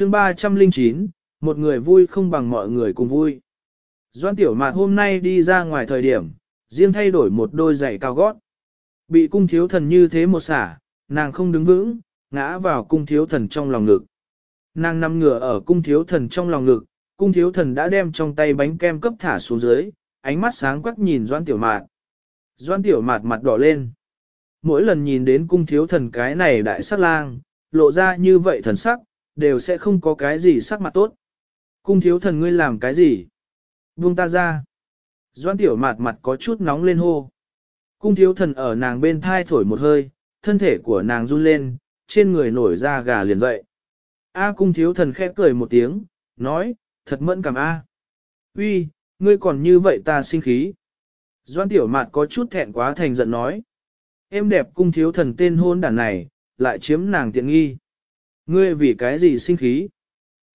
chương 309, một người vui không bằng mọi người cùng vui. Doan tiểu mạt hôm nay đi ra ngoài thời điểm, riêng thay đổi một đôi giày cao gót. Bị cung thiếu thần như thế một xả, nàng không đứng vững, ngã vào cung thiếu thần trong lòng ngực. Nàng nằm ngửa ở cung thiếu thần trong lòng ngực, cung thiếu thần đã đem trong tay bánh kem cấp thả xuống dưới, ánh mắt sáng quắc nhìn doan tiểu mạt. Doan tiểu mạt mặt đỏ lên. Mỗi lần nhìn đến cung thiếu thần cái này đại sắc lang, lộ ra như vậy thần sắc, đều sẽ không có cái gì sắc mặt tốt. Cung thiếu thần ngươi làm cái gì? Buông ta ra. Doan tiểu mạt mặt có chút nóng lên hô. Cung thiếu thần ở nàng bên thai thổi một hơi, thân thể của nàng run lên, trên người nổi ra gà liền dậy. A cung thiếu thần khẽ cười một tiếng, nói, thật mẫn cảm A. Uy, ngươi còn như vậy ta sinh khí. Doan tiểu mạt có chút thẹn quá thành giận nói. Em đẹp cung thiếu thần tên hôn đàn này, lại chiếm nàng tiện nghi. Ngươi vì cái gì sinh khí?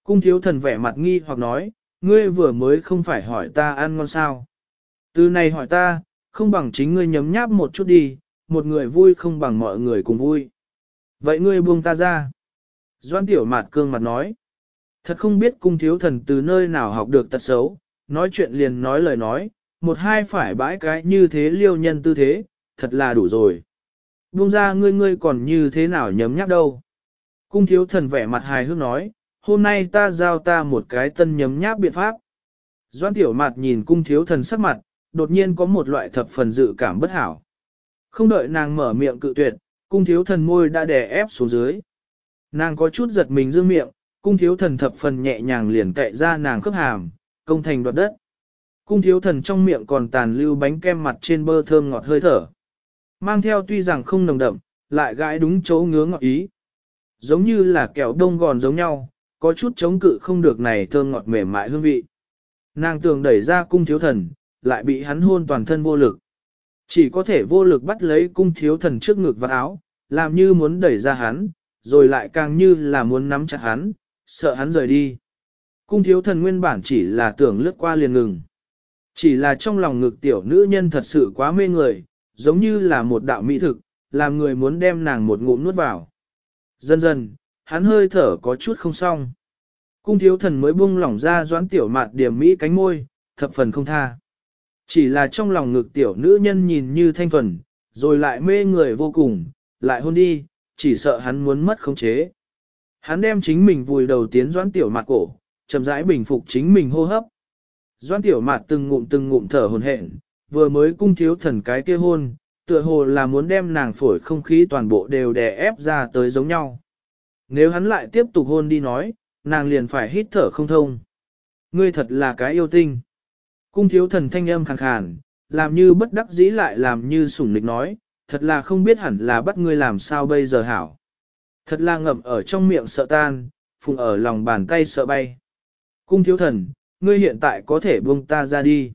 Cung thiếu thần vẻ mặt nghi hoặc nói, ngươi vừa mới không phải hỏi ta ăn ngon sao. Từ này hỏi ta, không bằng chính ngươi nhấm nháp một chút đi, một người vui không bằng mọi người cùng vui. Vậy ngươi buông ta ra. Doan tiểu mạt cương mặt nói. Thật không biết cung thiếu thần từ nơi nào học được tật xấu, nói chuyện liền nói lời nói, một hai phải bãi cái như thế liêu nhân tư thế, thật là đủ rồi. Buông ra ngươi ngươi còn như thế nào nhấm nháp đâu. Cung thiếu thần vẻ mặt hài hước nói, hôm nay ta giao ta một cái tân nhấm nháp biện pháp. Doan tiểu mặt nhìn cung thiếu thần sắc mặt, đột nhiên có một loại thập phần dự cảm bất hảo. Không đợi nàng mở miệng cự tuyệt, cung thiếu thần môi đã đè ép xuống dưới. Nàng có chút giật mình dương miệng, cung thiếu thần thập phần nhẹ nhàng liền cậy ra nàng khớp hàm, công thành đoạt đất. Cung thiếu thần trong miệng còn tàn lưu bánh kem mặt trên bơ thơm ngọt hơi thở. Mang theo tuy rằng không nồng đậm, lại gãi đúng chỗ ngứa ngọt ý. Giống như là kẹo đông gòn giống nhau, có chút chống cự không được này thơm ngọt mềm mại hương vị. Nàng tường đẩy ra cung thiếu thần, lại bị hắn hôn toàn thân vô lực. Chỉ có thể vô lực bắt lấy cung thiếu thần trước ngực và áo, làm như muốn đẩy ra hắn, rồi lại càng như là muốn nắm chặt hắn, sợ hắn rời đi. Cung thiếu thần nguyên bản chỉ là tưởng lướt qua liền ngừng. Chỉ là trong lòng ngực tiểu nữ nhân thật sự quá mê người, giống như là một đạo mỹ thực, làm người muốn đem nàng một ngụm nuốt vào. Dần dần, hắn hơi thở có chút không xong. Cung thiếu thần mới buông lỏng ra doãn tiểu mạt điểm mỹ cánh môi, thập phần không tha. Chỉ là trong lòng ngực tiểu nữ nhân nhìn như thanh thuần, rồi lại mê người vô cùng, lại hôn đi, chỉ sợ hắn muốn mất khống chế. Hắn đem chính mình vùi đầu tiến doãn tiểu mạt cổ, chậm rãi bình phục chính mình hô hấp. Doãn tiểu mạt từng ngụm từng ngụm thở hồn hển, vừa mới cung thiếu thần cái kia hôn, tựa hồ là muốn đem nàng phổi không khí toàn bộ đều đè ép ra tới giống nhau. Nếu hắn lại tiếp tục hôn đi nói, nàng liền phải hít thở không thông. Ngươi thật là cái yêu tinh. Cung thiếu thần thanh âm khàn khàn, làm như bất đắc dĩ lại làm như sủng nịch nói, thật là không biết hẳn là bắt ngươi làm sao bây giờ hảo. Thật là ngậm ở trong miệng sợ tan, phùng ở lòng bàn tay sợ bay. Cung thiếu thần, ngươi hiện tại có thể buông ta ra đi.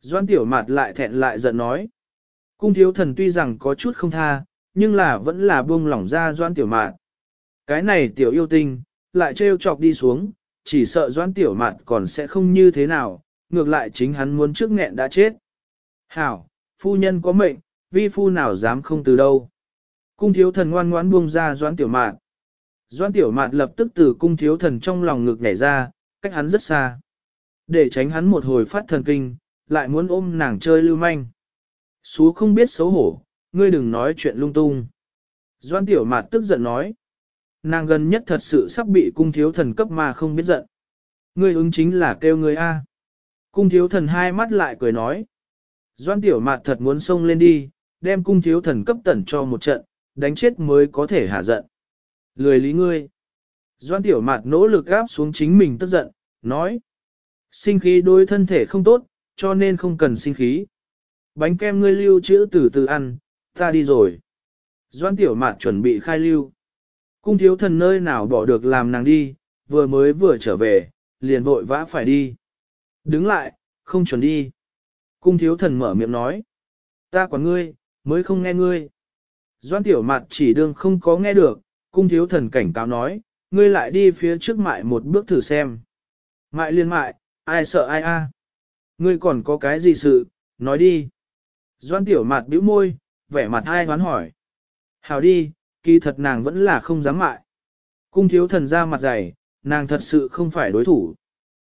Doan tiểu mặt lại thẹn lại giận nói. Cung thiếu thần tuy rằng có chút không tha, nhưng là vẫn là buông lỏng ra doan tiểu mạn. Cái này tiểu yêu tinh, lại trêu chọc đi xuống, chỉ sợ doan tiểu mạn còn sẽ không như thế nào, ngược lại chính hắn muốn trước nghẹn đã chết. Hảo, phu nhân có mệnh, vi phu nào dám không từ đâu. Cung thiếu thần ngoan ngoãn buông ra doan tiểu mạn. Doan tiểu mạn lập tức từ cung thiếu thần trong lòng ngực nhảy ra, cách hắn rất xa. Để tránh hắn một hồi phát thần kinh, lại muốn ôm nàng chơi lưu manh. Sú không biết xấu hổ, ngươi đừng nói chuyện lung tung. Doan tiểu mạt tức giận nói. Nàng gần nhất thật sự sắp bị cung thiếu thần cấp mà không biết giận. Ngươi ứng chính là kêu ngươi A. Cung thiếu thần hai mắt lại cười nói. Doan tiểu mạt thật muốn xông lên đi, đem cung thiếu thần cấp tẩn cho một trận, đánh chết mới có thể hạ giận. Lười lý ngươi. Doan tiểu mạt nỗ lực gáp xuống chính mình tức giận, nói. Sinh khí đôi thân thể không tốt, cho nên không cần sinh khí. Bánh kem ngươi lưu chữ từ từ ăn, ta đi rồi. Doan tiểu mạt chuẩn bị khai lưu. Cung thiếu thần nơi nào bỏ được làm nàng đi, vừa mới vừa trở về, liền vội vã phải đi. Đứng lại, không chuẩn đi. Cung thiếu thần mở miệng nói. Ta quản ngươi, mới không nghe ngươi. Doan tiểu mặt chỉ đương không có nghe được, cung thiếu thần cảnh cáo nói, ngươi lại đi phía trước mại một bước thử xem. Mại liên mại, ai sợ ai a? Ngươi còn có cái gì sự, nói đi. Doan tiểu mặt bĩu môi, vẻ mặt ai hoán hỏi. Hào đi, kỳ thật nàng vẫn là không dám mại. Cung thiếu thần ra mặt dày, nàng thật sự không phải đối thủ.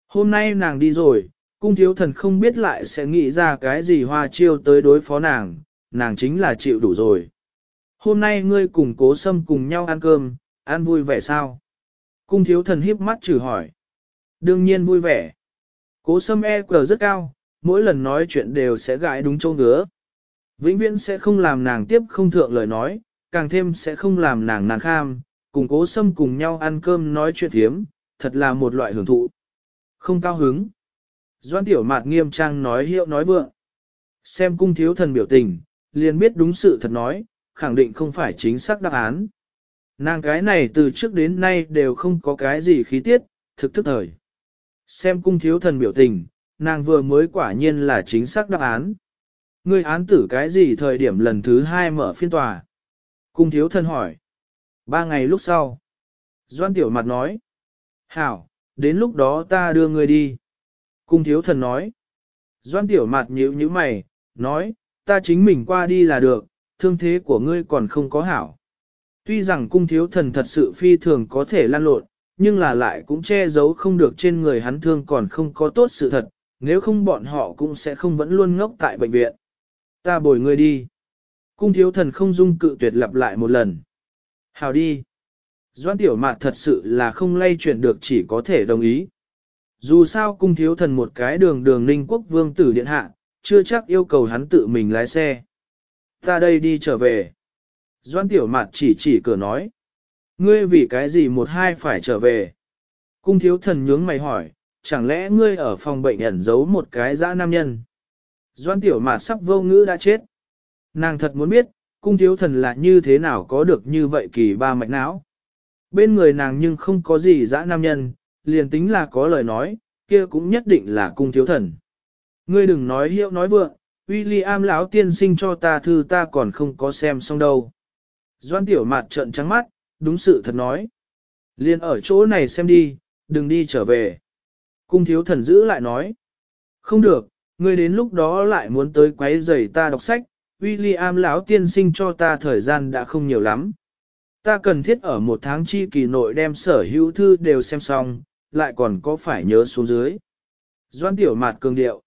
Hôm nay nàng đi rồi, cung thiếu thần không biết lại sẽ nghĩ ra cái gì hoa chiêu tới đối phó nàng, nàng chính là chịu đủ rồi. Hôm nay ngươi cùng cố sâm cùng nhau ăn cơm, ăn vui vẻ sao? Cung thiếu thần híp mắt trừ hỏi. Đương nhiên vui vẻ. Cố sâm e cờ rất cao, mỗi lần nói chuyện đều sẽ gãi đúng châu ngứa. Vĩnh viễn sẽ không làm nàng tiếp không thượng lời nói, càng thêm sẽ không làm nàng nàng kham, cùng cố sâm cùng nhau ăn cơm nói chuyện thiếm, thật là một loại hưởng thụ. Không cao hứng. Doan tiểu mạt nghiêm trang nói hiệu nói vượng. Xem cung thiếu thần biểu tình, liền biết đúng sự thật nói, khẳng định không phải chính xác đáp án. Nàng cái này từ trước đến nay đều không có cái gì khí tiết, thực thức thời. Xem cung thiếu thần biểu tình, nàng vừa mới quả nhiên là chính xác đáp án. Ngươi án tử cái gì thời điểm lần thứ hai mở phiên tòa? Cung thiếu thân hỏi. Ba ngày lúc sau. Doan tiểu mặt nói. Hảo, đến lúc đó ta đưa ngươi đi. Cung thiếu thần nói. Doan tiểu mặt nhíu như mày, nói, ta chính mình qua đi là được, thương thế của ngươi còn không có hảo. Tuy rằng cung thiếu thần thật sự phi thường có thể lan lộn, nhưng là lại cũng che giấu không được trên người hắn thương còn không có tốt sự thật, nếu không bọn họ cũng sẽ không vẫn luôn ngốc tại bệnh viện. Ta bồi ngươi đi. Cung thiếu thần không dung cự tuyệt lặp lại một lần. Hào đi. Doan tiểu mạt thật sự là không lay chuyển được chỉ có thể đồng ý. Dù sao cung thiếu thần một cái đường đường ninh quốc vương tử điện hạ, chưa chắc yêu cầu hắn tự mình lái xe. Ta đây đi trở về. Doan tiểu mạt chỉ chỉ cửa nói. Ngươi vì cái gì một hai phải trở về? Cung thiếu thần nhướng mày hỏi, chẳng lẽ ngươi ở phòng bệnh ẩn giấu một cái dã nam nhân? Doan tiểu mạt sắp vô ngữ đã chết. Nàng thật muốn biết, cung thiếu thần là như thế nào có được như vậy kỳ ba mạch não. Bên người nàng nhưng không có gì dã nam nhân, liền tính là có lời nói, kia cũng nhất định là cung thiếu thần. Ngươi đừng nói hiệu nói vượng, William lão tiên sinh cho ta thư ta còn không có xem xong đâu. Doan tiểu mạt trợn trắng mắt, đúng sự thật nói. Liên ở chỗ này xem đi, đừng đi trở về. Cung thiếu thần giữ lại nói. Không được, ngươi đến lúc đó lại muốn tới quấy rầy ta đọc sách, William lão tiên sinh cho ta thời gian đã không nhiều lắm. Ta cần thiết ở một tháng chi kỳ nội đem sở hữu thư đều xem xong, lại còn có phải nhớ xuống dưới. Doan tiểu mạt cường điệu.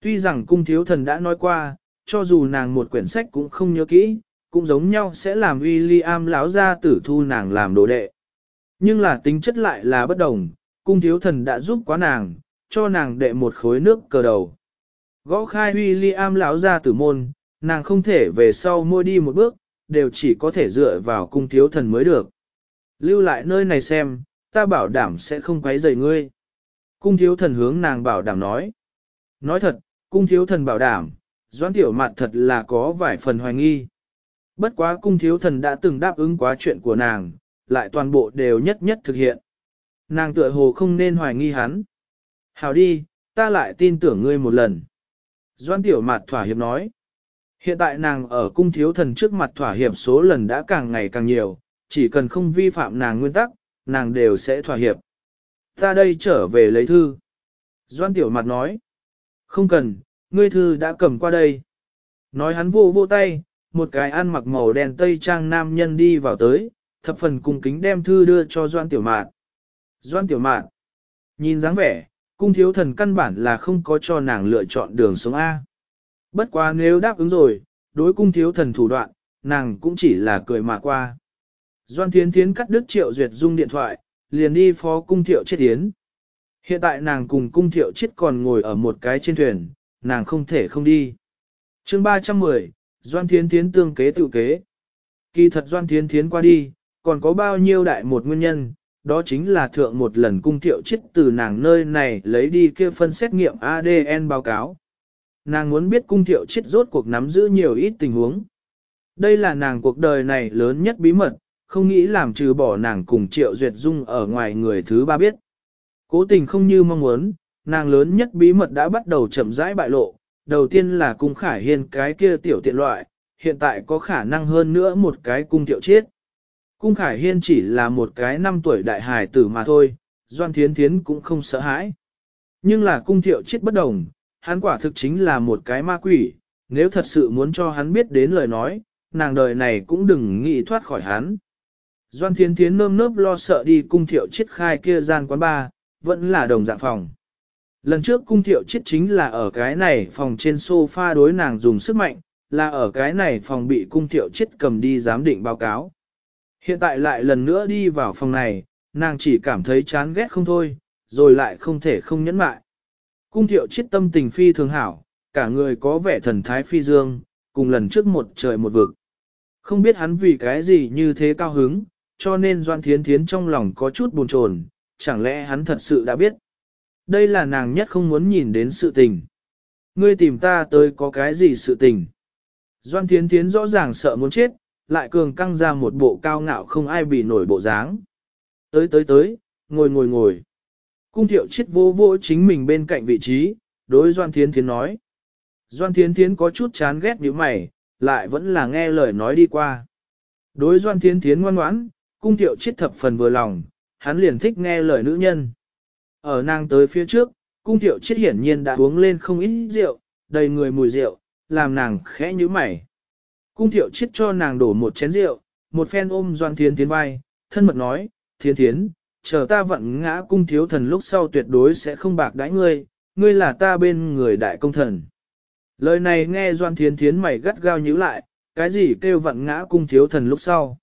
Tuy rằng cung thiếu thần đã nói qua, cho dù nàng một quyển sách cũng không nhớ kỹ, cũng giống nhau sẽ làm William lão gia tử thu nàng làm đồ đệ. Nhưng là tính chất lại là bất đồng, cung thiếu thần đã giúp quá nàng, cho nàng đệ một khối nước cờ đầu. Gõ khai William lão ra tử môn, nàng không thể về sau mua đi một bước, đều chỉ có thể dựa vào cung thiếu thần mới được. Lưu lại nơi này xem, ta bảo đảm sẽ không quấy rầy ngươi. Cung thiếu thần hướng nàng bảo đảm nói. Nói thật, cung thiếu thần bảo đảm, doãn tiểu mặt thật là có vài phần hoài nghi. Bất quá cung thiếu thần đã từng đáp ứng quá chuyện của nàng, lại toàn bộ đều nhất nhất thực hiện. Nàng tựa hồ không nên hoài nghi hắn. Hào đi, ta lại tin tưởng ngươi một lần. Doan tiểu mặt thỏa hiệp nói. Hiện tại nàng ở cung thiếu thần trước mặt thỏa hiệp số lần đã càng ngày càng nhiều, chỉ cần không vi phạm nàng nguyên tắc, nàng đều sẽ thỏa hiệp. Ta đây trở về lấy thư. Doan tiểu mặt nói. Không cần, ngươi thư đã cầm qua đây. Nói hắn vô vô tay, một cái ăn mặc màu đen tây trang nam nhân đi vào tới, thập phần cung kính đem thư đưa cho Doan Tiểu Mạn. Doan Tiểu Mạn, nhìn dáng vẻ, cung thiếu thần căn bản là không có cho nàng lựa chọn đường sống A. Bất quá nếu đáp ứng rồi, đối cung thiếu thần thủ đoạn, nàng cũng chỉ là cười mà qua. Doan Thiến Thiến cắt đứt triệu duyệt dung điện thoại, liền đi phó cung thiệu chết tiến. Hiện tại nàng cùng cung thiệu chết còn ngồi ở một cái trên thuyền, nàng không thể không đi. chương 310, Doan Thiến Thiến tương kế tự kế. Kỳ thật Doan Thiến Thiến qua đi, còn có bao nhiêu đại một nguyên nhân, đó chính là thượng một lần cung thiệu chết từ nàng nơi này lấy đi kia phân xét nghiệm ADN báo cáo. Nàng muốn biết cung thiệu chết rốt cuộc nắm giữ nhiều ít tình huống. Đây là nàng cuộc đời này lớn nhất bí mật, không nghĩ làm trừ bỏ nàng cùng triệu duyệt dung ở ngoài người thứ ba biết. Cố tình không như mong muốn, nàng lớn nhất bí mật đã bắt đầu chậm rãi bại lộ, đầu tiên là cung khải hiên cái kia tiểu tiện loại, hiện tại có khả năng hơn nữa một cái cung thiệu chiết. Cung khải hiên chỉ là một cái năm tuổi đại hài tử mà thôi, doan thiến thiến cũng không sợ hãi. Nhưng là cung thiệu chiết bất đồng, hắn quả thực chính là một cái ma quỷ, nếu thật sự muốn cho hắn biết đến lời nói, nàng đời này cũng đừng nghĩ thoát khỏi hắn. Doan Thiến Thiến nơm nớp lo sợ đi cung thiệu chiết khai kia gian quán ba, vẫn là đồng dạng phòng. Lần trước cung thiệu chiết chính là ở cái này phòng trên sofa đối nàng dùng sức mạnh, là ở cái này phòng bị cung thiệu chiết cầm đi giám định báo cáo. Hiện tại lại lần nữa đi vào phòng này, nàng chỉ cảm thấy chán ghét không thôi, rồi lại không thể không nhẫn mại. Cung thiệu chiết tâm tình phi thường hảo, cả người có vẻ thần thái phi dương, cùng lần trước một trời một vực. Không biết hắn vì cái gì như thế cao hứng, cho nên Doan Thiến Thiến trong lòng có chút buồn chồn, chẳng lẽ hắn thật sự đã biết. Đây là nàng nhất không muốn nhìn đến sự tình. Ngươi tìm ta tới có cái gì sự tình. Doan Thiến Thiến rõ ràng sợ muốn chết, lại cường căng ra một bộ cao ngạo không ai bị nổi bộ dáng. Tới tới tới, ngồi ngồi ngồi. Cung thiệu chết vô vô chính mình bên cạnh vị trí, đối Doan Thiến Thiến nói. Doan Thiến Thiến có chút chán ghét như mày, lại vẫn là nghe lời nói đi qua. Đối Doan Thiến Thiến ngoan ngoãn, cung thiệu chết thập phần vừa lòng, hắn liền thích nghe lời nữ nhân. Ở nàng tới phía trước, cung thiệu chết hiển nhiên đã uống lên không ít rượu, đầy người mùi rượu, làm nàng khẽ như mày. Cung thiệu chết cho nàng đổ một chén rượu, một phen ôm Doan Thiến Thiến vai, thân mật nói, Thiến Thiến, chờ ta vận ngã cung thiếu thần lúc sau tuyệt đối sẽ không bạc đãi ngươi, ngươi là ta bên người đại công thần. Lời này nghe Doan Thiến Thiến mày gắt gao nhíu lại, cái gì kêu vận ngã cung thiếu thần lúc sau.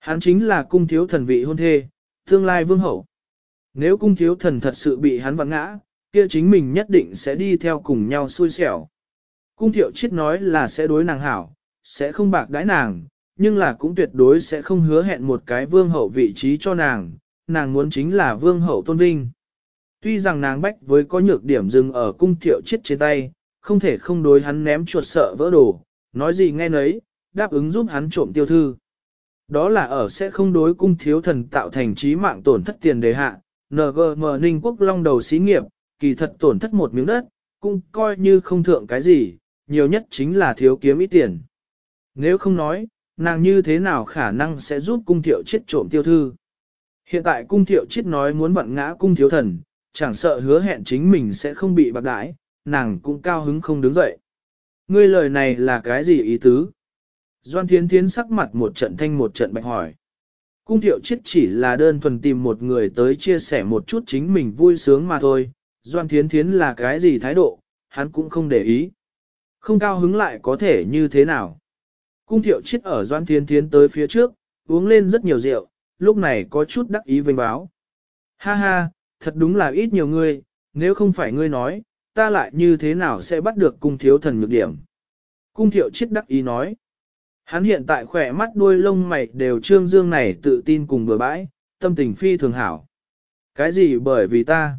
Hắn chính là cung thiếu thần vị hôn thê, tương lai vương hậu. Nếu cung thiếu thần thật sự bị hắn vận ngã, kia chính mình nhất định sẽ đi theo cùng nhau xui xẻo. Cung thiệu chết nói là sẽ đối nàng hảo, sẽ không bạc đãi nàng, nhưng là cũng tuyệt đối sẽ không hứa hẹn một cái vương hậu vị trí cho nàng, nàng muốn chính là vương hậu tôn vinh. Tuy rằng nàng bách với có nhược điểm dừng ở cung thiệu chết trên tay, không thể không đối hắn ném chuột sợ vỡ đồ, nói gì nghe nấy, đáp ứng giúp hắn trộm tiêu thư. Đó là ở sẽ không đối cung thiếu thần tạo thành trí mạng tổn thất tiền đề hạ, NGM Ninh Quốc Long đầu xí nghiệp, kỳ thật tổn thất một miếng đất, cũng coi như không thượng cái gì, nhiều nhất chính là thiếu kiếm ít tiền. Nếu không nói, nàng như thế nào khả năng sẽ giúp cung thiệu chết trộm tiêu thư. Hiện tại cung thiệu chết nói muốn vặn ngã cung thiếu thần, chẳng sợ hứa hẹn chính mình sẽ không bị bạc đãi, nàng cũng cao hứng không đứng dậy. Ngươi lời này là cái gì ý tứ? Doan Thiến Thiến sắc mặt một trận thanh một trận bạch hỏi. Cung thiệu chết chỉ là đơn thuần tìm một người tới chia sẻ một chút chính mình vui sướng mà thôi. Doan Thiến Thiến là cái gì thái độ, hắn cũng không để ý. Không cao hứng lại có thể như thế nào. Cung thiệu chết ở Doan Thiên Thiến tới phía trước, uống lên rất nhiều rượu, lúc này có chút đắc ý vinh báo. Ha ha, thật đúng là ít nhiều ngươi, nếu không phải ngươi nói, ta lại như thế nào sẽ bắt được cung thiếu thần nhược điểm. Cung thiệu chết đắc ý nói. Hắn hiện tại khỏe mắt đuôi lông mày đều trương dương này tự tin cùng bừa bãi, tâm tình phi thường hảo. Cái gì bởi vì ta?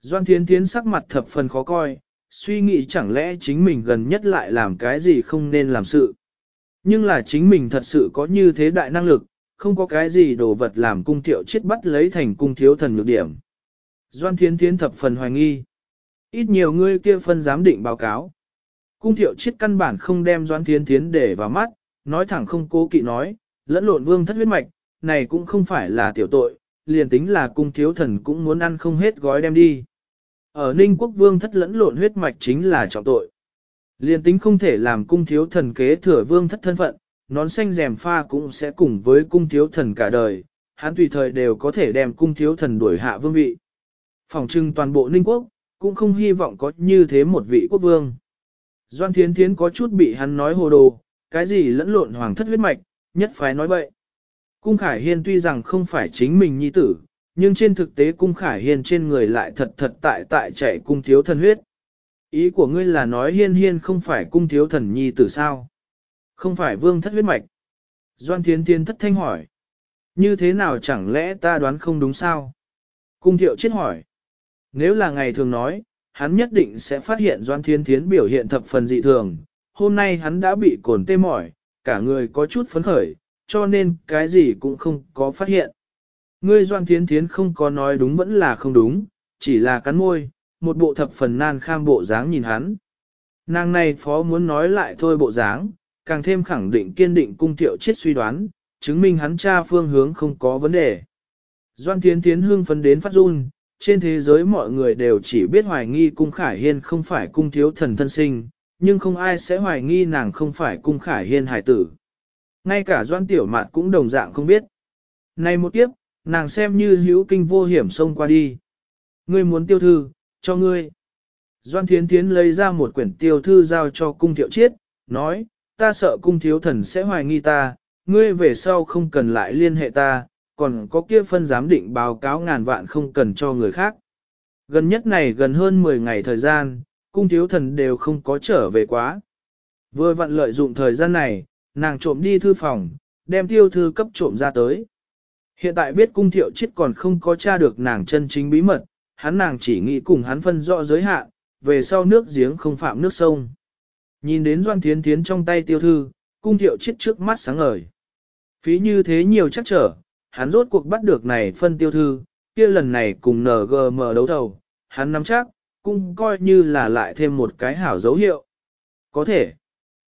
Doan thiến thiến sắc mặt thập phần khó coi, suy nghĩ chẳng lẽ chính mình gần nhất lại làm cái gì không nên làm sự. Nhưng là chính mình thật sự có như thế đại năng lực, không có cái gì đồ vật làm cung thiệu chết bắt lấy thành cung thiếu thần nhược điểm. Doan thiến thiến thập phần hoài nghi. Ít nhiều ngươi kia phân giám định báo cáo. Cung thiệu chết căn bản không đem doan thiến thiến để vào mắt, nói thẳng không cố kỵ nói, lẫn lộn vương thất huyết mạch, này cũng không phải là tiểu tội, liền tính là cung thiếu thần cũng muốn ăn không hết gói đem đi. Ở Ninh quốc vương thất lẫn lộn huyết mạch chính là trọng tội liên tính không thể làm cung thiếu thần kế thừa vương thất thân phận, nón xanh rèm pha cũng sẽ cùng với cung thiếu thần cả đời, hắn tùy thời đều có thể đem cung thiếu thần đuổi hạ vương vị. Phòng trưng toàn bộ Ninh quốc, cũng không hy vọng có như thế một vị quốc vương. Doan Thiến Thiến có chút bị hắn nói hồ đồ, cái gì lẫn lộn hoàng thất huyết mạch, nhất phái nói bậy. Cung Khải Hiên tuy rằng không phải chính mình nhi tử, nhưng trên thực tế Cung Khải Hiên trên người lại thật thật tại tại chạy cung thiếu thần huyết. Ý của ngươi là nói Hiên Hiên không phải cung thiếu thần nhi tử sao? Không phải vương thất huyết mạch. Doan Thiến Thiên thất thanh hỏi. Như thế nào chẳng lẽ ta đoán không đúng sao? Cung thiệu chết hỏi. Nếu là ngày thường nói, hắn nhất định sẽ phát hiện Doan Thiên Thiến biểu hiện thập phần dị thường, hôm nay hắn đã bị cồn tê mỏi, cả người có chút phấn khởi, cho nên cái gì cũng không có phát hiện. Ngươi Doan Thiến Thiến không có nói đúng vẫn là không đúng, chỉ là cắn môi, một bộ thập phần nan kham bộ dáng nhìn hắn. Nàng này phó muốn nói lại thôi bộ dáng, càng thêm khẳng định kiên định cung thiệu chết suy đoán, chứng minh hắn cha phương hướng không có vấn đề. Doan Thiến Thiến hương phấn đến phát run, trên thế giới mọi người đều chỉ biết hoài nghi cung khải hiên không phải cung thiếu thần thân sinh, nhưng không ai sẽ hoài nghi nàng không phải cung khải hiên hài tử. Ngay cả doan tiểu mạn cũng đồng dạng không biết. Này một kiếp, nàng xem như hữu kinh vô hiểm xông qua đi. Ngươi muốn tiêu thư, cho ngươi. Doan Thiến Thiến lấy ra một quyển tiêu thư giao cho cung thiệu chiết, nói, ta sợ cung thiếu thần sẽ hoài nghi ta, ngươi về sau không cần lại liên hệ ta, còn có kia phân giám định báo cáo ngàn vạn không cần cho người khác. Gần nhất này gần hơn 10 ngày thời gian, cung thiếu thần đều không có trở về quá. Vừa vặn lợi dụng thời gian này, nàng trộm đi thư phòng, đem tiêu thư cấp trộm ra tới. Hiện tại biết cung thiệu chết còn không có tra được nàng chân chính bí mật, hắn nàng chỉ nghĩ cùng hắn phân rõ giới hạn, về sau nước giếng không phạm nước sông. Nhìn đến Doan Thiến Thiến trong tay tiêu thư, cung thiệu chết trước mắt sáng ngời. Phí như thế nhiều chắc trở, hắn rốt cuộc bắt được này phân tiêu thư, kia lần này cùng NGM đấu thầu, hắn nắm chắc, cũng coi như là lại thêm một cái hảo dấu hiệu. Có thể,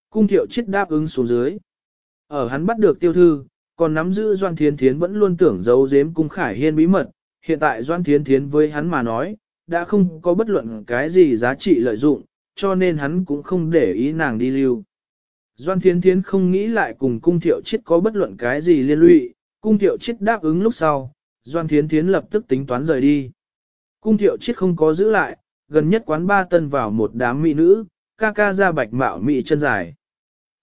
cung thiệu chết đáp ứng xuống dưới. Ở hắn bắt được tiêu thư, còn nắm giữ Doan Thiến Thiến vẫn luôn tưởng giấu giếm cung khải hiên bí mật, hiện tại Doan Thiến Thiến với hắn mà nói, đã không có bất luận cái gì giá trị lợi dụng, cho nên hắn cũng không để ý nàng đi lưu. Doan Thiến Thiến không nghĩ lại cùng cung thiệu chết có bất luận cái gì liên lụy, cung thiệu chết đáp ứng lúc sau, Doan Thiến Thiến lập tức tính toán rời đi. Cung thiệu chết không có giữ lại, gần nhất quán ba tân vào một đám mỹ nữ, ca ca ra bạch mạo mỹ chân dài.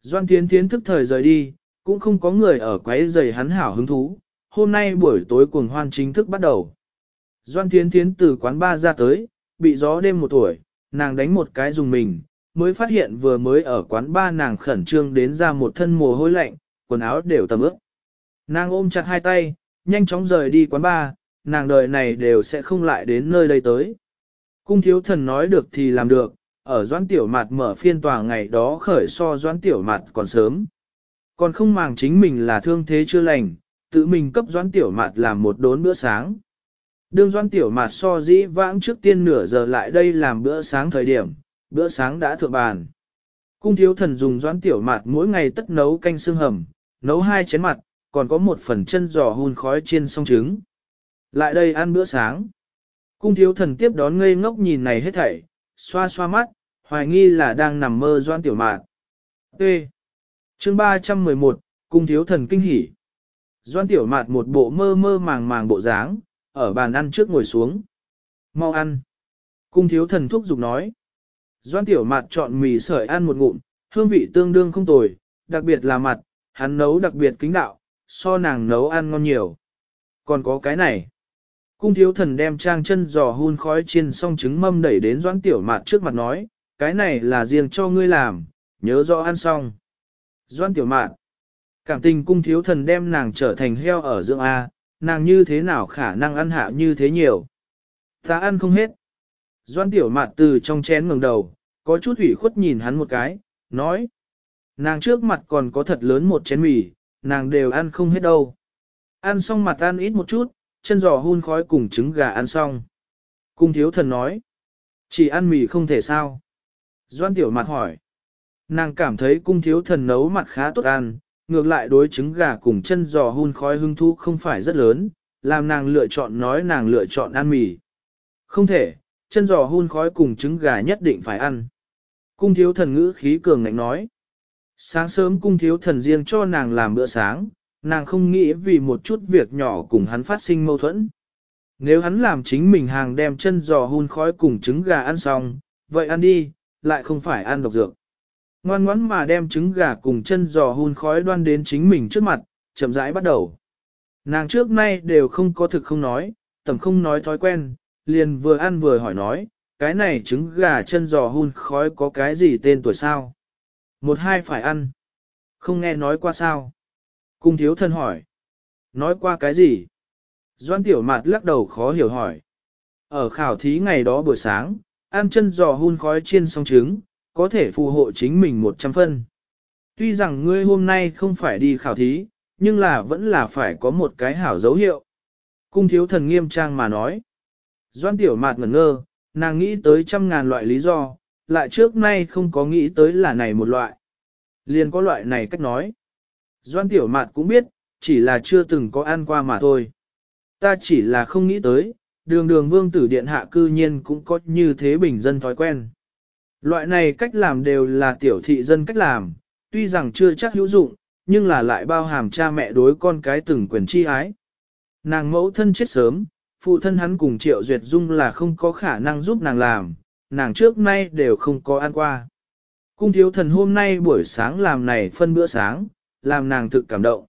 Doan Thiến Thiến thức thời rời đi, cũng không có người ở quấy giày hắn hảo hứng thú, hôm nay buổi tối cuồng hoan chính thức bắt đầu. Doan Thiến Thiến từ quán ba ra tới, bị gió đêm một tuổi, nàng đánh một cái dùng mình, mới phát hiện vừa mới ở quán ba nàng khẩn trương đến ra một thân mồ hôi lạnh, quần áo đều tầm ướt. Nàng ôm chặt hai tay, nhanh chóng rời đi quán ba, nàng đời này đều sẽ không lại đến nơi đây tới. Cung thiếu thần nói được thì làm được, ở doãn tiểu mạt mở phiên tòa ngày đó khởi so doãn tiểu mạt còn sớm. Còn không màng chính mình là thương thế chưa lành, tự mình cấp doãn tiểu mạt làm một đốn bữa sáng. Đương doãn tiểu mặt so dĩ vãng trước tiên nửa giờ lại đây làm bữa sáng thời điểm, bữa sáng đã thượng bàn. Cung thiếu thần dùng doãn tiểu mặt mỗi ngày tất nấu canh xương hầm, nấu hai chén mặt, còn có một phần chân giò hun khói chiên song trứng. Lại đây ăn bữa sáng. Cung thiếu thần tiếp đón ngây ngốc nhìn này hết thảy, xoa xoa mắt, hoài nghi là đang nằm mơ doan tiểu mạt Ê! Chương 311, Cung thiếu thần kinh hỉ. Doan tiểu mạt một bộ mơ mơ màng màng bộ dáng, ở bàn ăn trước ngồi xuống. Mau ăn. Cung thiếu thần thúc giục nói. Doan tiểu mạt chọn mì sợi ăn một ngụm, hương vị tương đương không tồi, đặc biệt là mặt, hắn nấu đặc biệt kính đạo, so nàng nấu ăn ngon nhiều. Còn có cái này. Cung thiếu thần đem trang chân giò hun khói chiên xong trứng mâm đẩy đến doãn tiểu mạt trước mặt nói, cái này là riêng cho ngươi làm, nhớ rõ ăn xong. Doãn tiểu mạt, cảm tình cung thiếu thần đem nàng trở thành heo ở dưỡng A, nàng như thế nào khả năng ăn hạ như thế nhiều. Ta ăn không hết. Doãn tiểu mạt từ trong chén ngẩng đầu, có chút ủy khuất nhìn hắn một cái, nói. Nàng trước mặt còn có thật lớn một chén mì, nàng đều ăn không hết đâu. Ăn xong mặt ăn ít một chút, chân giò hun khói cùng trứng gà ăn xong. Cung thiếu thần nói, chỉ ăn mì không thể sao. Doan tiểu mặt hỏi, nàng cảm thấy cung thiếu thần nấu mặt khá tốt ăn, ngược lại đối trứng gà cùng chân giò hun khói hưng thú không phải rất lớn, làm nàng lựa chọn nói nàng lựa chọn ăn mì. Không thể, chân giò hun khói cùng trứng gà nhất định phải ăn. Cung thiếu thần ngữ khí cường ngạnh nói. Sáng sớm cung thiếu thần riêng cho nàng làm bữa sáng, nàng không nghĩ vì một chút việc nhỏ cùng hắn phát sinh mâu thuẫn. Nếu hắn làm chính mình hàng đem chân giò hun khói cùng trứng gà ăn xong, vậy ăn đi, lại không phải ăn độc dược. Ngoan ngoãn mà đem trứng gà cùng chân giò hun khói đoan đến chính mình trước mặt, chậm rãi bắt đầu. Nàng trước nay đều không có thực không nói, tầm không nói thói quen, liền vừa ăn vừa hỏi nói, cái này trứng gà chân giò hun khói có cái gì tên tuổi sao? Một hai phải ăn. Không nghe nói qua sao? Cung thiếu thân hỏi. Nói qua cái gì? Doan tiểu mạt lắc đầu khó hiểu hỏi. Ở khảo thí ngày đó buổi sáng, ăn chân giò hun khói chiên xong trứng, có thể phù hộ chính mình 100 phân. Tuy rằng ngươi hôm nay không phải đi khảo thí, nhưng là vẫn là phải có một cái hảo dấu hiệu. Cung thiếu thần nghiêm trang mà nói. Doan tiểu mạt ngẩn ngơ, nàng nghĩ tới trăm ngàn loại lý do, lại trước nay không có nghĩ tới là này một loại. Liền có loại này cách nói. Doan tiểu mạt cũng biết, chỉ là chưa từng có ăn qua mà thôi. Ta chỉ là không nghĩ tới, đường đường vương tử điện hạ cư nhiên cũng có như thế bình dân thói quen. Loại này cách làm đều là tiểu thị dân cách làm, tuy rằng chưa chắc hữu dụng, nhưng là lại bao hàm cha mẹ đối con cái từng quyền chi ái, Nàng mẫu thân chết sớm, phụ thân hắn cùng Triệu Duyệt Dung là không có khả năng giúp nàng làm, nàng trước nay đều không có ăn qua. Cung thiếu thần hôm nay buổi sáng làm này phân bữa sáng, làm nàng thực cảm động.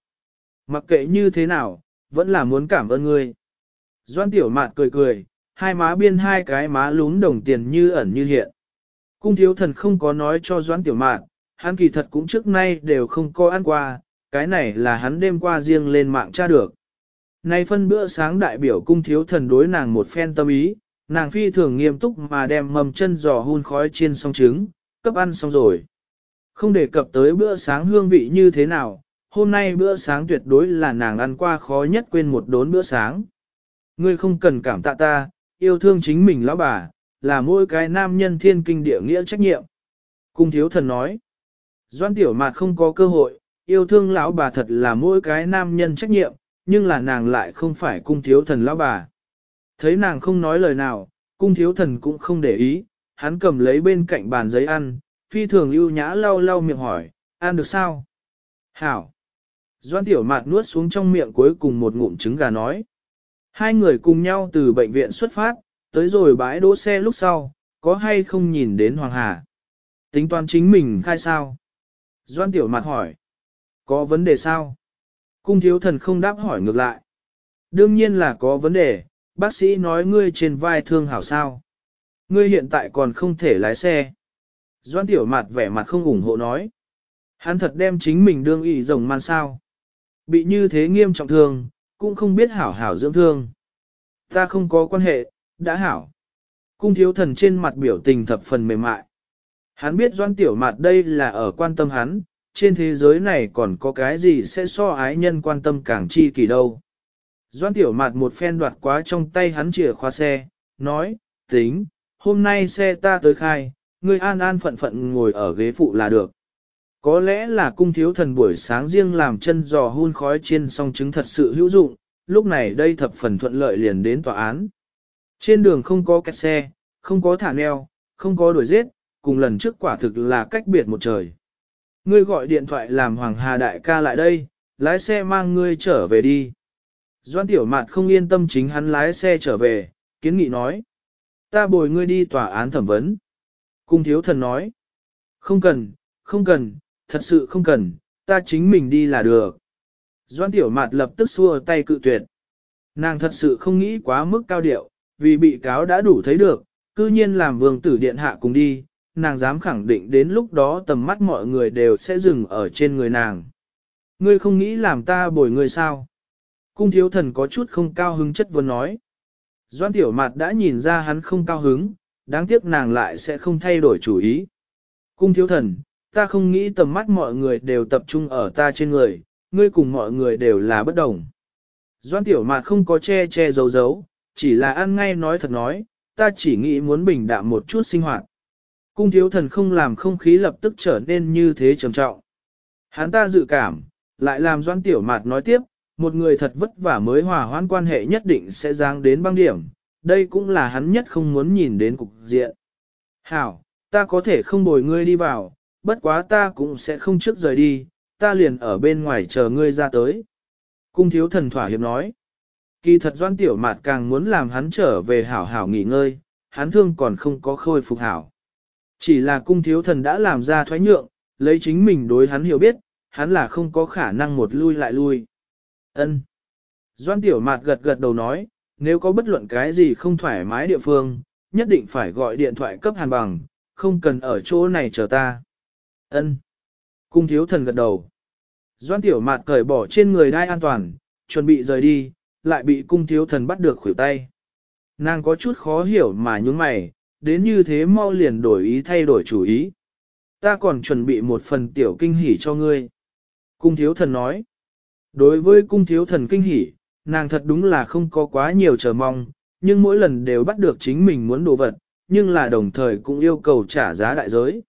Mặc kệ như thế nào, vẫn là muốn cảm ơn ngươi. Doan tiểu mạt cười cười, hai má biên hai cái má lún đồng tiền như ẩn như hiện. Cung thiếu thần không có nói cho Doãn tiểu Mạn, hắn kỳ thật cũng trước nay đều không có ăn qua, cái này là hắn đêm qua riêng lên mạng tra được. Nay phân bữa sáng đại biểu cung thiếu thần đối nàng một phen tâm ý, nàng phi thường nghiêm túc mà đem mầm chân giò hun khói chiên xong trứng, cấp ăn xong rồi. Không đề cập tới bữa sáng hương vị như thế nào, hôm nay bữa sáng tuyệt đối là nàng ăn qua khó nhất quên một đốn bữa sáng. Ngươi không cần cảm tạ ta, yêu thương chính mình lão bà, là mỗi cái nam nhân thiên kinh địa nghĩa trách nhiệm. Cung thiếu thần nói, doan tiểu mạt không có cơ hội, yêu thương lão bà thật là mỗi cái nam nhân trách nhiệm, nhưng là nàng lại không phải cung thiếu thần lão bà. Thấy nàng không nói lời nào, cung thiếu thần cũng không để ý, hắn cầm lấy bên cạnh bàn giấy ăn, phi thường ưu nhã lau lau miệng hỏi, ăn được sao? Hảo! Doan tiểu mạt nuốt xuống trong miệng cuối cùng một ngụm trứng gà nói. Hai người cùng nhau từ bệnh viện xuất phát, tới rồi bãi đỗ xe lúc sau, có hay không nhìn đến Hoàng Hà? Tính toán chính mình khai sao? Doan tiểu mạt hỏi. Có vấn đề sao? Cung thiếu thần không đáp hỏi ngược lại. Đương nhiên là có vấn đề, bác sĩ nói ngươi trên vai thương hảo sao. Ngươi hiện tại còn không thể lái xe. Doan tiểu mặt vẻ mặt không ủng hộ nói. Hắn thật đem chính mình đương ý rồng man sao. Bị như thế nghiêm trọng thương, cũng không biết hảo hảo dưỡng thương. Ta không có quan hệ, đã hảo. Cung thiếu thần trên mặt biểu tình thập phần mềm mại. Hắn biết doan tiểu mặt đây là ở quan tâm hắn, trên thế giới này còn có cái gì sẽ so ái nhân quan tâm càng chi kỳ đâu. Doan tiểu mặt một phen đoạt quá trong tay hắn chìa khóa xe, nói, tính, hôm nay xe ta tới khai, ngươi an an phận phận ngồi ở ghế phụ là được. Có lẽ là cung thiếu thần buổi sáng riêng làm chân giò hun khói chiên song chứng thật sự hữu dụng, lúc này đây thập phần thuận lợi liền đến tòa án. Trên đường không có kẹt xe, không có thả neo, không có đuổi giết, cùng lần trước quả thực là cách biệt một trời. Ngươi gọi điện thoại làm Hoàng Hà Đại ca lại đây, lái xe mang ngươi trở về đi. Doan Tiểu Mạt không yên tâm chính hắn lái xe trở về, kiến nghị nói. Ta bồi ngươi đi tòa án thẩm vấn. Cung thiếu thần nói. Không cần, không cần, thật sự không cần, ta chính mình đi là được. Doan Tiểu Mạt lập tức xua tay cự tuyệt. Nàng thật sự không nghĩ quá mức cao điệu, vì bị cáo đã đủ thấy được, cư nhiên làm vương tử điện hạ cùng đi, nàng dám khẳng định đến lúc đó tầm mắt mọi người đều sẽ dừng ở trên người nàng. Ngươi không nghĩ làm ta bồi ngươi sao? Cung thiếu thần có chút không cao hứng chất vấn nói. Doan tiểu mặt đã nhìn ra hắn không cao hứng, đáng tiếc nàng lại sẽ không thay đổi chủ ý. Cung thiếu thần, ta không nghĩ tầm mắt mọi người đều tập trung ở ta trên người, ngươi cùng mọi người đều là bất đồng. Doan tiểu mạt không có che che giấu giấu, chỉ là ăn ngay nói thật nói, ta chỉ nghĩ muốn bình đạm một chút sinh hoạt. Cung thiếu thần không làm không khí lập tức trở nên như thế trầm trọng. Hắn ta dự cảm, lại làm doan tiểu mạt nói tiếp, một người thật vất vả mới hòa hoãn quan hệ nhất định sẽ giáng đến băng điểm, đây cũng là hắn nhất không muốn nhìn đến cục diện. Hảo, ta có thể không bồi ngươi đi vào, bất quá ta cũng sẽ không trước rời đi, ta liền ở bên ngoài chờ ngươi ra tới. Cung thiếu thần thỏa hiệp nói. Kỳ thật doan tiểu mạt càng muốn làm hắn trở về hảo hảo nghỉ ngơi, hắn thương còn không có khôi phục hảo. Chỉ là cung thiếu thần đã làm ra thoái nhượng, lấy chính mình đối hắn hiểu biết, hắn là không có khả năng một lui lại lui. Ân. Doan tiểu mạt gật gật đầu nói, nếu có bất luận cái gì không thoải mái địa phương, nhất định phải gọi điện thoại cấp hàn bằng, không cần ở chỗ này chờ ta. Ân. Cung thiếu thần gật đầu. Doan tiểu mạt cởi bỏ trên người đai an toàn, chuẩn bị rời đi, lại bị cung thiếu thần bắt được khuỷu tay. Nàng có chút khó hiểu mà nhúng mày, đến như thế mau liền đổi ý thay đổi chủ ý. Ta còn chuẩn bị một phần tiểu kinh hỉ cho ngươi. Cung thiếu thần nói. Đối với cung thiếu thần kinh hỉ, nàng thật đúng là không có quá nhiều chờ mong, nhưng mỗi lần đều bắt được chính mình muốn đồ vật, nhưng là đồng thời cũng yêu cầu trả giá đại giới.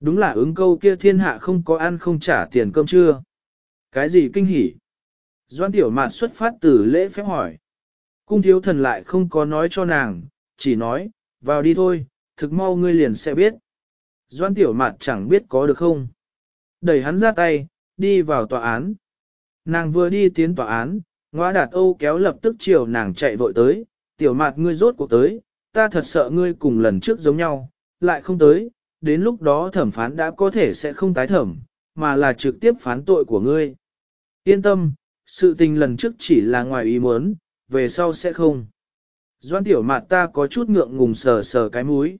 Đúng là ứng câu kia thiên hạ không có ăn không trả tiền cơm chưa Cái gì kinh hỉ? Doan tiểu mạt xuất phát từ lễ phép hỏi. Cung thiếu thần lại không có nói cho nàng, chỉ nói, vào đi thôi, thực mau ngươi liền sẽ biết. Doan tiểu mạt chẳng biết có được không. Đẩy hắn ra tay, đi vào tòa án. Nàng vừa đi tiến tòa án, Ngoa đạt Âu kéo lập tức chiều nàng chạy vội tới, tiểu mạt ngươi rốt cuộc tới, ta thật sợ ngươi cùng lần trước giống nhau, lại không tới, đến lúc đó thẩm phán đã có thể sẽ không tái thẩm, mà là trực tiếp phán tội của ngươi. Yên tâm, sự tình lần trước chỉ là ngoài ý muốn, về sau sẽ không. Doan tiểu mạt ta có chút ngượng ngùng sờ sờ cái mũi.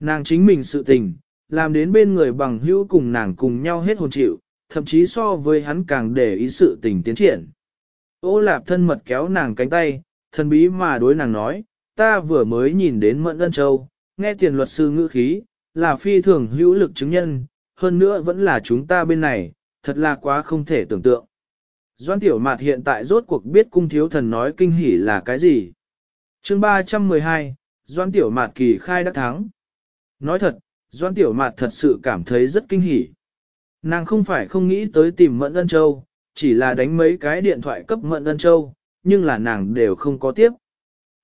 Nàng chính mình sự tình, làm đến bên người bằng hữu cùng nàng cùng nhau hết hồn chịu, thậm chí so với hắn càng để ý sự tình tiến triển. Ô lạp thân mật kéo nàng cánh tay, thần bí mà đối nàng nói, ta vừa mới nhìn đến Mẫn Ân Châu, nghe tiền luật sư ngữ khí, là phi thường hữu lực chứng nhân, hơn nữa vẫn là chúng ta bên này, thật là quá không thể tưởng tượng. Doan Tiểu Mạt hiện tại rốt cuộc biết cung thiếu thần nói kinh hỉ là cái gì. chương 312, Doan Tiểu Mạt kỳ khai đã thắng. Nói thật, Doan Tiểu Mạt thật sự cảm thấy rất kinh hỉ. Nàng không phải không nghĩ tới tìm Mẫn Ân Châu, chỉ là đánh mấy cái điện thoại cấp Mẫn Ân Châu, nhưng là nàng đều không có tiếp.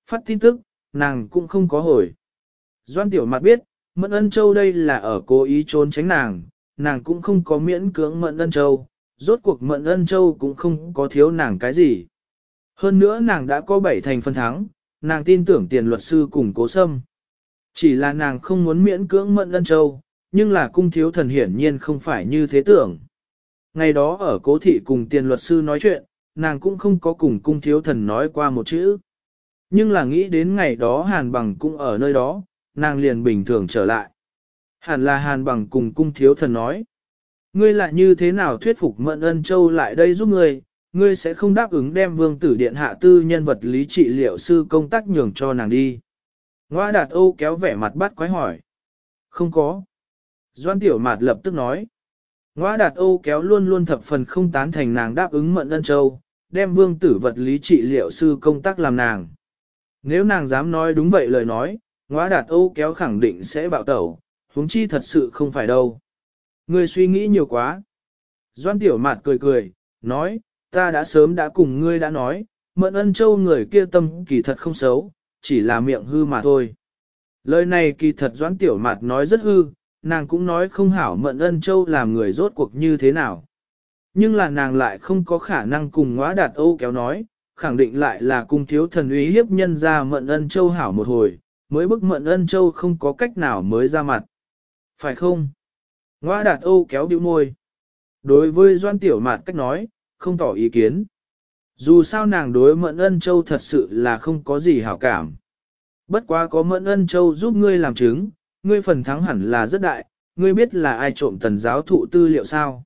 Phát tin tức, nàng cũng không có hồi. Doan Tiểu Mạt biết, Mẫn Ân Châu đây là ở cố ý trốn tránh nàng, nàng cũng không có miễn cưỡng Mẫn Ân Châu, rốt cuộc Mận Ân Châu cũng không có thiếu nàng cái gì. Hơn nữa nàng đã có bảy thành phân thắng, nàng tin tưởng tiền luật sư cùng cố sâm. Chỉ là nàng không muốn miễn cưỡng Mận Ân Châu, nhưng là cung thiếu thần hiển nhiên không phải như thế tưởng. Ngày đó ở cố thị cùng tiền luật sư nói chuyện, nàng cũng không có cùng cung thiếu thần nói qua một chữ. Nhưng là nghĩ đến ngày đó hàn bằng cũng ở nơi đó, nàng liền bình thường trở lại. Hẳn là hàn bằng cùng cung thiếu thần nói. Ngươi lại như thế nào thuyết phục mận ân châu lại đây giúp ngươi, ngươi sẽ không đáp ứng đem vương tử điện hạ tư nhân vật lý trị liệu sư công tác nhường cho nàng đi. Ngoa đạt Âu kéo vẻ mặt bắt quái hỏi. Không có. Doan tiểu mạt lập tức nói. Ngoa đạt Âu kéo luôn luôn thập phần không tán thành nàng đáp ứng mận ân châu, đem vương tử vật lý trị liệu sư công tác làm nàng. Nếu nàng dám nói đúng vậy lời nói, ngoa đạt Âu kéo khẳng định sẽ bạo tẩu, huống chi thật sự không phải đâu. Ngươi suy nghĩ nhiều quá. Doan tiểu mạt cười cười, nói, ta đã sớm đã cùng ngươi đã nói, mận ân châu người kia tâm kỳ thật không xấu, chỉ là miệng hư mà thôi. Lời này kỳ thật doãn tiểu mạt nói rất hư, nàng cũng nói không hảo mận ân châu làm người rốt cuộc như thế nào. Nhưng là nàng lại không có khả năng cùng ngóa đạt Âu kéo nói, khẳng định lại là cung thiếu thần uy hiếp nhân ra mận ân châu hảo một hồi, mới bức mận ân châu không có cách nào mới ra mặt. Phải không? Ngoa đạt Âu kéo bĩu môi. Đối với Doan Tiểu Mạt cách nói, không tỏ ý kiến. Dù sao nàng đối Mận Ân Châu thật sự là không có gì hảo cảm. Bất quá có Mận Ân Châu giúp ngươi làm chứng, ngươi phần thắng hẳn là rất đại, ngươi biết là ai trộm tần giáo thụ tư liệu sao.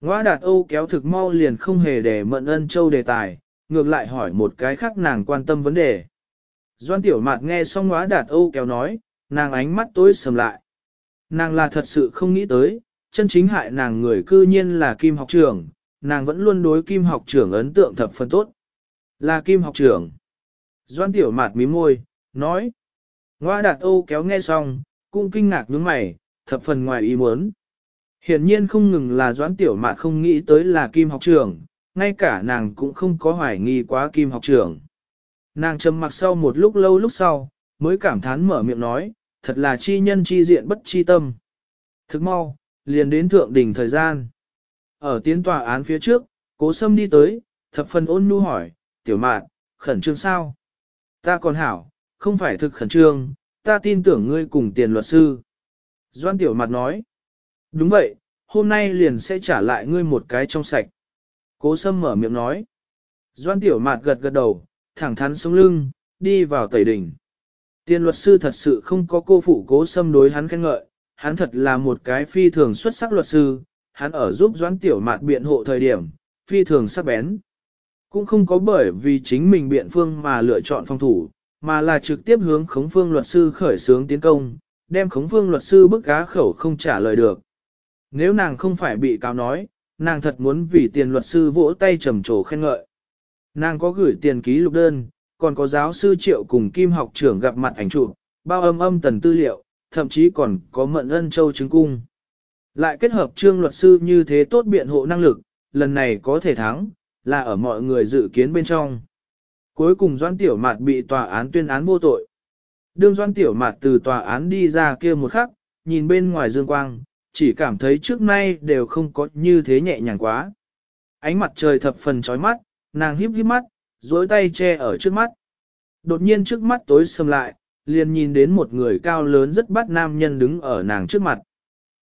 Ngoa đạt Âu kéo thực mau liền không hề để Mận Ân Châu đề tài, ngược lại hỏi một cái khác nàng quan tâm vấn đề. Doan Tiểu Mạt nghe xong ngoa đạt Âu kéo nói, nàng ánh mắt tối sầm lại. Nàng là thật sự không nghĩ tới, chân chính hại nàng người cư nhiên là kim học trưởng, nàng vẫn luôn đối kim học trưởng ấn tượng thập phần tốt. Là kim học trưởng. Doan tiểu mạt mí môi, nói. Ngoa đạt Âu kéo nghe xong, cũng kinh ngạc nhướng mày, thập phần ngoài ý muốn. Hiển nhiên không ngừng là doãn tiểu mạt không nghĩ tới là kim học trưởng, ngay cả nàng cũng không có hoài nghi quá kim học trưởng. Nàng trầm mặc sau một lúc lâu lúc sau, mới cảm thán mở miệng nói, thật là chi nhân chi diện bất chi tâm. Thức mau, liền đến thượng đỉnh thời gian. Ở tiến tòa án phía trước, cố sâm đi tới, thập phần ôn nhu hỏi, tiểu mạn, khẩn trương sao? Ta còn hảo, không phải thực khẩn trương, ta tin tưởng ngươi cùng tiền luật sư. Doan tiểu mặt nói, đúng vậy, hôm nay liền sẽ trả lại ngươi một cái trong sạch. Cố sâm mở miệng nói. Doan tiểu mạt gật gật đầu, thẳng thắn sống lưng, đi vào tẩy đỉnh. Tiên luật sư thật sự không có cô phụ cố xâm đối hắn khen ngợi, hắn thật là một cái phi thường xuất sắc luật sư, hắn ở giúp doãn tiểu mạt biện hộ thời điểm, phi thường sắc bén. Cũng không có bởi vì chính mình biện phương mà lựa chọn phòng thủ, mà là trực tiếp hướng khống phương luật sư khởi xướng tiến công, đem khống phương luật sư bức cá khẩu không trả lời được. Nếu nàng không phải bị cáo nói, nàng thật muốn vì tiền luật sư vỗ tay trầm trồ khen ngợi. Nàng có gửi tiền ký lục đơn, còn có giáo sư triệu cùng kim học trưởng gặp mặt ảnh chụp, bao âm âm tần tư liệu, thậm chí còn có mận ân châu chứng cung. Lại kết hợp trương luật sư như thế tốt biện hộ năng lực, lần này có thể thắng, là ở mọi người dự kiến bên trong. Cuối cùng Doan Tiểu Mạt bị tòa án tuyên án vô tội. Đương Doan Tiểu Mạt từ tòa án đi ra kia một khắc, nhìn bên ngoài dương quang, chỉ cảm thấy trước nay đều không có như thế nhẹ nhàng quá. Ánh mặt trời thập phần chói mắt, nàng híp híp mắt, dối tay che ở trước mắt. Đột nhiên trước mắt tối sầm lại, liền nhìn đến một người cao lớn rất bắt nam nhân đứng ở nàng trước mặt.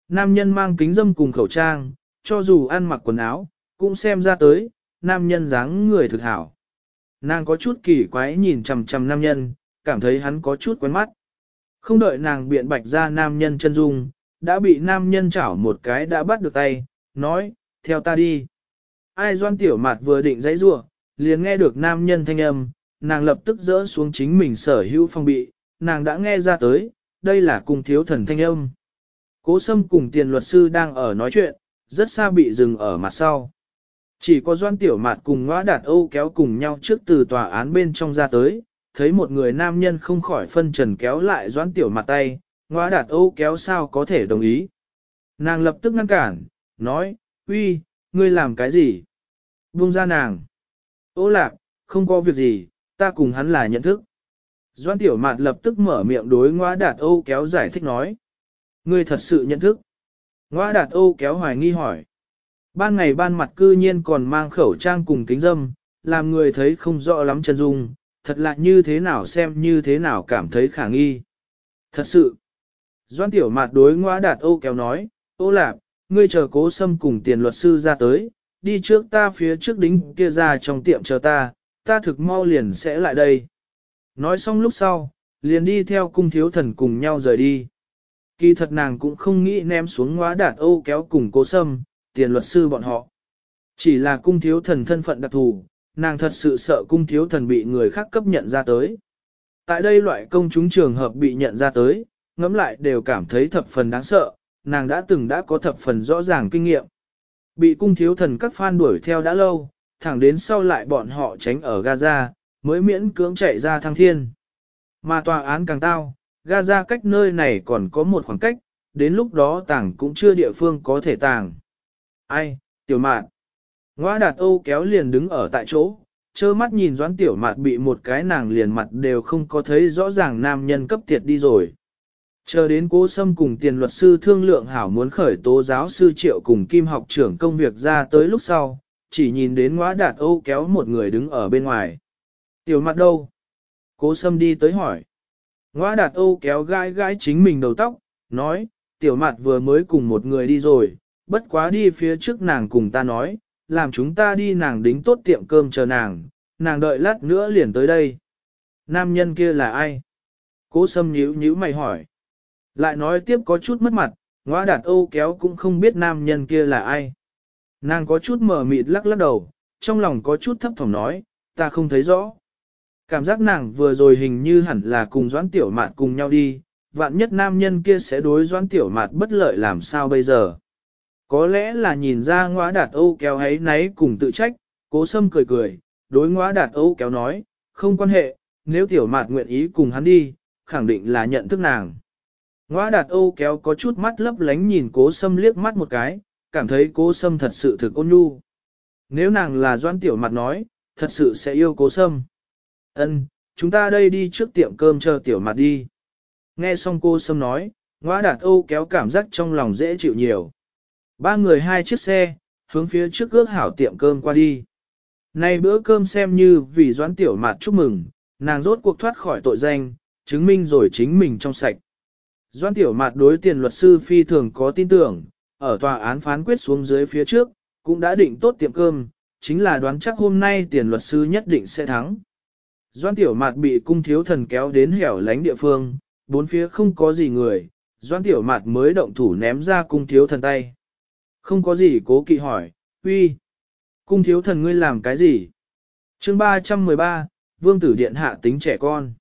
Nam nhân mang kính dâm cùng khẩu trang, cho dù ăn mặc quần áo, cũng xem ra tới, nam nhân dáng người thực hảo. Nàng có chút kỳ quái nhìn chằm chằm nam nhân, cảm thấy hắn có chút quen mắt. Không đợi nàng biện bạch ra nam nhân chân dung, đã bị nam nhân chảo một cái đã bắt được tay, nói, theo ta đi. Ai doan tiểu mặt vừa định dãy rua, liền nghe được nam nhân thanh âm, nàng lập tức dỡ xuống chính mình sở hữu phong bị, nàng đã nghe ra tới, đây là cung thiếu thần thanh âm. Cố sâm cùng tiền luật sư đang ở nói chuyện, rất xa bị dừng ở mặt sau. Chỉ có doan tiểu mạt cùng ngõ đạt âu kéo cùng nhau trước từ tòa án bên trong ra tới, thấy một người nam nhân không khỏi phân trần kéo lại doan tiểu mặt tay, ngõ đạt âu kéo sao có thể đồng ý. Nàng lập tức ngăn cản, nói, uy, ngươi làm cái gì? Buông ra nàng. Ô lạc, không có việc gì, ta cùng hắn là nhận thức. Doan tiểu mạt lập tức mở miệng đối ngoa đạt âu kéo giải thích nói. Ngươi thật sự nhận thức. Ngoa đạt âu kéo hoài nghi hỏi. Ban ngày ban mặt cư nhiên còn mang khẩu trang cùng kính dâm, làm người thấy không rõ lắm chân dung, thật lạ như thế nào xem như thế nào cảm thấy khả nghi. Thật sự, Doan Tiểu Mạt đối ngoa đạt Âu kéo nói, ô lạp, ngươi chờ cố xâm cùng tiền luật sư ra tới, đi trước ta phía trước đính kia ra trong tiệm chờ ta, ta thực mau liền sẽ lại đây. Nói xong lúc sau, liền đi theo cung thiếu thần cùng nhau rời đi. Kỳ thật nàng cũng không nghĩ ném xuống ngõa đạt Âu kéo cùng cố sâm tiền luật sư bọn họ. Chỉ là cung thiếu thần thân phận đặc thù, nàng thật sự sợ cung thiếu thần bị người khác cấp nhận ra tới. Tại đây loại công chúng trường hợp bị nhận ra tới, ngẫm lại đều cảm thấy thập phần đáng sợ, nàng đã từng đã có thập phần rõ ràng kinh nghiệm. Bị cung thiếu thần các fan đuổi theo đã lâu, thẳng đến sau lại bọn họ tránh ở Gaza, mới miễn cưỡng chạy ra thăng thiên. Mà tòa án càng tao, Gaza cách nơi này còn có một khoảng cách, đến lúc đó tàng cũng chưa địa phương có thể tàng. Ai, tiểu mạn. Ngoa đạt Âu kéo liền đứng ở tại chỗ, trơ mắt nhìn doãn tiểu Mạn bị một cái nàng liền mặt đều không có thấy rõ ràng nam nhân cấp tiệt đi rồi. Chờ đến cố sâm cùng tiền luật sư thương lượng hảo muốn khởi tố giáo sư triệu cùng kim học trưởng công việc ra tới lúc sau, chỉ nhìn đến ngõ đạt Âu kéo một người đứng ở bên ngoài. Tiểu mặt đâu? Cố sâm đi tới hỏi. Ngõ đạt Âu kéo gai gai chính mình đầu tóc, nói, tiểu mặt vừa mới cùng một người đi rồi, bất quá đi phía trước nàng cùng ta nói, làm chúng ta đi nàng đính tốt tiệm cơm chờ nàng, nàng đợi lát nữa liền tới đây. Nam nhân kia là ai? Cố sâm nhíu nhíu mày hỏi. Lại nói tiếp có chút mất mặt, ngõ đạt âu kéo cũng không biết nam nhân kia là ai. Nàng có chút mở mịt lắc lắc đầu, trong lòng có chút thấp thỏm nói, ta không thấy rõ. Cảm giác nàng vừa rồi hình như hẳn là cùng doãn tiểu mạn cùng nhau đi, vạn nhất nam nhân kia sẽ đối doãn tiểu mạn bất lợi làm sao bây giờ. Có lẽ là nhìn ra ngõa đạt Âu kéo ấy náy cùng tự trách, cố sâm cười cười, đối ngõa đạt Âu kéo nói, không quan hệ, nếu tiểu mạt nguyện ý cùng hắn đi, khẳng định là nhận thức nàng. Ngõa đạt Âu kéo có chút mắt lấp lánh nhìn cố sâm liếc mắt một cái, cảm thấy cố sâm thật sự thực ôn nhu. Nếu nàng là doan tiểu mặt nói, thật sự sẽ yêu cố sâm. Ân, chúng ta đây đi trước tiệm cơm chờ tiểu mặt đi. Nghe xong cô sâm nói, ngõa đạt Âu kéo cảm giác trong lòng dễ chịu nhiều. Ba người hai chiếc xe, hướng phía trước ước hảo tiệm cơm qua đi. Nay bữa cơm xem như vì doãn tiểu mạt chúc mừng, nàng rốt cuộc thoát khỏi tội danh, chứng minh rồi chính mình trong sạch. Doan tiểu mạt đối tiền luật sư phi thường có tin tưởng, ở tòa án phán quyết xuống dưới phía trước, cũng đã định tốt tiệm cơm, chính là đoán chắc hôm nay tiền luật sư nhất định sẽ thắng. Doan tiểu mạt bị cung thiếu thần kéo đến hẻo lánh địa phương, bốn phía không có gì người, doan tiểu mạt mới động thủ ném ra cung thiếu thần tay. Không có gì cố kỵ hỏi, uy, cung thiếu thần ngươi làm cái gì? chương 313, vương tử điện hạ tính trẻ con.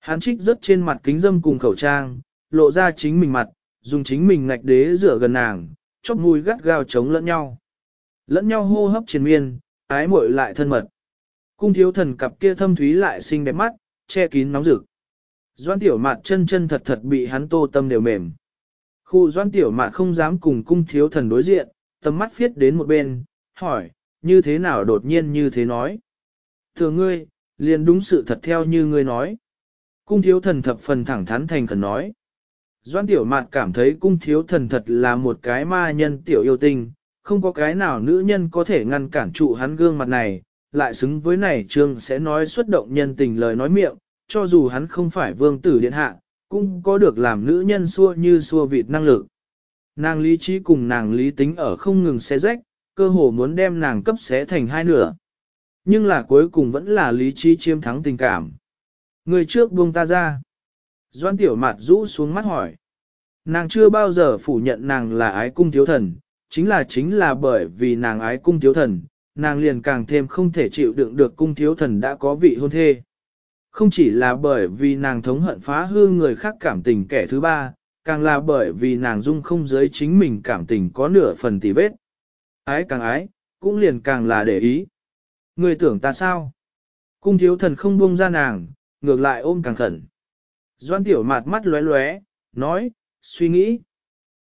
Hán trích rất trên mặt kính dâm cùng khẩu trang, lộ ra chính mình mặt, dùng chính mình ngạch đế rửa gần nàng, chóp mùi gắt gao chống lẫn nhau. Lẫn nhau hô hấp triền miên, ái muội lại thân mật. Cung thiếu thần cặp kia thâm thúy lại xinh đẹp mắt, che kín nóng rực. Doan tiểu mạt chân chân thật thật bị hắn tô tâm đều mềm. Khu doan tiểu mạn không dám cùng cung thiếu thần đối diện, tầm mắt phiết đến một bên, hỏi, như thế nào đột nhiên như thế nói. Thừa ngươi, liền đúng sự thật theo như ngươi nói. Cung thiếu thần thập phần thẳng thắn thành khẩn nói. Doan tiểu mạn cảm thấy cung thiếu thần thật là một cái ma nhân tiểu yêu tinh, không có cái nào nữ nhân có thể ngăn cản trụ hắn gương mặt này, lại xứng với này trương sẽ nói xuất động nhân tình lời nói miệng, cho dù hắn không phải vương tử điện hạ, cũng có được làm nữ nhân xua như xua vịt năng lực. Nàng lý trí cùng nàng lý tính ở không ngừng xé rách, cơ hồ muốn đem nàng cấp xé thành hai nửa. Nhưng là cuối cùng vẫn là lý trí chiếm thắng tình cảm. Người trước buông ta ra. Doan tiểu mạt rũ xuống mắt hỏi. Nàng chưa bao giờ phủ nhận nàng là ái cung thiếu thần, chính là chính là bởi vì nàng ái cung thiếu thần, nàng liền càng thêm không thể chịu đựng được cung thiếu thần đã có vị hôn thê. Không chỉ là bởi vì nàng thống hận phá hư người khác cảm tình kẻ thứ ba, càng là bởi vì nàng dung không giới chính mình cảm tình có nửa phần tì vết. Ái càng ái, cũng liền càng là để ý. Người tưởng ta sao? Cung thiếu thần không buông ra nàng, ngược lại ôm càng khẩn. Doan tiểu mạt mắt lóe lóe, nói, suy nghĩ.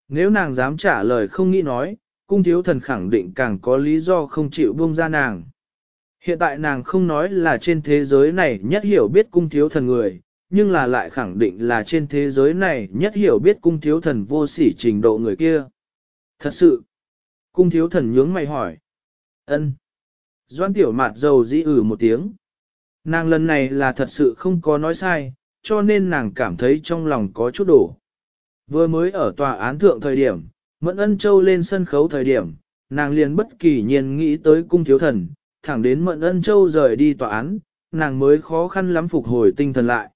Nếu nàng dám trả lời không nghĩ nói, cung thiếu thần khẳng định càng có lý do không chịu buông ra nàng. Hiện tại nàng không nói là trên thế giới này nhất hiểu biết cung thiếu thần người, nhưng là lại khẳng định là trên thế giới này nhất hiểu biết cung thiếu thần vô sỉ trình độ người kia. Thật sự, cung thiếu thần nhướng mày hỏi. ân Doan tiểu mạt dầu dĩ ử một tiếng. Nàng lần này là thật sự không có nói sai, cho nên nàng cảm thấy trong lòng có chút đổ. Vừa mới ở tòa án thượng thời điểm, Mẫn Ân Châu lên sân khấu thời điểm, nàng liền bất kỳ nhiên nghĩ tới cung thiếu thần, thẳng đến Mẫn Ân Châu rời đi tòa án, nàng mới khó khăn lắm phục hồi tinh thần lại.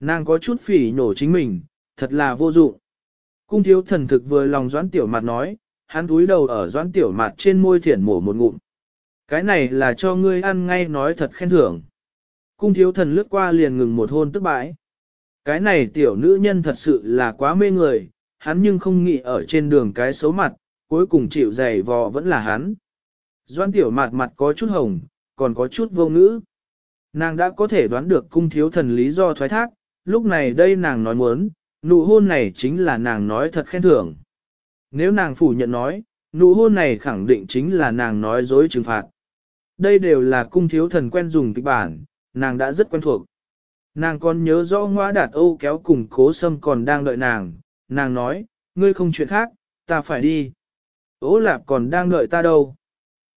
Nàng có chút phỉ nhổ chính mình, thật là vô dụng. Cung thiếu thần thực vừa lòng doãn tiểu mặt nói, hắn túi đầu ở doãn tiểu mặt trên môi thiển mổ một ngụm. Cái này là cho ngươi ăn ngay nói thật khen thưởng. Cung thiếu thần lướt qua liền ngừng một hôn tức bãi. Cái này tiểu nữ nhân thật sự là quá mê người, hắn nhưng không nghĩ ở trên đường cái xấu mặt, cuối cùng chịu dày vò vẫn là hắn. Doan tiểu mặt mặt có chút hồng, còn có chút vô ngữ. Nàng đã có thể đoán được cung thiếu thần lý do thoái thác, lúc này đây nàng nói muốn, nụ hôn này chính là nàng nói thật khen thưởng. Nếu nàng phủ nhận nói, nụ hôn này khẳng định chính là nàng nói dối trừng phạt. Đây đều là cung thiếu thần quen dùng kịch bản, nàng đã rất quen thuộc. Nàng còn nhớ rõ ngoa đạt âu kéo cùng cố sâm còn đang đợi nàng, nàng nói, ngươi không chuyện khác, ta phải đi. Ố lạp còn đang đợi ta đâu.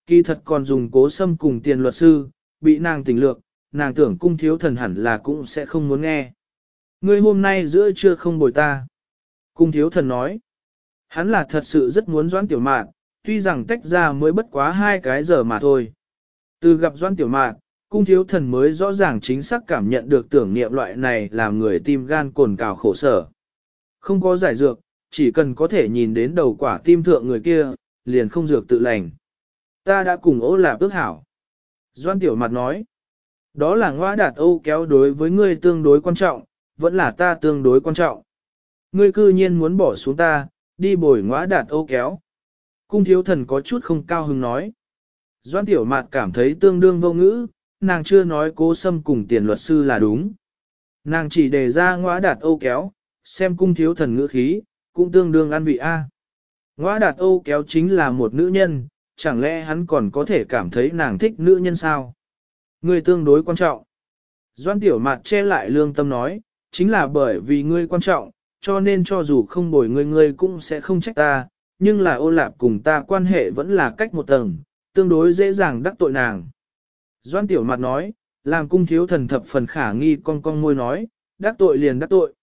Kỳ thật còn dùng cố sâm cùng tiền luật sư, bị nàng tỉnh lược, nàng tưởng cung thiếu thần hẳn là cũng sẽ không muốn nghe. Ngươi hôm nay giữa trưa không bồi ta. Cung thiếu thần nói, hắn là thật sự rất muốn doãn tiểu mạn, tuy rằng tách ra mới bất quá hai cái giờ mà thôi. Từ gặp doãn tiểu mạn, cung thiếu thần mới rõ ràng chính xác cảm nhận được tưởng niệm loại này làm người tim gan cồn cào khổ sở. Không có giải dược, chỉ cần có thể nhìn đến đầu quả tim thượng người kia, liền không dược tự lành. Ta đã cùng ô lạp ước hảo. Doan tiểu mặt nói, đó là ngoa đạt âu kéo đối với ngươi tương đối quan trọng, vẫn là ta tương đối quan trọng. Ngươi cư nhiên muốn bỏ xuống ta, đi bồi ngoa đạt âu kéo. Cung thiếu thần có chút không cao hứng nói. Doan tiểu mạt cảm thấy tương đương vô ngữ, nàng chưa nói cố xâm cùng tiền luật sư là đúng. Nàng chỉ đề ra ngõa đạt âu kéo, xem cung thiếu thần ngữ khí, cũng tương đương ăn vị A. Ngõa đạt âu kéo chính là một nữ nhân, chẳng lẽ hắn còn có thể cảm thấy nàng thích nữ nhân sao? Ngươi tương đối quan trọng. Doan tiểu mặt che lại lương tâm nói, chính là bởi vì ngươi quan trọng, cho nên cho dù không bồi ngươi ngươi cũng sẽ không trách ta, nhưng là ô lạp cùng ta quan hệ vẫn là cách một tầng, tương đối dễ dàng đắc tội nàng. Doan tiểu mặt nói, làm cung thiếu thần thập phần khả nghi con con môi nói, đắc tội liền đắc tội.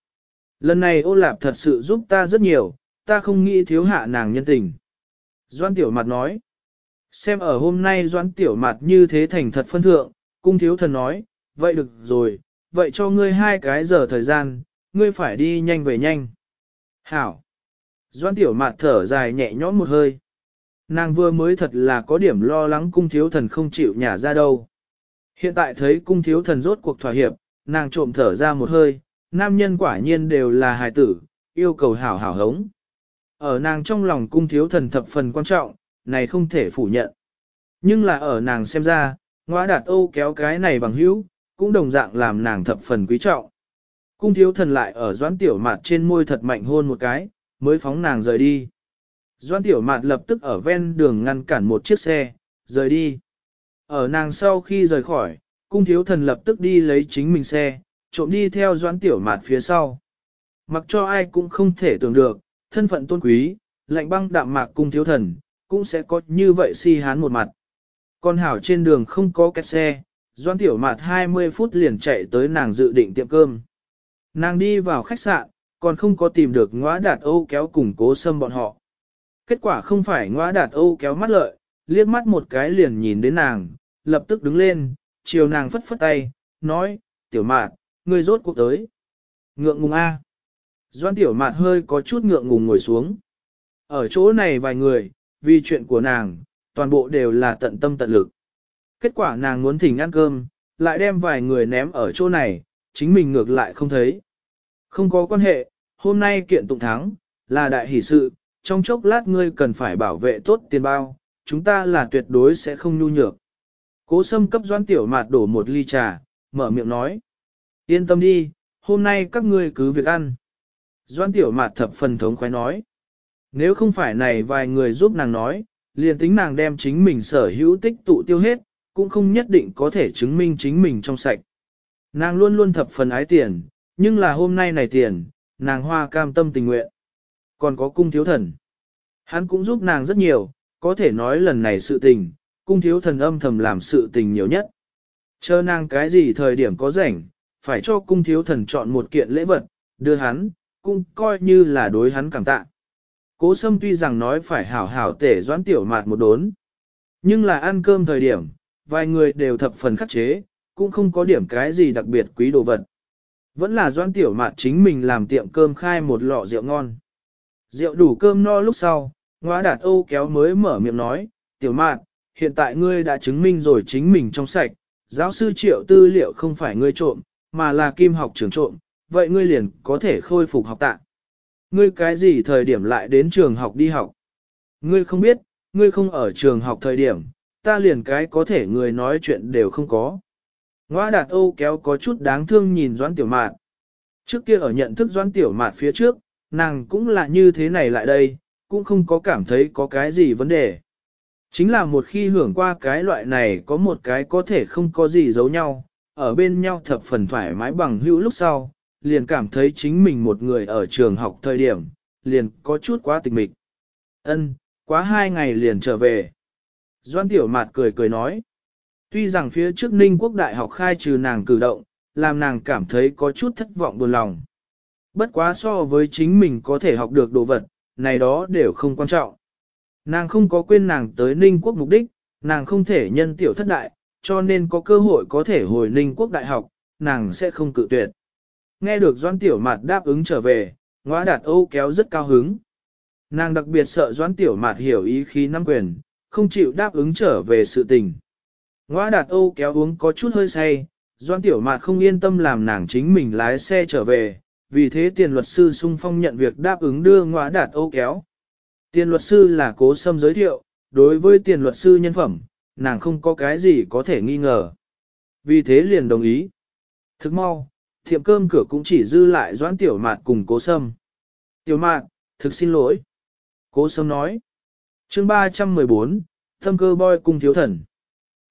Lần này ô lạp thật sự giúp ta rất nhiều, ta không nghĩ thiếu hạ nàng nhân tình. Doan tiểu mặt nói, xem ở hôm nay doan tiểu mặt như thế thành thật phân thượng, cung thiếu thần nói, vậy được rồi, vậy cho ngươi hai cái giờ thời gian, ngươi phải đi nhanh về nhanh. Hảo! Doan tiểu mặt thở dài nhẹ nhõm một hơi. Nàng vừa mới thật là có điểm lo lắng cung thiếu thần không chịu nhả ra đâu. Hiện tại thấy cung thiếu thần rốt cuộc thỏa hiệp, nàng trộm thở ra một hơi, nam nhân quả nhiên đều là hài tử, yêu cầu hảo hảo hống. Ở nàng trong lòng cung thiếu thần thập phần quan trọng, này không thể phủ nhận. Nhưng là ở nàng xem ra, ngõa đạt âu kéo cái này bằng hữu, cũng đồng dạng làm nàng thập phần quý trọng. Cung thiếu thần lại ở doãn tiểu mạt trên môi thật mạnh hôn một cái, mới phóng nàng rời đi. Doãn tiểu mạt lập tức ở ven đường ngăn cản một chiếc xe, rời đi. Ở nàng sau khi rời khỏi, cung thiếu thần lập tức đi lấy chính mình xe, trộm đi theo doãn tiểu mạt phía sau. Mặc cho ai cũng không thể tưởng được, thân phận tôn quý, lạnh băng đạm mạc cung thiếu thần, cũng sẽ có như vậy si hán một mặt. Con hảo trên đường không có kẹt xe, doãn Tiểu Mạt 20 phút liền chạy tới nàng dự định tiệm cơm. Nàng đi vào khách sạn, còn không có tìm được ngõa đạt Âu kéo cùng cố xâm bọn họ. Kết quả không phải ngõa đạt Âu kéo mắt lợi, liếc mắt một cái liền nhìn đến nàng, lập tức đứng lên, chiều nàng phất phất tay, nói, Tiểu Mạt, ngươi rốt cuộc tới. Ngượng ngùng A. Doan Tiểu Mạt hơi có chút ngượng ngùng ngồi xuống. Ở chỗ này vài người, vì chuyện của nàng, toàn bộ đều là tận tâm tận lực. Kết quả nàng muốn thỉnh ăn cơm, lại đem vài người ném ở chỗ này, chính mình ngược lại không thấy. Không có quan hệ, hôm nay kiện tụng thắng, là đại hỷ sự, trong chốc lát ngươi cần phải bảo vệ tốt tiền bao, chúng ta là tuyệt đối sẽ không nhu nhược. Cố sâm cấp doan tiểu mạt đổ một ly trà, mở miệng nói. Yên tâm đi, hôm nay các ngươi cứ việc ăn. Doan tiểu mạt thập phần thống khoái nói. Nếu không phải này vài người giúp nàng nói, liền tính nàng đem chính mình sở hữu tích tụ tiêu hết, cũng không nhất định có thể chứng minh chính mình trong sạch. Nàng luôn luôn thập phần ái tiền, nhưng là hôm nay này tiền, nàng hoa cam tâm tình nguyện. Còn có cung thiếu thần. Hắn cũng giúp nàng rất nhiều, có thể nói lần này sự tình, cung thiếu thần âm thầm làm sự tình nhiều nhất. Chờ nàng cái gì thời điểm có rảnh, phải cho cung thiếu thần chọn một kiện lễ vật, đưa hắn, cung coi như là đối hắn cảm tạ. Cố sâm tuy rằng nói phải hảo hảo tể doãn tiểu mạt một đốn, nhưng là ăn cơm thời điểm, vài người đều thập phần khắc chế, cũng không có điểm cái gì đặc biệt quý đồ vật. Vẫn là doãn tiểu mạt chính mình làm tiệm cơm khai một lọ rượu ngon. Rượu đủ cơm no lúc sau, ngóa đạt âu kéo mới mở miệng nói, tiểu mạt, hiện tại ngươi đã chứng minh rồi chính mình trong sạch, giáo sư triệu tư liệu không phải ngươi trộm, mà là kim học trường trộm, vậy ngươi liền có thể khôi phục học tạ. Ngươi cái gì thời điểm lại đến trường học đi học? Ngươi không biết, ngươi không ở trường học thời điểm, ta liền cái có thể người nói chuyện đều không có. Ngoa đạt Âu kéo có chút đáng thương nhìn Doãn Tiểu Mạt. Trước kia ở nhận thức Doãn Tiểu Mạt phía trước, nàng cũng là như thế này lại đây, cũng không có cảm thấy có cái gì vấn đề. Chính là một khi hưởng qua cái loại này có một cái có thể không có gì giấu nhau, ở bên nhau thập phần thoải mái bằng hữu lúc sau, liền cảm thấy chính mình một người ở trường học thời điểm, liền có chút quá tịch mịch. Ân, quá hai ngày liền trở về. Doan Tiểu Mạt cười cười nói. Tuy rằng phía trước Ninh Quốc Đại học khai trừ nàng cử động, làm nàng cảm thấy có chút thất vọng buồn lòng. Bất quá so với chính mình có thể học được đồ vật, này đó đều không quan trọng. Nàng không có quên nàng tới Ninh Quốc mục đích, nàng không thể nhân tiểu thất đại, cho nên có cơ hội có thể hồi Ninh Quốc Đại học, nàng sẽ không cự tuyệt. Nghe được Doan Tiểu Mạt đáp ứng trở về, ngõa đạt Âu kéo rất cao hứng. Nàng đặc biệt sợ Doan Tiểu Mạt hiểu ý khí nắm quyền, không chịu đáp ứng trở về sự tình. Ngõa đạt Âu kéo uống có chút hơi say, Doan Tiểu Mạt không yên tâm làm nàng chính mình lái xe trở về, vì thế tiền luật sư sung phong nhận việc đáp ứng đưa ngõa đạt Âu kéo. Tiền luật sư là cố xâm giới thiệu, đối với tiền luật sư nhân phẩm, nàng không có cái gì có thể nghi ngờ. Vì thế liền đồng ý. Thức mau, tiệm cơm cửa cũng chỉ dư lại doãn tiểu mạt cùng cố sâm. Tiểu mạt, thực xin lỗi. Cố sâm nói. chương 314, thâm cơ boy cùng thiếu thần.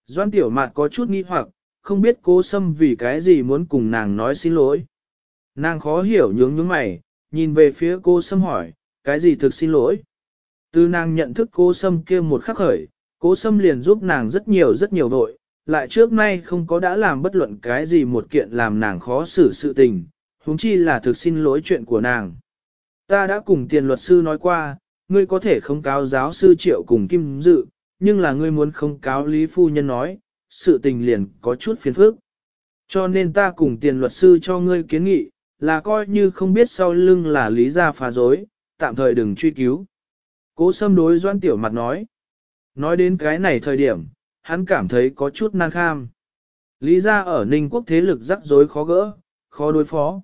Doãn tiểu mạt có chút nghi hoặc, không biết cố sâm vì cái gì muốn cùng nàng nói xin lỗi. Nàng khó hiểu nhướng nhướng mày, nhìn về phía cô sâm hỏi, cái gì thực xin lỗi. Từ nàng nhận thức cô sâm kia một khắc khởi, cố sâm liền giúp nàng rất nhiều rất nhiều vội, lại trước nay không có đã làm bất luận cái gì một kiện làm nàng khó xử sự tình, huống chi là thực xin lỗi chuyện của nàng. Ta đã cùng tiền luật sư nói qua, ngươi có thể không cáo giáo sư triệu cùng kim dự, nhưng là ngươi muốn không cáo lý phu nhân nói, sự tình liền có chút phiền phức. Cho nên ta cùng tiền luật sư cho ngươi kiến nghị, là coi như không biết sau lưng là lý gia phá dối, tạm thời đừng truy cứu. Cố sâm đối doan tiểu mặt nói. Nói đến cái này thời điểm, hắn cảm thấy có chút nan kham. Lý ra ở Ninh quốc thế lực rắc rối khó gỡ, khó đối phó.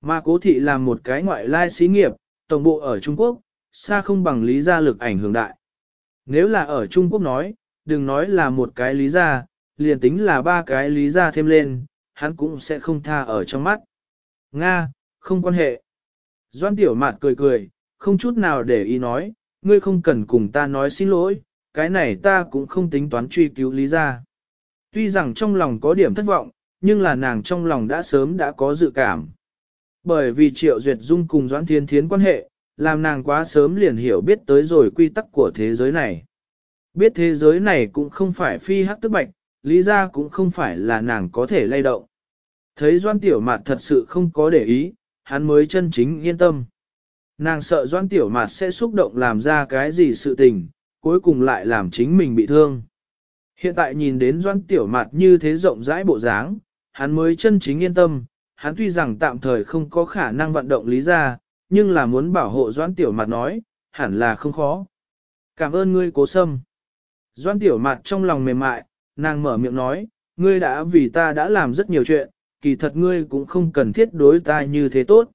Mà cố thị làm một cái ngoại lai xí nghiệp, tổng bộ ở Trung Quốc, xa không bằng lý gia lực ảnh hưởng đại. Nếu là ở Trung Quốc nói, đừng nói là một cái lý gia, liền tính là ba cái lý gia thêm lên, hắn cũng sẽ không tha ở trong mắt. Nga, không quan hệ. Doan tiểu mạt cười cười, không chút nào để ý nói, ngươi không cần cùng ta nói xin lỗi, cái này ta cũng không tính toán truy cứu lý ra. Tuy rằng trong lòng có điểm thất vọng, nhưng là nàng trong lòng đã sớm đã có dự cảm. Bởi vì Triệu Duyệt Dung cùng Doãn Thiên Thiến quan hệ, làm nàng quá sớm liền hiểu biết tới rồi quy tắc của thế giới này. Biết thế giới này cũng không phải phi hắc tức bạch, lý ra cũng không phải là nàng có thể lay động. Thấy Doan Tiểu Mạt thật sự không có để ý, hắn mới chân chính yên tâm. Nàng sợ Doan Tiểu Mạt sẽ xúc động làm ra cái gì sự tình, cuối cùng lại làm chính mình bị thương. Hiện tại nhìn đến Doan Tiểu Mạt như thế rộng rãi bộ dáng, hắn mới chân chính yên tâm, hắn tuy rằng tạm thời không có khả năng vận động lý ra, nhưng là muốn bảo hộ Doan Tiểu Mạt nói, hẳn là không khó. Cảm ơn ngươi cố sâm. Doan Tiểu Mạt trong lòng mềm mại, nàng mở miệng nói, ngươi đã vì ta đã làm rất nhiều chuyện, kỳ thật ngươi cũng không cần thiết đối ta như thế tốt.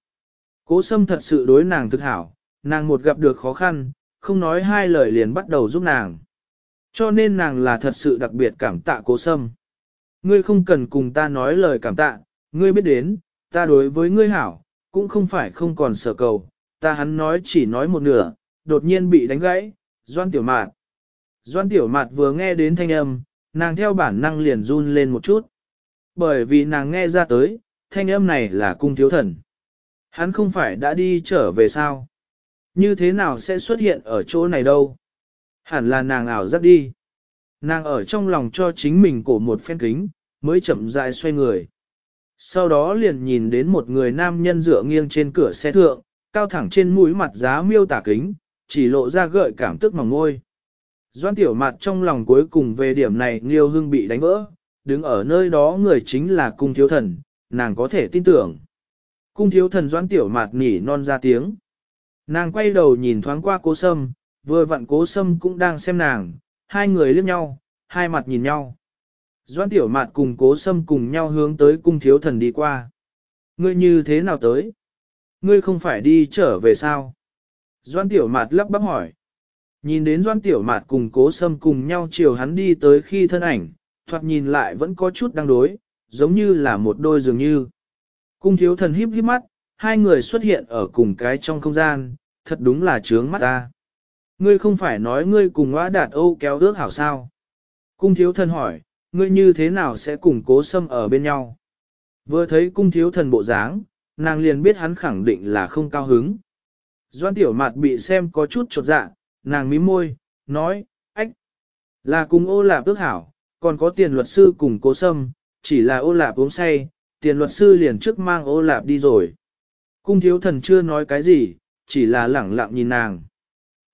Cố sâm thật sự đối nàng thực hảo, nàng một gặp được khó khăn, không nói hai lời liền bắt đầu giúp nàng. Cho nên nàng là thật sự đặc biệt cảm tạ cố sâm. Ngươi không cần cùng ta nói lời cảm tạ, ngươi biết đến, ta đối với ngươi hảo, cũng không phải không còn sở cầu, ta hắn nói chỉ nói một nửa, đột nhiên bị đánh gãy, doan tiểu mạt. Doan tiểu mạt vừa nghe đến thanh âm, nàng theo bản năng liền run lên một chút. Bởi vì nàng nghe ra tới, thanh âm này là cung thiếu thần. Hắn không phải đã đi trở về sao? Như thế nào sẽ xuất hiện ở chỗ này đâu? Hẳn là nàng ảo giác đi. Nàng ở trong lòng cho chính mình cổ một phen kính, mới chậm rãi xoay người. Sau đó liền nhìn đến một người nam nhân dựa nghiêng trên cửa xe thượng, cao thẳng trên mũi mặt giá miêu tả kính, chỉ lộ ra gợi cảm tức mỏng ngôi. Doan tiểu mặt trong lòng cuối cùng về điểm này Nghiêu Hưng bị đánh vỡ, đứng ở nơi đó người chính là cung thiếu thần, nàng có thể tin tưởng. Cung thiếu thần doãn tiểu mạt nỉ non ra tiếng. Nàng quay đầu nhìn thoáng qua cố sâm, vừa vặn cố sâm cũng đang xem nàng, hai người liếc nhau, hai mặt nhìn nhau. doãn tiểu mạt cùng cố sâm cùng nhau hướng tới cung thiếu thần đi qua. Ngươi như thế nào tới? Ngươi không phải đi trở về sao? Doan tiểu mạt lắp bắp hỏi. Nhìn đến doan tiểu mạt cùng cố sâm cùng nhau chiều hắn đi tới khi thân ảnh, thoạt nhìn lại vẫn có chút đang đối, giống như là một đôi dường như. Cung thiếu thần híp híp mắt, hai người xuất hiện ở cùng cái trong không gian, thật đúng là trướng mắt ta. Ngươi không phải nói ngươi cùng ngõ đạt Âu kéo ước hảo sao? Cung thiếu thần hỏi, ngươi như thế nào sẽ cùng cố sâm ở bên nhau? Vừa thấy cung thiếu thần bộ dáng, nàng liền biết hắn khẳng định là không cao hứng. Doan tiểu mạt bị xem có chút chột dạ, nàng mím môi, nói, ách, là cùng ô lạp ước hảo, còn có tiền luật sư cùng cố sâm, chỉ là ô lạp uống say, tiền luật sư liền trước mang ô lạp đi rồi. Cung thiếu thần chưa nói cái gì, chỉ là lẳng lặng nhìn nàng.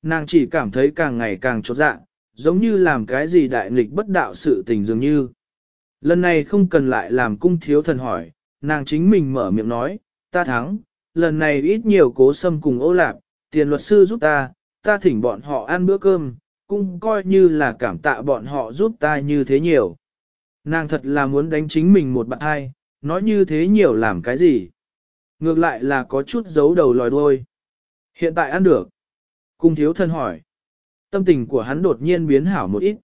Nàng chỉ cảm thấy càng ngày càng chột dạ, giống như làm cái gì đại nghịch bất đạo sự tình dường như. Lần này không cần lại làm cung thiếu thần hỏi, nàng chính mình mở miệng nói, ta thắng, lần này ít nhiều cố xâm cùng ô lạp, tiền luật sư giúp ta, ta thỉnh bọn họ ăn bữa cơm, cũng coi như là cảm tạ bọn họ giúp ta như thế nhiều. Nàng thật là muốn đánh chính mình một bạn hai, nói như thế nhiều làm cái gì. Ngược lại là có chút giấu đầu lòi đuôi. Hiện tại ăn được. Cung thiếu thân hỏi. Tâm tình của hắn đột nhiên biến hảo một ít.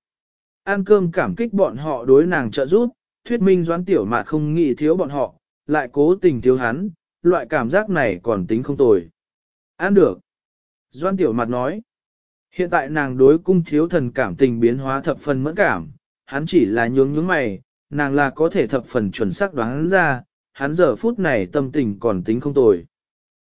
Ăn cơm cảm kích bọn họ đối nàng trợ giúp, thuyết minh doãn tiểu mà không nghĩ thiếu bọn họ, lại cố tình thiếu hắn, loại cảm giác này còn tính không tồi. Ăn được. Doan tiểu mặt nói. Hiện tại nàng đối cung thiếu thần cảm tình biến hóa thập phần mẫn cảm, hắn chỉ là nhướng nhướng mày, nàng là có thể thập phần chuẩn xác đoán ra, hắn giờ phút này tâm tình còn tính không tồi.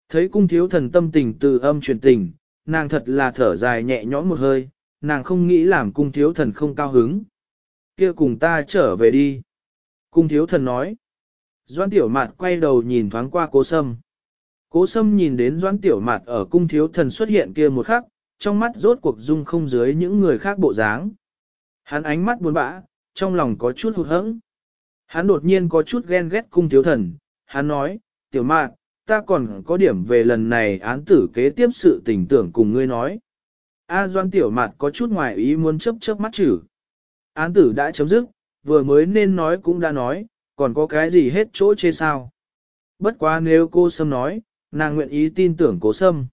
Thấy cung thiếu thần tâm tình từ âm truyền tình, nàng thật là thở dài nhẹ nhõm một hơi, nàng không nghĩ làm cung thiếu thần không cao hứng. kia cùng ta trở về đi. Cung thiếu thần nói. Doan tiểu mạt quay đầu nhìn thoáng qua cố sâm. Cố sâm nhìn đến doan tiểu mạt ở cung thiếu thần xuất hiện kia một khắc, trong mắt rốt cuộc dung không dưới những người khác bộ dáng. Hắn ánh mắt buồn bã, trong lòng có chút hụt hẫng. Hắn đột nhiên có chút ghen ghét cung thiếu thần, hắn nói, tiểu mạt, ta còn có điểm về lần này án tử kế tiếp sự tình tưởng cùng ngươi nói. A doan tiểu mạt có chút ngoài ý muốn chấp chớp mắt chử. Án tử đã chấm dứt, vừa mới nên nói cũng đã nói, còn có cái gì hết chỗ chê sao. Bất quá nếu cô Sâm nói, nàng nguyện ý tin tưởng cô Sâm.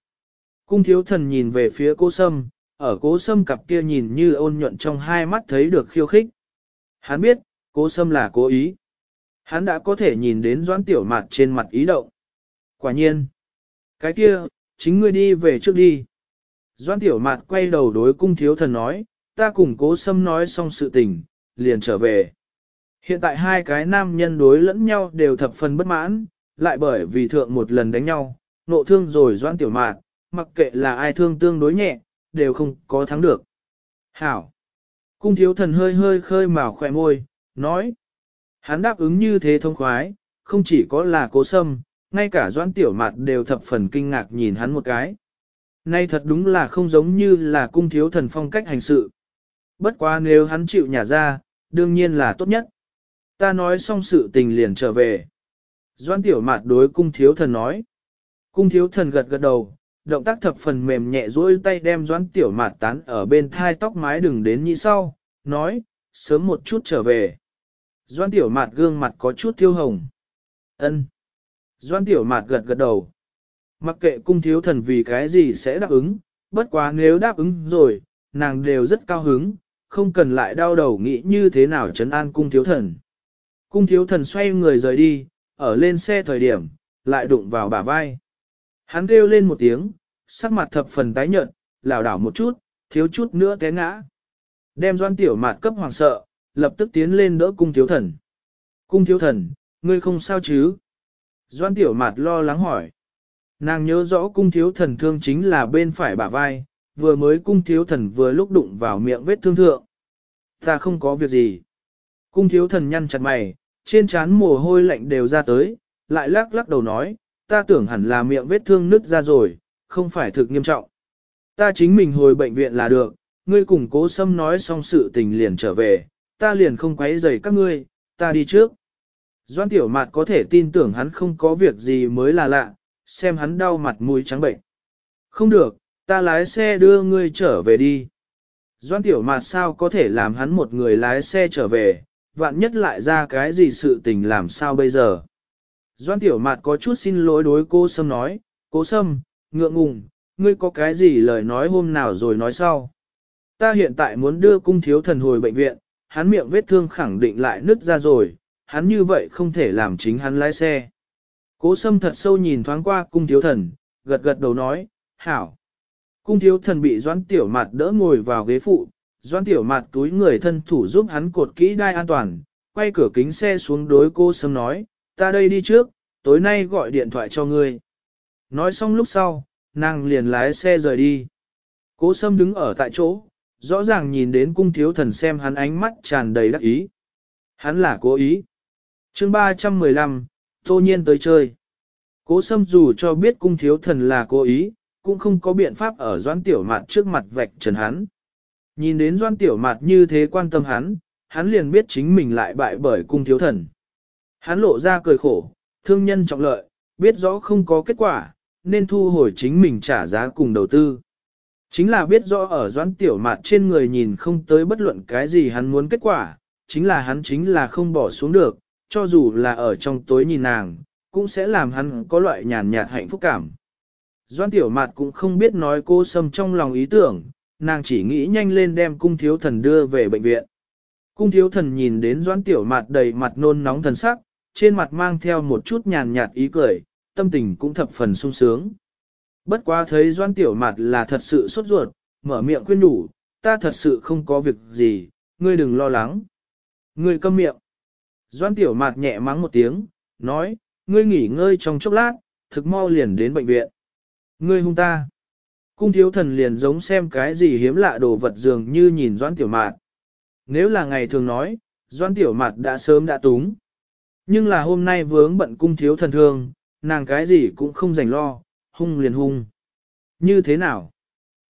Cung thiếu thần nhìn về phía cô Sâm, ở cố Sâm cặp kia nhìn như ôn nhuận trong hai mắt thấy được khiêu khích. Hắn biết, cố Sâm là cố ý. Hắn đã có thể nhìn đến doãn tiểu mặt trên mặt ý động. Quả nhiên. Cái kia, chính ngươi đi về trước đi. Doan tiểu mạt quay đầu đối cung thiếu thần nói, ta cùng cố Sâm nói xong sự tình, liền trở về. Hiện tại hai cái nam nhân đối lẫn nhau đều thập phần bất mãn, lại bởi vì thượng một lần đánh nhau, nộ thương rồi doan tiểu mạt, mặc kệ là ai thương tương đối nhẹ, đều không có thắng được. Hảo! Cung thiếu thần hơi hơi khơi mào khỏe môi, nói. Hắn đáp ứng như thế thông khoái, không chỉ có là cố sâm, ngay cả doãn tiểu mặt đều thập phần kinh ngạc nhìn hắn một cái. Nay thật đúng là không giống như là cung thiếu thần phong cách hành sự. Bất quá nếu hắn chịu nhả ra, đương nhiên là tốt nhất. Ta nói xong sự tình liền trở về. Doan tiểu mạt đối cung thiếu thần nói. Cung thiếu thần gật gật đầu, động tác thập phần mềm nhẹ duỗi tay đem Doãn tiểu mạt tán ở bên thai tóc mái đừng đến nhị sau, nói, sớm một chút trở về. Doan tiểu mạt gương mặt có chút thiêu hồng. ân Doan tiểu mạt gật gật đầu. Mặc kệ cung thiếu thần vì cái gì sẽ đáp ứng, bất quá nếu đáp ứng rồi, nàng đều rất cao hứng, không cần lại đau đầu nghĩ như thế nào trấn an cung thiếu thần. Cung thiếu thần xoay người rời đi, ở lên xe thời điểm, lại đụng vào bả vai. Hắn kêu lên một tiếng, sắc mặt thập phần tái nhợt, lảo đảo một chút, thiếu chút nữa té ngã. Đem doan tiểu mạt cấp hoàng sợ, lập tức tiến lên đỡ cung thiếu thần. Cung thiếu thần, ngươi không sao chứ? Doan tiểu mạt lo lắng hỏi. Nàng nhớ rõ cung thiếu thần thương chính là bên phải bả vai, vừa mới cung thiếu thần vừa lúc đụng vào miệng vết thương thượng. Ta không có việc gì. Cung thiếu thần nhăn chặt mày, trên trán mồ hôi lạnh đều ra tới, lại lắc lắc đầu nói, ta tưởng hẳn là miệng vết thương nứt ra rồi, không phải thực nghiêm trọng. Ta chính mình hồi bệnh viện là được, ngươi cùng cố xâm nói xong sự tình liền trở về, ta liền không quấy rầy các ngươi, ta đi trước. Doan tiểu mạt có thể tin tưởng hắn không có việc gì mới là lạ, xem hắn đau mặt mũi trắng bệnh. Không được, ta lái xe đưa ngươi trở về đi. Doan tiểu mạt sao có thể làm hắn một người lái xe trở về, vạn nhất lại ra cái gì sự tình làm sao bây giờ. Doan tiểu mạt có chút xin lỗi đối cô Sâm nói, cô Sâm, ngượng ngùng, ngươi có cái gì lời nói hôm nào rồi nói sau. Ta hiện tại muốn đưa cung thiếu thần hồi bệnh viện, hắn miệng vết thương khẳng định lại nứt ra rồi, hắn như vậy không thể làm chính hắn lái xe. Cố Sâm thật sâu nhìn thoáng qua cung thiếu thần, gật gật đầu nói, hảo. Cung thiếu thần bị doãn tiểu mặt đỡ ngồi vào ghế phụ, doãn tiểu mặt túi người thân thủ giúp hắn cột kỹ đai an toàn, quay cửa kính xe xuống đối cô Sâm nói, ta đây đi trước, tối nay gọi điện thoại cho ngươi. Nói xong lúc sau, nàng liền lái xe rời đi. Cố Sâm đứng ở tại chỗ, rõ ràng nhìn đến cung thiếu thần xem hắn ánh mắt tràn đầy đắc ý. Hắn là cố ý. chương 315, tô nhiên tới chơi. Cố Sâm dù cho biết cung thiếu thần là cố ý, cũng không có biện pháp ở doan tiểu mạt trước mặt vạch trần hắn. Nhìn đến doan tiểu mạt như thế quan tâm hắn, hắn liền biết chính mình lại bại bởi cung thiếu thần. Hắn lộ ra cười khổ, thương nhân trọng lợi, biết rõ không có kết quả, nên thu hồi chính mình trả giá cùng đầu tư. Chính là biết rõ ở doãn tiểu mạt trên người nhìn không tới bất luận cái gì hắn muốn kết quả, chính là hắn chính là không bỏ xuống được, cho dù là ở trong tối nhìn nàng, cũng sẽ làm hắn có loại nhàn nhạt hạnh phúc cảm. Doan tiểu mạt cũng không biết nói cô sâm trong lòng ý tưởng, nàng chỉ nghĩ nhanh lên đem cung thiếu thần đưa về bệnh viện. Cung thiếu thần nhìn đến doan tiểu mạt đầy mặt nôn nóng thần sắc, trên mặt mang theo một chút nhàn nhạt ý cười, tâm tình cũng thập phần sung sướng. Bất quá thấy doan tiểu mặt là thật sự sốt ruột, mở miệng khuyên đủ, ta thật sự không có việc gì, ngươi đừng lo lắng. Ngươi câm miệng. Doan tiểu mạt nhẹ mắng một tiếng, nói, ngươi nghỉ ngơi trong chốc lát, thực mau liền đến bệnh viện. Ngươi hung ta. Cung thiếu thần liền giống xem cái gì hiếm lạ đồ vật dường như nhìn doan tiểu mạt. Nếu là ngày thường nói, doan tiểu mạt đã sớm đã túng. Nhưng là hôm nay vướng bận cung thiếu thần thương, nàng cái gì cũng không rảnh lo, hung liền hung. Như thế nào?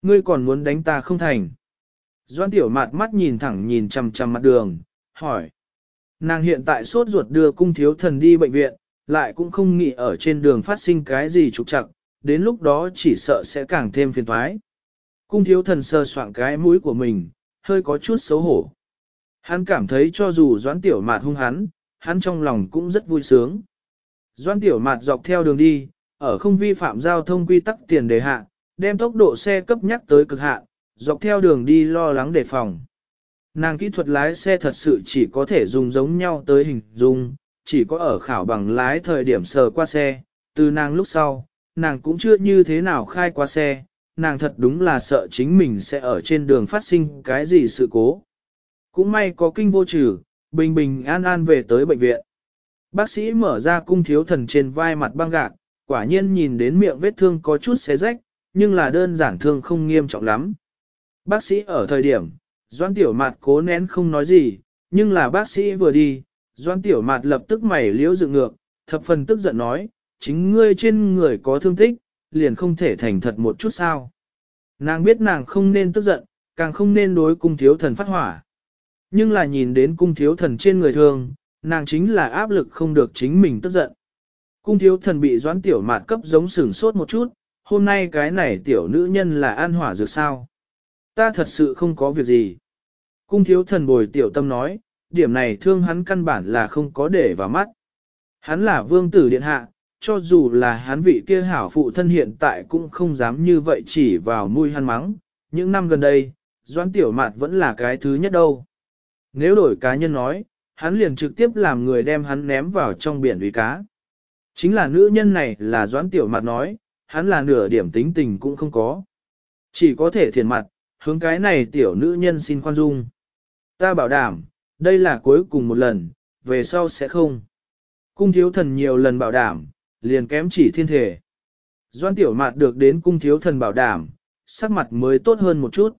Ngươi còn muốn đánh ta không thành? Doan tiểu mạt mắt nhìn thẳng nhìn chằm chằm mặt đường, hỏi. Nàng hiện tại sốt ruột đưa cung thiếu thần đi bệnh viện, lại cũng không nghĩ ở trên đường phát sinh cái gì trục trặc, đến lúc đó chỉ sợ sẽ càng thêm phiền toái. Cung thiếu thần sơ soạn cái mũi của mình, hơi có chút xấu hổ. Hắn cảm thấy cho dù doãn tiểu mạt hung hắn, hắn trong lòng cũng rất vui sướng. Doãn tiểu mạt dọc theo đường đi, ở không vi phạm giao thông quy tắc tiền đề hạ, đem tốc độ xe cấp nhắc tới cực hạn, dọc theo đường đi lo lắng đề phòng. Nàng kỹ thuật lái xe thật sự chỉ có thể dùng giống nhau tới hình dung, chỉ có ở khảo bằng lái thời điểm sờ qua xe, từ nàng lúc sau, nàng cũng chưa như thế nào khai qua xe, nàng thật đúng là sợ chính mình sẽ ở trên đường phát sinh cái gì sự cố. Cũng may có kinh vô trừ, bình bình an an về tới bệnh viện. Bác sĩ mở ra cung thiếu thần trên vai mặt băng gạc, quả nhiên nhìn đến miệng vết thương có chút xé rách, nhưng là đơn giản thương không nghiêm trọng lắm. Bác sĩ ở thời điểm, Doan tiểu mạt cố nén không nói gì, nhưng là bác sĩ vừa đi, doan tiểu mạt lập tức mày liễu dựng ngược, thập phần tức giận nói, chính ngươi trên người có thương tích, liền không thể thành thật một chút sao. Nàng biết nàng không nên tức giận, càng không nên đối cung thiếu thần phát hỏa. Nhưng là nhìn đến cung thiếu thần trên người thường, nàng chính là áp lực không được chính mình tức giận. Cung thiếu thần bị doãn tiểu mạt cấp giống sửng sốt một chút, hôm nay cái này tiểu nữ nhân là an hỏa dược sao. Ta thật sự không có việc gì. Cung thiếu thần bồi tiểu tâm nói, điểm này thương hắn căn bản là không có để vào mắt. Hắn là vương tử điện hạ, cho dù là hắn vị kia hảo phụ thân hiện tại cũng không dám như vậy chỉ vào mũi hắn mắng. Những năm gần đây, doãn tiểu mạt vẫn là cái thứ nhất đâu. Nếu đổi cá nhân nói, hắn liền trực tiếp làm người đem hắn ném vào trong biển uy cá. Chính là nữ nhân này là doãn tiểu mặt nói, hắn là nửa điểm tính tình cũng không có. Chỉ có thể thiền mặt, hướng cái này tiểu nữ nhân xin khoan dung. Ta bảo đảm, đây là cuối cùng một lần, về sau sẽ không. Cung thiếu thần nhiều lần bảo đảm, liền kém chỉ thiên thể. Doan tiểu mạt được đến cung thiếu thần bảo đảm, sắc mặt mới tốt hơn một chút.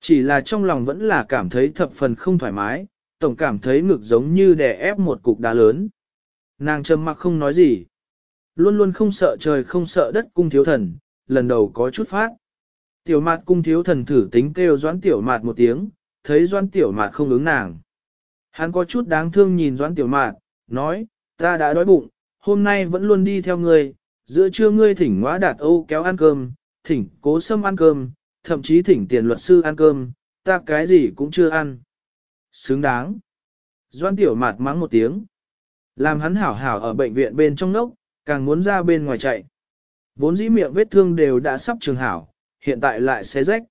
Chỉ là trong lòng vẫn là cảm thấy thập phần không thoải mái, tổng cảm thấy ngực giống như đè ép một cục đá lớn. Nàng trầm mặc không nói gì. Luôn luôn không sợ trời không sợ đất cung thiếu thần, lần đầu có chút phát. Tiểu mạt cung thiếu thần thử tính kêu doãn tiểu mạt một tiếng, thấy doãn tiểu mạt không ứng nàng. Hắn có chút đáng thương nhìn doãn tiểu mạt, nói, ta đã đói bụng, hôm nay vẫn luôn đi theo ngươi, giữa trưa ngươi thỉnh ngõa đạt âu kéo ăn cơm, thỉnh cố sâm ăn cơm, thậm chí thỉnh tiền luật sư ăn cơm, ta cái gì cũng chưa ăn. Xứng đáng. Doan tiểu mạt mắng một tiếng. Làm hắn hảo hảo ở bệnh viện bên trong nốc, càng muốn ra bên ngoài chạy. Vốn dĩ miệng vết thương đều đã sắp trường hảo, hiện tại lại xé rách.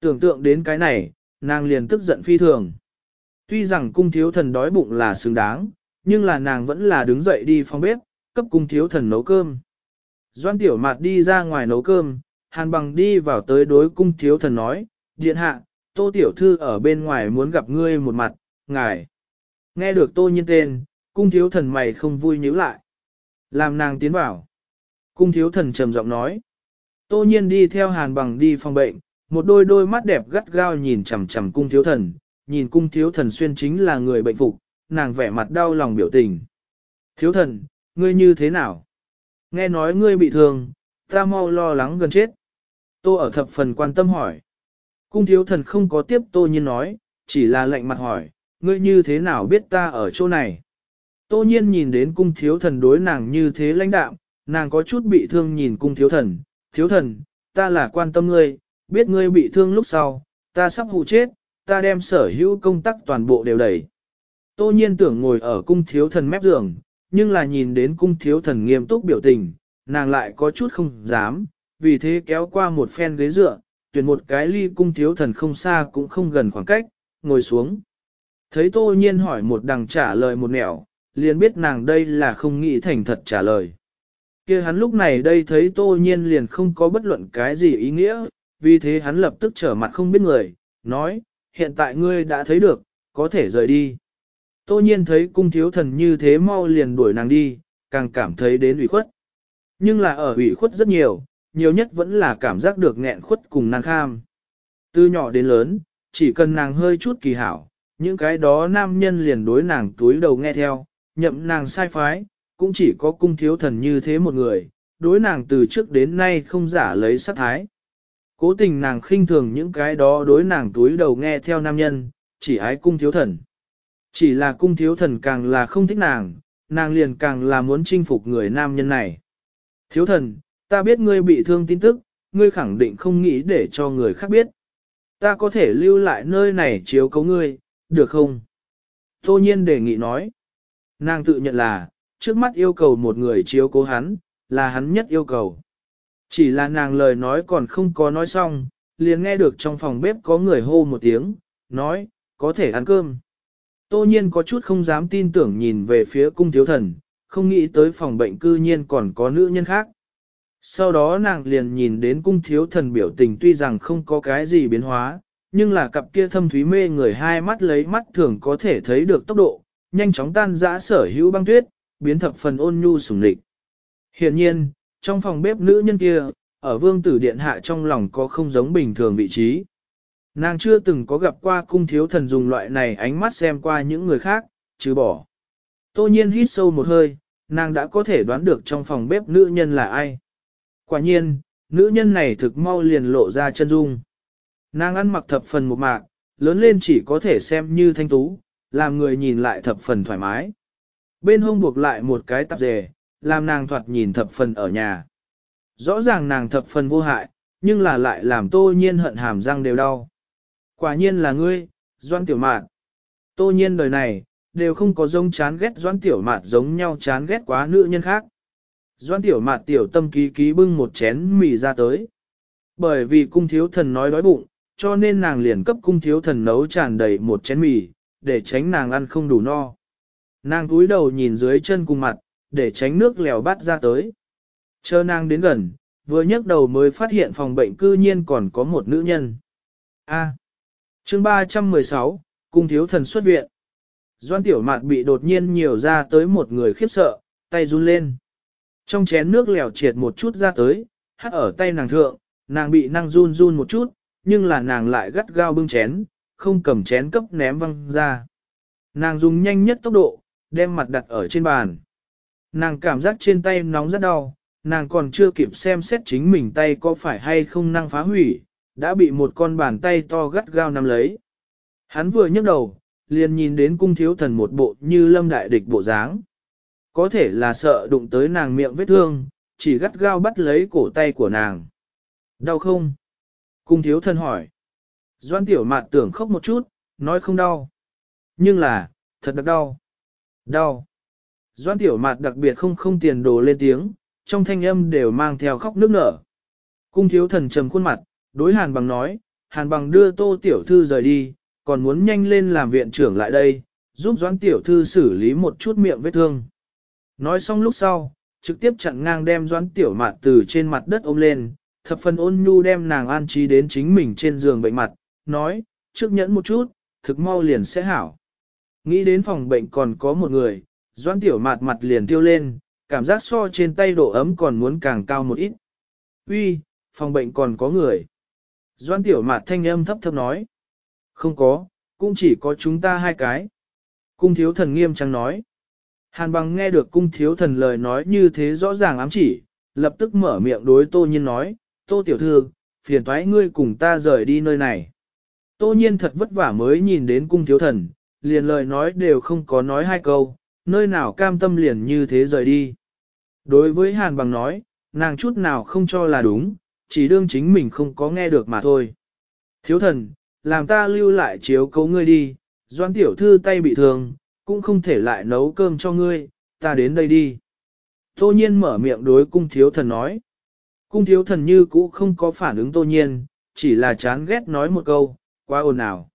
Tưởng tượng đến cái này, nàng liền tức giận phi thường. Tuy rằng cung thiếu thần đói bụng là xứng đáng, nhưng là nàng vẫn là đứng dậy đi phòng bếp, cấp cung thiếu thần nấu cơm. Doan tiểu mạt đi ra ngoài nấu cơm, hàn bằng đi vào tới đối cung thiếu thần nói, điện hạ, tô tiểu thư ở bên ngoài muốn gặp ngươi một mặt, ngài. Nghe được tô nhiên tên, cung thiếu thần mày không vui nhíu lại. Làm nàng tiến vào. Cung thiếu thần trầm giọng nói. Tô nhiên đi theo hàn bằng đi phòng bệnh, một đôi đôi mắt đẹp gắt gao nhìn chằm chằm cung thiếu thần, nhìn cung thiếu thần xuyên chính là người bệnh phục, nàng vẻ mặt đau lòng biểu tình. Thiếu thần, ngươi như thế nào? Nghe nói ngươi bị thương, ta mau lo lắng gần chết. Tô ở thập phần quan tâm hỏi. Cung thiếu thần không có tiếp tô nhiên nói, chỉ là lệnh mặt hỏi, ngươi như thế nào biết ta ở chỗ này? Tô nhiên nhìn đến cung thiếu thần đối nàng như thế lãnh đạm, nàng có chút bị thương nhìn cung thiếu thần, thiếu thần, ta là quan tâm ngươi, biết ngươi bị thương lúc sau, ta sắp hụ chết, ta đem sở hữu công tác toàn bộ đều đẩy. Tô nhiên tưởng ngồi ở cung thiếu thần mép giường, nhưng là nhìn đến cung thiếu thần nghiêm túc biểu tình, nàng lại có chút không dám, vì thế kéo qua một phen ghế dựa, tuyển một cái ly cung thiếu thần không xa cũng không gần khoảng cách, ngồi xuống. Thấy tô nhiên hỏi một đằng trả lời một nẻo, liền biết nàng đây là không nghĩ thành thật trả lời. kia hắn lúc này đây thấy tô nhiên liền không có bất luận cái gì ý nghĩa, vì thế hắn lập tức trở mặt không biết người, nói, hiện tại ngươi đã thấy được, có thể rời đi. Tô nhiên thấy cung thiếu thần như thế mau liền đuổi nàng đi, càng cảm thấy đến ủy khuất. Nhưng là ở ủy khuất rất nhiều, nhiều nhất vẫn là cảm giác được nghẹn khuất cùng nàng kham. Từ nhỏ đến lớn, chỉ cần nàng hơi chút kỳ hảo, những cái đó nam nhân liền đối nàng túi đầu nghe theo, nhậm nàng sai phái, cũng chỉ có cung thiếu thần như thế một người, đối nàng từ trước đến nay không giả lấy sát thái. Cố tình nàng khinh thường những cái đó đối nàng túi đầu nghe theo nam nhân, chỉ ái cung thiếu thần. Chỉ là cung thiếu thần càng là không thích nàng, nàng liền càng là muốn chinh phục người nam nhân này. Thiếu thần, ta biết ngươi bị thương tin tức, ngươi khẳng định không nghĩ để cho người khác biết. Ta có thể lưu lại nơi này chiếu cấu ngươi, được không? Tô nhiên đề nghị nói. Nàng tự nhận là, trước mắt yêu cầu một người chiếu cố hắn, là hắn nhất yêu cầu. Chỉ là nàng lời nói còn không có nói xong, liền nghe được trong phòng bếp có người hô một tiếng, nói, có thể ăn cơm. Tô nhiên có chút không dám tin tưởng nhìn về phía cung thiếu thần, không nghĩ tới phòng bệnh cư nhiên còn có nữ nhân khác. Sau đó nàng liền nhìn đến cung thiếu thần biểu tình tuy rằng không có cái gì biến hóa, nhưng là cặp kia thâm thúy mê người hai mắt lấy mắt thường có thể thấy được tốc độ, nhanh chóng tan dã sở hữu băng tuyết, biến thập phần ôn nhu sủng lịch. Hiện nhiên, trong phòng bếp nữ nhân kia, ở vương tử điện hạ trong lòng có không giống bình thường vị trí. Nàng chưa từng có gặp qua cung thiếu thần dùng loại này ánh mắt xem qua những người khác, chứ bỏ. Tô nhiên hít sâu một hơi, nàng đã có thể đoán được trong phòng bếp nữ nhân là ai. Quả nhiên, nữ nhân này thực mau liền lộ ra chân dung. Nàng ăn mặc thập phần một mạc, lớn lên chỉ có thể xem như thanh tú, làm người nhìn lại thập phần thoải mái. Bên hông buộc lại một cái tạp dề, làm nàng thoạt nhìn thập phần ở nhà. Rõ ràng nàng thập phần vô hại, nhưng là lại làm tô nhiên hận hàm răng đều đau. Quả nhiên là ngươi, Doan Tiểu Mạn. Tô nhiên đời này, đều không có giống chán ghét Doan Tiểu Mạn giống nhau chán ghét quá nữ nhân khác. Doan Tiểu mạt tiểu tâm ký ký bưng một chén mì ra tới. Bởi vì cung thiếu thần nói đói bụng, cho nên nàng liền cấp cung thiếu thần nấu tràn đầy một chén mì, để tránh nàng ăn không đủ no. Nàng cúi đầu nhìn dưới chân cung mặt, để tránh nước lèo bát ra tới. Chờ nàng đến gần, vừa nhấc đầu mới phát hiện phòng bệnh cư nhiên còn có một nữ nhân. A. chương 316, cung thiếu thần xuất viện. Doan tiểu mạt bị đột nhiên nhiều ra tới một người khiếp sợ, tay run lên. Trong chén nước lèo triệt một chút ra tới, hát ở tay nàng thượng, nàng bị năng run run một chút, nhưng là nàng lại gắt gao bưng chén, không cầm chén cấp ném văng ra. Nàng dùng nhanh nhất tốc độ, đem mặt đặt ở trên bàn. Nàng cảm giác trên tay nóng rất đau, nàng còn chưa kịp xem xét chính mình tay có phải hay không năng phá hủy, đã bị một con bàn tay to gắt gao nắm lấy. Hắn vừa nhấc đầu, liền nhìn đến cung thiếu thần một bộ như lâm đại địch bộ dáng. Có thể là sợ đụng tới nàng miệng vết thương, chỉ gắt gao bắt lấy cổ tay của nàng. Đau không? Cung thiếu thân hỏi. Doan tiểu mạt tưởng khóc một chút, nói không đau. Nhưng là, thật đặc đau. Đau. Doan tiểu mạt đặc biệt không không tiền đồ lên tiếng, trong thanh âm đều mang theo khóc nước nở. Cung thiếu thần trầm khuôn mặt, đối hàn bằng nói, hàn bằng đưa tô tiểu thư rời đi, còn muốn nhanh lên làm viện trưởng lại đây, giúp doan tiểu thư xử lý một chút miệng vết thương. Nói xong lúc sau, trực tiếp chặn ngang đem Doãn tiểu mạt từ trên mặt đất ôm lên, thập phần ôn nhu đem nàng an trí đến chính mình trên giường bệnh mặt, nói, trước nhẫn một chút, thực mau liền sẽ hảo. Nghĩ đến phòng bệnh còn có một người, Doãn tiểu mạt mặt liền tiêu lên, cảm giác so trên tay độ ấm còn muốn càng cao một ít. Uy, phòng bệnh còn có người. Doan tiểu mạt thanh âm thấp thấp nói. Không có, cũng chỉ có chúng ta hai cái. Cung thiếu thần nghiêm trang nói. Hàn bằng nghe được cung thiếu thần lời nói như thế rõ ràng ám chỉ, lập tức mở miệng đối tô nhiên nói, tô tiểu thư, phiền thoái ngươi cùng ta rời đi nơi này. Tô nhiên thật vất vả mới nhìn đến cung thiếu thần, liền lời nói đều không có nói hai câu, nơi nào cam tâm liền như thế rời đi. Đối với Hàn bằng nói, nàng chút nào không cho là đúng, chỉ đương chính mình không có nghe được mà thôi. Thiếu thần, làm ta lưu lại chiếu cấu ngươi đi, doan tiểu thư tay bị thương, cũng không thể lại nấu cơm cho ngươi, ta đến đây đi. Tô nhiên mở miệng đối cung thiếu thần nói. Cung thiếu thần như cũ không có phản ứng tô nhiên, chỉ là chán ghét nói một câu, quá ồn ào.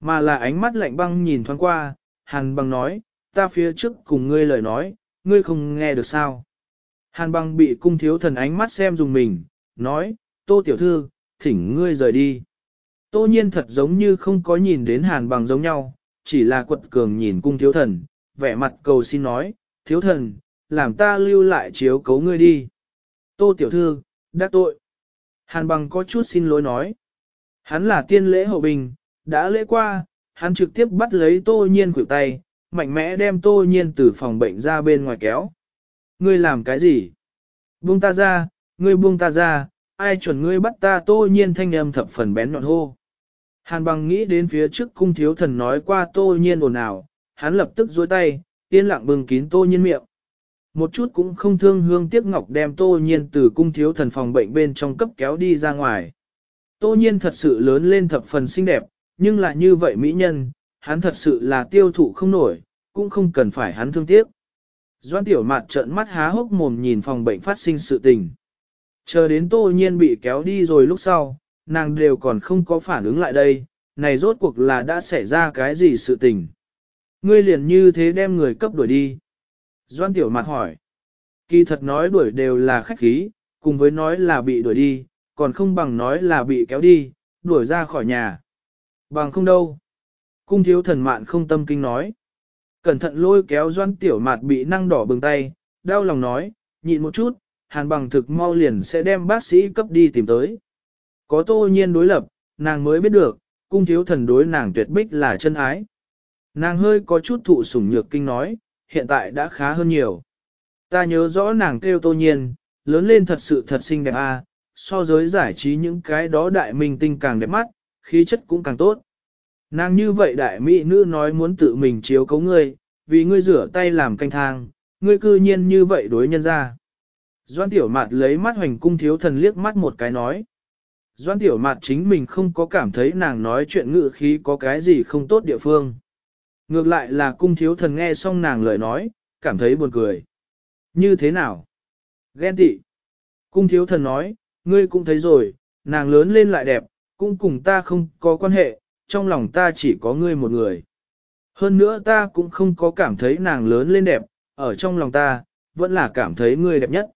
Mà là ánh mắt lạnh băng nhìn thoáng qua, hàn băng nói, ta phía trước cùng ngươi lời nói, ngươi không nghe được sao. Hàn băng bị cung thiếu thần ánh mắt xem dùng mình, nói, tô tiểu thư, thỉnh ngươi rời đi. Tô nhiên thật giống như không có nhìn đến hàn bằng giống nhau, chỉ là quật cường nhìn cung thiếu thần, vẻ mặt cầu xin nói, thiếu thần, làm ta lưu lại chiếu cấu ngươi đi. Tô tiểu thư, đắc tội. Hàn bằng có chút xin lỗi nói. Hắn là tiên lễ hậu bình, đã lễ qua, hắn trực tiếp bắt lấy tô nhiên khuỷu tay, mạnh mẽ đem tô nhiên từ phòng bệnh ra bên ngoài kéo. Ngươi làm cái gì? Buông ta ra, ngươi buông ta ra, ai chuẩn ngươi bắt ta tô nhiên thanh âm thập phần bén nhọn hô. Hàn bằng nghĩ đến phía trước cung thiếu thần nói qua tô nhiên ồn ào, hắn lập tức dối tay, yên lặng bừng kín tô nhiên miệng. Một chút cũng không thương hương tiếc ngọc đem tô nhiên từ cung thiếu thần phòng bệnh bên trong cấp kéo đi ra ngoài. Tô nhiên thật sự lớn lên thập phần xinh đẹp, nhưng lại như vậy mỹ nhân, hắn thật sự là tiêu thụ không nổi, cũng không cần phải hắn thương tiếc. Doan tiểu mạt trợn mắt há hốc mồm nhìn phòng bệnh phát sinh sự tình. Chờ đến tô nhiên bị kéo đi rồi lúc sau, nàng đều còn không có phản ứng lại đây, này rốt cuộc là đã xảy ra cái gì sự tình. Ngươi liền như thế đem người cấp đuổi đi. Doan tiểu mặt hỏi. Kỳ thật nói đuổi đều là khách khí, cùng với nói là bị đuổi đi, còn không bằng nói là bị kéo đi, đuổi ra khỏi nhà. Bằng không đâu. Cung thiếu thần mạn không tâm kinh nói. Cẩn thận lôi kéo doan tiểu mạt bị năng đỏ bừng tay, đau lòng nói, nhịn một chút, hàn bằng thực mau liền sẽ đem bác sĩ cấp đi tìm tới. Có tô nhiên đối lập, nàng mới biết được, cung thiếu thần đối nàng tuyệt bích là chân ái. Nàng hơi có chút thụ sủng nhược kinh nói, hiện tại đã khá hơn nhiều. Ta nhớ rõ nàng kêu tô nhiên, lớn lên thật sự thật xinh đẹp a, à, so giới giải trí những cái đó đại minh tinh càng đẹp mắt, khí chất cũng càng tốt. Nàng như vậy đại mỹ nữ nói muốn tự mình chiếu cấu ngươi, vì ngươi rửa tay làm canh thang, ngươi cư nhiên như vậy đối nhân ra. Doan tiểu mạt lấy mắt hoành cung thiếu thần liếc mắt một cái nói. Doan tiểu mạt chính mình không có cảm thấy nàng nói chuyện ngự khí có cái gì không tốt địa phương. Ngược lại là cung thiếu thần nghe xong nàng lời nói, cảm thấy buồn cười. Như thế nào? Ghen tị. Cung thiếu thần nói, ngươi cũng thấy rồi, nàng lớn lên lại đẹp, cũng cùng ta không có quan hệ, trong lòng ta chỉ có ngươi một người. Hơn nữa ta cũng không có cảm thấy nàng lớn lên đẹp, ở trong lòng ta, vẫn là cảm thấy ngươi đẹp nhất.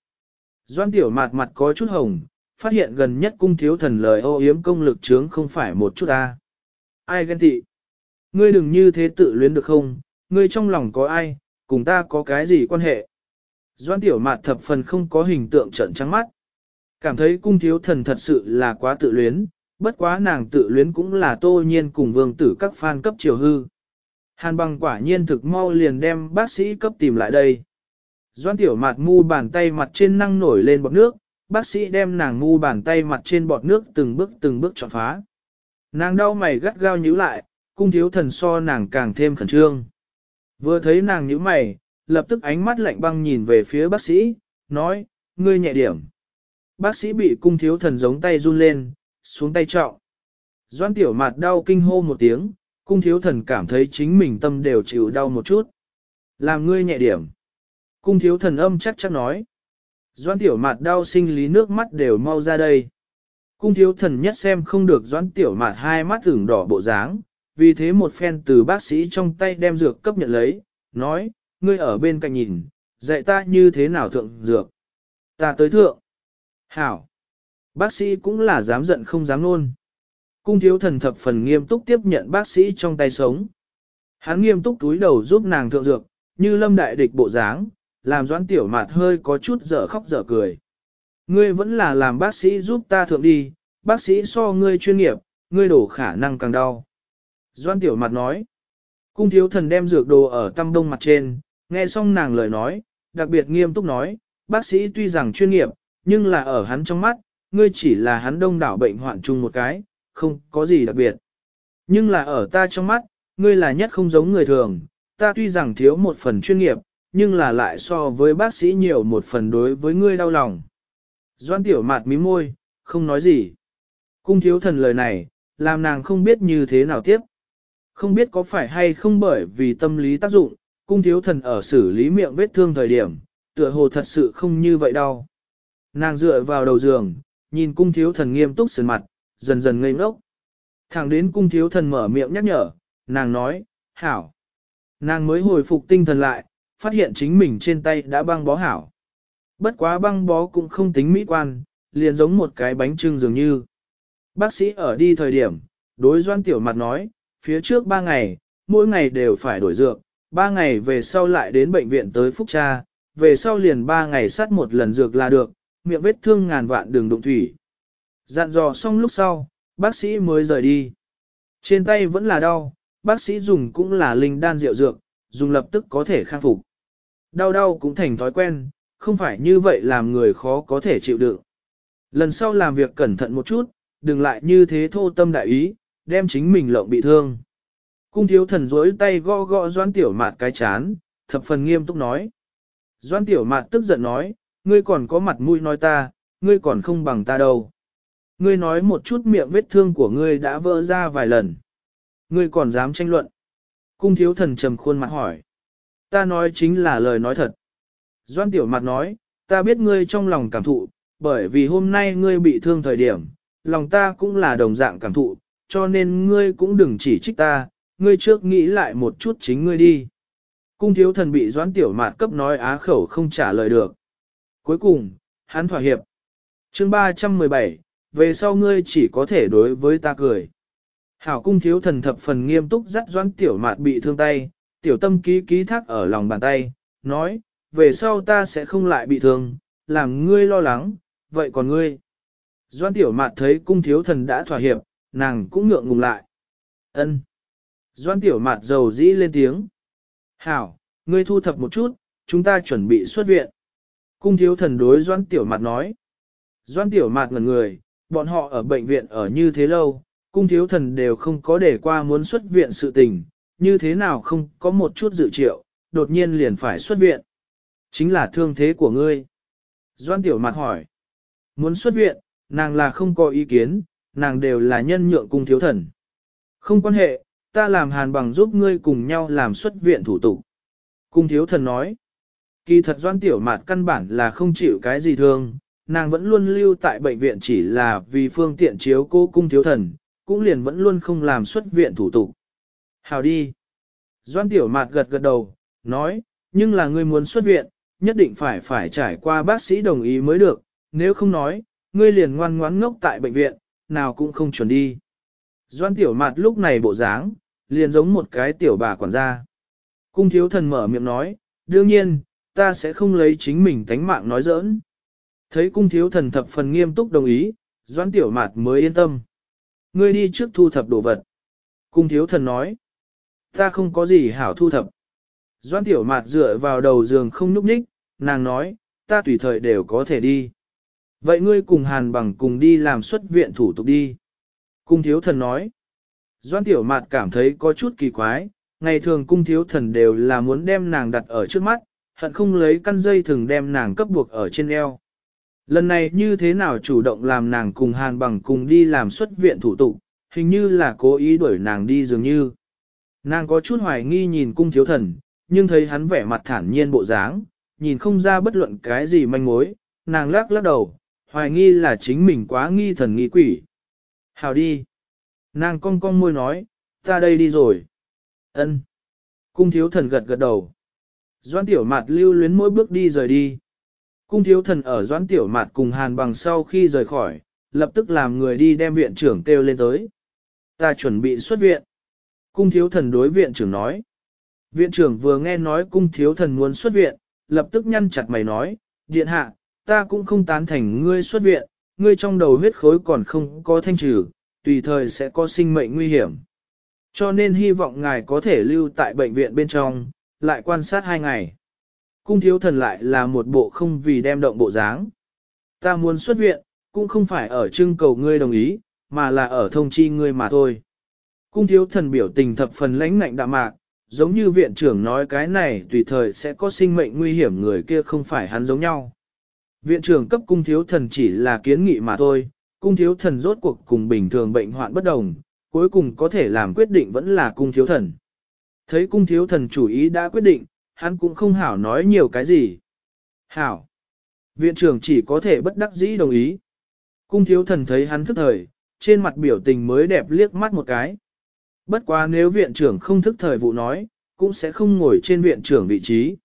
Doan tiểu mạt mặt có chút hồng, phát hiện gần nhất cung thiếu thần lời ô yếm công lực trướng không phải một chút ta. Ai ghen tị? Ngươi đừng như thế tự luyến được không? Ngươi trong lòng có ai, cùng ta có cái gì quan hệ? Doan tiểu mạt thập phần không có hình tượng trận trắng mắt. Cảm thấy cung thiếu thần thật sự là quá tự luyến, bất quá nàng tự luyến cũng là tô nhiên cùng vương tử các fan cấp triều hư. Hàn bằng quả nhiên thực mau liền đem bác sĩ cấp tìm lại đây. Doan tiểu mạt mu bàn tay mặt trên năng nổi lên bọt nước, bác sĩ đem nàng ngu bàn tay mặt trên bọt nước từng bước từng bước chọn phá. Nàng đau mày gắt gao nhíu lại, cung thiếu thần so nàng càng thêm khẩn trương. Vừa thấy nàng nhíu mày, lập tức ánh mắt lạnh băng nhìn về phía bác sĩ, nói, ngươi nhẹ điểm. Bác sĩ bị cung thiếu thần giống tay run lên, xuống tay trọng. Doan tiểu mạt đau kinh hô một tiếng, cung thiếu thần cảm thấy chính mình tâm đều chịu đau một chút. Làm ngươi nhẹ điểm. Cung thiếu thần âm chắc chắc nói. Doan tiểu mạt đau sinh lý nước mắt đều mau ra đây. Cung thiếu thần nhất xem không được doan tiểu mạt hai mắt ửng đỏ bộ dáng, vì thế một phen từ bác sĩ trong tay đem dược cấp nhận lấy, nói, ngươi ở bên cạnh nhìn, dạy ta như thế nào thượng dược. Ta tới thượng. Hảo. Bác sĩ cũng là dám giận không dám nôn. Cung thiếu thần thập phần nghiêm túc tiếp nhận bác sĩ trong tay sống. Hắn nghiêm túc túi đầu giúp nàng thượng dược, như lâm đại địch bộ dáng, làm doãn tiểu mạt hơi có chút dở khóc dở cười. Ngươi vẫn là làm bác sĩ giúp ta thượng đi, bác sĩ so ngươi chuyên nghiệp, ngươi đổ khả năng càng đau. Doan tiểu mặt nói, cung thiếu thần đem dược đồ ở tâm đông mặt trên, nghe xong nàng lời nói, đặc biệt nghiêm túc nói, bác sĩ tuy rằng chuyên nghiệp, nhưng là ở hắn trong mắt, ngươi chỉ là hắn đông đảo bệnh hoạn chung một cái, không có gì đặc biệt. Nhưng là ở ta trong mắt, ngươi là nhất không giống người thường, ta tuy rằng thiếu một phần chuyên nghiệp, nhưng là lại so với bác sĩ nhiều một phần đối với ngươi đau lòng. Doan tiểu mạt mí môi, không nói gì. Cung thiếu thần lời này, làm nàng không biết như thế nào tiếp. Không biết có phải hay không bởi vì tâm lý tác dụng, cung thiếu thần ở xử lý miệng vết thương thời điểm, tựa hồ thật sự không như vậy đâu. Nàng dựa vào đầu giường, nhìn cung thiếu thần nghiêm túc sườn mặt, dần dần ngây ngốc. Thẳng đến cung thiếu thần mở miệng nhắc nhở, nàng nói, hảo. Nàng mới hồi phục tinh thần lại, phát hiện chính mình trên tay đã băng bó hảo. Bất quá băng bó cũng không tính mỹ quan, liền giống một cái bánh trưng dường như. Bác sĩ ở đi thời điểm, đối doan tiểu mặt nói, phía trước ba ngày, mỗi ngày đều phải đổi dược, ba ngày về sau lại đến bệnh viện tới phúc tra, về sau liền ba ngày sát một lần dược là được, miệng vết thương ngàn vạn đường đụng thủy. Dặn dò xong lúc sau, bác sĩ mới rời đi. Trên tay vẫn là đau, bác sĩ dùng cũng là linh đan rượu dược, dùng lập tức có thể khắc phục. Đau đau cũng thành thói quen, không phải như vậy làm người khó có thể chịu đựng. Lần sau làm việc cẩn thận một chút, đừng lại như thế thô tâm đại ý, đem chính mình lộng bị thương. Cung thiếu thần rối tay gõ gõ doan tiểu mạt cái chán, thập phần nghiêm túc nói. Doan tiểu mạt tức giận nói, ngươi còn có mặt mũi nói ta, ngươi còn không bằng ta đâu. Ngươi nói một chút miệng vết thương của ngươi đã vỡ ra vài lần. Ngươi còn dám tranh luận. Cung thiếu thần trầm khuôn mặt hỏi. Ta nói chính là lời nói thật. Doan tiểu mặt nói, ta biết ngươi trong lòng cảm thụ, bởi vì hôm nay ngươi bị thương thời điểm, lòng ta cũng là đồng dạng cảm thụ, cho nên ngươi cũng đừng chỉ trích ta, ngươi trước nghĩ lại một chút chính ngươi đi. Cung thiếu thần bị doãn tiểu mạt cấp nói á khẩu không trả lời được. Cuối cùng, hắn thỏa hiệp. chương 317, về sau ngươi chỉ có thể đối với ta cười. Hảo cung thiếu thần thập phần nghiêm túc dắt doãn tiểu mạt bị thương tay, tiểu tâm ký ký thác ở lòng bàn tay, nói, về sau ta sẽ không lại bị thương, làm ngươi lo lắng, vậy còn ngươi? Doan tiểu mạt thấy cung thiếu thần đã thỏa hiệp, nàng cũng ngượng ngùng lại. Ân. Doan tiểu mạt dầu dĩ lên tiếng. Hảo, ngươi thu thập một chút, chúng ta chuẩn bị xuất viện. Cung thiếu thần đối doan tiểu mạt nói. Doan tiểu mạt ngần người, bọn họ ở bệnh viện ở như thế lâu, cung thiếu thần đều không có để qua muốn xuất viện sự tình, như thế nào không có một chút dự triệu, đột nhiên liền phải xuất viện. Chính là thương thế của ngươi. Doan tiểu mạt hỏi. Muốn xuất viện, nàng là không có ý kiến, nàng đều là nhân nhượng cung thiếu thần. Không quan hệ, ta làm hàn bằng giúp ngươi cùng nhau làm xuất viện thủ tục. Cung thiếu thần nói. Kỳ thật doan tiểu mạt căn bản là không chịu cái gì thương, nàng vẫn luôn lưu tại bệnh viện chỉ là vì phương tiện chiếu cô cung thiếu thần, cũng liền vẫn luôn không làm xuất viện thủ tục. Hào đi. Doan tiểu mạt gật gật đầu, nói, nhưng là ngươi muốn xuất viện, nhất định phải phải trải qua bác sĩ đồng ý mới được, nếu không nói, ngươi liền ngoan ngoãn ngốc tại bệnh viện, nào cũng không chuẩn đi. Doan tiểu mạt lúc này bộ dáng, liền giống một cái tiểu bà quản gia. Cung thiếu thần mở miệng nói, đương nhiên, ta sẽ không lấy chính mình tánh mạng nói giỡn. Thấy cung thiếu thần thập phần nghiêm túc đồng ý, doan tiểu mạt mới yên tâm. Ngươi đi trước thu thập đồ vật. Cung thiếu thần nói, ta không có gì hảo thu thập. Doan tiểu mạt dựa vào đầu giường không núp ních, nàng nói, ta tùy thời đều có thể đi. Vậy ngươi cùng hàn bằng cùng đi làm xuất viện thủ tục đi. Cung thiếu thần nói. Doan tiểu mạt cảm thấy có chút kỳ quái, ngày thường cung thiếu thần đều là muốn đem nàng đặt ở trước mắt, hận không lấy căn dây thường đem nàng cấp buộc ở trên eo. Lần này như thế nào chủ động làm nàng cùng hàn bằng cùng đi làm xuất viện thủ tục, hình như là cố ý đuổi nàng đi dường như. Nàng có chút hoài nghi nhìn cung thiếu thần, nhưng thấy hắn vẻ mặt thản nhiên bộ dáng, nhìn không ra bất luận cái gì manh mối, nàng lắc lắc đầu, hoài nghi là chính mình quá nghi thần nghi quỷ. Hào đi. Nàng cong cong môi nói, ta đây đi rồi. Ân. Cung thiếu thần gật gật đầu. Doan tiểu mạt lưu luyến mỗi bước đi rời đi. Cung thiếu thần ở doan tiểu mạt cùng hàn bằng sau khi rời khỏi, lập tức làm người đi đem viện trưởng kêu lên tới. Ta chuẩn bị xuất viện. Cung thiếu thần đối viện trưởng nói. Viện trưởng vừa nghe nói cung thiếu thần muốn xuất viện, lập tức nhăn chặt mày nói, điện hạ, ta cũng không tán thành ngươi xuất viện, ngươi trong đầu huyết khối còn không có thanh trừ, tùy thời sẽ có sinh mệnh nguy hiểm. Cho nên hy vọng ngài có thể lưu tại bệnh viện bên trong, lại quan sát hai ngày. Cung thiếu thần lại là một bộ không vì đem động bộ dáng. Ta muốn xuất viện, cũng không phải ở trưng cầu ngươi đồng ý, mà là ở thông chi ngươi mà thôi. Cung thiếu thần biểu tình thập phần lãnh ngạnh đạm mạc, giống như viện trưởng nói cái này tùy thời sẽ có sinh mệnh nguy hiểm người kia không phải hắn giống nhau. Viện trưởng cấp cung thiếu thần chỉ là kiến nghị mà thôi, cung thiếu thần rốt cuộc cùng bình thường bệnh hoạn bất đồng, cuối cùng có thể làm quyết định vẫn là cung thiếu thần. Thấy cung thiếu thần chủ ý đã quyết định, hắn cũng không hảo nói nhiều cái gì. Hảo. Viện trưởng chỉ có thể bất đắc dĩ đồng ý. Cung thiếu thần thấy hắn thức thời, trên mặt biểu tình mới đẹp liếc mắt một cái. Bất quá nếu viện trưởng không thức thời vụ nói, cũng sẽ không ngồi trên viện trưởng vị trí.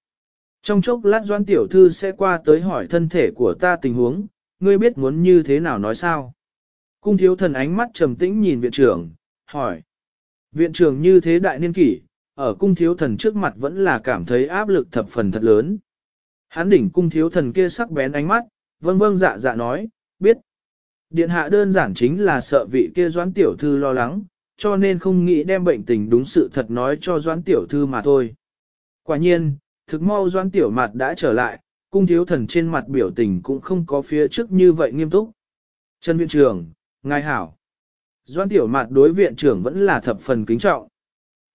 Trong chốc lát doan tiểu thư sẽ qua tới hỏi thân thể của ta tình huống, ngươi biết muốn như thế nào nói sao? Cung thiếu thần ánh mắt trầm tĩnh nhìn viện trưởng, hỏi. Viện trưởng như thế đại niên kỷ, ở cung thiếu thần trước mặt vẫn là cảm thấy áp lực thập phần thật lớn. Hán đỉnh cung thiếu thần kia sắc bén ánh mắt, vâng vâng dạ dạ nói, biết. Điện hạ đơn giản chính là sợ vị kia doãn tiểu thư lo lắng, cho nên không nghĩ đem bệnh tình đúng sự thật nói cho doãn tiểu thư mà thôi. Quả nhiên, thực mau doãn tiểu mặt đã trở lại, cung thiếu thần trên mặt biểu tình cũng không có phía trước như vậy nghiêm túc. Trần viện trưởng, ngài hảo. Doãn tiểu mặt đối viện trưởng vẫn là thập phần kính trọng.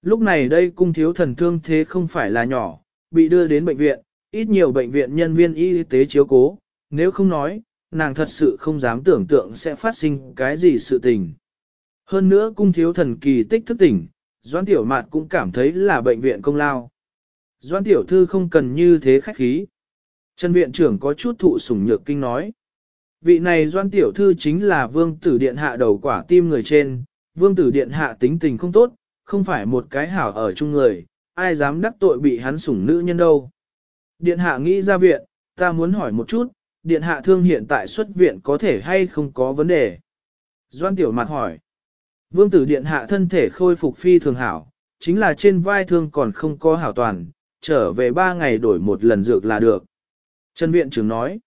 Lúc này đây cung thiếu thần thương thế không phải là nhỏ, bị đưa đến bệnh viện, ít nhiều bệnh viện nhân viên y tế chiếu cố, nếu không nói, nàng thật sự không dám tưởng tượng sẽ phát sinh cái gì sự tình. Hơn nữa cung thiếu thần kỳ tích thức tỉnh, Doãn Tiểu Mạt cũng cảm thấy là bệnh viện công lao. Doãn Tiểu Thư không cần như thế khách khí. Trần viện trưởng có chút thụ sủng nhược kinh nói. Vị này Doãn Tiểu Thư chính là vương tử điện hạ đầu quả tim người trên, vương tử điện hạ tính tình không tốt, không phải một cái hảo ở chung người, ai dám đắc tội bị hắn sủng nữ nhân đâu. Điện hạ nghĩ ra viện, ta muốn hỏi một chút, điện hạ thương hiện tại xuất viện có thể hay không có vấn đề. Doan Tiểu Mạt hỏi. Vương tử điện hạ thân thể khôi phục phi thường hảo, chính là trên vai thương còn không có hảo toàn, trở về ba ngày đổi một lần dược là được. Trần viện trưởng nói,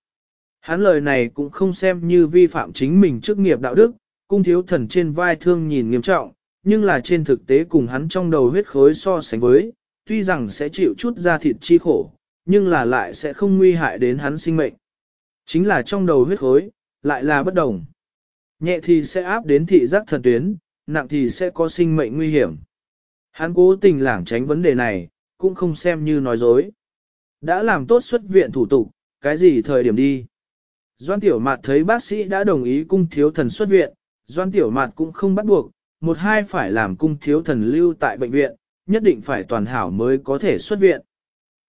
hắn lời này cũng không xem như vi phạm chính mình chức nghiệp đạo đức, cung thiếu thần trên vai thương nhìn nghiêm trọng, nhưng là trên thực tế cùng hắn trong đầu huyết khối so sánh với, tuy rằng sẽ chịu chút da thịt chi khổ, nhưng là lại sẽ không nguy hại đến hắn sinh mệnh. Chính là trong đầu huyết khối, lại là bất đồng. Nhẹ thì sẽ áp đến thị giác thần tuyến, nặng thì sẽ có sinh mệnh nguy hiểm. Hắn cố tình lảng tránh vấn đề này, cũng không xem như nói dối. Đã làm tốt xuất viện thủ tục, cái gì thời điểm đi. Doan Tiểu Mạt thấy bác sĩ đã đồng ý cung thiếu thần xuất viện, Doan Tiểu Mạt cũng không bắt buộc, một hai phải làm cung thiếu thần lưu tại bệnh viện, nhất định phải toàn hảo mới có thể xuất viện.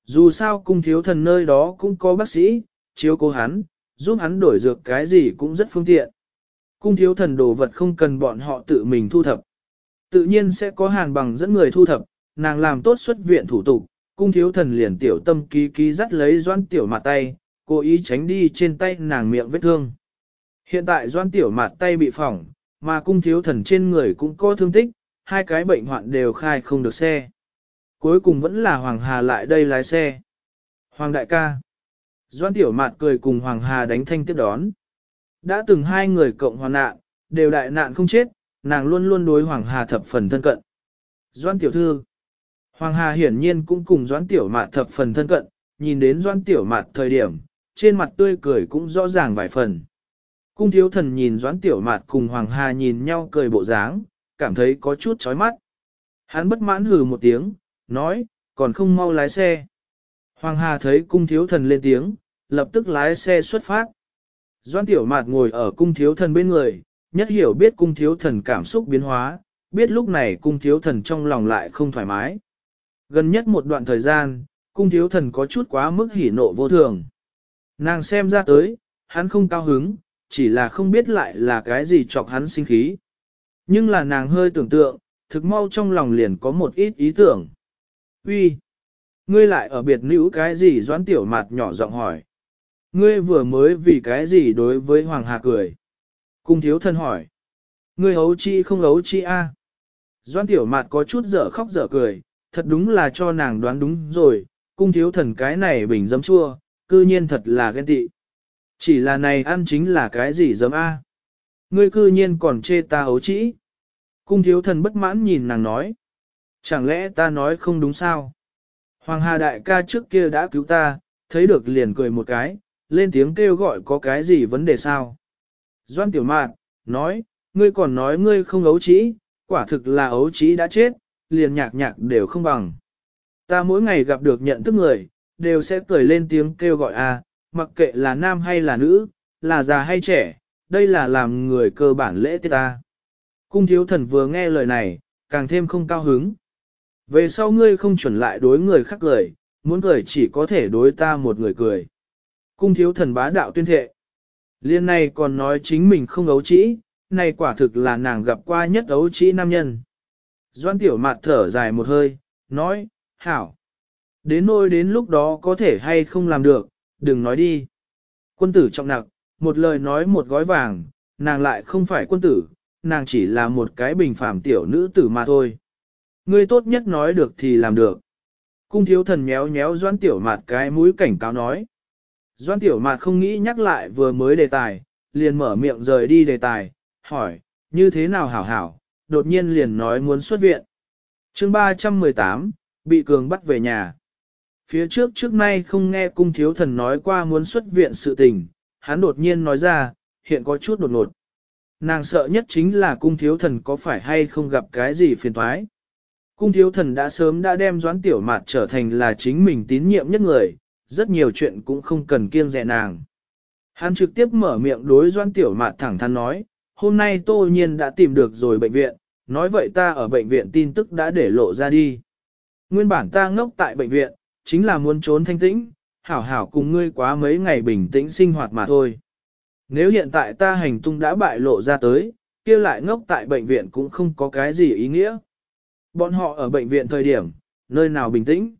Dù sao cung thiếu thần nơi đó cũng có bác sĩ, chiếu cố hắn, giúp hắn đổi dược cái gì cũng rất phương tiện. Cung thiếu thần đồ vật không cần bọn họ tự mình thu thập. Tự nhiên sẽ có hàn bằng dẫn người thu thập, nàng làm tốt xuất viện thủ tục, cung thiếu thần liền tiểu tâm ký ký dắt lấy doan tiểu mặt tay, cố ý tránh đi trên tay nàng miệng vết thương. Hiện tại doan tiểu mặt tay bị phỏng, mà cung thiếu thần trên người cũng có thương tích, hai cái bệnh hoạn đều khai không được xe. Cuối cùng vẫn là Hoàng Hà lại đây lái xe. Hoàng đại ca. Doan tiểu mạt cười cùng Hoàng Hà đánh thanh tiếp đón. Đã từng hai người cộng hoàn nạn, đều đại nạn không chết, nàng luôn luôn đối Hoàng Hà thập phần thân cận. Doan tiểu thư. Hoàng Hà hiển nhiên cũng cùng Doan tiểu mạt thập phần thân cận, nhìn đến Doan tiểu mạt thời điểm, trên mặt tươi cười cũng rõ ràng vài phần. Cung thiếu thần nhìn doãn tiểu mạt cùng Hoàng Hà nhìn nhau cười bộ dáng, cảm thấy có chút chói mắt. Hắn bất mãn hừ một tiếng, nói, còn không mau lái xe. Hoàng Hà thấy cung thiếu thần lên tiếng, lập tức lái xe xuất phát. Doan tiểu mạt ngồi ở cung thiếu thần bên người, nhất hiểu biết cung thiếu thần cảm xúc biến hóa, biết lúc này cung thiếu thần trong lòng lại không thoải mái. Gần nhất một đoạn thời gian, cung thiếu thần có chút quá mức hỉ nộ vô thường. Nàng xem ra tới, hắn không cao hứng, chỉ là không biết lại là cái gì chọc hắn sinh khí. Nhưng là nàng hơi tưởng tượng, thực mau trong lòng liền có một ít ý tưởng. Uy, Ngươi lại ở biệt nữ cái gì doãn tiểu mặt nhỏ giọng hỏi. Ngươi vừa mới vì cái gì đối với Hoàng Hà cười. Cung thiếu thân hỏi. Ngươi hấu chi không hấu chi a? Doan tiểu mạt có chút dở khóc dở cười, thật đúng là cho nàng đoán đúng rồi, cung thiếu thần cái này bình dấm chua, cư nhiên thật là ghen tị. Chỉ là này ăn chính là cái gì dấm a? Ngươi cư nhiên còn chê ta hấu chi. Cung thiếu thần bất mãn nhìn nàng nói. Chẳng lẽ ta nói không đúng sao? Hoàng Hà đại ca trước kia đã cứu ta, thấy được liền cười một cái, lên tiếng kêu gọi có cái gì vấn đề sao? Doan tiểu mạn, nói, ngươi còn nói ngươi không ấu trĩ, quả thực là ấu trĩ đã chết, liền nhạc nhạc đều không bằng. Ta mỗi ngày gặp được nhận thức người, đều sẽ cười lên tiếng kêu gọi à, mặc kệ là nam hay là nữ, là già hay trẻ, đây là làm người cơ bản lễ tiết ta. Cung thiếu thần vừa nghe lời này, càng thêm không cao hứng. Về sau ngươi không chuẩn lại đối người khác cười, muốn cười chỉ có thể đối ta một người cười. Cung thiếu thần bá đạo tuyên thệ. Liên này còn nói chính mình không ấu trĩ, này quả thực là nàng gặp qua nhất ấu trĩ nam nhân. Doan tiểu mạt thở dài một hơi, nói, hảo. Đến nôi đến lúc đó có thể hay không làm được, đừng nói đi. Quân tử trọng nặng, một lời nói một gói vàng, nàng lại không phải quân tử, nàng chỉ là một cái bình phàm tiểu nữ tử mà thôi. Ngươi tốt nhất nói được thì làm được. Cung thiếu thần méo méo doan tiểu mạt cái mũi cảnh cáo nói. Doan tiểu mạt không nghĩ nhắc lại vừa mới đề tài, liền mở miệng rời đi đề tài, hỏi, như thế nào hảo hảo, đột nhiên liền nói muốn xuất viện. chương 318, bị cường bắt về nhà. Phía trước trước nay không nghe cung thiếu thần nói qua muốn xuất viện sự tình, hắn đột nhiên nói ra, hiện có chút đột ngột. Nàng sợ nhất chính là cung thiếu thần có phải hay không gặp cái gì phiền thoái. Cung thiếu thần đã sớm đã đem doãn tiểu mạt trở thành là chính mình tín nhiệm nhất người, rất nhiều chuyện cũng không cần kiêng dè nàng. Hắn trực tiếp mở miệng đối Doan tiểu mạt thẳng thắn nói, hôm nay tô nhiên đã tìm được rồi bệnh viện, nói vậy ta ở bệnh viện tin tức đã để lộ ra đi. Nguyên bản ta ngốc tại bệnh viện, chính là muốn trốn thanh tĩnh, hảo hảo cùng ngươi quá mấy ngày bình tĩnh sinh hoạt mà thôi. Nếu hiện tại ta hành tung đã bại lộ ra tới, kia lại ngốc tại bệnh viện cũng không có cái gì ý nghĩa. Bọn họ ở bệnh viện thời điểm, nơi nào bình tĩnh.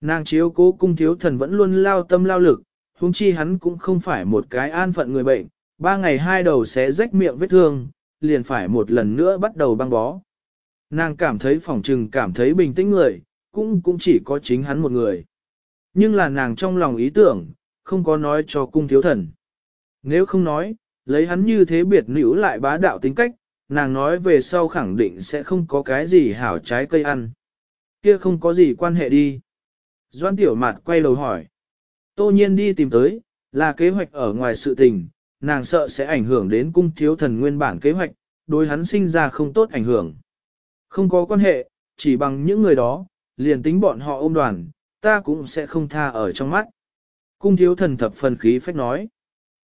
Nàng chiếu cố cung thiếu thần vẫn luôn lao tâm lao lực, huống chi hắn cũng không phải một cái an phận người bệnh, ba ngày hai đầu sẽ rách miệng vết thương, liền phải một lần nữa bắt đầu băng bó. Nàng cảm thấy phòng trừng cảm thấy bình tĩnh người, cũng cũng chỉ có chính hắn một người. Nhưng là nàng trong lòng ý tưởng, không có nói cho cung thiếu thần. Nếu không nói, lấy hắn như thế biệt nữ lại bá đạo tính cách, nàng nói về sau khẳng định sẽ không có cái gì hảo trái cây ăn. Kia không có gì quan hệ đi. Doan tiểu mạt quay đầu hỏi. Tô nhiên đi tìm tới, là kế hoạch ở ngoài sự tình, nàng sợ sẽ ảnh hưởng đến cung thiếu thần nguyên bản kế hoạch, đối hắn sinh ra không tốt ảnh hưởng. Không có quan hệ, chỉ bằng những người đó, liền tính bọn họ ôm đoàn, ta cũng sẽ không tha ở trong mắt. Cung thiếu thần thập phần khí phách nói.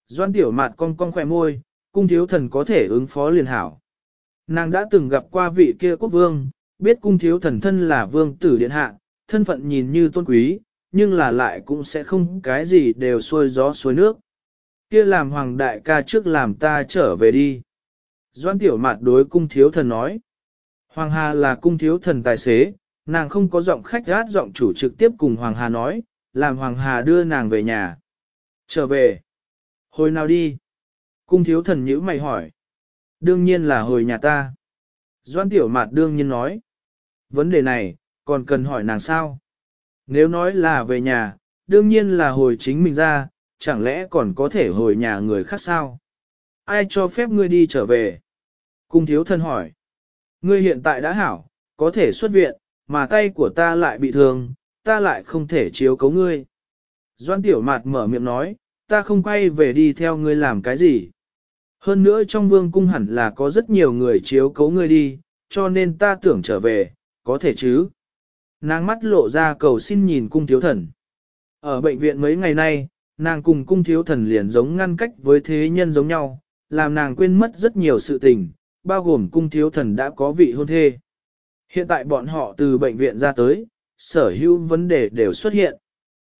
Doan tiểu mạt cong cong khỏe môi, cung thiếu thần có thể ứng phó liền hảo. Nàng đã từng gặp qua vị kia quốc vương, biết cung thiếu thần thân là vương tử điện hạ, thân phận nhìn như tôn quý, nhưng là lại cũng sẽ không cái gì đều xuôi gió xuôi nước. Kia làm hoàng đại ca trước làm ta trở về đi. Doan tiểu mạt đối cung thiếu thần nói. Hoàng Hà là cung thiếu thần tài xế, nàng không có giọng khách gát giọng chủ trực tiếp cùng Hoàng Hà nói, làm Hoàng Hà đưa nàng về nhà. Trở về. Hồi nào đi? Cung thiếu thần nhữ mày hỏi. Đương nhiên là hồi nhà ta. Doan tiểu mạt đương nhiên nói. Vấn đề này, còn cần hỏi nàng sao? Nếu nói là về nhà, đương nhiên là hồi chính mình ra, chẳng lẽ còn có thể hồi nhà người khác sao? Ai cho phép ngươi đi trở về? Cung thiếu thân hỏi. Ngươi hiện tại đã hảo, có thể xuất viện, mà tay của ta lại bị thương, ta lại không thể chiếu cấu ngươi. Doan tiểu mạt mở miệng nói, ta không quay về đi theo ngươi làm cái gì. Hơn nữa trong vương cung hẳn là có rất nhiều người chiếu cấu ngươi đi, cho nên ta tưởng trở về, có thể chứ. Nàng mắt lộ ra cầu xin nhìn cung thiếu thần. Ở bệnh viện mấy ngày nay, nàng cùng cung thiếu thần liền giống ngăn cách với thế nhân giống nhau, làm nàng quên mất rất nhiều sự tình, bao gồm cung thiếu thần đã có vị hôn thê. Hiện tại bọn họ từ bệnh viện ra tới, sở hữu vấn đề đều xuất hiện.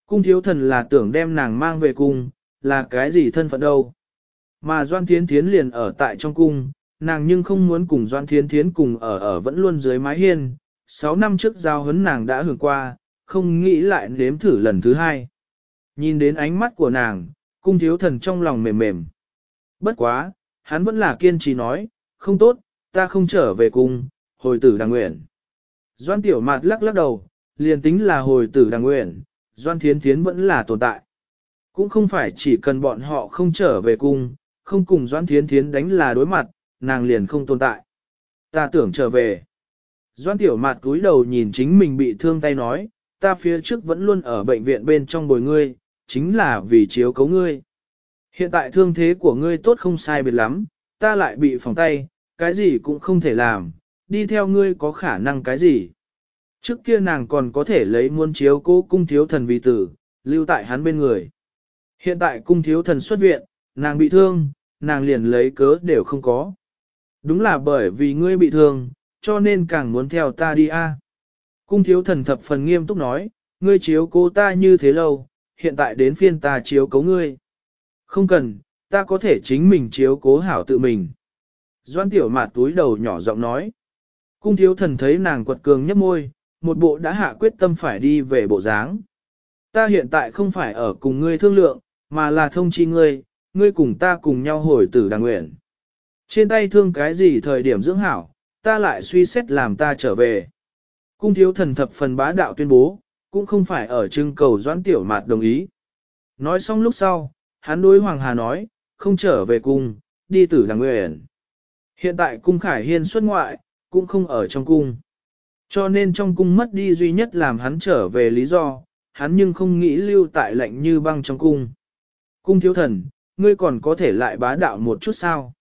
Cung thiếu thần là tưởng đem nàng mang về cung, là cái gì thân phận đâu. Mà Doan Thiến Thiến liền ở tại trong cung, nàng nhưng không muốn cùng Doan Thiến Thiến cùng ở ở vẫn luôn dưới mái hiên. Sáu năm trước giao hấn nàng đã hưởng qua, không nghĩ lại nếm thử lần thứ hai. Nhìn đến ánh mắt của nàng, cung thiếu thần trong lòng mềm mềm. Bất quá, hắn vẫn là kiên trì nói, không tốt, ta không trở về cung, hồi tử đàng nguyện. Doan tiểu mạt lắc lắc đầu, liền tính là hồi tử đàng nguyện, Doan Thiến Thiến vẫn là tồn tại. Cũng không phải chỉ cần bọn họ không trở về cung, không cùng Doan Thiến Thiến đánh là đối mặt, nàng liền không tồn tại. Ta tưởng trở về. Doan tiểu mạt cúi đầu nhìn chính mình bị thương tay nói, ta phía trước vẫn luôn ở bệnh viện bên trong bồi ngươi, chính là vì chiếu cấu ngươi. Hiện tại thương thế của ngươi tốt không sai biệt lắm, ta lại bị phòng tay, cái gì cũng không thể làm, đi theo ngươi có khả năng cái gì. Trước kia nàng còn có thể lấy muôn chiếu cố cung thiếu thần vì tử, lưu tại hắn bên người. Hiện tại cung thiếu thần xuất viện, nàng bị thương, nàng liền lấy cớ đều không có. Đúng là bởi vì ngươi bị thương, cho nên càng muốn theo ta đi a. Cung thiếu thần thập phần nghiêm túc nói, ngươi chiếu cố ta như thế lâu, hiện tại đến phiên ta chiếu cố ngươi. Không cần, ta có thể chính mình chiếu cố hảo tự mình. Doan tiểu mạt túi đầu nhỏ giọng nói. Cung thiếu thần thấy nàng quật cường nhấp môi, một bộ đã hạ quyết tâm phải đi về bộ dáng. Ta hiện tại không phải ở cùng ngươi thương lượng, mà là thông chi ngươi, ngươi cùng ta cùng nhau hồi tử đàng nguyện. Trên tay thương cái gì thời điểm dưỡng hảo, ta lại suy xét làm ta trở về. Cung thiếu thần thập phần bá đạo tuyên bố, cũng không phải ở trưng cầu doãn tiểu mạt đồng ý. Nói xong lúc sau, hắn đối Hoàng Hà nói, không trở về cung, đi tử đàng nguyện. Hiện tại cung khải hiên xuất ngoại, cũng không ở trong cung. Cho nên trong cung mất đi duy nhất làm hắn trở về lý do, hắn nhưng không nghĩ lưu tại lạnh như băng trong cung. Cung thiếu thần, ngươi còn có thể lại bá đạo một chút sao?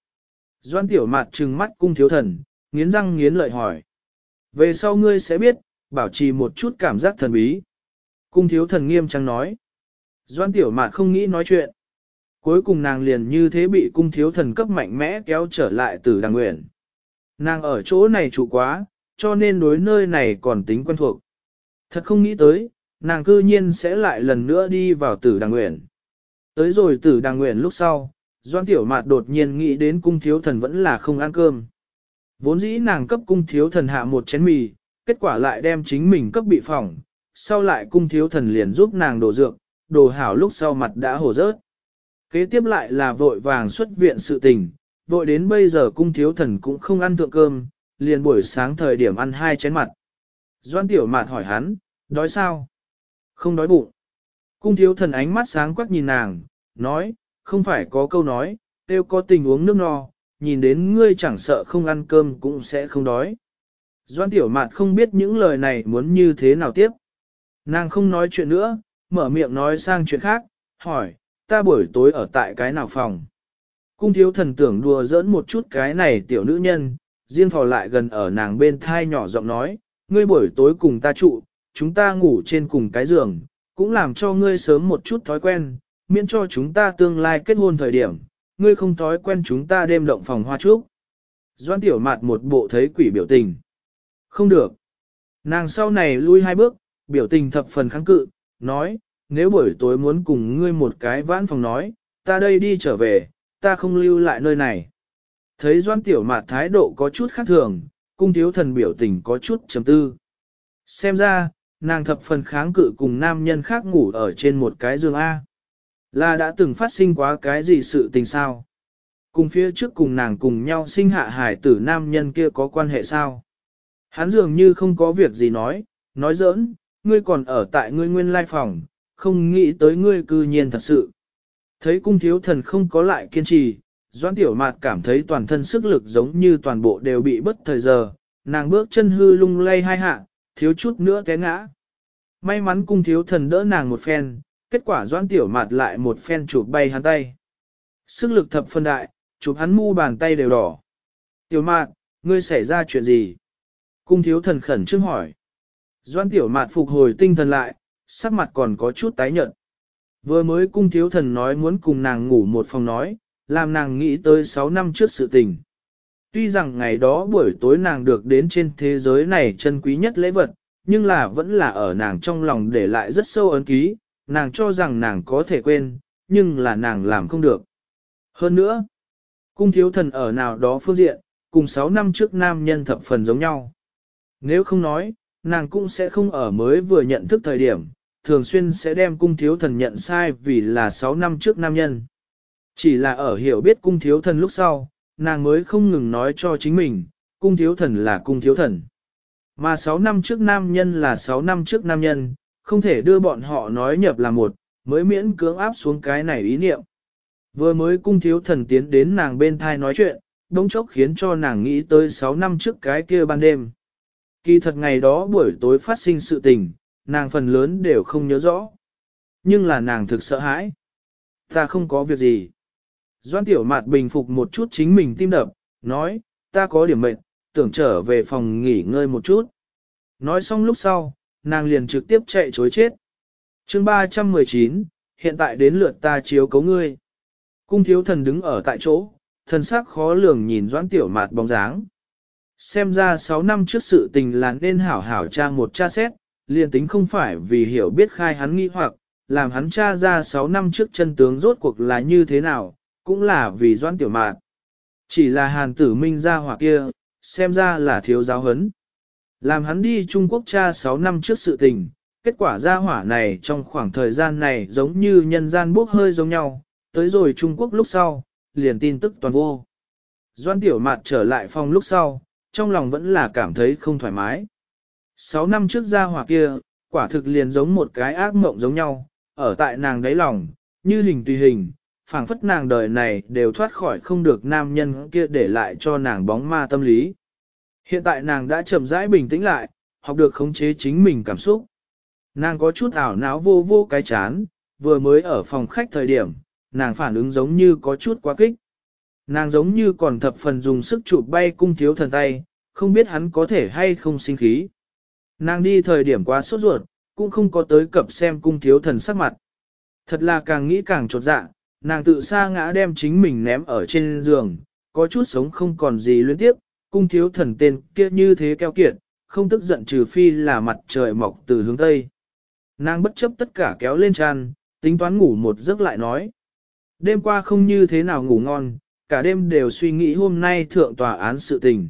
Doan tiểu mạt trừng mắt cung thiếu thần, nghiến răng nghiến lợi hỏi. Về sau ngươi sẽ biết, bảo trì một chút cảm giác thần bí. Cung thiếu thần nghiêm trang nói. Doan tiểu mạt không nghĩ nói chuyện. Cuối cùng nàng liền như thế bị cung thiếu thần cấp mạnh mẽ kéo trở lại từ đàng nguyện. Nàng ở chỗ này trụ quá, cho nên đối nơi này còn tính quen thuộc. Thật không nghĩ tới, nàng cư nhiên sẽ lại lần nữa đi vào tử đàng nguyện. Tới rồi tử đàng nguyện lúc sau, Doan Tiểu Mạt đột nhiên nghĩ đến cung thiếu thần vẫn là không ăn cơm. Vốn dĩ nàng cấp cung thiếu thần hạ một chén mì, kết quả lại đem chính mình cấp bị phỏng, sau lại cung thiếu thần liền giúp nàng đổ dược, đồ hảo lúc sau mặt đã hổ rớt. Kế tiếp lại là vội vàng xuất viện sự tình, vội đến bây giờ cung thiếu thần cũng không ăn thượng cơm, liền buổi sáng thời điểm ăn hai chén mặt. Doan tiểu mạt hỏi hắn, đói sao? Không đói bụng. Cung thiếu thần ánh mắt sáng quắc nhìn nàng, nói, không phải có câu nói, tiêu có tình uống nước no, nhìn đến ngươi chẳng sợ không ăn cơm cũng sẽ không đói. Doan tiểu mạt không biết những lời này muốn như thế nào tiếp. Nàng không nói chuyện nữa, mở miệng nói sang chuyện khác, hỏi, ta buổi tối ở tại cái nào phòng. Cung thiếu thần tưởng đùa giỡn một chút cái này tiểu nữ nhân, riêng thò lại gần ở nàng bên thai nhỏ giọng nói, ngươi buổi tối cùng ta trụ, chúng ta ngủ trên cùng cái giường, cũng làm cho ngươi sớm một chút thói quen, miễn cho chúng ta tương lai kết hôn thời điểm, ngươi không thói quen chúng ta đêm động phòng hoa trúc. Doan tiểu mạt một bộ thấy quỷ biểu tình. Không được. Nàng sau này lui hai bước, biểu tình thập phần kháng cự, nói, nếu buổi tối muốn cùng ngươi một cái vãn phòng nói, ta đây đi trở về, ta không lưu lại nơi này. Thấy doan tiểu mạt thái độ có chút khác thường, cung thiếu thần biểu tình có chút chấm tư. Xem ra, nàng thập phần kháng cự cùng nam nhân khác ngủ ở trên một cái giường A. Là đã từng phát sinh quá cái gì sự tình sao? Cùng phía trước cùng nàng cùng nhau sinh hạ hải tử nam nhân kia có quan hệ sao? Hắn dường như không có việc gì nói, nói giỡn, ngươi còn ở tại ngươi nguyên lai phòng, không nghĩ tới ngươi cư nhiên thật sự. Thấy cung thiếu thần không có lại kiên trì, Doãn Tiểu Mạt cảm thấy toàn thân sức lực giống như toàn bộ đều bị bất thời giờ, nàng bước chân hư lung lay hai hạ, thiếu chút nữa té ngã. May mắn cung thiếu thần đỡ nàng một phen, kết quả Doãn Tiểu Mạt lại một phen chụp bay hắn tay. Sức lực thập phân đại, chụp hắn mu bàn tay đều đỏ. Tiểu Mạt, ngươi xảy ra chuyện gì? Cung thiếu thần khẩn trước hỏi. Doãn Tiểu Mạt phục hồi tinh thần lại, sắc mặt còn có chút tái nhợt. Vừa mới cung thiếu thần nói muốn cùng nàng ngủ một phòng nói, làm nàng nghĩ tới 6 năm trước sự tình. Tuy rằng ngày đó buổi tối nàng được đến trên thế giới này chân quý nhất lễ vật, nhưng là vẫn là ở nàng trong lòng để lại rất sâu ấn ký, nàng cho rằng nàng có thể quên, nhưng là nàng làm không được. Hơn nữa, cung thiếu thần ở nào đó phương diện, cùng 6 năm trước nam nhân thập phần giống nhau. Nếu không nói, nàng cũng sẽ không ở mới vừa nhận thức thời điểm, thường xuyên sẽ đem cung thiếu thần nhận sai vì là 6 năm trước nam nhân. Chỉ là ở hiểu biết cung thiếu thần lúc sau, nàng mới không ngừng nói cho chính mình, cung thiếu thần là cung thiếu thần. Mà 6 năm trước nam nhân là 6 năm trước nam nhân, không thể đưa bọn họ nói nhập là một, mới miễn cưỡng áp xuống cái này ý niệm. Vừa mới cung thiếu thần tiến đến nàng bên thai nói chuyện, đống chốc khiến cho nàng nghĩ tới 6 năm trước cái kia ban đêm. Kỳ thật ngày đó buổi tối phát sinh sự tình, nàng phần lớn đều không nhớ rõ. Nhưng là nàng thực sợ hãi. Ta không có việc gì. Doan tiểu mạt bình phục một chút chính mình tim đập, nói, ta có điểm mệt, tưởng trở về phòng nghỉ ngơi một chút. Nói xong lúc sau, nàng liền trực tiếp chạy chối chết. chương 319, hiện tại đến lượt ta chiếu cấu ngươi. Cung thiếu thần đứng ở tại chỗ, thần sắc khó lường nhìn doãn tiểu mạt bóng dáng. Xem ra 6 năm trước sự tình là nên hảo hảo tra một tra xét, liền tính không phải vì hiểu biết khai hắn nghi hoặc, làm hắn tra ra 6 năm trước chân tướng rốt cuộc là như thế nào, cũng là vì doãn tiểu mạt. Chỉ là hàn tử minh ra hỏa kia, xem ra là thiếu giáo hấn. Làm hắn đi Trung Quốc cha 6 năm trước sự tình, kết quả ra hỏa này trong khoảng thời gian này giống như nhân gian bốc hơi giống nhau, tới rồi Trung Quốc lúc sau, liền tin tức toàn vô. Doan tiểu mạt trở lại phòng lúc sau, trong lòng vẫn là cảm thấy không thoải mái. 6 năm trước ra hỏa kia, quả thực liền giống một cái ác mộng giống nhau, ở tại nàng đáy lòng, như hình tùy hình, phảng phất nàng đời này đều thoát khỏi không được nam nhân kia để lại cho nàng bóng ma tâm lý. Hiện tại nàng đã chậm rãi bình tĩnh lại, học được khống chế chính mình cảm xúc. Nàng có chút ảo não vô vô cái chán, vừa mới ở phòng khách thời điểm, nàng phản ứng giống như có chút quá kích. Nàng giống như còn thập phần dùng sức chụp bay cung thiếu thần tay, không biết hắn có thể hay không sinh khí. Nàng đi thời điểm quá sốt ruột, cũng không có tới cập xem cung thiếu thần sắc mặt. Thật là càng nghĩ càng trột dạ, nàng tự sa ngã đem chính mình ném ở trên giường, có chút sống không còn gì liên tiếp, cung thiếu thần tên kia như thế keo kiệt, không tức giận trừ phi là mặt trời mọc từ hướng Tây. Nàng bất chấp tất cả kéo lên tràn, tính toán ngủ một giấc lại nói. Đêm qua không như thế nào ngủ ngon, cả đêm đều suy nghĩ hôm nay thượng tòa án sự tình.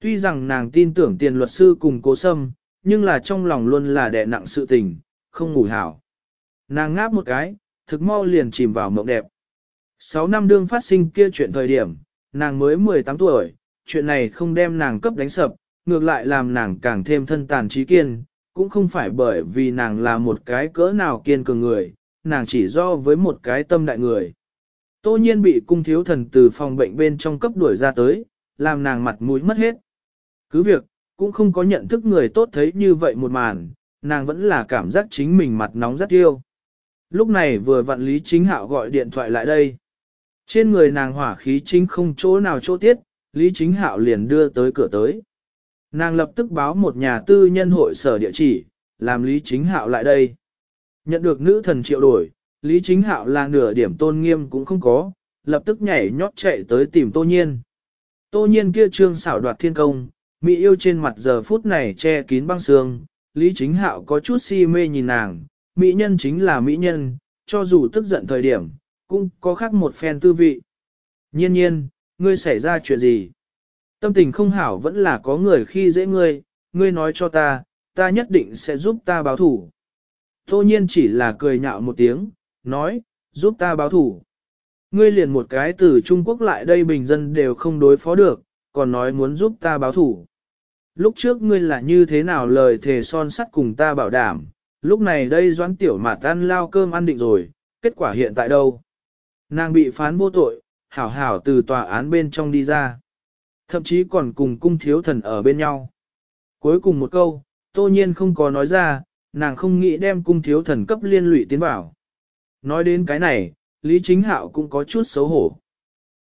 Tuy rằng nàng tin tưởng tiền luật sư cùng cố sâm, nhưng là trong lòng luôn là đè nặng sự tình, không ngủ hảo. Nàng ngáp một cái, thực mau liền chìm vào mộng đẹp. Sáu năm đương phát sinh kia chuyện thời điểm, nàng mới 18 tuổi, chuyện này không đem nàng cấp đánh sập, ngược lại làm nàng càng thêm thân tàn trí kiên, cũng không phải bởi vì nàng là một cái cỡ nào kiên cường người, nàng chỉ do với một cái tâm đại người. Tô nhiên bị cung thiếu thần từ phòng bệnh bên trong cấp đuổi ra tới, làm nàng mặt mũi mất hết. Cứ việc, cũng không có nhận thức người tốt thấy như vậy một màn, nàng vẫn là cảm giác chính mình mặt nóng rất yêu. Lúc này vừa vạn Lý Chính Hạo gọi điện thoại lại đây. Trên người nàng hỏa khí chính không chỗ nào chỗ tiết, Lý Chính Hạo liền đưa tới cửa tới. Nàng lập tức báo một nhà tư nhân hội sở địa chỉ, làm Lý Chính Hạo lại đây. Nhận được nữ thần triệu đổi, Lý Chính Hạo là nửa điểm tôn nghiêm cũng không có, lập tức nhảy nhót chạy tới tìm Tô Nhiên. Tô Nhiên kia trương xảo đoạt thiên công, mỹ yêu trên mặt giờ phút này che kín băng sương, Lý Chính Hạo có chút si mê nhìn nàng, mỹ nhân chính là mỹ nhân, cho dù tức giận thời điểm, cũng có khác một phen tư vị. Nhiên nhiên, ngươi xảy ra chuyện gì? Tâm tình không hảo vẫn là có người khi dễ ngươi, ngươi nói cho ta, ta nhất định sẽ giúp ta báo thủ. Tô nhiên chỉ là cười nhạo một tiếng, nói, giúp ta báo thủ. Ngươi liền một cái từ Trung Quốc lại đây bình dân đều không đối phó được, còn nói muốn giúp ta báo thủ. Lúc trước ngươi là như thế nào lời thề son sắt cùng ta bảo đảm, lúc này đây doãn tiểu mà tan lao cơm ăn định rồi, kết quả hiện tại đâu? Nàng bị phán vô tội, hảo hảo từ tòa án bên trong đi ra. Thậm chí còn cùng cung thiếu thần ở bên nhau. Cuối cùng một câu, tô nhiên không có nói ra, nàng không nghĩ đem cung thiếu thần cấp liên lụy tiến bảo. Nói đến cái này, Lý Chính Hạo cũng có chút xấu hổ.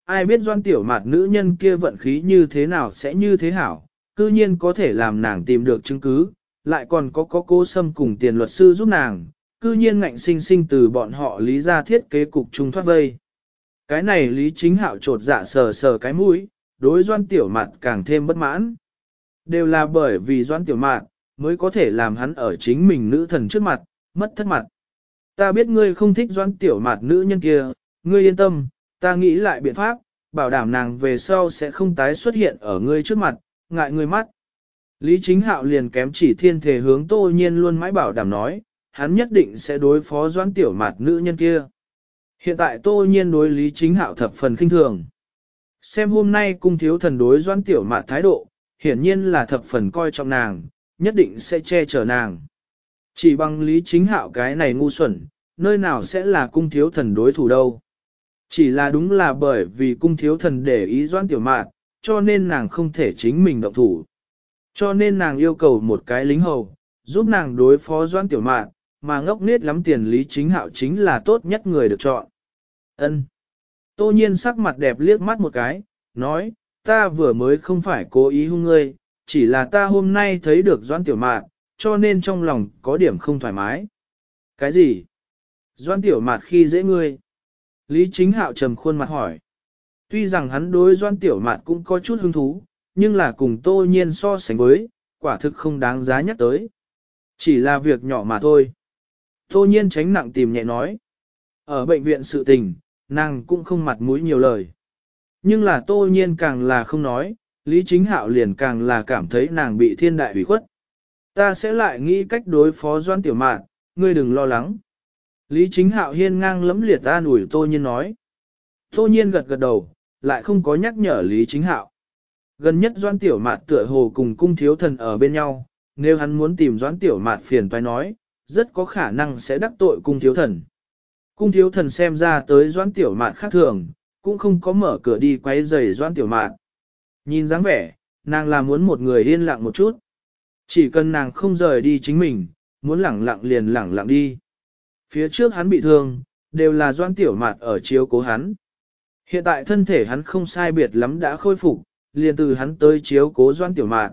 Ai biết doan tiểu mạt nữ nhân kia vận khí như thế nào sẽ như thế hảo, cư nhiên có thể làm nàng tìm được chứng cứ, lại còn có có cô xâm cùng tiền luật sư giúp nàng, cư nhiên ngạnh sinh sinh từ bọn họ lý ra thiết kế cục trung thoát vây. Cái này lý chính hạo trột dạ sờ sờ cái mũi, đối doan tiểu mạt càng thêm bất mãn. Đều là bởi vì doan tiểu mạt, mới có thể làm hắn ở chính mình nữ thần trước mặt, mất thất mặt. Ta biết ngươi không thích doan tiểu mạt nữ nhân kia, ngươi yên tâm, ta nghĩ lại biện pháp, bảo đảm nàng về sau sẽ không tái xuất hiện ở ngươi trước mặt, ngại ngươi mắt. Lý chính hạo liền kém chỉ thiên thể hướng tô nhiên luôn mãi bảo đảm nói, hắn nhất định sẽ đối phó doan tiểu mạt nữ nhân kia. Hiện tại tô nhiên đối lý chính hạo thập phần kinh thường. Xem hôm nay cung thiếu thần đối doan tiểu mạt thái độ, hiển nhiên là thập phần coi trọng nàng, nhất định sẽ che chở nàng. Chỉ bằng lý chính hạo cái này ngu xuẩn, nơi nào sẽ là cung thiếu thần đối thủ đâu. Chỉ là đúng là bởi vì cung thiếu thần để ý doan tiểu mạt, cho nên nàng không thể chính mình động thủ. Cho nên nàng yêu cầu một cái lính hầu, giúp nàng đối phó doan tiểu mạn, mà ngốc nết lắm tiền lý chính hạo chính là tốt nhất người được chọn. Ân. Tô nhiên sắc mặt đẹp liếc mắt một cái, nói, ta vừa mới không phải cố ý hung ngươi, chỉ là ta hôm nay thấy được doan tiểu mạn, cho nên trong lòng có điểm không thoải mái. Cái gì? Doan tiểu mạt khi dễ ngươi. Lý chính hạo trầm khuôn mặt hỏi. Tuy rằng hắn đối doan tiểu mạt cũng có chút hứng thú, nhưng là cùng tô nhiên so sánh với, quả thực không đáng giá nhắc tới. Chỉ là việc nhỏ mà thôi. Tô nhiên tránh nặng tìm nhẹ nói. Ở bệnh viện sự tình, nàng cũng không mặt mũi nhiều lời. Nhưng là tô nhiên càng là không nói, Lý Chính Hạo liền càng là cảm thấy nàng bị thiên đại hủy khuất. Ta sẽ lại nghĩ cách đối phó Doan Tiểu Mạn, ngươi đừng lo lắng. Lý Chính Hạo hiên ngang lấm liệt ta ủi Tô Nhiên nói. Tô Nhiên gật gật đầu, lại không có nhắc nhở Lý Chính Hạo. Gần nhất Doan Tiểu Mạn tựa hồ cùng cung thiếu thần ở bên nhau, nếu hắn muốn tìm Doan Tiểu Mạn phiền phải nói, rất có khả năng sẽ đắc tội cung thiếu thần. Cung thiếu thần xem ra tới doãn Tiểu mạn khác thường, cũng không có mở cửa đi quấy giày doãn Tiểu mạn. Nhìn dáng vẻ, nàng là muốn một người yên lặng một chút. Chỉ cần nàng không rời đi chính mình, muốn lẳng lặng liền lẳng lặng đi. Phía trước hắn bị thương, đều là Doan Tiểu Mạt ở chiếu cố hắn. Hiện tại thân thể hắn không sai biệt lắm đã khôi phục, liền từ hắn tới chiếu cố doan tiểu mạn.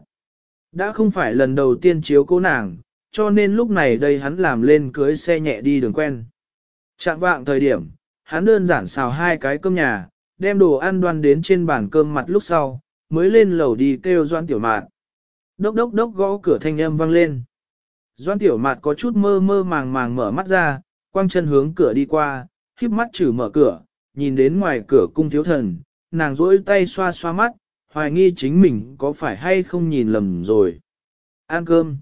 Đã không phải lần đầu tiên chiếu cố nàng, cho nên lúc này đây hắn làm lên cưới xe nhẹ đi đường quen. Trạng vạng thời điểm, hắn đơn giản xào hai cái cơm nhà, đem đồ ăn đoan đến trên bàn cơm mặt lúc sau, mới lên lầu đi kêu doan tiểu mạn. Đốc đốc đốc gõ cửa thanh âm vang lên. Doan tiểu mạt có chút mơ mơ màng màng mở mắt ra, quăng chân hướng cửa đi qua, híp mắt chử mở cửa, nhìn đến ngoài cửa cung thiếu thần, nàng rỗi tay xoa xoa mắt, hoài nghi chính mình có phải hay không nhìn lầm rồi. Ăn cơm.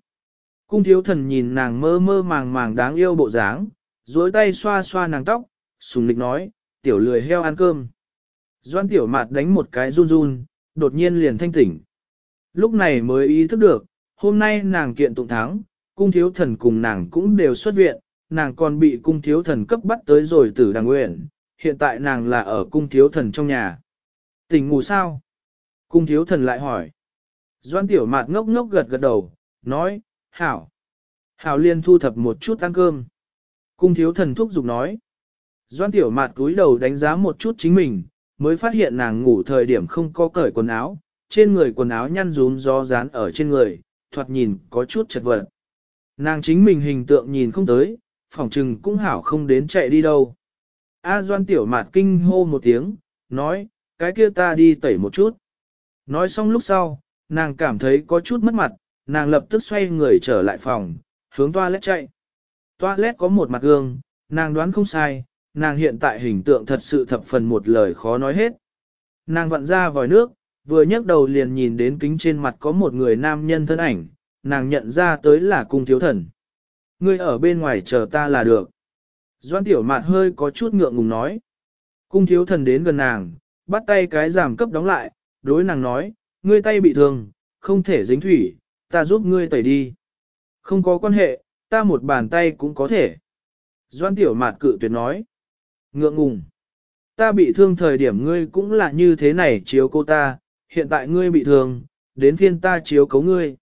Cung thiếu thần nhìn nàng mơ mơ màng màng đáng yêu bộ dáng, duỗi tay xoa xoa nàng tóc, sùng lịch nói, tiểu lười heo ăn cơm. Doan tiểu mạt đánh một cái run run, đột nhiên liền thanh tỉnh. Lúc này mới ý thức được, hôm nay nàng kiện tụng thắng, cung thiếu thần cùng nàng cũng đều xuất viện, nàng còn bị cung thiếu thần cấp bắt tới rồi tử đàng nguyện, hiện tại nàng là ở cung thiếu thần trong nhà. Tỉnh ngủ sao? Cung thiếu thần lại hỏi. Doan tiểu mạt ngốc ngốc gật gật đầu, nói, hảo. Hảo liên thu thập một chút ăn cơm. Cung thiếu thần thúc giục nói. Doan tiểu mạt cúi đầu đánh giá một chút chính mình, mới phát hiện nàng ngủ thời điểm không có cởi quần áo, trên người quần áo nhăn rún do dán ở trên người, thoạt nhìn có chút chật vật. Nàng chính mình hình tượng nhìn không tới, phỏng trừng cũng hảo không đến chạy đi đâu. A Doan tiểu mạt kinh hô một tiếng, nói, cái kia ta đi tẩy một chút. Nói xong lúc sau, nàng cảm thấy có chút mất mặt, nàng lập tức xoay người trở lại phòng, hướng toilet chạy. Toilet có một mặt gương, nàng đoán không sai, nàng hiện tại hình tượng thật sự thập phần một lời khó nói hết. Nàng vặn ra vòi nước, vừa nhấc đầu liền nhìn đến kính trên mặt có một người nam nhân thân ảnh, nàng nhận ra tới là cung thiếu thần. Ngươi ở bên ngoài chờ ta là được. Doan tiểu mạt hơi có chút ngượng ngùng nói. Cung thiếu thần đến gần nàng, bắt tay cái giảm cấp đóng lại, đối nàng nói, ngươi tay bị thương, không thể dính thủy, ta giúp ngươi tẩy đi. Không có quan hệ, ta một bàn tay cũng có thể. Doan tiểu mạt cự tuyệt nói. Ngượng ngùng. Ta bị thương thời điểm ngươi cũng là như thế này chiếu cô ta, hiện tại ngươi bị thương, đến phiên ta chiếu cấu ngươi.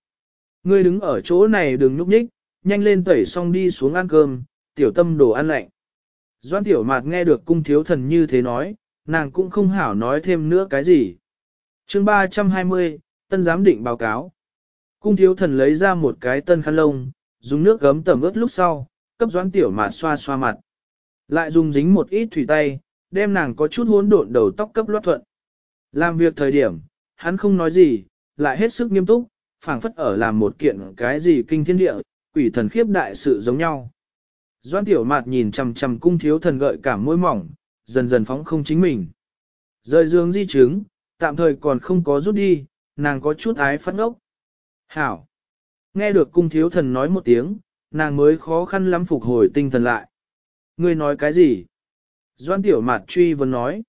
Ngươi đứng ở chỗ này đừng nhúc nhích, nhanh lên tẩy xong đi xuống ăn cơm, tiểu tâm đồ ăn lạnh. Doan tiểu mạt nghe được cung thiếu thần như thế nói, nàng cũng không hảo nói thêm nữa cái gì. chương 320, tân giám định báo cáo. Cung thiếu thần lấy ra một cái tân khăn lông, dùng nước gấm tẩm ướt lúc sau, cấp doãn tiểu mạt xoa xoa mặt. Lại dùng dính một ít thủy tay, đem nàng có chút hỗn độn đầu tóc cấp loát thuận. Làm việc thời điểm, hắn không nói gì, lại hết sức nghiêm túc, phảng phất ở làm một kiện cái gì kinh thiên địa, quỷ thần khiếp đại sự giống nhau. Doan tiểu mạt nhìn chằm chằm cung thiếu thần gợi cảm môi mỏng, dần dần phóng không chính mình. Rời giường di chứng, tạm thời còn không có rút đi, nàng có chút ái phát ngốc. Hảo! Nghe được cung thiếu thần nói một tiếng, nàng mới khó khăn lắm phục hồi tinh thần lại. Ngươi nói cái gì? Doan tiểu mạt truy vấn nói.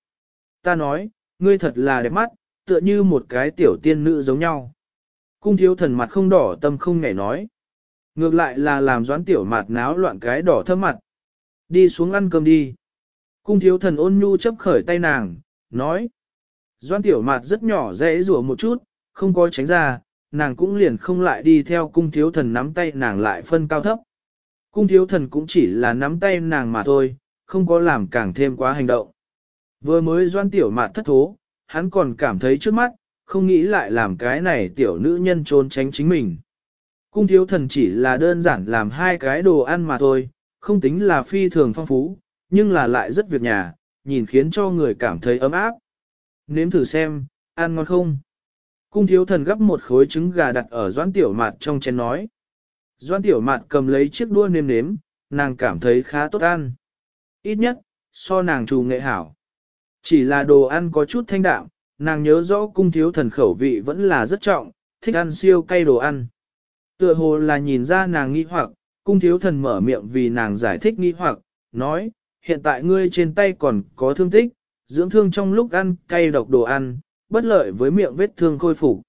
Ta nói, ngươi thật là đẹp mắt, tựa như một cái tiểu tiên nữ giống nhau. Cung thiếu thần mặt không đỏ tâm không ngảy nói. Ngược lại là làm doãn tiểu mạt náo loạn cái đỏ thơm mặt. Đi xuống ăn cơm đi. Cung thiếu thần ôn nhu chấp khởi tay nàng, nói. Doan tiểu mạt rất nhỏ dễ rủa một chút, không có tránh ra, nàng cũng liền không lại đi theo cung thiếu thần nắm tay nàng lại phân cao thấp. Cung thiếu thần cũng chỉ là nắm tay nàng mà thôi, không có làm càng thêm quá hành động. Vừa mới doan tiểu mạt thất thố, hắn còn cảm thấy trước mắt, không nghĩ lại làm cái này tiểu nữ nhân trốn tránh chính mình. Cung thiếu thần chỉ là đơn giản làm hai cái đồ ăn mà thôi, không tính là phi thường phong phú, nhưng là lại rất việc nhà, nhìn khiến cho người cảm thấy ấm áp. Nếm thử xem, ăn ngon không? Cung thiếu thần gấp một khối trứng gà đặt ở doãn tiểu mạt trong chén nói. Doãn tiểu mạt cầm lấy chiếc đua nêm nếm, nàng cảm thấy khá tốt ăn. Ít nhất, so nàng trù nghệ hảo. Chỉ là đồ ăn có chút thanh đạm, nàng nhớ rõ cung thiếu thần khẩu vị vẫn là rất trọng, thích ăn siêu cay đồ ăn. Tựa hồ là nhìn ra nàng nghi hoặc, cung thiếu thần mở miệng vì nàng giải thích nghi hoặc, nói, hiện tại ngươi trên tay còn có thương tích, dưỡng thương trong lúc ăn cay độc đồ ăn, bất lợi với miệng vết thương khôi phục.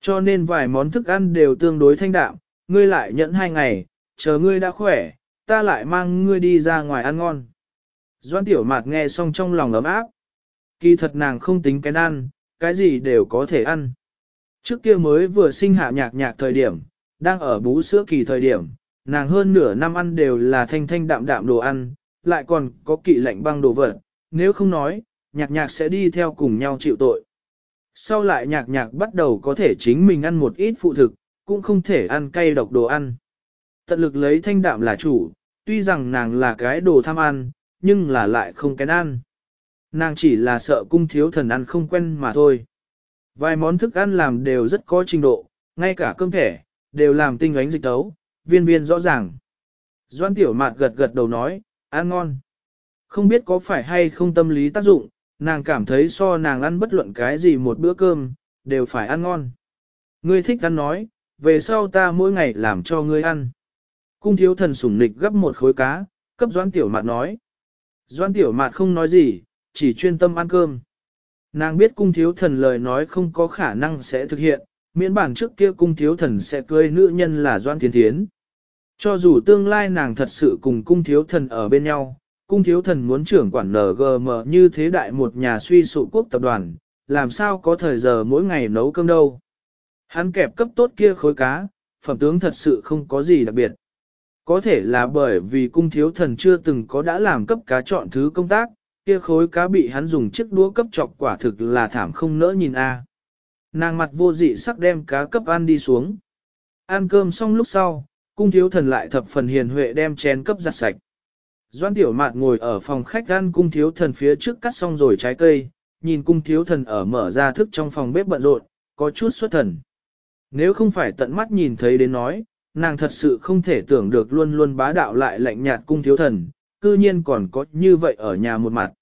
Cho nên vài món thức ăn đều tương đối thanh đạm, ngươi lại nhẫn hai ngày, chờ ngươi đã khỏe, ta lại mang ngươi đi ra ngoài ăn ngon. Doan tiểu mạt nghe xong trong lòng ấm áp. Kỳ thật nàng không tính cái ăn, cái gì đều có thể ăn. Trước kia mới vừa sinh hạ nhạc nhạc thời điểm, đang ở bú sữa kỳ thời điểm, nàng hơn nửa năm ăn đều là thanh thanh đạm đạm đồ ăn, lại còn có kỵ lạnh băng đồ vật, nếu không nói, nhạc nhạc sẽ đi theo cùng nhau chịu tội. Sau lại nhạc nhạc bắt đầu có thể chính mình ăn một ít phụ thực, cũng không thể ăn cay độc đồ ăn. Tận lực lấy thanh đạm là chủ, tuy rằng nàng là cái đồ tham ăn, nhưng là lại không kén ăn. Nàng chỉ là sợ cung thiếu thần ăn không quen mà thôi. Vài món thức ăn làm đều rất có trình độ, ngay cả cơm thẻ, đều làm tinh ánh dịch tấu, viên viên rõ ràng. Doan tiểu mạt gật gật đầu nói, ăn ngon. Không biết có phải hay không tâm lý tác dụng, nàng cảm thấy so nàng ăn bất luận cái gì một bữa cơm, đều phải ăn ngon. Ngươi thích ăn nói, về sau ta mỗi ngày làm cho ngươi ăn. Cung thiếu thần sủng nịch gấp một khối cá, cấp doan tiểu mạt nói. Doan tiểu mạt không nói gì, chỉ chuyên tâm ăn cơm. Nàng biết cung thiếu thần lời nói không có khả năng sẽ thực hiện, miễn bản trước kia cung thiếu thần sẽ cưới nữ nhân là Doan Thiên Thiến. Cho dù tương lai nàng thật sự cùng cung thiếu thần ở bên nhau, cung thiếu thần muốn trưởng quản NGM như thế đại một nhà suy sụ quốc tập đoàn, làm sao có thời giờ mỗi ngày nấu cơm đâu. Hắn kẹp cấp tốt kia khối cá, phẩm tướng thật sự không có gì đặc biệt. Có thể là bởi vì cung thiếu thần chưa từng có đã làm cấp cá chọn thứ công tác, kia khối cá bị hắn dùng chiếc đũa cấp chọc quả thực là thảm không nỡ nhìn a. Nàng mặt vô dị sắc đem cá cấp ăn đi xuống. Ăn cơm xong lúc sau, cung thiếu thần lại thập phần hiền huệ đem chén cấp giặt sạch. Doan tiểu mạt ngồi ở phòng khách ăn cung thiếu thần phía trước cắt xong rồi trái cây, nhìn cung thiếu thần ở mở ra thức trong phòng bếp bận rộn, có chút xuất thần. Nếu không phải tận mắt nhìn thấy đến nói, nàng thật sự không thể tưởng được luôn luôn bá đạo lại lạnh nhạt cung thiếu thần, cư nhiên còn có như vậy ở nhà một mặt.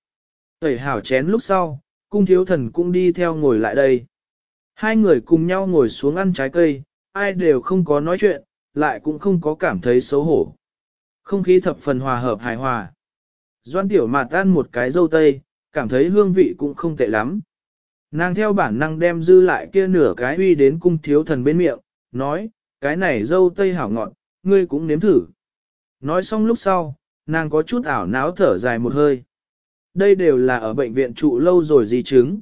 Tẩy hảo chén lúc sau, cung thiếu thần cũng đi theo ngồi lại đây. Hai người cùng nhau ngồi xuống ăn trái cây, ai đều không có nói chuyện, lại cũng không có cảm thấy xấu hổ. Không khí thập phần hòa hợp hài hòa. Doan tiểu mạt tan một cái dâu tây, cảm thấy hương vị cũng không tệ lắm. Nàng theo bản năng đem dư lại kia nửa cái huy đến cung thiếu thần bên miệng, nói, cái này dâu tây hảo ngọt, ngươi cũng nếm thử. Nói xong lúc sau, nàng có chút ảo náo thở dài một hơi. Đây đều là ở bệnh viện trụ lâu rồi di chứng.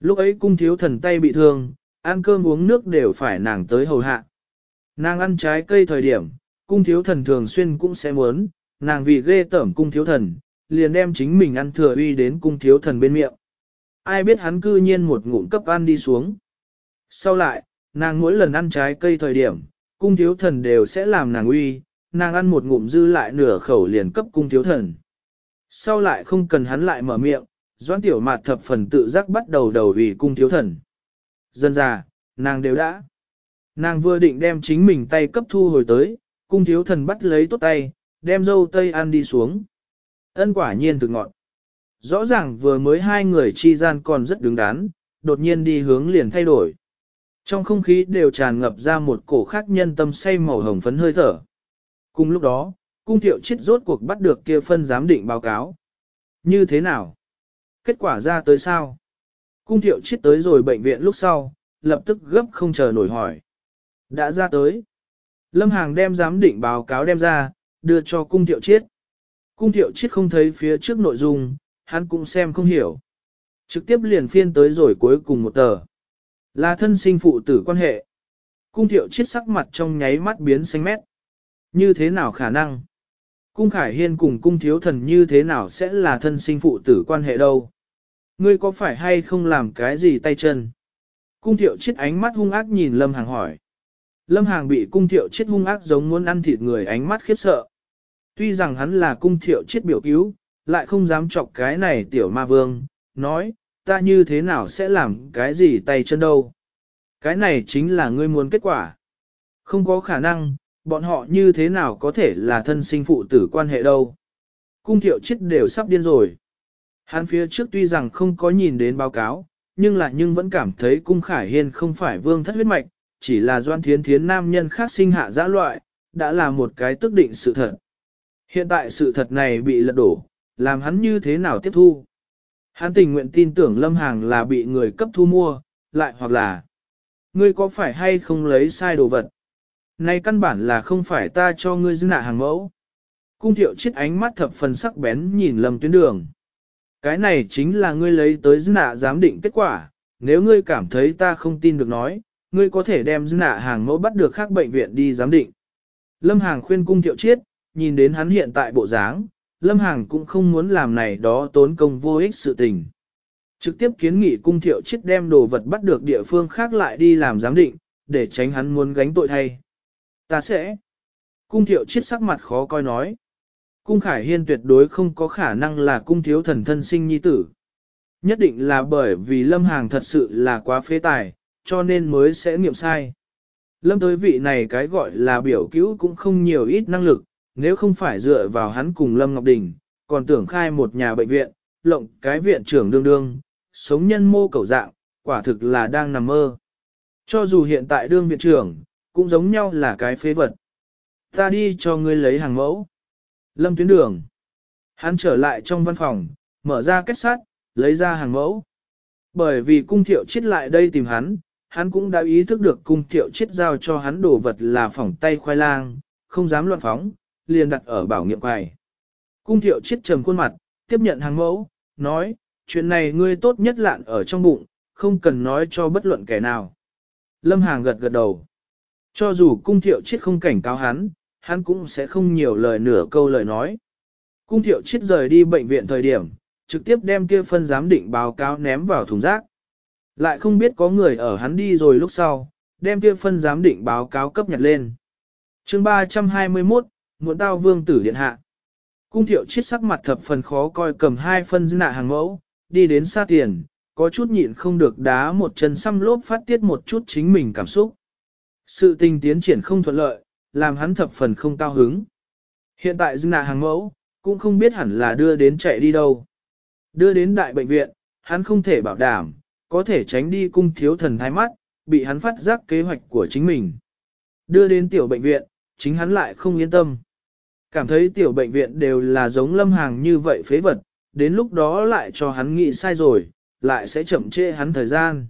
Lúc ấy cung thiếu thần tay bị thương, ăn cơm uống nước đều phải nàng tới hầu hạ. Nàng ăn trái cây thời điểm, cung thiếu thần thường xuyên cũng sẽ muốn, nàng vì ghê tởm cung thiếu thần, liền đem chính mình ăn thừa uy đến cung thiếu thần bên miệng. Ai biết hắn cư nhiên một ngụm cấp ăn đi xuống. Sau lại, nàng mỗi lần ăn trái cây thời điểm, cung thiếu thần đều sẽ làm nàng uy, nàng ăn một ngụm dư lại nửa khẩu liền cấp cung thiếu thần. Sau lại không cần hắn lại mở miệng, doãn tiểu mạt thập phần tự giác bắt đầu đầu vì cung thiếu thần. Dân già, nàng đều đã. Nàng vừa định đem chính mình tay cấp thu hồi tới, cung thiếu thần bắt lấy tốt tay, đem dâu tây ăn đi xuống. Ân quả nhiên thực ngọn. Rõ ràng vừa mới hai người chi gian còn rất đứng đắn, đột nhiên đi hướng liền thay đổi. Trong không khí đều tràn ngập ra một cổ khác nhân tâm say màu hồng phấn hơi thở. Cùng lúc đó, cung thiệu chết rốt cuộc bắt được kia phân giám định báo cáo. Như thế nào? Kết quả ra tới sao? Cung thiệu chết tới rồi bệnh viện lúc sau, lập tức gấp không chờ nổi hỏi. Đã ra tới. Lâm Hàng đem giám định báo cáo đem ra, đưa cho cung thiệu chiết. Cung thiệu chiết không thấy phía trước nội dung, hắn cũng xem không hiểu. Trực tiếp liền phiên tới rồi cuối cùng một tờ. Là thân sinh phụ tử quan hệ. Cung thiệu chiết sắc mặt trong nháy mắt biến xanh mét. Như thế nào khả năng? Cung Khải Hiên cùng cung thiếu thần như thế nào sẽ là thân sinh phụ tử quan hệ đâu? Ngươi có phải hay không làm cái gì tay chân? Cung thiệu chiết ánh mắt hung ác nhìn Lâm Hàng hỏi. Lâm Hàng bị cung thiệu chết hung ác giống muốn ăn thịt người ánh mắt khiếp sợ. Tuy rằng hắn là cung thiệu chết biểu cứu, lại không dám chọc cái này tiểu ma vương, nói, ta như thế nào sẽ làm cái gì tay chân đâu. Cái này chính là ngươi muốn kết quả. Không có khả năng, bọn họ như thế nào có thể là thân sinh phụ tử quan hệ đâu. Cung thiệu chết đều sắp điên rồi. Hắn phía trước tuy rằng không có nhìn đến báo cáo, nhưng là nhưng vẫn cảm thấy cung khải hiên không phải vương thất huyết mạch, chỉ là doan thiến thiến nam nhân khác sinh hạ giã loại, đã là một cái tức định sự thật. Hiện tại sự thật này bị lật đổ, làm hắn như thế nào tiếp thu? Hắn tình nguyện tin tưởng Lâm Hàng là bị người cấp thu mua, lại hoặc là ngươi có phải hay không lấy sai đồ vật? Này căn bản là không phải ta cho ngươi dư nạ hàng mẫu. Cung thiệu chiết ánh mắt thập phần sắc bén nhìn Lâm tuyến đường. Cái này chính là ngươi lấy tới dư nạ giám định kết quả, nếu ngươi cảm thấy ta không tin được nói, ngươi có thể đem nạ hàng mẫu bắt được khác bệnh viện đi giám định. Lâm Hàng khuyên cung thiệu chiết, nhìn đến hắn hiện tại bộ dáng, Lâm Hàng cũng không muốn làm này đó tốn công vô ích sự tình. Trực tiếp kiến nghị cung thiệu chiết đem đồ vật bắt được địa phương khác lại đi làm giám định, để tránh hắn muốn gánh tội thay. Ta sẽ. Cung thiệu chiết sắc mặt khó coi nói. Cung Khải Hiên tuyệt đối không có khả năng là cung thiếu thần thân sinh nhi tử. Nhất định là bởi vì Lâm Hàng thật sự là quá phế tài, cho nên mới sẽ nghiệm sai. Lâm tới vị này cái gọi là biểu cứu cũng không nhiều ít năng lực, nếu không phải dựa vào hắn cùng Lâm Ngọc Đình, còn tưởng khai một nhà bệnh viện, lộng cái viện trưởng đương đương, sống nhân mô cầu dạng, quả thực là đang nằm mơ. Cho dù hiện tại đương viện trưởng, cũng giống nhau là cái phế vật. Ta đi cho ngươi lấy hàng mẫu. Lâm tuyến đường. Hắn trở lại trong văn phòng, mở ra kết sắt, lấy ra hàng mẫu. Bởi vì cung thiệu chết lại đây tìm hắn, hắn cũng đã ý thức được cung thiệu chết giao cho hắn đồ vật là phỏng tay khoai lang, không dám loạn phóng, liền đặt ở bảo nghiệm quài. Cung thiệu chiết trầm khuôn mặt, tiếp nhận hàng mẫu, nói, chuyện này ngươi tốt nhất lạn ở trong bụng, không cần nói cho bất luận kẻ nào. Lâm Hàng gật gật đầu. Cho dù cung thiệu chiết không cảnh cáo hắn, hắn cũng sẽ không nhiều lời nửa câu lời nói. Cung thiệu chiết rời đi bệnh viện thời điểm, trực tiếp đem kia phân giám định báo cáo ném vào thùng rác. Lại không biết có người ở hắn đi rồi lúc sau, đem kia phân giám định báo cáo cấp nhật lên. chương 321, muộn tao vương tử điện hạ. Cung thiệu chiết sắc mặt thập phần khó coi cầm hai phân nạ hàng mẫu, đi đến xa tiền, có chút nhịn không được đá một chân xăm lốp phát tiết một chút chính mình cảm xúc. Sự tình tiến triển không thuận lợi, làm hắn thập phần không cao hứng. Hiện tại dư nạ hàng mẫu, cũng không biết hẳn là đưa đến chạy đi đâu. Đưa đến đại bệnh viện, hắn không thể bảo đảm, có thể tránh đi cung thiếu thần thái mắt, bị hắn phát giác kế hoạch của chính mình. Đưa đến tiểu bệnh viện, chính hắn lại không yên tâm. Cảm thấy tiểu bệnh viện đều là giống lâm hàng như vậy phế vật, đến lúc đó lại cho hắn nghĩ sai rồi, lại sẽ chậm trễ hắn thời gian.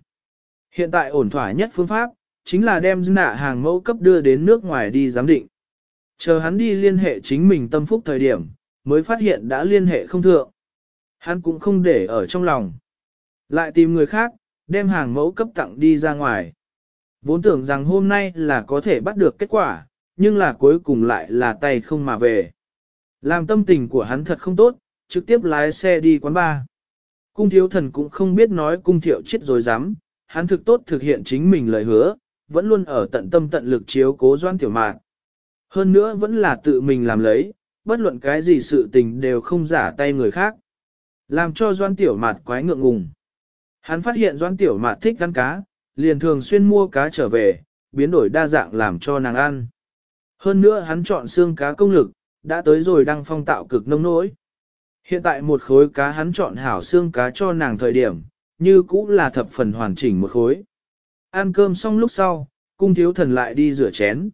Hiện tại ổn thỏa nhất phương pháp, chính là đem nạ hàng mẫu cấp đưa đến nước ngoài đi giám định. Chờ hắn đi liên hệ chính mình tâm phúc thời điểm, mới phát hiện đã liên hệ không thượng. Hắn cũng không để ở trong lòng. Lại tìm người khác, đem hàng mẫu cấp tặng đi ra ngoài. Vốn tưởng rằng hôm nay là có thể bắt được kết quả, nhưng là cuối cùng lại là tay không mà về. Làm tâm tình của hắn thật không tốt, trực tiếp lái xe đi quán bar. Cung thiếu thần cũng không biết nói cung thiệu chết rồi dám, hắn thực tốt thực hiện chính mình lời hứa, vẫn luôn ở tận tâm tận lực chiếu cố doan tiểu mạn. Hơn nữa vẫn là tự mình làm lấy, bất luận cái gì sự tình đều không giả tay người khác. Làm cho doan tiểu mạt quái ngượng ngùng. Hắn phát hiện doan tiểu mạt thích ăn cá, liền thường xuyên mua cá trở về, biến đổi đa dạng làm cho nàng ăn. Hơn nữa hắn chọn xương cá công lực, đã tới rồi đang phong tạo cực nông nỗi. Hiện tại một khối cá hắn chọn hảo xương cá cho nàng thời điểm, như cũ là thập phần hoàn chỉnh một khối. Ăn cơm xong lúc sau, cung thiếu thần lại đi rửa chén.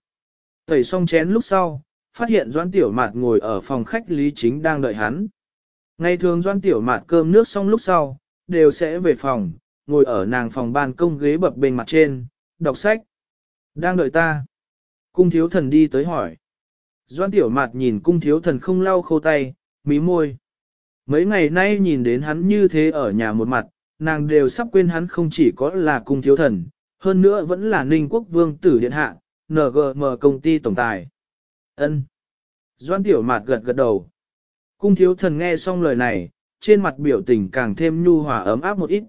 Tẩy xong chén lúc sau, phát hiện Doan Tiểu Mạt ngồi ở phòng khách Lý Chính đang đợi hắn. Ngày thường Doan Tiểu Mạt cơm nước xong lúc sau, đều sẽ về phòng, ngồi ở nàng phòng ban công ghế bập bên mặt trên, đọc sách. Đang đợi ta. Cung thiếu thần đi tới hỏi. Doan Tiểu Mạt nhìn cung thiếu thần không lau khô tay, mí môi. Mấy ngày nay nhìn đến hắn như thế ở nhà một mặt, nàng đều sắp quên hắn không chỉ có là cung thiếu thần, hơn nữa vẫn là ninh quốc vương tử điện hạ, NGM công ty tổng tài. ân Doan tiểu mạt gật gật đầu. Cung thiếu thần nghe xong lời này, trên mặt biểu tình càng thêm nhu hòa ấm áp một ít.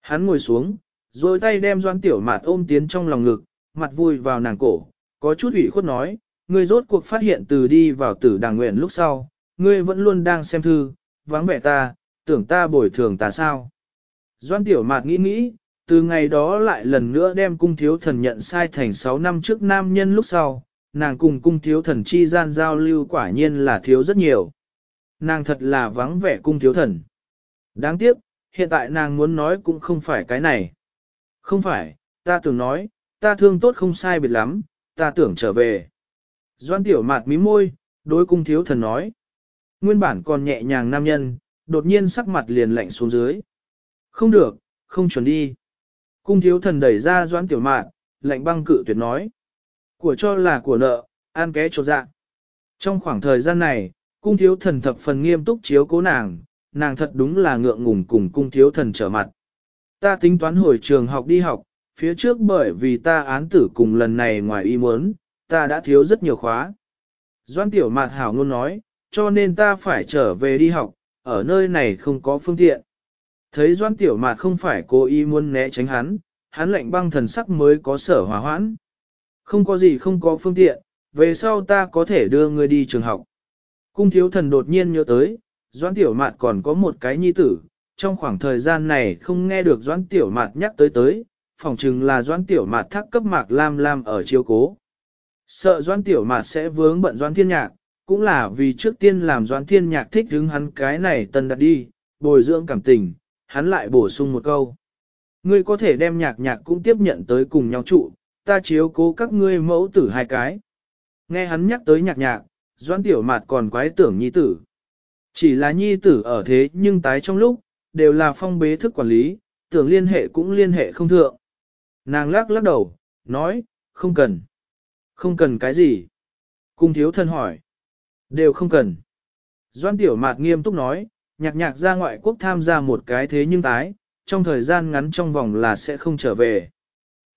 Hắn ngồi xuống, rồi tay đem doan tiểu mạt ôm tiến trong lòng ngực, mặt vui vào nàng cổ, có chút ủy khuất nói, ngươi rốt cuộc phát hiện từ đi vào tử đàng nguyện lúc sau, ngươi vẫn luôn đang xem thư, vắng vẻ ta, tưởng ta bồi thường ta sao. Doan tiểu mạt nghĩ nghĩ, từ ngày đó lại lần nữa đem cung thiếu thần nhận sai thành 6 năm trước nam nhân lúc sau, nàng cùng cung thiếu thần chi gian giao lưu quả nhiên là thiếu rất nhiều. Nàng thật là vắng vẻ cung thiếu thần. Đáng tiếc, hiện tại nàng muốn nói cũng không phải cái này. Không phải, ta tưởng nói, ta thương tốt không sai biệt lắm, ta tưởng trở về. Doan tiểu mạt mí môi, đối cung thiếu thần nói. Nguyên bản còn nhẹ nhàng nam nhân, đột nhiên sắc mặt liền lạnh xuống dưới. Không được, không chuẩn đi. Cung thiếu thần đẩy ra doãn tiểu mạn, lạnh băng cự tuyệt nói. Của cho là của nợ, an ké trột dạ. Trong khoảng thời gian này, cung thiếu thần thập phần nghiêm túc chiếu cố nàng, nàng thật đúng là ngượng ngùng cùng cung thiếu thần trở mặt. Ta tính toán hồi trường học đi học, phía trước bởi vì ta án tử cùng lần này ngoài ý muốn, ta đã thiếu rất nhiều khóa. Doan tiểu mạt hảo ngôn nói, cho nên ta phải trở về đi học, ở nơi này không có phương tiện. Thấy Doan Tiểu Mạt không phải cố ý muốn né tránh hắn, hắn lệnh băng thần sắc mới có sở hòa hoãn. Không có gì không có phương tiện, về sau ta có thể đưa ngươi đi trường học. Cung thiếu thần đột nhiên nhớ tới, Doãn Tiểu Mạt còn có một cái nhi tử, trong khoảng thời gian này không nghe được Doãn Tiểu Mạt nhắc tới tới, phỏng chừng là Doãn Tiểu Mạt thắc cấp mạc lam lam ở chiếu cố. Sợ Doãn Tiểu Mạt sẽ vướng bận Doãn Thiên Nhạc, cũng là vì trước tiên làm Doãn Thiên Nhạc thích hứng hắn cái này tân đặt đi, bồi dưỡng cảm tình, hắn lại bổ sung một câu. Ngươi có thể đem nhạc nhạc cũng tiếp nhận tới cùng nhau trụ, ta chiếu cố các ngươi mẫu tử hai cái. Nghe hắn nhắc tới nhạc nhạc, doan tiểu mạt còn quái tưởng nhi tử. Chỉ là nhi tử ở thế nhưng tái trong lúc, đều là phong bế thức quản lý, tưởng liên hệ cũng liên hệ không thượng. Nàng lắc lắc đầu, nói, không cần. Không cần cái gì? Cung thiếu thân hỏi. Đều không cần. Doan Tiểu Mạt nghiêm túc nói, nhạc nhạc ra ngoại quốc tham gia một cái thế nhưng tái, trong thời gian ngắn trong vòng là sẽ không trở về.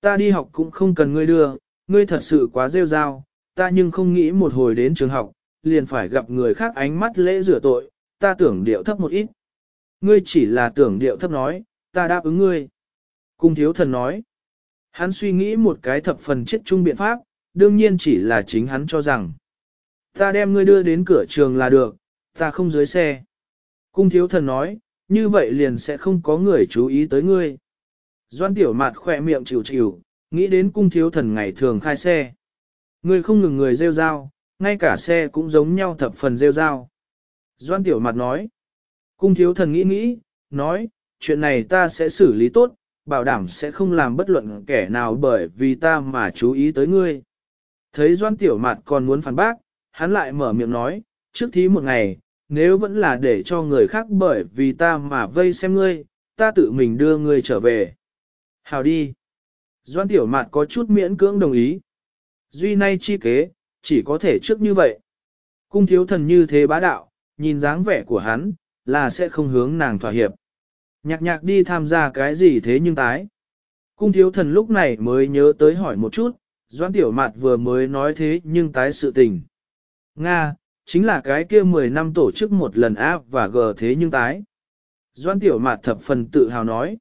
Ta đi học cũng không cần ngươi đưa, ngươi thật sự quá rêu rao, ta nhưng không nghĩ một hồi đến trường học, liền phải gặp người khác ánh mắt lễ rửa tội, ta tưởng điệu thấp một ít. Ngươi chỉ là tưởng điệu thấp nói, ta đáp ứng ngươi. Cung thiếu thần nói, hắn suy nghĩ một cái thập phần chết chung biện pháp, đương nhiên chỉ là chính hắn cho rằng. Ta đem ngươi đưa đến cửa trường là được, ta không dưới xe. Cung thiếu thần nói, như vậy liền sẽ không có người chú ý tới ngươi. Doan tiểu mạt khỏe miệng chịu chịu, nghĩ đến cung thiếu thần ngày thường khai xe. Người không ngừng người rêu rao, ngay cả xe cũng giống nhau thập phần rêu rao. Doan tiểu mặt nói, cung thiếu thần nghĩ nghĩ, nói, chuyện này ta sẽ xử lý tốt, bảo đảm sẽ không làm bất luận kẻ nào bởi vì ta mà chú ý tới ngươi. Thấy doan tiểu mặt còn muốn phản bác, hắn lại mở miệng nói, trước thí một ngày, nếu vẫn là để cho người khác bởi vì ta mà vây xem ngươi, ta tự mình đưa ngươi trở về. Hào đi. Doan tiểu mạt có chút miễn cưỡng đồng ý. Duy nay chi kế, chỉ có thể trước như vậy. Cung thiếu thần như thế bá đạo, nhìn dáng vẻ của hắn, là sẽ không hướng nàng thỏa hiệp. Nhạc nhạc đi tham gia cái gì thế nhưng tái. Cung thiếu thần lúc này mới nhớ tới hỏi một chút, doãn Tiểu Mạt vừa mới nói thế nhưng tái sự tình. Nga, chính là cái kia 10 năm tổ chức một lần A và G thế nhưng tái. Doan Tiểu Mạt thập phần tự hào nói.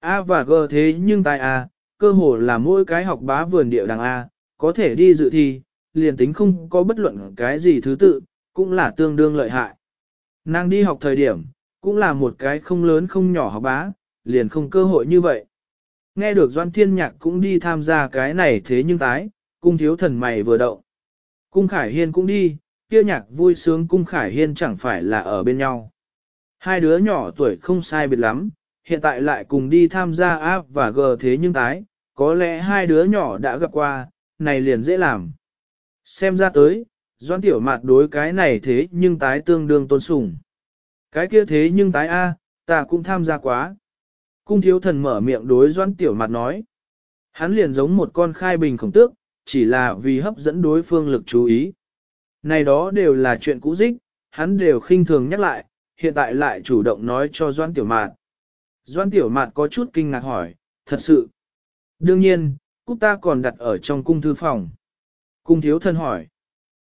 A và G thế nhưng tái A, cơ hồ là mỗi cái học bá vườn địa đằng A, có thể đi dự thi, liền tính không có bất luận cái gì thứ tự, cũng là tương đương lợi hại. Nàng đi học thời điểm, cũng là một cái không lớn không nhỏ học bá, liền không cơ hội như vậy. Nghe được Doan Thiên Nhạc cũng đi tham gia cái này thế nhưng tái, cung thiếu thần mày vừa động. Cung Khải Hiên cũng đi, kia nhạc vui sướng cung Khải Hiên chẳng phải là ở bên nhau. Hai đứa nhỏ tuổi không sai biệt lắm, hiện tại lại cùng đi tham gia A và G thế nhưng tái, có lẽ hai đứa nhỏ đã gặp qua, này liền dễ làm. Xem ra tới, Doan Tiểu Mạt đối cái này thế nhưng tái tương đương tôn sùng. Cái kia thế nhưng tái A, ta cũng tham gia quá. Cung thiếu thần mở miệng đối Doan Tiểu Mạt nói. Hắn liền giống một con khai bình khổng tước, chỉ là vì hấp dẫn đối phương lực chú ý. Này đó đều là chuyện cũ dích, hắn đều khinh thường nhắc lại, hiện tại lại chủ động nói cho Doan Tiểu Mạt. Doan Tiểu Mạt có chút kinh ngạc hỏi, thật sự. Đương nhiên, cúp ta còn đặt ở trong cung thư phòng. Cung thiếu thân hỏi.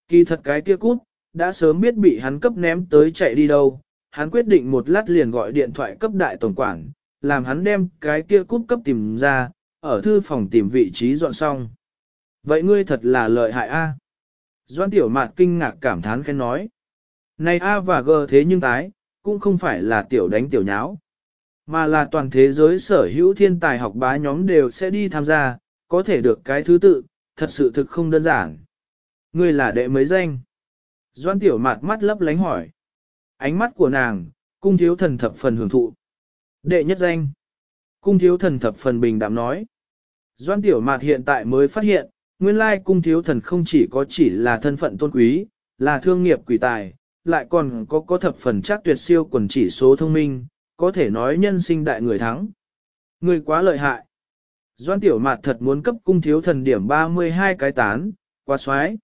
Kỳ thật cái kia cút, đã sớm biết bị hắn cấp ném tới chạy đi đâu, hắn quyết định một lát liền gọi điện thoại cấp đại tổng quản, làm hắn đem cái kia cút cấp tìm ra, ở thư phòng tìm vị trí dọn xong. Vậy ngươi thật là lợi hại a. Doan tiểu mạn kinh ngạc cảm thán khen nói. Này A và G thế nhưng tái, cũng không phải là tiểu đánh tiểu nháo, mà là toàn thế giới sở hữu thiên tài học bá nhóm đều sẽ đi tham gia, có thể được cái thứ tự, thật sự thực không đơn giản. Ngươi là đệ mấy danh? Doan tiểu mạt mắt lấp lánh hỏi. Ánh mắt của nàng, cung thiếu thần thập phần hưởng thụ. Đệ nhất danh. Cung thiếu thần thập phần bình đạm nói. Doan tiểu mạt hiện tại mới phát hiện, nguyên lai cung thiếu thần không chỉ có chỉ là thân phận tôn quý, là thương nghiệp quỷ tài, lại còn có có thập phần chắc tuyệt siêu quần chỉ số thông minh, có thể nói nhân sinh đại người thắng. Người quá lợi hại. Doan tiểu mạt thật muốn cấp cung thiếu thần điểm 32 cái tán, quá xoái.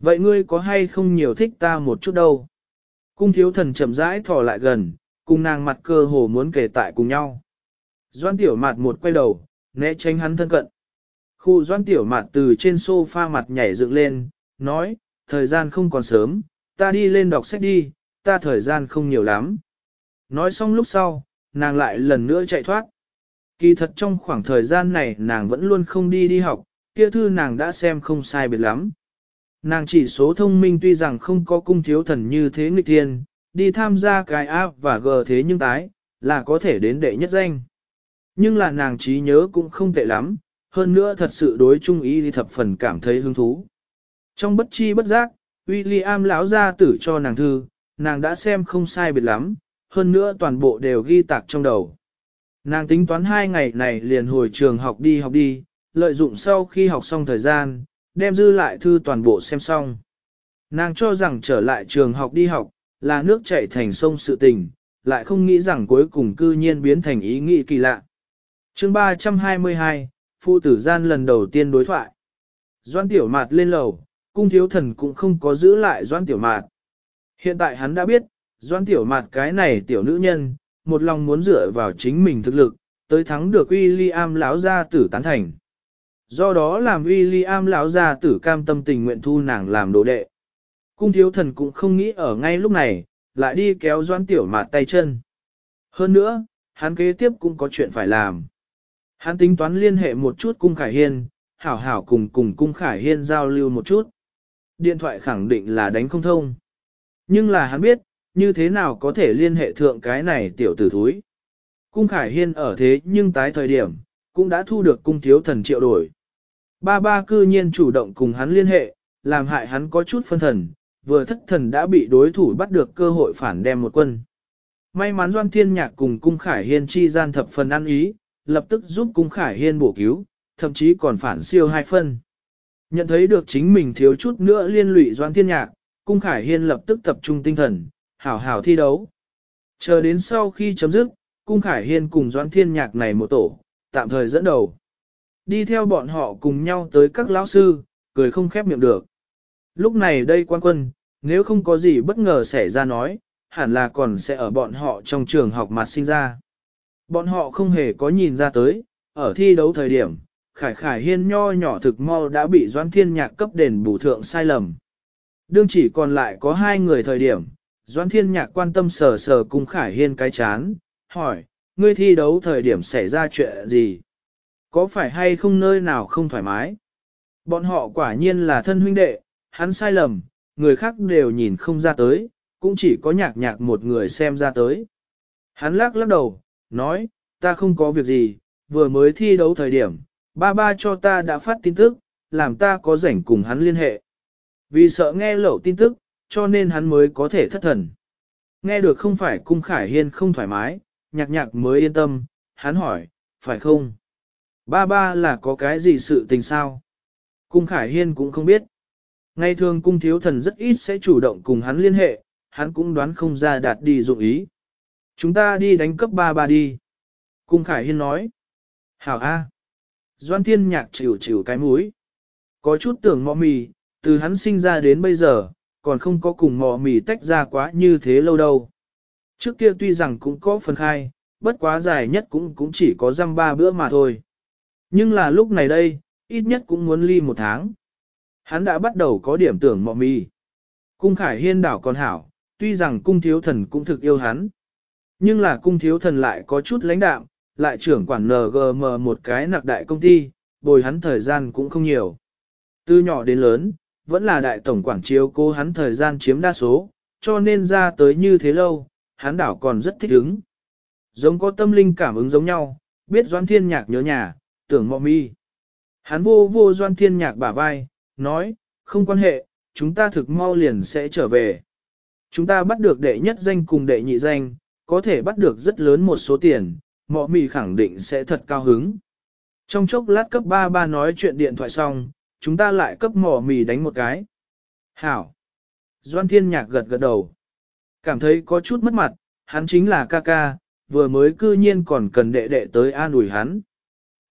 Vậy ngươi có hay không nhiều thích ta một chút đâu? Cung thiếu thần chậm rãi thò lại gần, cùng nàng mặt cơ hồ muốn kể tại cùng nhau. Doan tiểu mạt một quay đầu, né tránh hắn thân cận. Khu doan tiểu mạt từ trên sofa mặt nhảy dựng lên, nói, thời gian không còn sớm, ta đi lên đọc sách đi, ta thời gian không nhiều lắm. Nói xong lúc sau, nàng lại lần nữa chạy thoát. Kỳ thật trong khoảng thời gian này nàng vẫn luôn không đi đi học, kia thư nàng đã xem không sai biệt lắm. Nàng chỉ số thông minh tuy rằng không có cung thiếu thần như thế nghịch thiên, đi tham gia cái A và G thế nhưng tái, là có thể đến đệ nhất danh. Nhưng là nàng trí nhớ cũng không tệ lắm, hơn nữa thật sự đối chung ý thì thập phần cảm thấy hứng thú. Trong bất chi bất giác, William lão ra tử cho nàng thư, nàng đã xem không sai biệt lắm, hơn nữa toàn bộ đều ghi tạc trong đầu. Nàng tính toán hai ngày này liền hồi trường học đi học đi, lợi dụng sau khi học xong thời gian, đem dư lại thư toàn bộ xem xong. Nàng cho rằng trở lại trường học đi học, là nước chảy thành sông sự tình, lại không nghĩ rằng cuối cùng cư nhiên biến thành ý nghĩ kỳ lạ. chương 322, Phụ tử gian lần đầu tiên đối thoại. Doan tiểu mạt lên lầu, cung thiếu thần cũng không có giữ lại doan tiểu mạt. Hiện tại hắn đã biết, doan tiểu mạt cái này tiểu nữ nhân, một lòng muốn dựa vào chính mình thực lực, tới thắng được William lão gia tử tán thành. Do đó làm William lão gia tử cam tâm tình nguyện thu nàng làm đồ đệ. Cung thiếu thần cũng không nghĩ ở ngay lúc này, lại đi kéo doan tiểu mạt tay chân. Hơn nữa, hắn kế tiếp cũng có chuyện phải làm. Hắn tính toán liên hệ một chút cung khải hiên, hảo hảo cùng cùng cung khải hiên giao lưu một chút. Điện thoại khẳng định là đánh không thông. Nhưng là hắn biết, như thế nào có thể liên hệ thượng cái này tiểu tử thúi. Cung khải hiên ở thế nhưng tái thời điểm, cũng đã thu được cung thiếu thần triệu đổi. Ba ba cư nhiên chủ động cùng hắn liên hệ, làm hại hắn có chút phân thần, vừa thất thần đã bị đối thủ bắt được cơ hội phản đem một quân. May mắn Doan Thiên Nhạc cùng Cung Khải Hiên chi gian thập phần ăn ý, lập tức giúp Cung Khải Hiên bổ cứu, thậm chí còn phản siêu hai phân. Nhận thấy được chính mình thiếu chút nữa liên lụy Doan Thiên Nhạc, Cung Khải Hiên lập tức tập trung tinh thần, hảo hảo thi đấu. Chờ đến sau khi chấm dứt, Cung Khải Hiên cùng doãn Thiên Nhạc này một tổ, tạm thời dẫn đầu. Đi theo bọn họ cùng nhau tới các lão sư, cười không khép miệng được. Lúc này đây quan quân, nếu không có gì bất ngờ xảy ra nói, hẳn là còn sẽ ở bọn họ trong trường học mặt sinh ra. Bọn họ không hề có nhìn ra tới, ở thi đấu thời điểm, Khải Khải Hiên nho nhỏ thực mau đã bị doãn Thiên Nhạc cấp đền bù thượng sai lầm. Đương chỉ còn lại có hai người thời điểm, Doan Thiên Nhạc quan tâm sờ sờ cùng Khải Hiên cái chán, hỏi, ngươi thi đấu thời điểm xảy ra chuyện gì? Có phải hay không nơi nào không thoải mái? Bọn họ quả nhiên là thân huynh đệ, hắn sai lầm, người khác đều nhìn không ra tới, cũng chỉ có nhạc nhạc một người xem ra tới. Hắn lắc lắc đầu, nói, ta không có việc gì, vừa mới thi đấu thời điểm, ba ba cho ta đã phát tin tức, làm ta có rảnh cùng hắn liên hệ. Vì sợ nghe lậu tin tức, cho nên hắn mới có thể thất thần. Nghe được không phải cung khải hiên không thoải mái, nhạc nhạc mới yên tâm, hắn hỏi, phải không? Ba ba là có cái gì sự tình sao? Cung khải hiên cũng không biết. Ngày thường cung thiếu thần rất ít sẽ chủ động cùng hắn liên hệ, hắn cũng đoán không ra đạt đi dụng ý. Chúng ta đi đánh cấp ba ba đi. Cung Khải Hiên nói. Hảo A. Doan Thiên Nhạc chịu chịu cái mũi. Có chút tưởng mọ mì, từ hắn sinh ra đến bây giờ, còn không có cùng mò mì tách ra quá như thế lâu đâu. Trước kia tuy rằng cũng có phần khai, bất quá dài nhất cũng cũng chỉ có răm ba bữa mà thôi. Nhưng là lúc này đây, ít nhất cũng muốn ly một tháng. Hắn đã bắt đầu có điểm tưởng mọ mì. Cung Khải Hiên đảo còn hảo, tuy rằng cung thiếu thần cũng thực yêu hắn. Nhưng là cung thiếu thần lại có chút lãnh đạm, lại trưởng quản NGM một cái nặc đại công ty, bồi hắn thời gian cũng không nhiều. Từ nhỏ đến lớn, vẫn là đại tổng quản chiếu cố hắn thời gian chiếm đa số, cho nên ra tới như thế lâu, hắn đảo còn rất thích ứng. Giống có tâm linh cảm ứng giống nhau, biết Doan Thiên Nhạc nhớ nhà, tưởng mọ mi. Hắn vô vô Doan Thiên Nhạc bả vai, nói, không quan hệ, chúng ta thực mau liền sẽ trở về. Chúng ta bắt được đệ nhất danh cùng đệ nhị danh, có thể bắt được rất lớn một số tiền, mọ mì khẳng định sẽ thật cao hứng. Trong chốc lát cấp 3 ba nói chuyện điện thoại xong, chúng ta lại cấp mỏ mì đánh một cái. Hảo. Doan Thiên Nhạc gật gật đầu. Cảm thấy có chút mất mặt, hắn chính là ca ca, vừa mới cư nhiên còn cần đệ đệ tới an ủi hắn.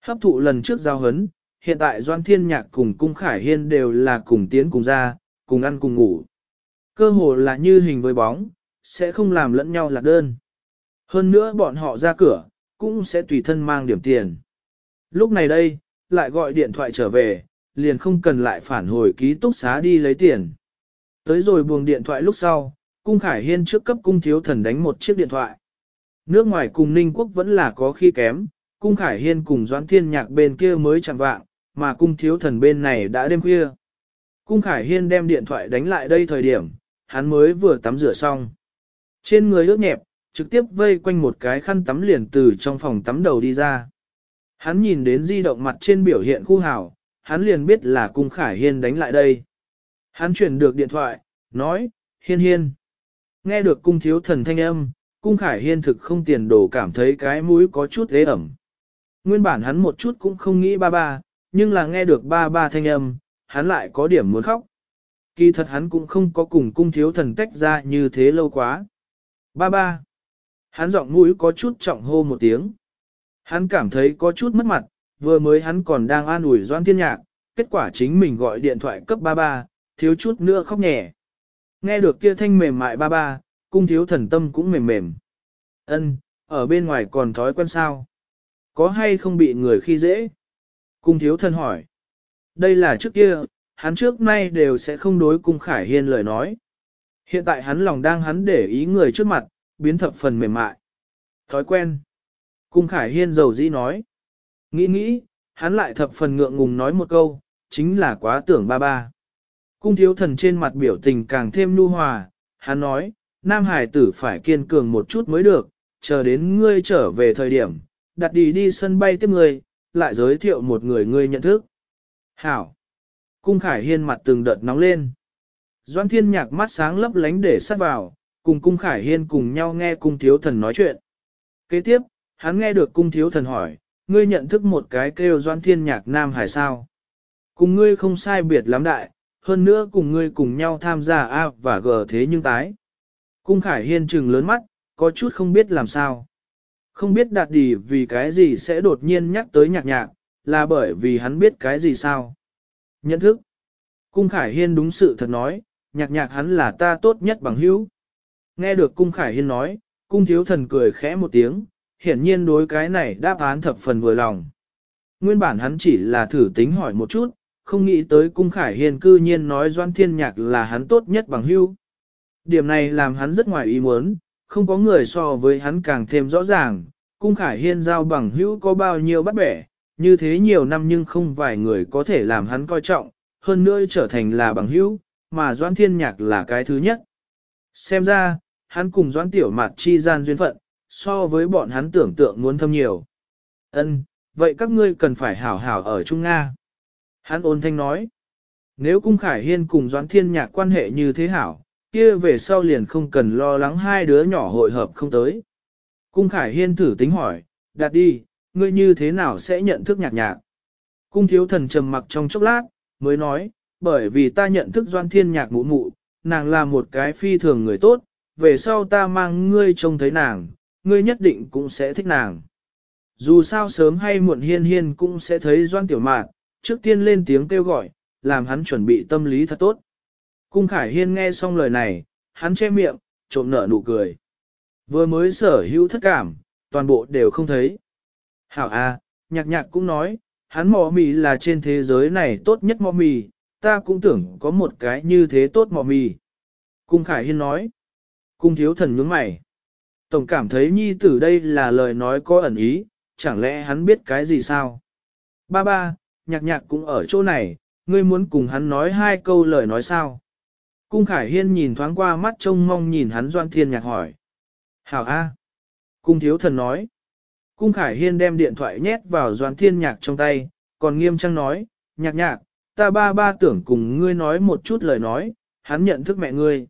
Hấp thụ lần trước giao hấn, hiện tại Doan Thiên Nhạc cùng Cung Khải Hiên đều là cùng tiến cùng ra, cùng ăn cùng ngủ. Cơ hồ là như hình với bóng, sẽ không làm lẫn nhau lạc đơn. Hơn nữa bọn họ ra cửa, cũng sẽ tùy thân mang điểm tiền. Lúc này đây, lại gọi điện thoại trở về, liền không cần lại phản hồi ký túc xá đi lấy tiền. Tới rồi buồng điện thoại lúc sau, cung khải hiên trước cấp cung thiếu thần đánh một chiếc điện thoại. Nước ngoài cùng Ninh Quốc vẫn là có khi kém, cung khải hiên cùng doãn thiên nhạc bên kia mới chẳng vạng, mà cung thiếu thần bên này đã đêm khuya. Cung khải hiên đem điện thoại đánh lại đây thời điểm, hắn mới vừa tắm rửa xong. Trên người ướt nhẹp, trực tiếp vây quanh một cái khăn tắm liền từ trong phòng tắm đầu đi ra. Hắn nhìn đến di động mặt trên biểu hiện khu hào, hắn liền biết là cung khải hiên đánh lại đây. Hắn chuyển được điện thoại, nói, hiên hiên. Nghe được cung thiếu thần thanh âm, cung khải hiên thực không tiền đồ cảm thấy cái mũi có chút ế ẩm. Nguyên bản hắn một chút cũng không nghĩ ba ba, nhưng là nghe được ba ba thanh âm, hắn lại có điểm muốn khóc. Kỳ thật hắn cũng không có cùng cung thiếu thần tách ra như thế lâu quá. Ba ba. Hắn giọng mũi có chút trọng hô một tiếng. Hắn cảm thấy có chút mất mặt, vừa mới hắn còn đang an ủi Doan Thiên Nhạc, kết quả chính mình gọi điện thoại cấp ba ba, thiếu chút nữa khóc nhẹ. Nghe được kia thanh mềm mại ba ba, cung thiếu thần tâm cũng mềm mềm. Ân, ở bên ngoài còn thói quen sao? Có hay không bị người khi dễ? Cung thiếu thần hỏi. Đây là trước kia, hắn trước nay đều sẽ không đối cung khải hiên lời nói. Hiện tại hắn lòng đang hắn để ý người trước mặt, biến thập phần mềm mại. Thói quen. Cung khải hiên dầu dĩ nói. Nghĩ nghĩ, hắn lại thập phần ngượng ngùng nói một câu, chính là quá tưởng ba ba. Cung thiếu thần trên mặt biểu tình càng thêm nhu hòa, hắn nói, nam hải tử phải kiên cường một chút mới được, chờ đến ngươi trở về thời điểm, đặt đi đi sân bay tiếp ngươi, lại giới thiệu một người ngươi nhận thức. Hảo! Cung khải hiên mặt từng đợt nóng lên. Doan thiên nhạc mắt sáng lấp lánh để sát vào, cùng cung khải hiên cùng nhau nghe cung thiếu thần nói chuyện. Kế tiếp, hắn nghe được cung thiếu thần hỏi, ngươi nhận thức một cái kêu doan thiên nhạc nam hải sao. Cùng ngươi không sai biệt lắm đại, hơn nữa cùng ngươi cùng nhau tham gia A và G thế nhưng tái. Cung khải hiên trừng lớn mắt, có chút không biết làm sao. Không biết đạt đi vì cái gì sẽ đột nhiên nhắc tới nhạc nhạc, là bởi vì hắn biết cái gì sao. Nhận thức. Cung khải hiên đúng sự thật nói, nhạc nhạc hắn là ta tốt nhất bằng hữu. Nghe được cung khải hiên nói, cung thiếu thần cười khẽ một tiếng, hiển nhiên đối cái này đáp án thập phần vừa lòng. Nguyên bản hắn chỉ là thử tính hỏi một chút, không nghĩ tới cung khải hiên cư nhiên nói doan thiên nhạc là hắn tốt nhất bằng hưu. Điểm này làm hắn rất ngoài ý muốn, không có người so với hắn càng thêm rõ ràng, cung khải hiên giao bằng hữu có bao nhiêu bắt bẻ, như thế nhiều năm nhưng không vài người có thể làm hắn coi trọng, hơn nữa trở thành là bằng hữu, mà doan Thiên Nhạc là cái thứ nhất. Xem ra, hắn cùng doan Tiểu Mạt chi gian duyên phận, so với bọn hắn tưởng tượng muốn thâm nhiều. Ân, vậy các ngươi cần phải hảo hảo ở Trung Nga. Hắn ôn thanh nói, nếu Cung Khải Hiên cùng Doãn Thiên Nhạc quan hệ như thế hảo, kia về sau liền không cần lo lắng hai đứa nhỏ hội hợp không tới. Cung Khải Hiên thử tính hỏi, đạt đi, ngươi như thế nào sẽ nhận thức nhạc nhạc? Cung thiếu thần trầm mặc trong chốc lát, mới nói, bởi vì ta nhận thức doan thiên nhạc mụ mụ, nàng là một cái phi thường người tốt, về sau ta mang ngươi trông thấy nàng, ngươi nhất định cũng sẽ thích nàng. Dù sao sớm hay muộn hiên hiên cũng sẽ thấy doan tiểu mạn, trước tiên lên tiếng kêu gọi, làm hắn chuẩn bị tâm lý thật tốt. Cung Khải Hiên nghe xong lời này, hắn che miệng, trộm nở nụ cười. Vừa mới sở hữu thất cảm, toàn bộ đều không thấy. Hảo A, nhạc nhạc cũng nói, hắn mò mì là trên thế giới này tốt nhất mò mì, ta cũng tưởng có một cái như thế tốt mò mì. Cung Khải Hiên nói, cung thiếu thần nhướng mày. Tổng cảm thấy nhi tử đây là lời nói có ẩn ý, chẳng lẽ hắn biết cái gì sao? Ba ba, nhạc nhạc cũng ở chỗ này, ngươi muốn cùng hắn nói hai câu lời nói sao? Cung Khải Hiên nhìn thoáng qua mắt trông mong nhìn hắn Doan Thiên Nhạc hỏi. Hảo A. Cung thiếu thần nói. Cung Khải Hiên đem điện thoại nhét vào Doan Thiên Nhạc trong tay, còn nghiêm trang nói, nhạc nhạc, ta ba ba tưởng cùng ngươi nói một chút lời nói, hắn nhận thức mẹ ngươi.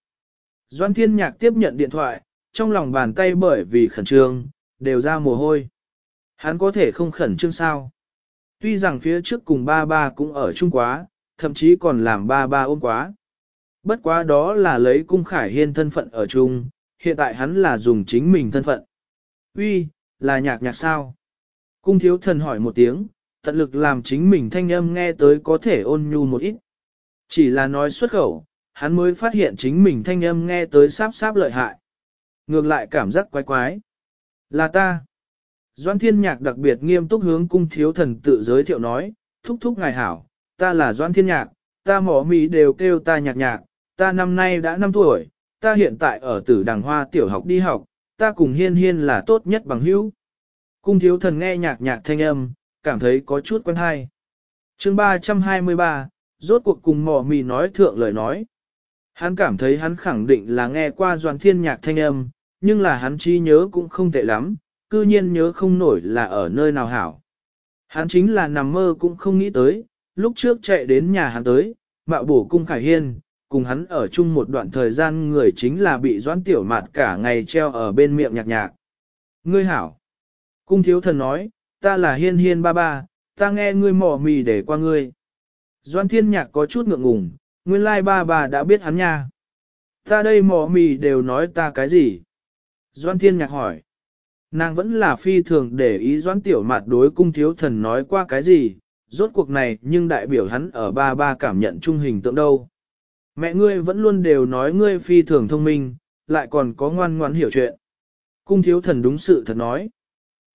Doan Thiên Nhạc tiếp nhận điện thoại, trong lòng bàn tay bởi vì khẩn trương, đều ra mồ hôi. Hắn có thể không khẩn trương sao? Tuy rằng phía trước cùng ba ba cũng ở chung quá, thậm chí còn làm ba ba ôm quá. Bất quá đó là lấy cung khải hiên thân phận ở chung, hiện tại hắn là dùng chính mình thân phận. Uy, là nhạc nhạc sao? Cung thiếu thần hỏi một tiếng, tận lực làm chính mình thanh âm nghe tới có thể ôn nhu một ít. Chỉ là nói xuất khẩu, hắn mới phát hiện chính mình thanh âm nghe tới sáp sáp lợi hại. Ngược lại cảm giác quái quái. Là ta. Doan thiên nhạc đặc biệt nghiêm túc hướng cung thiếu thần tự giới thiệu nói, thúc thúc ngài hảo, ta là Doan thiên nhạc, ta mỏ mì đều kêu ta nhạc nhạc, ta năm nay đã 5 tuổi, ta hiện tại ở tử đàng hoa tiểu học đi học, ta cùng hiên hiên là tốt nhất bằng hữu. Cung thiếu thần nghe nhạc nhạc thanh âm, cảm thấy có chút quen hay. chương 323, rốt cuộc cùng mỏ mì nói thượng lời nói. Hắn cảm thấy hắn khẳng định là nghe qua doan thiên nhạc thanh âm, nhưng là hắn trí nhớ cũng không tệ lắm, cư nhiên nhớ không nổi là ở nơi nào hảo. Hắn chính là nằm mơ cũng không nghĩ tới, lúc trước chạy đến nhà hắn tới, mạo bổ cung khải hiên, cùng hắn ở chung một đoạn thời gian người chính là bị doãn tiểu mạt cả ngày treo ở bên miệng nhạc nhạc. Ngươi hảo. Cung thiếu thần nói, ta là hiên hiên ba ba, ta nghe ngươi mỏ mì để qua ngươi. Doan thiên nhạc có chút ngượng ngùng, nguyên lai ba bà đã biết hắn nha. Ta đây mỏ mì đều nói ta cái gì? Doan thiên nhạc hỏi. Nàng vẫn là phi thường để ý doan tiểu mạt đối cung thiếu thần nói qua cái gì, rốt cuộc này nhưng đại biểu hắn ở ba ba cảm nhận trung hình tượng đâu. Mẹ ngươi vẫn luôn đều nói ngươi phi thường thông minh, lại còn có ngoan ngoãn hiểu chuyện. Cung thiếu thần đúng sự thật nói.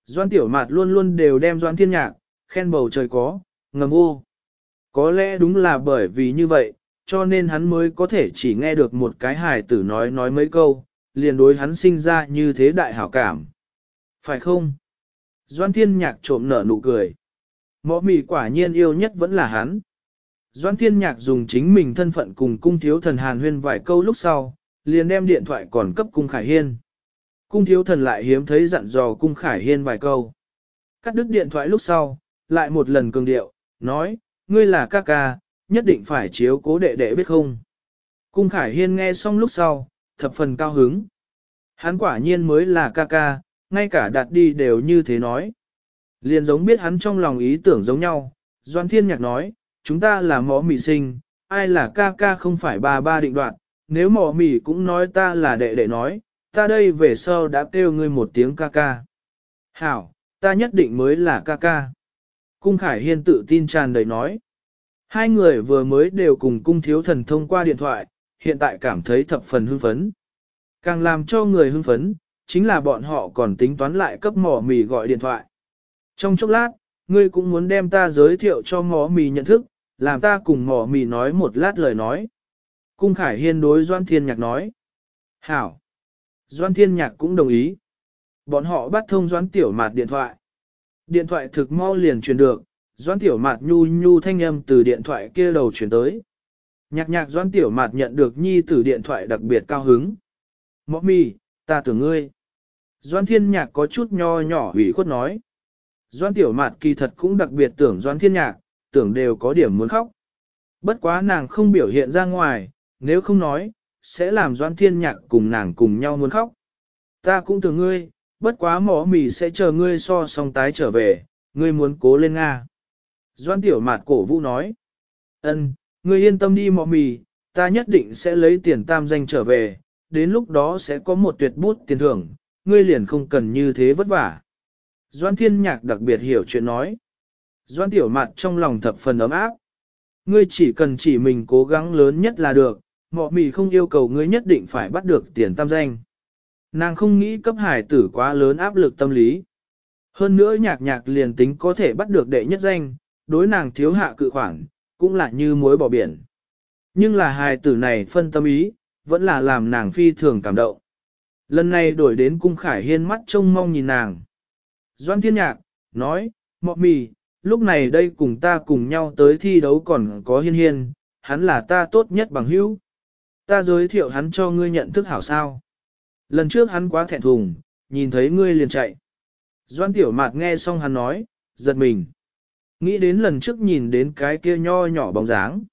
Doan tiểu mạt luôn luôn đều đem doan thiên nhạc, khen bầu trời có, ngầm ô. Có lẽ đúng là bởi vì như vậy, cho nên hắn mới có thể chỉ nghe được một cái hài tử nói nói mấy câu, liền đối hắn sinh ra như thế đại hảo cảm. Phải không? Doan thiên nhạc trộm nở nụ cười. Mõ mì quả nhiên yêu nhất vẫn là hắn. Doan thiên nhạc dùng chính mình thân phận cùng cung thiếu thần hàn huyên vài câu lúc sau, liền đem điện thoại còn cấp cung khải hiên. Cung thiếu thần lại hiếm thấy dặn dò cung khải hiên vài câu. Cắt đứt điện thoại lúc sau, lại một lần cường điệu, nói, ngươi là ca ca, nhất định phải chiếu cố đệ đệ biết không. Cung khải hiên nghe xong lúc sau, thập phần cao hứng. Hắn quả nhiên mới là ca ca, ngay cả đạt đi đều như thế nói. Liền giống biết hắn trong lòng ý tưởng giống nhau, Doan Thiên Nhạc nói, chúng ta là mỏ mị sinh, ai là ca ca không phải ba ba định đoạn, nếu mỏ mị cũng nói ta là đệ đệ nói, ta đây về sau đã kêu ngươi một tiếng ca ca. Hảo, ta nhất định mới là ca ca. Cung Khải Hiên tự tin tràn đầy nói. Hai người vừa mới đều cùng cung thiếu thần thông qua điện thoại, hiện tại cảm thấy thập phần hưng phấn. Càng làm cho người hưng phấn, chính là bọn họ còn tính toán lại cấp mỏ mì gọi điện thoại. Trong chốc lát, ngươi cũng muốn đem ta giới thiệu cho mỏ mì nhận thức, làm ta cùng mỏ mì nói một lát lời nói. Cung Khải Hiên đối Doan Thiên Nhạc nói. Hảo. Doan Thiên Nhạc cũng đồng ý. Bọn họ bắt thông Doan Tiểu Mạt điện thoại. Điện thoại thực mau liền truyền được, Doan Tiểu Mạt nhu nhu thanh âm từ điện thoại kia đầu truyền tới. Nhạc nhạc Doan Tiểu Mạt nhận được nhi tử điện thoại đặc biệt cao hứng. Mọ mì, ta tưởng ngươi. Doan Thiên Nhạc có chút nho nhỏ ủy khuất nói. Doan Tiểu Mạt kỳ thật cũng đặc biệt tưởng Doan Thiên Nhạc, tưởng đều có điểm muốn khóc. Bất quá nàng không biểu hiện ra ngoài, nếu không nói, sẽ làm Doan Thiên Nhạc cùng nàng cùng nhau muốn khóc. Ta cũng tưởng ngươi, bất quá mỏ mì sẽ chờ ngươi so song tái trở về, ngươi muốn cố lên Nga. Doan Tiểu Mạt cổ vũ nói. ân, ngươi yên tâm đi mọ mì, ta nhất định sẽ lấy tiền tam danh trở về, đến lúc đó sẽ có một tuyệt bút tiền thưởng, ngươi liền không cần như thế vất vả. Doan Thiên Nhạc đặc biệt hiểu chuyện nói. Doan Tiểu mặt trong lòng thập phần ấm áp. Ngươi chỉ cần chỉ mình cố gắng lớn nhất là được, mọ mì không yêu cầu ngươi nhất định phải bắt được tiền tam danh. Nàng không nghĩ cấp hải tử quá lớn áp lực tâm lý. Hơn nữa nhạc nhạc liền tính có thể bắt được đệ nhất danh, đối nàng thiếu hạ cự khoản, cũng là như muối bỏ biển. Nhưng là hài tử này phân tâm ý, vẫn là làm nàng phi thường cảm động. Lần này đổi đến cung khải hiên mắt trông mong nhìn nàng. Doan thiên nhạc, nói, mọ mì, lúc này đây cùng ta cùng nhau tới thi đấu còn có hiên hiên, hắn là ta tốt nhất bằng hữu. Ta giới thiệu hắn cho ngươi nhận thức hảo sao. Lần trước hắn quá thẹn thùng, nhìn thấy ngươi liền chạy. Doan tiểu mạt nghe xong hắn nói, giật mình. Nghĩ đến lần trước nhìn đến cái kia nho nhỏ bóng dáng.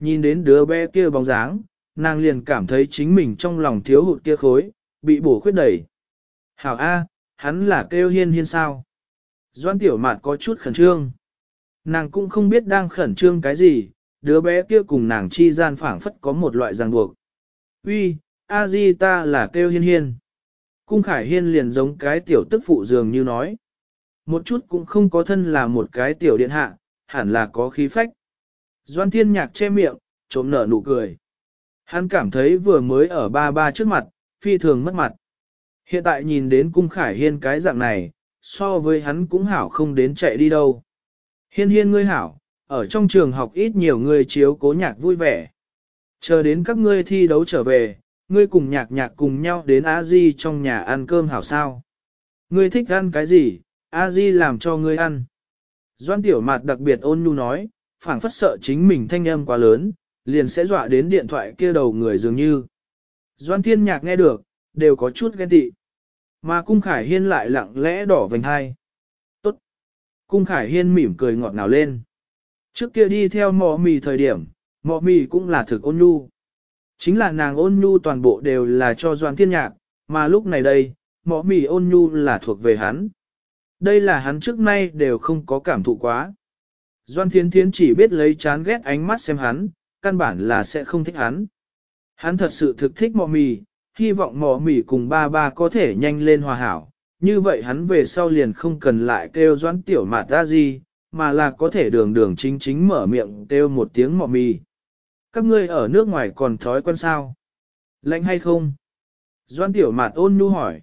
Nhìn đến đứa bé kia bóng dáng, nàng liền cảm thấy chính mình trong lòng thiếu hụt kia khối, bị bổ khuyết đẩy. Hảo A, hắn là kêu hiên hiên sao. Doan tiểu mạt có chút khẩn trương. Nàng cũng không biết đang khẩn trương cái gì, đứa bé kia cùng nàng chi gian phảng phất có một loại ràng buộc. Uy, a di ta là kêu hiên hiên. Cung khải hiên liền giống cái tiểu tức phụ dường như nói. Một chút cũng không có thân là một cái tiểu điện hạ, hẳn là có khí phách. Doan thiên nhạc che miệng, trộm nở nụ cười. Hắn cảm thấy vừa mới ở ba ba trước mặt, phi thường mất mặt. Hiện tại nhìn đến cung khải hiên cái dạng này, so với hắn cũng hảo không đến chạy đi đâu. Hiên hiên ngươi hảo, ở trong trường học ít nhiều người chiếu cố nhạc vui vẻ. Chờ đến các ngươi thi đấu trở về, ngươi cùng nhạc nhạc cùng nhau đến a di trong nhà ăn cơm hảo sao. Ngươi thích ăn cái gì, a di làm cho ngươi ăn. Doan tiểu mạt đặc biệt ôn nhu nói, phảng phất sợ chính mình thanh âm quá lớn, liền sẽ dọa đến điện thoại kia đầu người dường như. Doan thiên nhạc nghe được, đều có chút ghen tị. Mà cung khải hiên lại lặng lẽ đỏ vành hai. Tốt. Cung khải hiên mỉm cười ngọt ngào lên. Trước kia đi theo mò mì thời điểm, mò mì cũng là thực ôn nhu. Chính là nàng ôn nhu toàn bộ đều là cho doan thiên nhạc, mà lúc này đây, mọ mì ôn nhu là thuộc về hắn. Đây là hắn trước nay đều không có cảm thụ quá. Doan thiên thiên chỉ biết lấy chán ghét ánh mắt xem hắn, căn bản là sẽ không thích hắn. Hắn thật sự thực thích mò mì, hy vọng mò mì cùng ba ba có thể nhanh lên hòa hảo, như vậy hắn về sau liền không cần lại kêu doãn tiểu mạt ra gì, mà là có thể đường đường chính chính mở miệng kêu một tiếng mò mì. Các ngươi ở nước ngoài còn thói quen sao? Lạnh hay không? Doan tiểu mạt ôn nhu hỏi.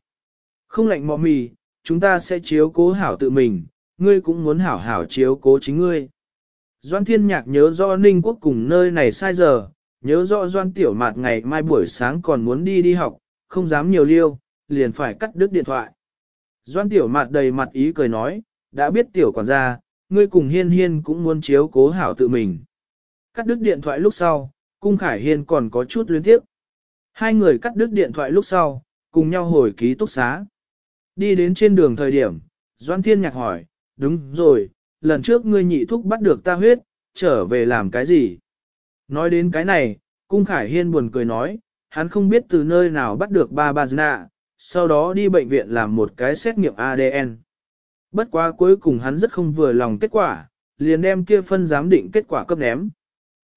Không lạnh mò mì, chúng ta sẽ chiếu cố hảo tự mình, ngươi cũng muốn hảo hảo chiếu cố chính ngươi. Doan thiên nhạc nhớ rõ Ninh Quốc cùng nơi này sai giờ, nhớ rõ Doan tiểu mạt ngày mai buổi sáng còn muốn đi đi học, không dám nhiều liêu, liền phải cắt đứt điện thoại. Doan tiểu mạt đầy mặt ý cười nói, đã biết tiểu quản gia, ngươi cùng hiên hiên cũng muốn chiếu cố hảo tự mình. Cắt đứt điện thoại lúc sau, cung khải hiên còn có chút luyến tiếp. Hai người cắt đứt điện thoại lúc sau, cùng nhau hồi ký túc xá. Đi đến trên đường thời điểm, Doan Thiên Nhạc hỏi, đúng rồi, lần trước ngươi nhị thúc bắt được ta huyết, trở về làm cái gì? Nói đến cái này, Cung Khải Hiên buồn cười nói, hắn không biết từ nơi nào bắt được ba ba nạ, sau đó đi bệnh viện làm một cái xét nghiệm ADN. Bất quá cuối cùng hắn rất không vừa lòng kết quả, liền đem kia phân giám định kết quả cấp ném.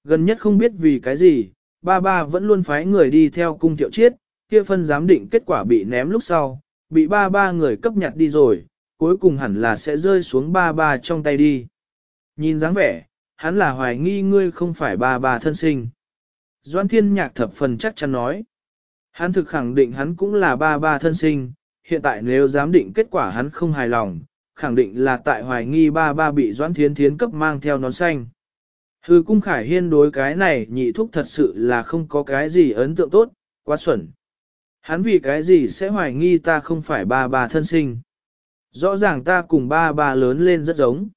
Gần nhất không biết vì cái gì, ba ba vẫn luôn phái người đi theo cung thiệu chiết, kia phân giám định kết quả bị ném lúc sau, bị ba ba người cấp nhặt đi rồi, cuối cùng hẳn là sẽ rơi xuống ba ba trong tay đi. Nhìn dáng vẻ, hắn là hoài nghi ngươi không phải ba ba thân sinh. Doan thiên nhạc thập phần chắc chắn nói. Hắn thực khẳng định hắn cũng là ba ba thân sinh, hiện tại nếu giám định kết quả hắn không hài lòng, khẳng định là tại hoài nghi ba ba bị Doan Thiên Thiến cấp mang theo nón xanh. Hư cung khải hiên đối cái này nhị thúc thật sự là không có cái gì ấn tượng tốt, quá xuẩn. Hắn vì cái gì sẽ hoài nghi ta không phải ba ba thân sinh. Rõ ràng ta cùng ba ba lớn lên rất giống.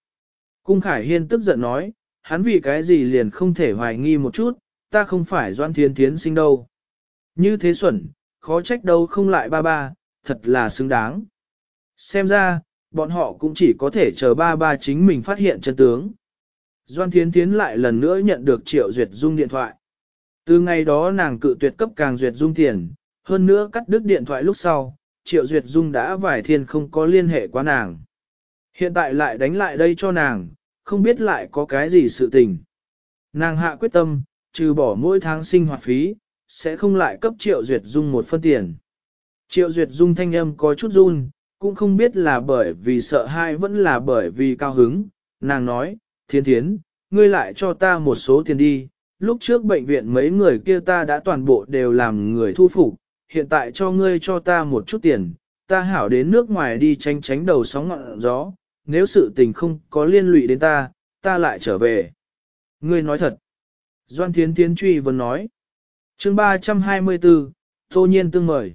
Cung khải hiên tức giận nói, hắn vì cái gì liền không thể hoài nghi một chút, ta không phải doan thiên thiến sinh đâu. Như thế xuẩn, khó trách đâu không lại ba ba, thật là xứng đáng. Xem ra, bọn họ cũng chỉ có thể chờ ba ba chính mình phát hiện chân tướng. Doan Thiến Thiến lại lần nữa nhận được Triệu Duyệt Dung điện thoại. Từ ngày đó nàng cự tuyệt cấp càng Duyệt Dung tiền, hơn nữa cắt đứt điện thoại lúc sau, Triệu Duyệt Dung đã vài thiên không có liên hệ quá nàng. Hiện tại lại đánh lại đây cho nàng, không biết lại có cái gì sự tình. Nàng hạ quyết tâm, trừ bỏ mỗi tháng sinh hoạt phí, sẽ không lại cấp Triệu Duyệt Dung một phân tiền. Triệu Duyệt Dung thanh âm có chút run, cũng không biết là bởi vì sợ hai vẫn là bởi vì cao hứng. Nàng nói, thiên thiến, ngươi lại cho ta một số tiền đi, lúc trước bệnh viện mấy người kia ta đã toàn bộ đều làm người thu phục, hiện tại cho ngươi cho ta một chút tiền, ta hảo đến nước ngoài đi tránh tránh đầu sóng ngọn gió, nếu sự tình không có liên lụy đến ta, ta lại trở về. Ngươi nói thật. Doan Thiến Thiến truy vấn nói. chương 324, Tô Nhiên tương mời.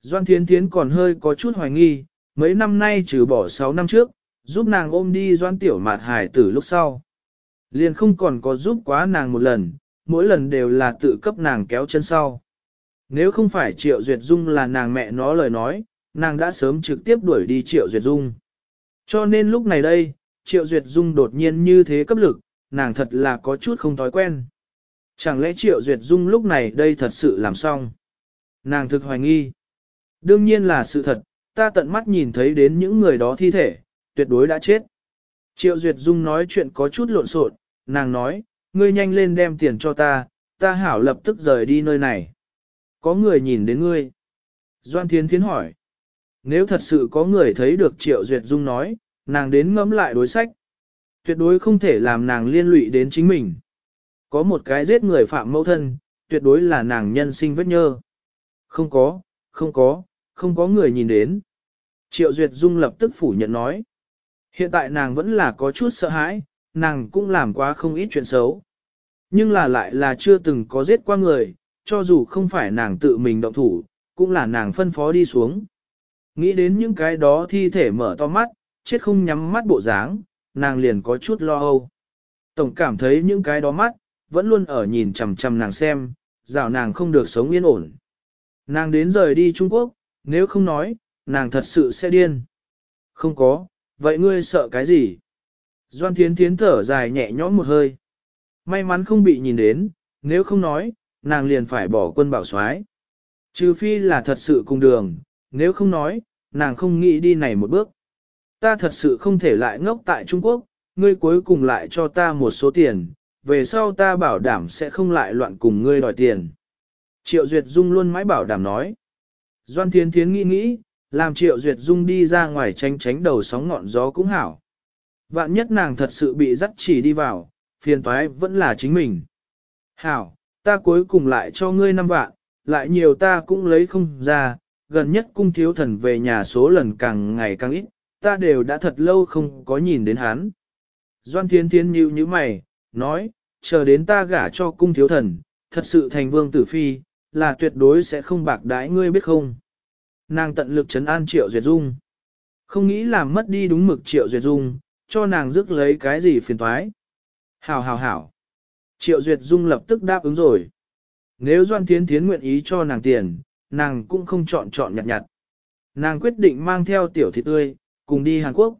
Doan Thiến Thiến còn hơi có chút hoài nghi, mấy năm nay trừ bỏ 6 năm trước, giúp nàng ôm đi Doan Tiểu Mạt Hải tử lúc sau. Liền không còn có giúp quá nàng một lần, mỗi lần đều là tự cấp nàng kéo chân sau. Nếu không phải Triệu Duyệt Dung là nàng mẹ nó lời nói, nàng đã sớm trực tiếp đuổi đi Triệu Duyệt Dung. Cho nên lúc này đây, Triệu Duyệt Dung đột nhiên như thế cấp lực, nàng thật là có chút không thói quen. Chẳng lẽ Triệu Duyệt Dung lúc này đây thật sự làm xong? Nàng thực hoài nghi. Đương nhiên là sự thật, ta tận mắt nhìn thấy đến những người đó thi thể, tuyệt đối đã chết. Triệu Duyệt Dung nói chuyện có chút lộn xộn, nàng nói, ngươi nhanh lên đem tiền cho ta, ta hảo lập tức rời đi nơi này. Có người nhìn đến ngươi. Doan Thiến Thiến hỏi. Nếu thật sự có người thấy được Triệu Duyệt Dung nói, nàng đến ngẫm lại đối sách. Tuyệt đối không thể làm nàng liên lụy đến chính mình. Có một cái giết người phạm mẫu thân, tuyệt đối là nàng nhân sinh vết nhơ. Không có, không có, không có người nhìn đến. Triệu Duyệt Dung lập tức phủ nhận nói. Hiện tại nàng vẫn là có chút sợ hãi, nàng cũng làm quá không ít chuyện xấu. Nhưng là lại là chưa từng có giết qua người, cho dù không phải nàng tự mình động thủ, cũng là nàng phân phó đi xuống. Nghĩ đến những cái đó thi thể mở to mắt, chết không nhắm mắt bộ dáng, nàng liền có chút lo âu. Tổng cảm thấy những cái đó mắt, vẫn luôn ở nhìn chằm chằm nàng xem, rào nàng không được sống yên ổn. Nàng đến rời đi Trung Quốc, nếu không nói, nàng thật sự sẽ điên. Không có, vậy ngươi sợ cái gì? Doan Thiến Thiến thở dài nhẹ nhõm một hơi. May mắn không bị nhìn đến, nếu không nói, nàng liền phải bỏ quân bảo soái. Trừ phi là thật sự cùng đường, nếu không nói, nàng không nghĩ đi này một bước. Ta thật sự không thể lại ngốc tại Trung Quốc, ngươi cuối cùng lại cho ta một số tiền, về sau ta bảo đảm sẽ không lại loạn cùng ngươi đòi tiền. Triệu Duyệt Dung luôn mãi bảo đảm nói. Doan Thiến Thiến nghĩ nghĩ, làm Triệu Duyệt Dung đi ra ngoài tránh tránh đầu sóng ngọn gió cũng hảo. Vạn nhất nàng thật sự bị dắt chỉ đi vào, phiền toái vẫn là chính mình. Hảo, ta cuối cùng lại cho ngươi năm vạn, lại nhiều ta cũng lấy không ra, gần nhất cung thiếu thần về nhà số lần càng ngày càng ít, ta đều đã thật lâu không có nhìn đến hắn. Doan Thiên Thiên nhíu như mày, nói, chờ đến ta gả cho cung thiếu thần, thật sự thành vương tử phi, là tuyệt đối sẽ không bạc đái ngươi biết không. Nàng tận lực trấn an Triệu Duyệt Dung. Không nghĩ làm mất đi đúng mực Triệu Duyệt Dung, cho nàng rước lấy cái gì phiền toái. Hảo hảo hảo. Triệu Duyệt Dung lập tức đáp ứng rồi. Nếu Doan Thiến Thiến nguyện ý cho nàng tiền, nàng cũng không chọn chọn nhặt nhặt. Nàng quyết định mang theo tiểu thị tươi, cùng đi Hàn Quốc.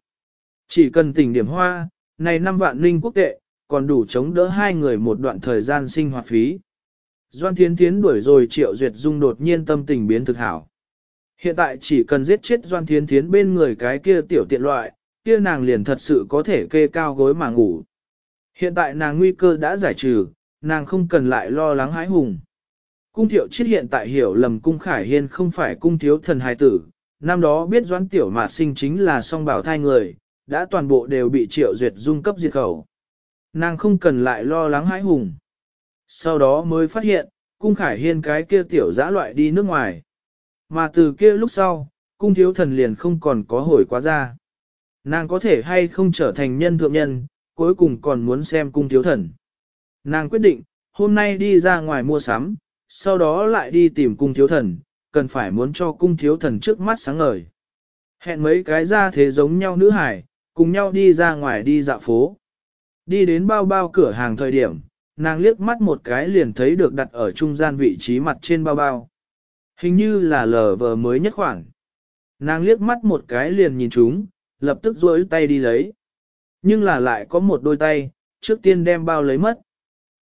Chỉ cần tỉnh điểm hoa, này 5 vạn linh quốc tệ, còn đủ chống đỡ hai người một đoạn thời gian sinh hoạt phí. Doan Thiến Thiến đuổi rồi Triệu Duyệt Dung đột nhiên tâm tình biến thực hảo. Hiện tại chỉ cần giết chết Doan Thiến Thiến bên người cái kia tiểu tiện loại, kia nàng liền thật sự có thể kê cao gối mà ngủ. Hiện tại nàng nguy cơ đã giải trừ, nàng không cần lại lo lắng hãi hùng. Cung thiệu chết hiện tại hiểu lầm cung khải hiên không phải cung thiếu thần hài tử, năm đó biết doãn tiểu mà sinh chính là song bảo thai người, đã toàn bộ đều bị triệu duyệt dung cấp diệt khẩu. Nàng không cần lại lo lắng hãi hùng. Sau đó mới phát hiện, cung khải hiên cái kia tiểu dã loại đi nước ngoài. Mà từ kia lúc sau, cung thiếu thần liền không còn có hồi quá ra. Nàng có thể hay không trở thành nhân thượng nhân, cuối cùng còn muốn xem cung thiếu thần. Nàng quyết định, hôm nay đi ra ngoài mua sắm, sau đó lại đi tìm cung thiếu thần, cần phải muốn cho cung thiếu thần trước mắt sáng ngời. Hẹn mấy cái ra thế giống nhau nữ hải, cùng nhau đi ra ngoài đi dạo phố. Đi đến bao bao cửa hàng thời điểm, nàng liếc mắt một cái liền thấy được đặt ở trung gian vị trí mặt trên bao bao. Hình như là lờ vờ mới nhất khoảng. Nàng liếc mắt một cái liền nhìn chúng, lập tức duỗi tay đi lấy. Nhưng là lại có một đôi tay, trước tiên đem bao lấy mất.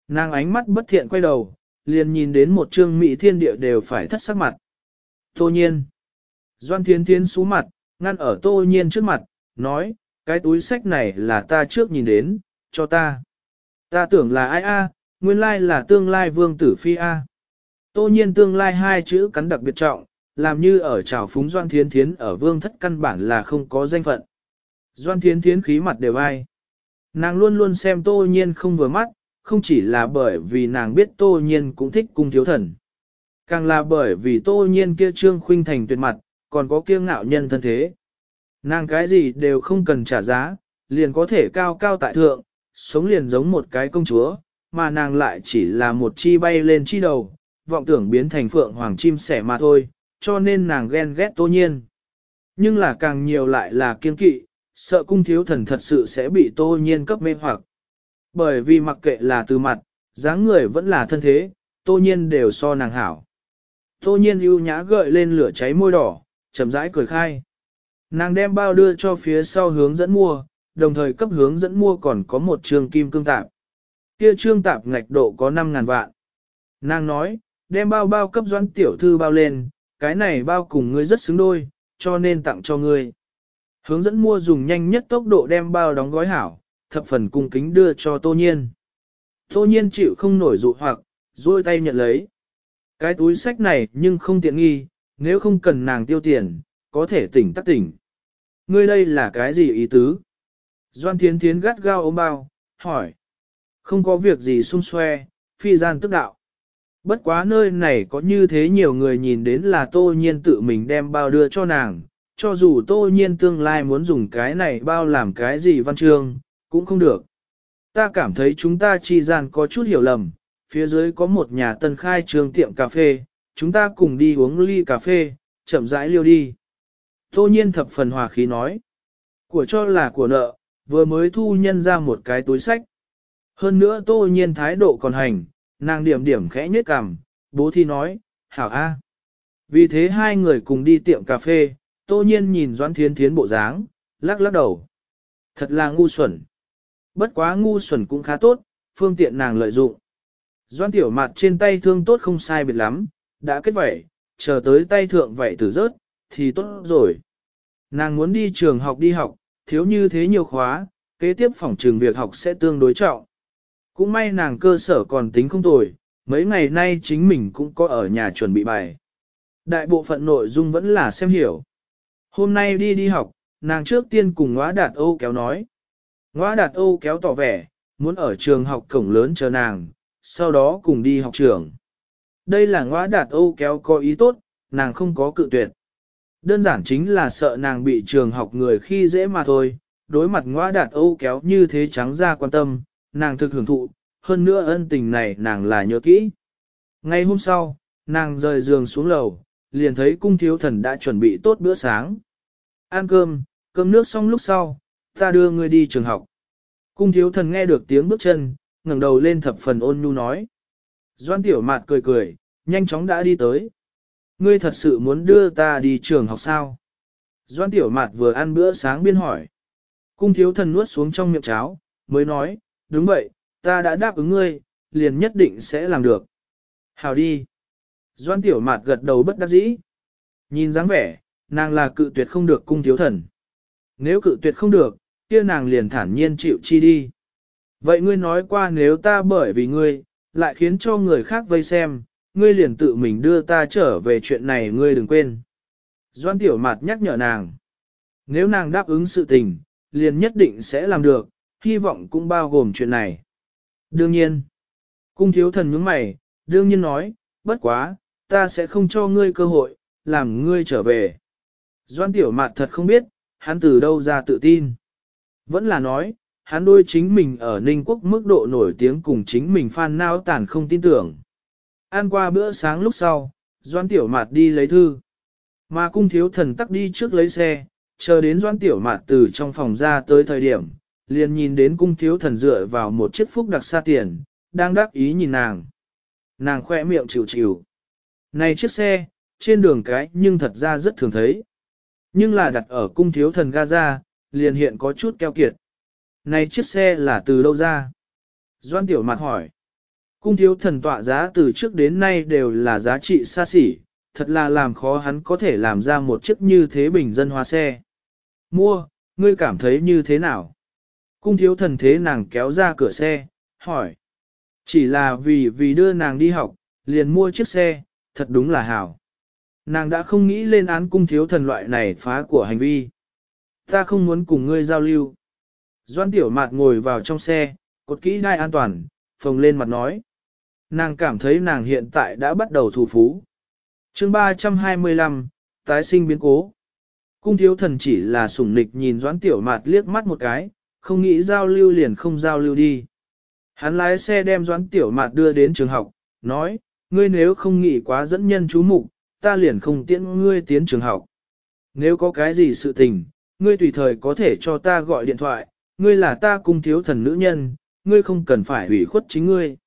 Nàng ánh mắt bất thiện quay đầu, liền nhìn đến một trương mỹ thiên địa đều phải thất sắc mặt. Tô nhiên. Doan thiên thiên xú mặt, ngăn ở tô nhiên trước mặt, nói, cái túi sách này là ta trước nhìn đến, cho ta. Ta tưởng là ai a, nguyên lai là tương lai vương tử phi a. Tô nhiên tương lai hai chữ cắn đặc biệt trọng, làm như ở trào phúng Doan Thiến Thiến ở vương thất căn bản là không có danh phận. Doan Thiến Thiến khí mặt đều ai. Nàng luôn luôn xem tô nhiên không vừa mắt, không chỉ là bởi vì nàng biết tô nhiên cũng thích cung thiếu thần. Càng là bởi vì tô nhiên kia trương khuynh thành tuyệt mặt, còn có kiêng ngạo nhân thân thế. Nàng cái gì đều không cần trả giá, liền có thể cao cao tại thượng, sống liền giống một cái công chúa, mà nàng lại chỉ là một chi bay lên chi đầu, vọng tưởng biến thành phượng hoàng chim sẻ mà thôi, cho nên nàng ghen ghét tô nhiên. Nhưng là càng nhiều lại là kiên kỵ, sợ cung thiếu thần thật sự sẽ bị tô nhiên cấp mê hoặc. Bởi vì mặc kệ là từ mặt, dáng người vẫn là thân thế, tô nhiên đều so nàng hảo. Tô nhiên ưu nhã gợi lên lửa cháy môi đỏ, chậm rãi cười khai. Nàng đem bao đưa cho phía sau hướng dẫn mua, đồng thời cấp hướng dẫn mua còn có một trường kim cương tạp. Kia trương tạp ngạch độ có 5.000 vạn. Nàng nói, đem bao bao cấp doãn tiểu thư bao lên, cái này bao cùng ngươi rất xứng đôi, cho nên tặng cho ngươi. Hướng dẫn mua dùng nhanh nhất tốc độ đem bao đóng gói hảo, thập phần cung kính đưa cho tô nhiên. Tô nhiên chịu không nổi dụ hoặc, duỗi tay nhận lấy. Cái túi sách này nhưng không tiện nghi, nếu không cần nàng tiêu tiền, có thể tỉnh tắc tỉnh. Ngươi đây là cái gì ý tứ? Doan Thiến Thiến gắt gao ôm bao, hỏi. Không có việc gì xung xoe, phi gian tức đạo. Bất quá nơi này có như thế nhiều người nhìn đến là tô nhiên tự mình đem bao đưa cho nàng, cho dù tô nhiên tương lai muốn dùng cái này bao làm cái gì văn chương, cũng không được. Ta cảm thấy chúng ta chi gian có chút hiểu lầm, phía dưới có một nhà tân khai trường tiệm cà phê, chúng ta cùng đi uống ly cà phê, chậm rãi liêu đi. Tô nhiên thập phần hòa khí nói, của cho là của nợ, vừa mới thu nhân ra một cái túi sách. Hơn nữa tô nhiên thái độ còn hành, nàng điểm điểm khẽ nhếch cằm, bố thi nói, hảo a. Vì thế hai người cùng đi tiệm cà phê, tô nhiên nhìn Doãn Thiến Thiến bộ dáng, lắc lắc đầu. Thật là ngu xuẩn. Bất quá ngu xuẩn cũng khá tốt, phương tiện nàng lợi dụng. Doan tiểu mặt trên tay thương tốt không sai biệt lắm, đã kết vẩy, chờ tới tay thượng vẩy tử rớt, thì tốt rồi. Nàng muốn đi trường học đi học, thiếu như thế nhiều khóa, kế tiếp phòng trường việc học sẽ tương đối trọng. Cũng may nàng cơ sở còn tính không tồi, mấy ngày nay chính mình cũng có ở nhà chuẩn bị bài. Đại bộ phận nội dung vẫn là xem hiểu. Hôm nay đi đi học, nàng trước tiên cùng ngóa đạt Âu kéo nói. Ngóa đạt Âu kéo tỏ vẻ, muốn ở trường học cổng lớn chờ nàng, sau đó cùng đi học trường. Đây là ngóa đạt Âu kéo có ý tốt, nàng không có cự tuyệt. Đơn giản chính là sợ nàng bị trường học người khi dễ mà thôi, đối mặt ngóa đạt Âu kéo như thế trắng ra quan tâm, nàng thực hưởng thụ, hơn nữa ân tình này nàng là nhớ kỹ. Ngay hôm sau, nàng rời giường xuống lầu, liền thấy cung thiếu thần đã chuẩn bị tốt bữa sáng. Ăn cơm, cơm nước xong lúc sau, ta đưa ngươi đi trường học. Cung thiếu thần nghe được tiếng bước chân, ngẩng đầu lên thập phần ôn nhu nói. Doan tiểu mạt cười cười, nhanh chóng đã đi tới. Ngươi thật sự muốn đưa ta đi trường học sao? Doan tiểu mạt vừa ăn bữa sáng biên hỏi. Cung thiếu thần nuốt xuống trong miệng cháo, mới nói, đúng vậy, ta đã đáp ứng ngươi, liền nhất định sẽ làm được. Hào đi. Doan tiểu mạt gật đầu bất đắc dĩ. Nhìn dáng vẻ, nàng là cự tuyệt không được cung thiếu thần. Nếu cự tuyệt không được, kia nàng liền thản nhiên chịu chi đi. Vậy ngươi nói qua nếu ta bởi vì ngươi, lại khiến cho người khác vây xem, ngươi liền tự mình đưa ta trở về chuyện này ngươi đừng quên. Doan tiểu mạt nhắc nhở nàng. Nếu nàng đáp ứng sự tình, liền nhất định sẽ làm được, hy vọng cũng bao gồm chuyện này. Đương nhiên, cung thiếu thần nhướng mày, đương nhiên nói, bất quá, ta sẽ không cho ngươi cơ hội, làm ngươi trở về. Doan tiểu mạt thật không biết, hắn từ đâu ra tự tin. Vẫn là nói, hắn đôi chính mình ở Ninh Quốc mức độ nổi tiếng cùng chính mình phan nao tàn không tin tưởng. Ăn qua bữa sáng lúc sau, Doan Tiểu Mạt đi lấy thư. Mà cung thiếu thần tắc đi trước lấy xe, chờ đến Doan Tiểu Mạt từ trong phòng ra tới thời điểm, liền nhìn đến cung thiếu thần dựa vào một chiếc phúc đặc xa tiền, đang đắc ý nhìn nàng. Nàng khoe miệng chịu chịu. Này chiếc xe, trên đường cái nhưng thật ra rất thường thấy. Nhưng là đặt ở cung thiếu thần Gaza, liền hiện có chút keo kiệt. Này chiếc xe là từ đâu ra? Doan tiểu mặt hỏi. Cung thiếu thần tọa giá từ trước đến nay đều là giá trị xa xỉ, thật là làm khó hắn có thể làm ra một chiếc như thế bình dân hóa xe. Mua, ngươi cảm thấy như thế nào? Cung thiếu thần thế nàng kéo ra cửa xe, hỏi. Chỉ là vì vì đưa nàng đi học, liền mua chiếc xe, thật đúng là hảo. Nàng đã không nghĩ lên án cung thiếu thần loại này phá của hành vi. Ta không muốn cùng ngươi giao lưu. Doan tiểu mạt ngồi vào trong xe, cột kỹ đai an toàn, phồng lên mặt nói. Nàng cảm thấy nàng hiện tại đã bắt đầu thủ phú. chương 325, tái sinh biến cố. Cung thiếu thần chỉ là sủng nịch nhìn doãn tiểu mạt liếc mắt một cái, không nghĩ giao lưu liền không giao lưu đi. Hắn lái xe đem doãn tiểu mạt đưa đến trường học, nói, ngươi nếu không nghĩ quá dẫn nhân chú mục, ta liền không tiễn ngươi tiến trường học. Nếu có cái gì sự tình, ngươi tùy thời có thể cho ta gọi điện thoại, ngươi là ta cung thiếu thần nữ nhân, ngươi không cần phải hủy khuất chính ngươi.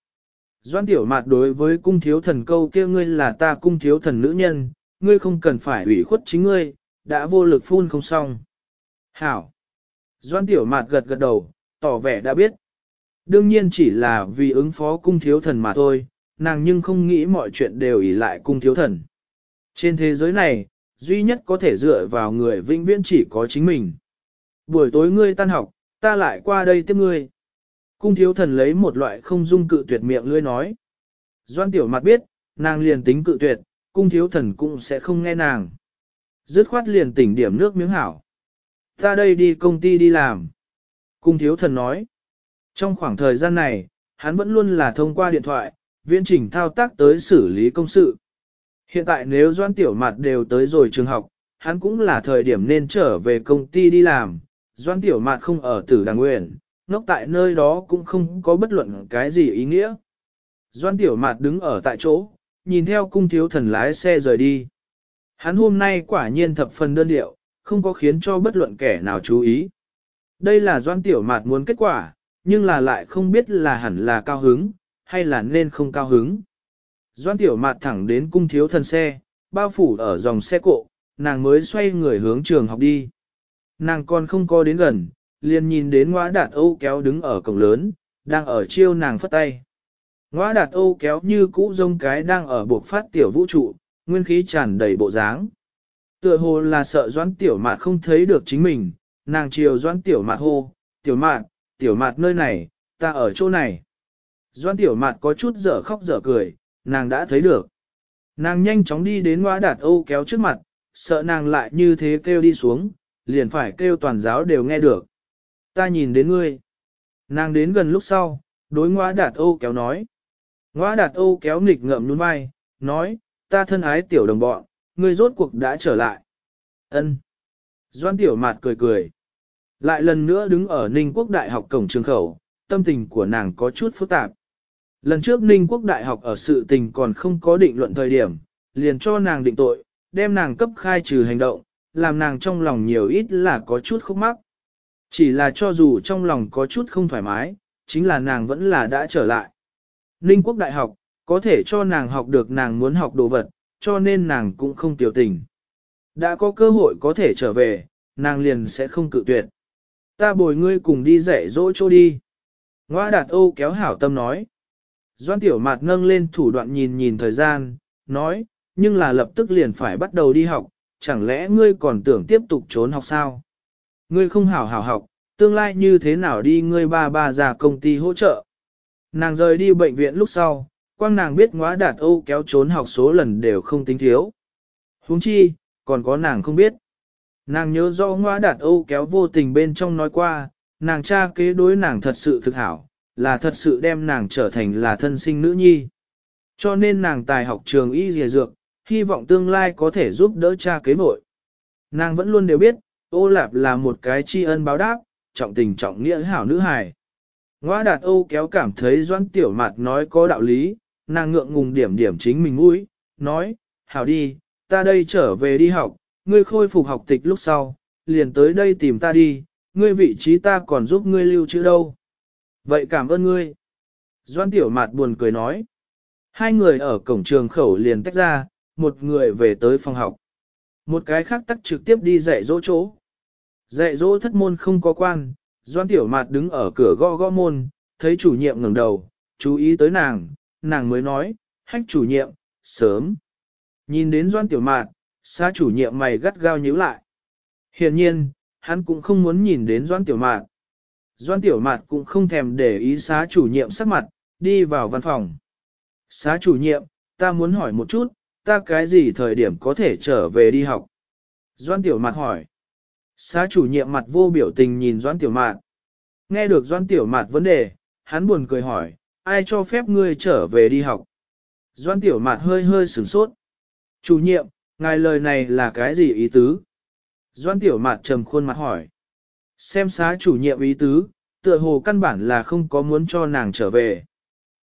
Doan tiểu mạt đối với cung thiếu thần câu kia ngươi là ta cung thiếu thần nữ nhân, ngươi không cần phải hủy khuất chính ngươi, đã vô lực phun không xong. Hảo! Doan tiểu mạt gật gật đầu, tỏ vẻ đã biết. Đương nhiên chỉ là vì ứng phó cung thiếu thần mà thôi, nàng nhưng không nghĩ mọi chuyện đều ỷ lại cung thiếu thần. Trên thế giới này, duy nhất có thể dựa vào người vĩnh viễn chỉ có chính mình. Buổi tối ngươi tan học, ta lại qua đây tiếp ngươi. Cung thiếu thần lấy một loại không dung cự tuyệt miệng lưỡi nói. Doan tiểu mặt biết, nàng liền tính cự tuyệt, cung thiếu thần cũng sẽ không nghe nàng. Dứt khoát liền tỉnh điểm nước miếng hảo. Ta đây đi công ty đi làm. Cung thiếu thần nói. Trong khoảng thời gian này, hắn vẫn luôn là thông qua điện thoại, viễn trình thao tác tới xử lý công sự. Hiện tại nếu doan tiểu mặt đều tới rồi trường học, hắn cũng là thời điểm nên trở về công ty đi làm. Doan tiểu mạt không ở tử đàng nguyện, ngốc tại nơi đó cũng không có bất luận cái gì ý nghĩa. Doan tiểu mạt đứng ở tại chỗ, nhìn theo cung thiếu thần lái xe rời đi. Hắn hôm nay quả nhiên thập phần đơn điệu, không có khiến cho bất luận kẻ nào chú ý. Đây là doan tiểu mạt muốn kết quả, nhưng là lại không biết là hẳn là cao hứng, hay là nên không cao hứng. Doan tiểu mạt thẳng đến cung thiếu thần xe, bao phủ ở dòng xe cộ, nàng mới xoay người hướng trường học đi. Nàng còn không có đến gần, liền nhìn đến ngõa đạt Âu kéo đứng ở cổng lớn, đang ở chiêu nàng phất tay. Ngõa đạt Âu kéo như cũ rông cái đang ở buộc phát tiểu vũ trụ, nguyên khí tràn đầy bộ dáng. Tựa hồ là sợ doãn tiểu mạt không thấy được chính mình, nàng chiều doãn tiểu mạt hô, tiểu mạt, tiểu mạt nơi này, ta ở chỗ này. Doan tiểu mạt có chút dở khóc dở cười, nàng đã thấy được. Nàng nhanh chóng đi đến ngoa đạt Âu kéo trước mặt, sợ nàng lại như thế kêu đi xuống, liền phải kêu toàn giáo đều nghe được. Ta nhìn đến ngươi. Nàng đến gần lúc sau, đối ngoa đạt Âu kéo nói. Ngoa đạt Âu kéo nghịch ngợm nhún vai, nói, ta thân ái tiểu đồng bọn, ngươi rốt cuộc đã trở lại. Ân. Doan tiểu mạt cười cười. Lại lần nữa đứng ở Ninh Quốc Đại học cổng trường khẩu, tâm tình của nàng có chút phức tạp. Lần trước Ninh Quốc Đại học ở sự tình còn không có định luận thời điểm, liền cho nàng định tội, đem nàng cấp khai trừ hành động, làm nàng trong lòng nhiều ít là có chút khúc mắc. Chỉ là cho dù trong lòng có chút không thoải mái, chính là nàng vẫn là đã trở lại. Ninh Quốc Đại học, có thể cho nàng học được nàng muốn học đồ vật, cho nên nàng cũng không tiểu tình. Đã có cơ hội có thể trở về, nàng liền sẽ không cự tuyệt. Ta bồi ngươi cùng đi dạy dỗ chỗ đi. Ngoa đạt ô kéo hảo tâm nói. Doan tiểu mạt nâng lên thủ đoạn nhìn nhìn thời gian, nói, nhưng là lập tức liền phải bắt đầu đi học, chẳng lẽ ngươi còn tưởng tiếp tục trốn học sao? Ngươi không hảo hảo học, tương lai như thế nào đi ngươi ba ba già công ty hỗ trợ? Nàng rời đi bệnh viện lúc sau, quang nàng biết ngóa đạt Âu kéo trốn học số lần đều không tính thiếu. huống chi, còn có nàng không biết. Nàng nhớ rõ ngóa đạt Âu kéo vô tình bên trong nói qua, nàng cha kế đối nàng thật sự thực hảo, là thật sự đem nàng trở thành là thân sinh nữ nhi. Cho nên nàng tài học trường y dìa dược, hy vọng tương lai có thể giúp đỡ cha kế vội. Nàng vẫn luôn đều biết, ô lạp là một cái tri ân báo đáp, trọng tình trọng nghĩa hảo nữ hài. Ngoa đạt Âu kéo cảm thấy doan tiểu mạt nói có đạo lý, nàng ngượng ngùng điểm điểm chính mình mũi, nói, hảo đi, ta đây trở về đi học, ngươi khôi phục học tịch lúc sau, liền tới đây tìm ta đi, ngươi vị trí ta còn giúp ngươi lưu trữ đâu. Vậy cảm ơn ngươi. Doan tiểu mạt buồn cười nói. Hai người ở cổng trường khẩu liền tách ra, một người về tới phòng học. Một cái khác tắt trực tiếp đi dạy dỗ chỗ. Dạy dỗ thất môn không có quan, Doan Tiểu Mạt đứng ở cửa gõ gõ môn, thấy chủ nhiệm ngẩng đầu, chú ý tới nàng, nàng mới nói, hách chủ nhiệm, sớm. Nhìn đến Doan Tiểu Mạt, xa chủ nhiệm mày gắt gao nhíu lại. Hiển nhiên, hắn cũng không muốn nhìn đến Doan Tiểu Mạt. Doan Tiểu Mạt cũng không thèm để ý xá chủ nhiệm sắc mặt, đi vào văn phòng. Xá chủ nhiệm, ta muốn hỏi một chút, ta cái gì thời điểm có thể trở về đi học? Doan Tiểu Mạt hỏi. Xá chủ nhiệm mặt vô biểu tình nhìn Doan Tiểu Mạt. Nghe được Doan Tiểu Mạt vấn đề, hắn buồn cười hỏi, ai cho phép ngươi trở về đi học? Doan Tiểu Mạt hơi hơi sửng sốt. Chủ nhiệm, ngài lời này là cái gì ý tứ? Doan Tiểu Mạt trầm khuôn mặt hỏi. Xem xá chủ nhiệm ý tứ, tựa hồ căn bản là không có muốn cho nàng trở về.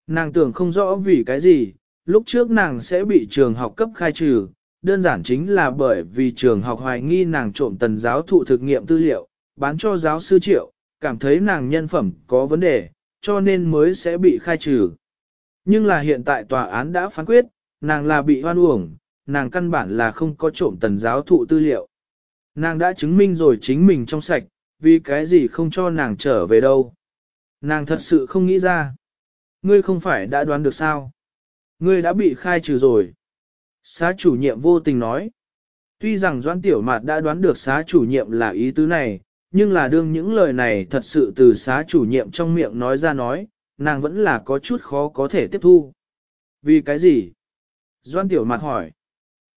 Nàng tưởng không rõ vì cái gì, lúc trước nàng sẽ bị trường học cấp khai trừ, đơn giản chính là bởi vì trường học hoài nghi nàng trộm tần giáo thụ thực nghiệm tư liệu, bán cho giáo sư triệu, cảm thấy nàng nhân phẩm có vấn đề, cho nên mới sẽ bị khai trừ. Nhưng là hiện tại tòa án đã phán quyết, nàng là bị hoan uổng, nàng căn bản là không có trộm tần giáo thụ tư liệu. Nàng đã chứng minh rồi chính mình trong sạch, vì cái gì không cho nàng trở về đâu. Nàng thật sự không nghĩ ra. Ngươi không phải đã đoán được sao? Ngươi đã bị khai trừ rồi. Xá chủ nhiệm vô tình nói. Tuy rằng Doan Tiểu Mạt đã đoán được xá chủ nhiệm là ý tứ này, nhưng là đương những lời này thật sự từ xá chủ nhiệm trong miệng nói ra nói, nàng vẫn là có chút khó có thể tiếp thu. Vì cái gì? Doan Tiểu Mạt hỏi.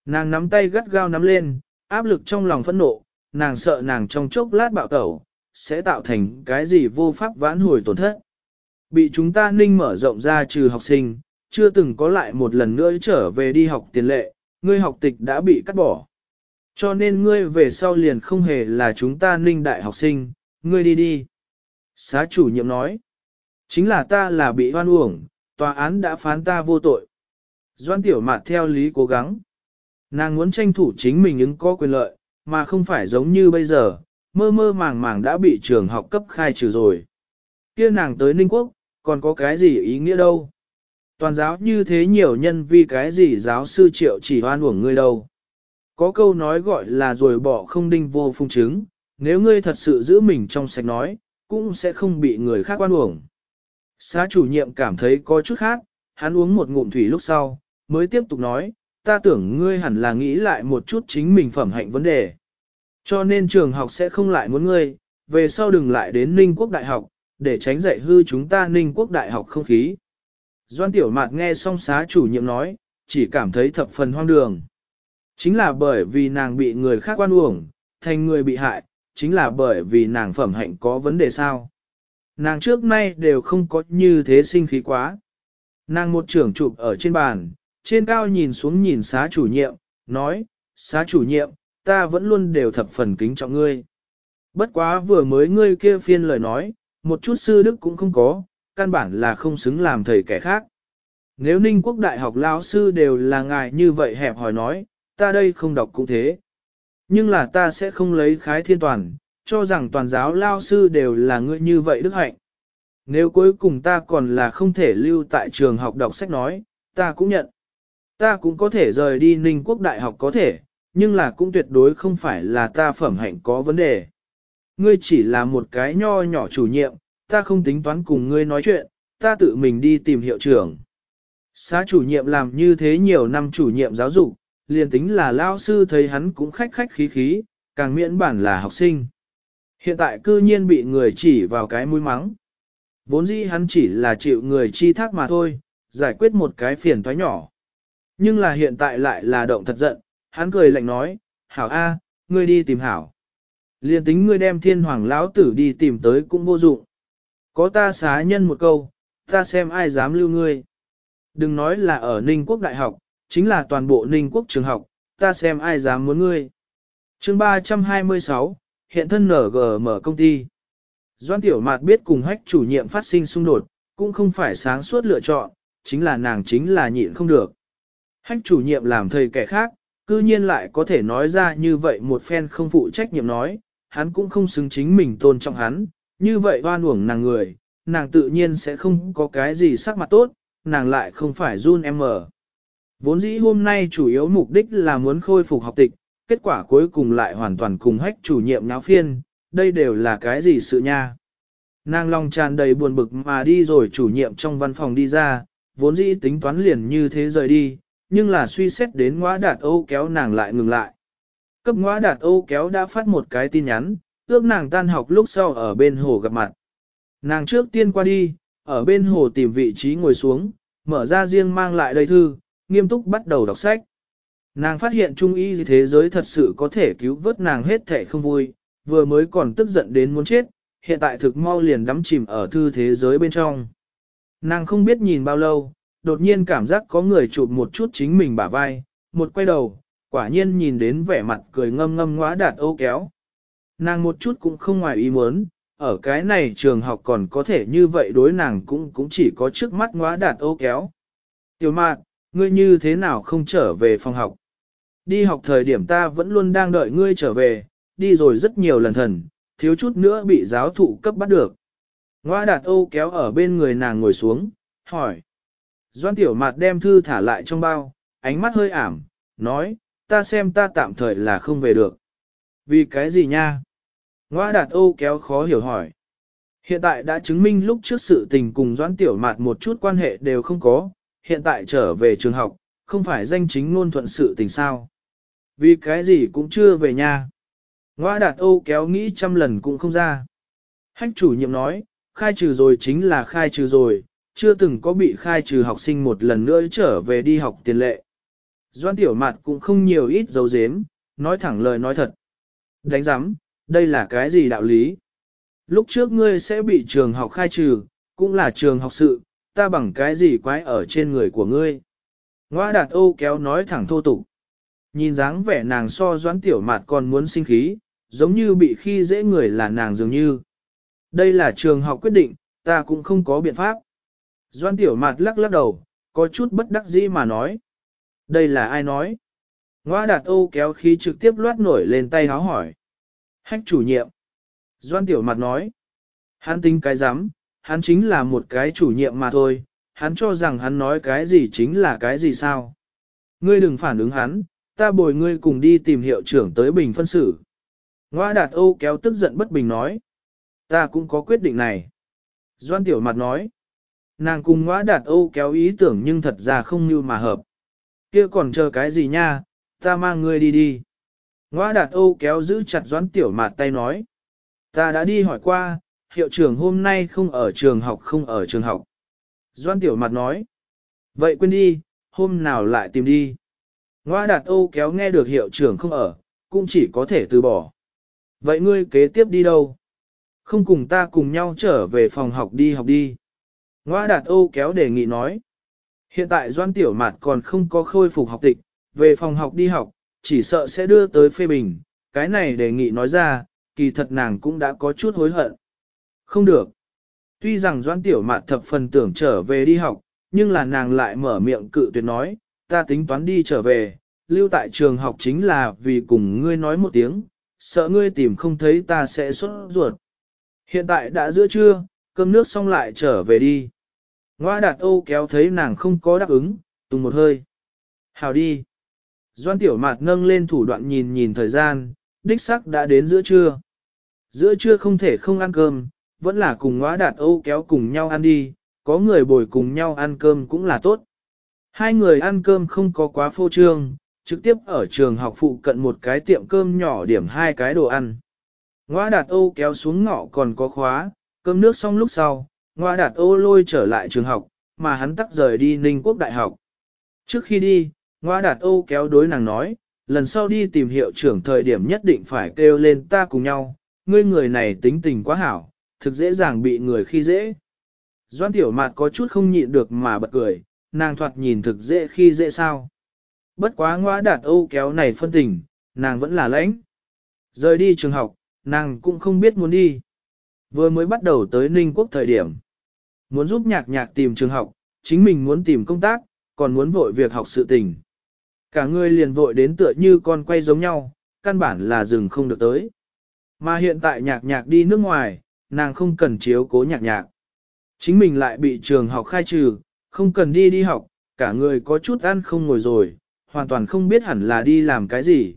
Nàng nắm tay gắt gao nắm lên, áp lực trong lòng phẫn nộ, nàng sợ nàng trong chốc lát bạo tẩu, sẽ tạo thành cái gì vô pháp vãn hồi tổn thất. Bị chúng ta ninh mở rộng ra trừ học sinh, chưa từng có lại một lần nữa trở về đi học tiền lệ, ngươi học tịch đã bị cắt bỏ. Cho nên ngươi về sau liền không hề là chúng ta ninh đại học sinh, ngươi đi đi. Xá chủ nhiệm nói, chính là ta là bị hoan uổng, tòa án đã phán ta vô tội. Doan tiểu mạt theo lý cố gắng. Nàng muốn tranh thủ chính mình ứng có quyền lợi, mà không phải giống như bây giờ, mơ mơ màng màng đã bị trường học cấp khai trừ rồi. Kia nàng tới Ninh Quốc, còn có cái gì ý nghĩa đâu? Toàn giáo như thế nhiều nhân vì cái gì giáo sư triệu chỉ hoan uổng ngươi đâu. Có câu nói gọi là rồi bỏ không đinh vô phung chứng, nếu ngươi thật sự giữ mình trong sạch nói, cũng sẽ không bị người khác oan uổng. Xá chủ nhiệm cảm thấy có chút khác, hắn uống một ngụm thủy lúc sau, mới tiếp tục nói, ta tưởng ngươi hẳn là nghĩ lại một chút chính mình phẩm hạnh vấn đề. Cho nên trường học sẽ không lại muốn ngươi, về sau đừng lại đến Ninh Quốc Đại học, để tránh dạy hư chúng ta Ninh Quốc Đại học không khí. Doan Tiểu Mạt nghe xong xá chủ nhiệm nói, chỉ cảm thấy thập phần hoang đường. Chính là bởi vì nàng bị người khác quan uổng, thành người bị hại, chính là bởi vì nàng phẩm hạnh có vấn đề sao. Nàng trước nay đều không có như thế sinh khí quá. Nàng một trưởng chụp ở trên bàn, trên cao nhìn xuống nhìn xá chủ nhiệm, nói, xá chủ nhiệm, ta vẫn luôn đều thập phần kính trọng ngươi. Bất quá vừa mới ngươi kia phiên lời nói, một chút sư đức cũng không có, căn bản là không xứng làm thầy kẻ khác. Nếu Ninh Quốc Đại học lão sư đều là ngài như vậy hẹp hỏi nói, ta đây không đọc cũng thế. Nhưng là ta sẽ không lấy khái thiên toàn, cho rằng toàn giáo lao sư đều là ngươi như vậy đức hạnh. Nếu cuối cùng ta còn là không thể lưu tại trường học đọc sách nói, ta cũng nhận. Ta cũng có thể rời đi Ninh Quốc Đại học có thể, nhưng là cũng tuyệt đối không phải là ta phẩm hạnh có vấn đề. Ngươi chỉ là một cái nho nhỏ chủ nhiệm, ta không tính toán cùng ngươi nói chuyện, ta tự mình đi tìm hiệu trưởng. Xá chủ nhiệm làm như thế nhiều năm chủ nhiệm giáo dục, liền tính là lao sư thấy hắn cũng khách khách khí khí, càng miễn bản là học sinh. Hiện tại cư nhiên bị người chỉ vào cái mũi mắng. Vốn dĩ hắn chỉ là chịu người chi thác mà thôi, giải quyết một cái phiền toái nhỏ. Nhưng là hiện tại lại là động thật giận, hắn cười lạnh nói, hảo A, ngươi đi tìm hảo. Liên tính ngươi đem thiên hoàng lão tử đi tìm tới cũng vô dụng. Có ta xá nhân một câu, ta xem ai dám lưu ngươi. Đừng nói là ở Ninh Quốc Đại học, chính là toàn bộ Ninh Quốc trường học, ta xem ai dám muốn ngươi. chương 326, hiện thân nở gờ mở công ty. Doan Tiểu Mạt biết cùng hách chủ nhiệm phát sinh xung đột, cũng không phải sáng suốt lựa chọn, chính là nàng chính là nhịn không được. Hách chủ nhiệm làm thầy kẻ khác, cư nhiên lại có thể nói ra như vậy một phen không phụ trách nhiệm nói, hắn cũng không xứng chính mình tôn trọng hắn, như vậy oan uổng nàng người, nàng tự nhiên sẽ không có cái gì sắc mặt tốt, nàng lại không phải run em mở. Vốn dĩ hôm nay chủ yếu mục đích là muốn khôi phục học tịch, kết quả cuối cùng lại hoàn toàn cùng hách chủ nhiệm náo phiên, đây đều là cái gì sự nha. Nàng lòng tràn đầy buồn bực mà đi rồi chủ nhiệm trong văn phòng đi ra, vốn dĩ tính toán liền như thế rời đi, nhưng là suy xét đến ngõa đạt Âu kéo nàng lại ngừng lại. Cấp ngõa đạt Âu kéo đã phát một cái tin nhắn, ước nàng tan học lúc sau ở bên hồ gặp mặt. Nàng trước tiên qua đi, ở bên hồ tìm vị trí ngồi xuống, mở ra riêng mang lại đầy thư, nghiêm túc bắt đầu đọc sách. Nàng phát hiện trung y thế giới thật sự có thể cứu vớt nàng hết thể không vui, vừa mới còn tức giận đến muốn chết, hiện tại thực mau liền đắm chìm ở thư thế giới bên trong. Nàng không biết nhìn bao lâu, đột nhiên cảm giác có người chụp một chút chính mình bả vai, một quay đầu, quả nhiên nhìn đến vẻ mặt cười ngâm ngâm ngóa đạt ô kéo. Nàng một chút cũng không ngoài ý muốn, ở cái này trường học còn có thể như vậy đối nàng cũng cũng chỉ có trước mắt ngóa đạt ô kéo. Tiểu mạn, ngươi như thế nào không trở về phòng học? Đi học thời điểm ta vẫn luôn đang đợi ngươi trở về, đi rồi rất nhiều lần thần, thiếu chút nữa bị giáo thụ cấp bắt được. Ngoa đạt ô kéo ở bên người nàng ngồi xuống, hỏi. Doan tiểu Mạt đem thư thả lại trong bao, ánh mắt hơi ảm, nói, ta xem ta tạm thời là không về được. Vì cái gì nha? Ngoa đạt ô kéo khó hiểu hỏi. Hiện tại đã chứng minh lúc trước sự tình cùng doãn tiểu mạt một chút quan hệ đều không có, hiện tại trở về trường học, không phải danh chính ngôn thuận sự tình sao. Vì cái gì cũng chưa về nhà. Ngoa đạt ô kéo nghĩ trăm lần cũng không ra. Hách chủ nhiệm nói, khai trừ rồi chính là khai trừ rồi, chưa từng có bị khai trừ học sinh một lần nữa trở về đi học tiền lệ. Doan tiểu mặt cũng không nhiều ít dấu dếm, nói thẳng lời nói thật. Đánh giám, đây là cái gì đạo lý? Lúc trước ngươi sẽ bị trường học khai trừ, cũng là trường học sự, ta bằng cái gì quái ở trên người của ngươi? Ngoa đạt ô kéo nói thẳng thô tục. Nhìn dáng vẻ nàng so doãn tiểu mạt còn muốn sinh khí, giống như bị khi dễ người là nàng dường như. Đây là trường học quyết định, ta cũng không có biện pháp. Doan tiểu mạt lắc lắc đầu, có chút bất đắc dĩ mà nói. Đây là ai nói? Ngoa đạt ô kéo khí trực tiếp loát nổi lên tay háo hỏi. Hách chủ nhiệm. Doan tiểu mặt nói. Hắn tính cái rắm hắn chính là một cái chủ nhiệm mà thôi, hắn cho rằng hắn nói cái gì chính là cái gì sao. Ngươi đừng phản ứng hắn, ta bồi ngươi cùng đi tìm hiệu trưởng tới bình phân xử. Ngoa đạt ô kéo tức giận bất bình nói. Ta cũng có quyết định này. Doan tiểu mặt nói. Nàng cùng ngõ đạt ô kéo ý tưởng nhưng thật ra không như mà hợp. kia còn chờ cái gì nha, ta mang ngươi đi đi. ngõ đạt ô kéo giữ chặt doãn tiểu mạt tay nói. Ta đã đi hỏi qua, hiệu trưởng hôm nay không ở trường học không ở trường học. Doan tiểu mặt nói. Vậy quên đi, hôm nào lại tìm đi. Ngoa đạt ô kéo nghe được hiệu trưởng không ở, cũng chỉ có thể từ bỏ. Vậy ngươi kế tiếp đi đâu? Không cùng ta cùng nhau trở về phòng học đi học đi. Ngoa đạt ô kéo đề nghị nói. Hiện tại Doan Tiểu Mạt còn không có khôi phục học tịch, về phòng học đi học, chỉ sợ sẽ đưa tới phê bình, cái này đề nghị nói ra, kỳ thật nàng cũng đã có chút hối hận. Không được. Tuy rằng Doan Tiểu Mạt thập phần tưởng trở về đi học, nhưng là nàng lại mở miệng cự tuyệt nói, ta tính toán đi trở về, lưu tại trường học chính là vì cùng ngươi nói một tiếng, sợ ngươi tìm không thấy ta sẽ xuất ruột. Hiện tại đã giữa trưa, cơm nước xong lại trở về đi. Ngoa đạt ô kéo thấy nàng không có đáp ứng, tùng một hơi. Hào đi. Doan tiểu mạt nâng lên thủ đoạn nhìn nhìn thời gian, đích sắc đã đến giữa trưa. Giữa trưa không thể không ăn cơm, vẫn là cùng ngoa đạt ô kéo cùng nhau ăn đi, có người bồi cùng nhau ăn cơm cũng là tốt. Hai người ăn cơm không có quá phô trương, trực tiếp ở trường học phụ cận một cái tiệm cơm nhỏ điểm hai cái đồ ăn. Ngoa đạt ô kéo xuống ngõ còn có khóa, cơm nước xong lúc sau, ngoa đạt ô lôi trở lại trường học, mà hắn tắc rời đi Ninh Quốc Đại học. Trước khi đi, ngoa đạt ô kéo đối nàng nói, lần sau đi tìm hiệu trưởng thời điểm nhất định phải kêu lên ta cùng nhau, ngươi người này tính tình quá hảo, thực dễ dàng bị người khi dễ. Doan tiểu mạt có chút không nhịn được mà bật cười, nàng thoạt nhìn thực dễ khi dễ sao. Bất quá ngoa đạt ô kéo này phân tình, nàng vẫn là lãnh. Rời đi trường học, nàng cũng không biết muốn đi. Vừa mới bắt đầu tới Ninh Quốc thời điểm. Muốn giúp nhạc nhạc tìm trường học, chính mình muốn tìm công tác, còn muốn vội việc học sự tình. Cả người liền vội đến tựa như con quay giống nhau, căn bản là dừng không được tới. Mà hiện tại nhạc nhạc đi nước ngoài, nàng không cần chiếu cố nhạc nhạc. Chính mình lại bị trường học khai trừ, không cần đi đi học, cả người có chút ăn không ngồi rồi, hoàn toàn không biết hẳn là đi làm cái gì.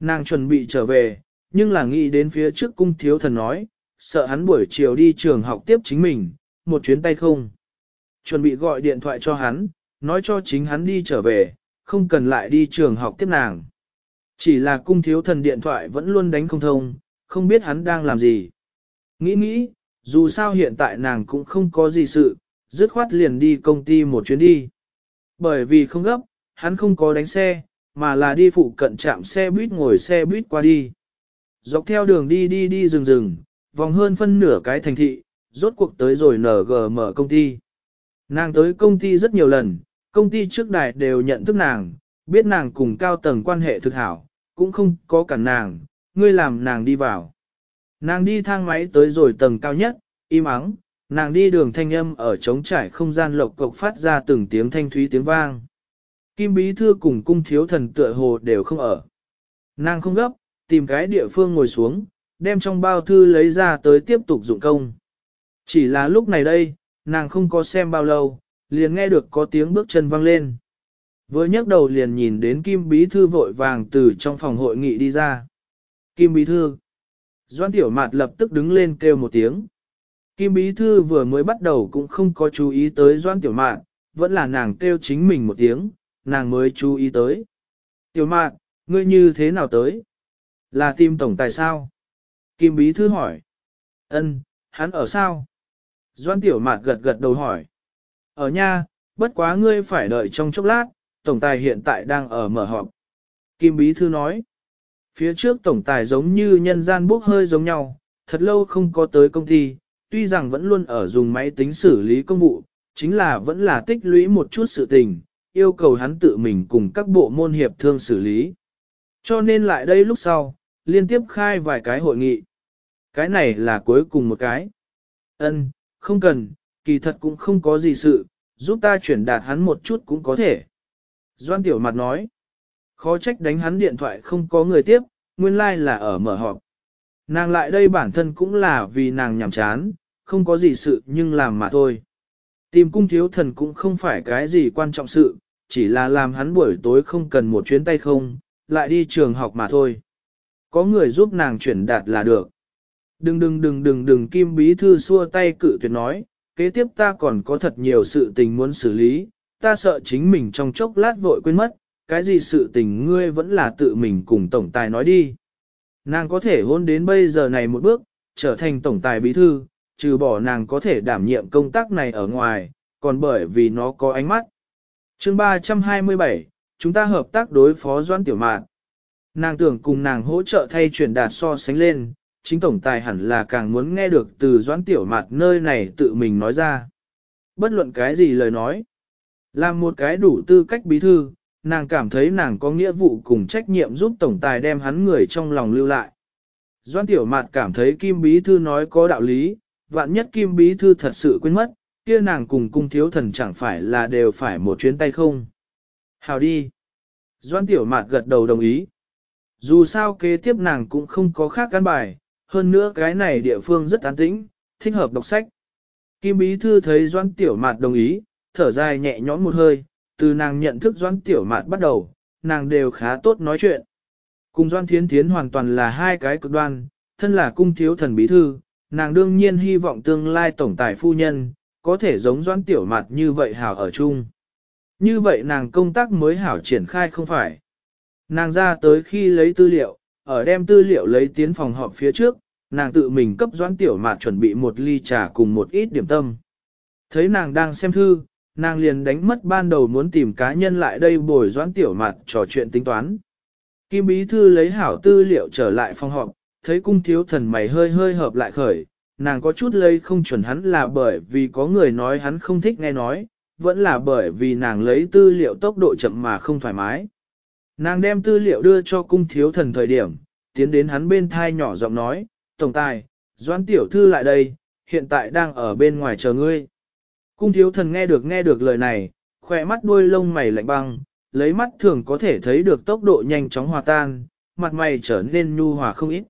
Nàng chuẩn bị trở về, nhưng là nghĩ đến phía trước cung thiếu thần nói, sợ hắn buổi chiều đi trường học tiếp chính mình, một chuyến tay không. Chuẩn bị gọi điện thoại cho hắn, nói cho chính hắn đi trở về, không cần lại đi trường học tiếp nàng. Chỉ là cung thiếu thần điện thoại vẫn luôn đánh không thông, không biết hắn đang làm gì. Nghĩ nghĩ, dù sao hiện tại nàng cũng không có gì sự, dứt khoát liền đi công ty một chuyến đi. Bởi vì không gấp, hắn không có đánh xe, mà là đi phụ cận trạm xe buýt ngồi xe buýt qua đi. Dọc theo đường đi đi đi rừng rừng, vòng hơn phân nửa cái thành thị, rốt cuộc tới rồi NGM công ty. Nàng tới công ty rất nhiều lần, công ty trước đài đều nhận thức nàng, biết nàng cùng cao tầng quan hệ thực hảo, cũng không có cản nàng, ngươi làm nàng đi vào. Nàng đi thang máy tới rồi tầng cao nhất, im ắng, nàng đi đường thanh âm ở trống trải không gian lộc cộc phát ra từng tiếng thanh thúy tiếng vang. Kim bí thư cùng cung thiếu thần tựa hồ đều không ở. Nàng không gấp, tìm cái địa phương ngồi xuống, đem trong bao thư lấy ra tới tiếp tục dụng công. Chỉ là lúc này đây, nàng không có xem bao lâu, liền nghe được có tiếng bước chân vang lên. Vừa nhấc đầu liền nhìn đến Kim Bí Thư vội vàng từ trong phòng hội nghị đi ra. Kim Bí Thư. Doan Tiểu Mạt lập tức đứng lên kêu một tiếng. Kim Bí Thư vừa mới bắt đầu cũng không có chú ý tới Doan Tiểu Mạt, vẫn là nàng kêu chính mình một tiếng, nàng mới chú ý tới. Tiểu Mạt, ngươi như thế nào tới? Là tìm tổng tài sao? Kim Bí Thư hỏi. Ân, hắn ở sao? Doan Tiểu Mạt gật gật đầu hỏi. Ở nha, bất quá ngươi phải đợi trong chốc lát, tổng tài hiện tại đang ở mở họp. Kim Bí Thư nói. Phía trước tổng tài giống như nhân gian bốc hơi giống nhau, thật lâu không có tới công ty, tuy rằng vẫn luôn ở dùng máy tính xử lý công vụ, chính là vẫn là tích lũy một chút sự tình, yêu cầu hắn tự mình cùng các bộ môn hiệp thương xử lý. Cho nên lại đây lúc sau, liên tiếp khai vài cái hội nghị. Cái này là cuối cùng một cái. Ân, không cần, kỳ thật cũng không có gì sự, giúp ta chuyển đạt hắn một chút cũng có thể. Doan Tiểu Mặt nói, khó trách đánh hắn điện thoại không có người tiếp, nguyên lai like là ở mở họp. Nàng lại đây bản thân cũng là vì nàng nhàm chán, không có gì sự nhưng làm mà thôi. Tìm cung thiếu thần cũng không phải cái gì quan trọng sự, chỉ là làm hắn buổi tối không cần một chuyến tay không, lại đi trường học mà thôi. Có người giúp nàng chuyển đạt là được. Đừng đừng đừng đừng đừng kim bí thư xua tay cự tuyệt nói, kế tiếp ta còn có thật nhiều sự tình muốn xử lý, ta sợ chính mình trong chốc lát vội quên mất, cái gì sự tình ngươi vẫn là tự mình cùng tổng tài nói đi. Nàng có thể hôn đến bây giờ này một bước, trở thành tổng tài bí thư, trừ bỏ nàng có thể đảm nhiệm công tác này ở ngoài, còn bởi vì nó có ánh mắt. chương 327, chúng ta hợp tác đối phó Doan Tiểu Mạn. Nàng tưởng cùng nàng hỗ trợ thay chuyển đạt so sánh lên, chính tổng tài hẳn là càng muốn nghe được từ doãn Tiểu Mạt nơi này tự mình nói ra. Bất luận cái gì lời nói. Làm một cái đủ tư cách bí thư, nàng cảm thấy nàng có nghĩa vụ cùng trách nhiệm giúp tổng tài đem hắn người trong lòng lưu lại. Doan Tiểu Mạt cảm thấy Kim Bí Thư nói có đạo lý, vạn nhất Kim Bí Thư thật sự quên mất, kia nàng cùng cung thiếu thần chẳng phải là đều phải một chuyến tay không. Hào đi. Doan Tiểu Mạt gật đầu đồng ý. Dù sao kế tiếp nàng cũng không có khác căn bài, hơn nữa cái này địa phương rất an tĩnh, thích hợp đọc sách. Kim Bí Thư thấy Doan Tiểu Mạt đồng ý, thở dài nhẹ nhõm một hơi, từ nàng nhận thức Doan Tiểu Mạt bắt đầu, nàng đều khá tốt nói chuyện. Cùng Doan Thiến Thiến hoàn toàn là hai cái cực đoan, thân là cung thiếu thần bí thư, nàng đương nhiên hy vọng tương lai tổng tài phu nhân, có thể giống Doan Tiểu Mạt như vậy hảo ở chung. Như vậy nàng công tác mới hảo triển khai không phải. Nàng ra tới khi lấy tư liệu, ở đem tư liệu lấy tiến phòng họp phía trước, nàng tự mình cấp Doãn Tiểu Mạt chuẩn bị một ly trà cùng một ít điểm tâm. Thấy nàng đang xem thư, nàng liền đánh mất ban đầu muốn tìm cá nhân lại đây bồi Doãn Tiểu Mạt trò chuyện tính toán. Kim Bí Thư lấy hảo tư liệu trở lại phòng họp, thấy cung thiếu thần mày hơi hơi hợp lại khởi, nàng có chút lây không chuẩn hắn là bởi vì có người nói hắn không thích nghe nói, vẫn là bởi vì nàng lấy tư liệu tốc độ chậm mà không thoải mái. Nàng đem tư liệu đưa cho cung thiếu thần thời điểm, tiến đến hắn bên thai nhỏ giọng nói, Tổng tài, Doãn Tiểu Thư lại đây, hiện tại đang ở bên ngoài chờ ngươi. Cung thiếu thần nghe được nghe được lời này, khỏe mắt đuôi lông mày lạnh băng, lấy mắt thường có thể thấy được tốc độ nhanh chóng hòa tan, mặt mày trở nên nhu hòa không ít.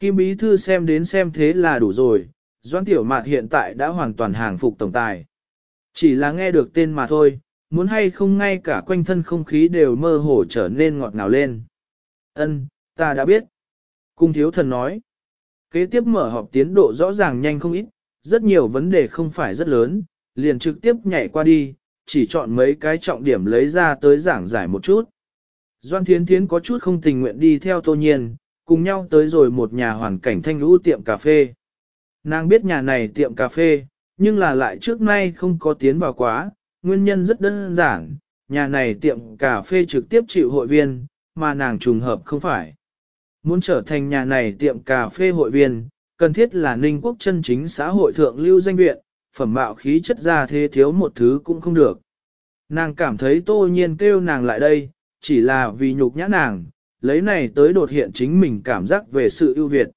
Kim Bí Thư xem đến xem thế là đủ rồi, Doãn Tiểu Mạt hiện tại đã hoàn toàn hàng phục tổng tài. Chỉ là nghe được tên mà thôi, muốn hay không ngay cả quanh thân không khí đều mơ hồ trở nên ngọt ngào lên. Ân, ta đã biết. Cung thiếu thần nói. Kế tiếp mở họp tiến độ rõ ràng nhanh không ít, rất nhiều vấn đề không phải rất lớn, liền trực tiếp nhảy qua đi, chỉ chọn mấy cái trọng điểm lấy ra tới giảng giải một chút. Doan Thiến Thiến có chút không tình nguyện đi theo Tô Nhiên, cùng nhau tới rồi một nhà hoàn cảnh thanh lũ tiệm cà phê. Nàng biết nhà này tiệm cà phê, nhưng là lại trước nay không có tiến vào quá, nguyên nhân rất đơn giản, nhà này tiệm cà phê trực tiếp chịu hội viên, mà nàng trùng hợp không phải. Muốn trở thành nhà này tiệm cà phê hội viên, cần thiết là ninh quốc chân chính xã hội thượng lưu danh viện, phẩm mạo khí chất ra thế thiếu một thứ cũng không được. Nàng cảm thấy tô nhiên kêu nàng lại đây, chỉ là vì nhục nhã nàng, lấy này tới đột hiện chính mình cảm giác về sự ưu việt.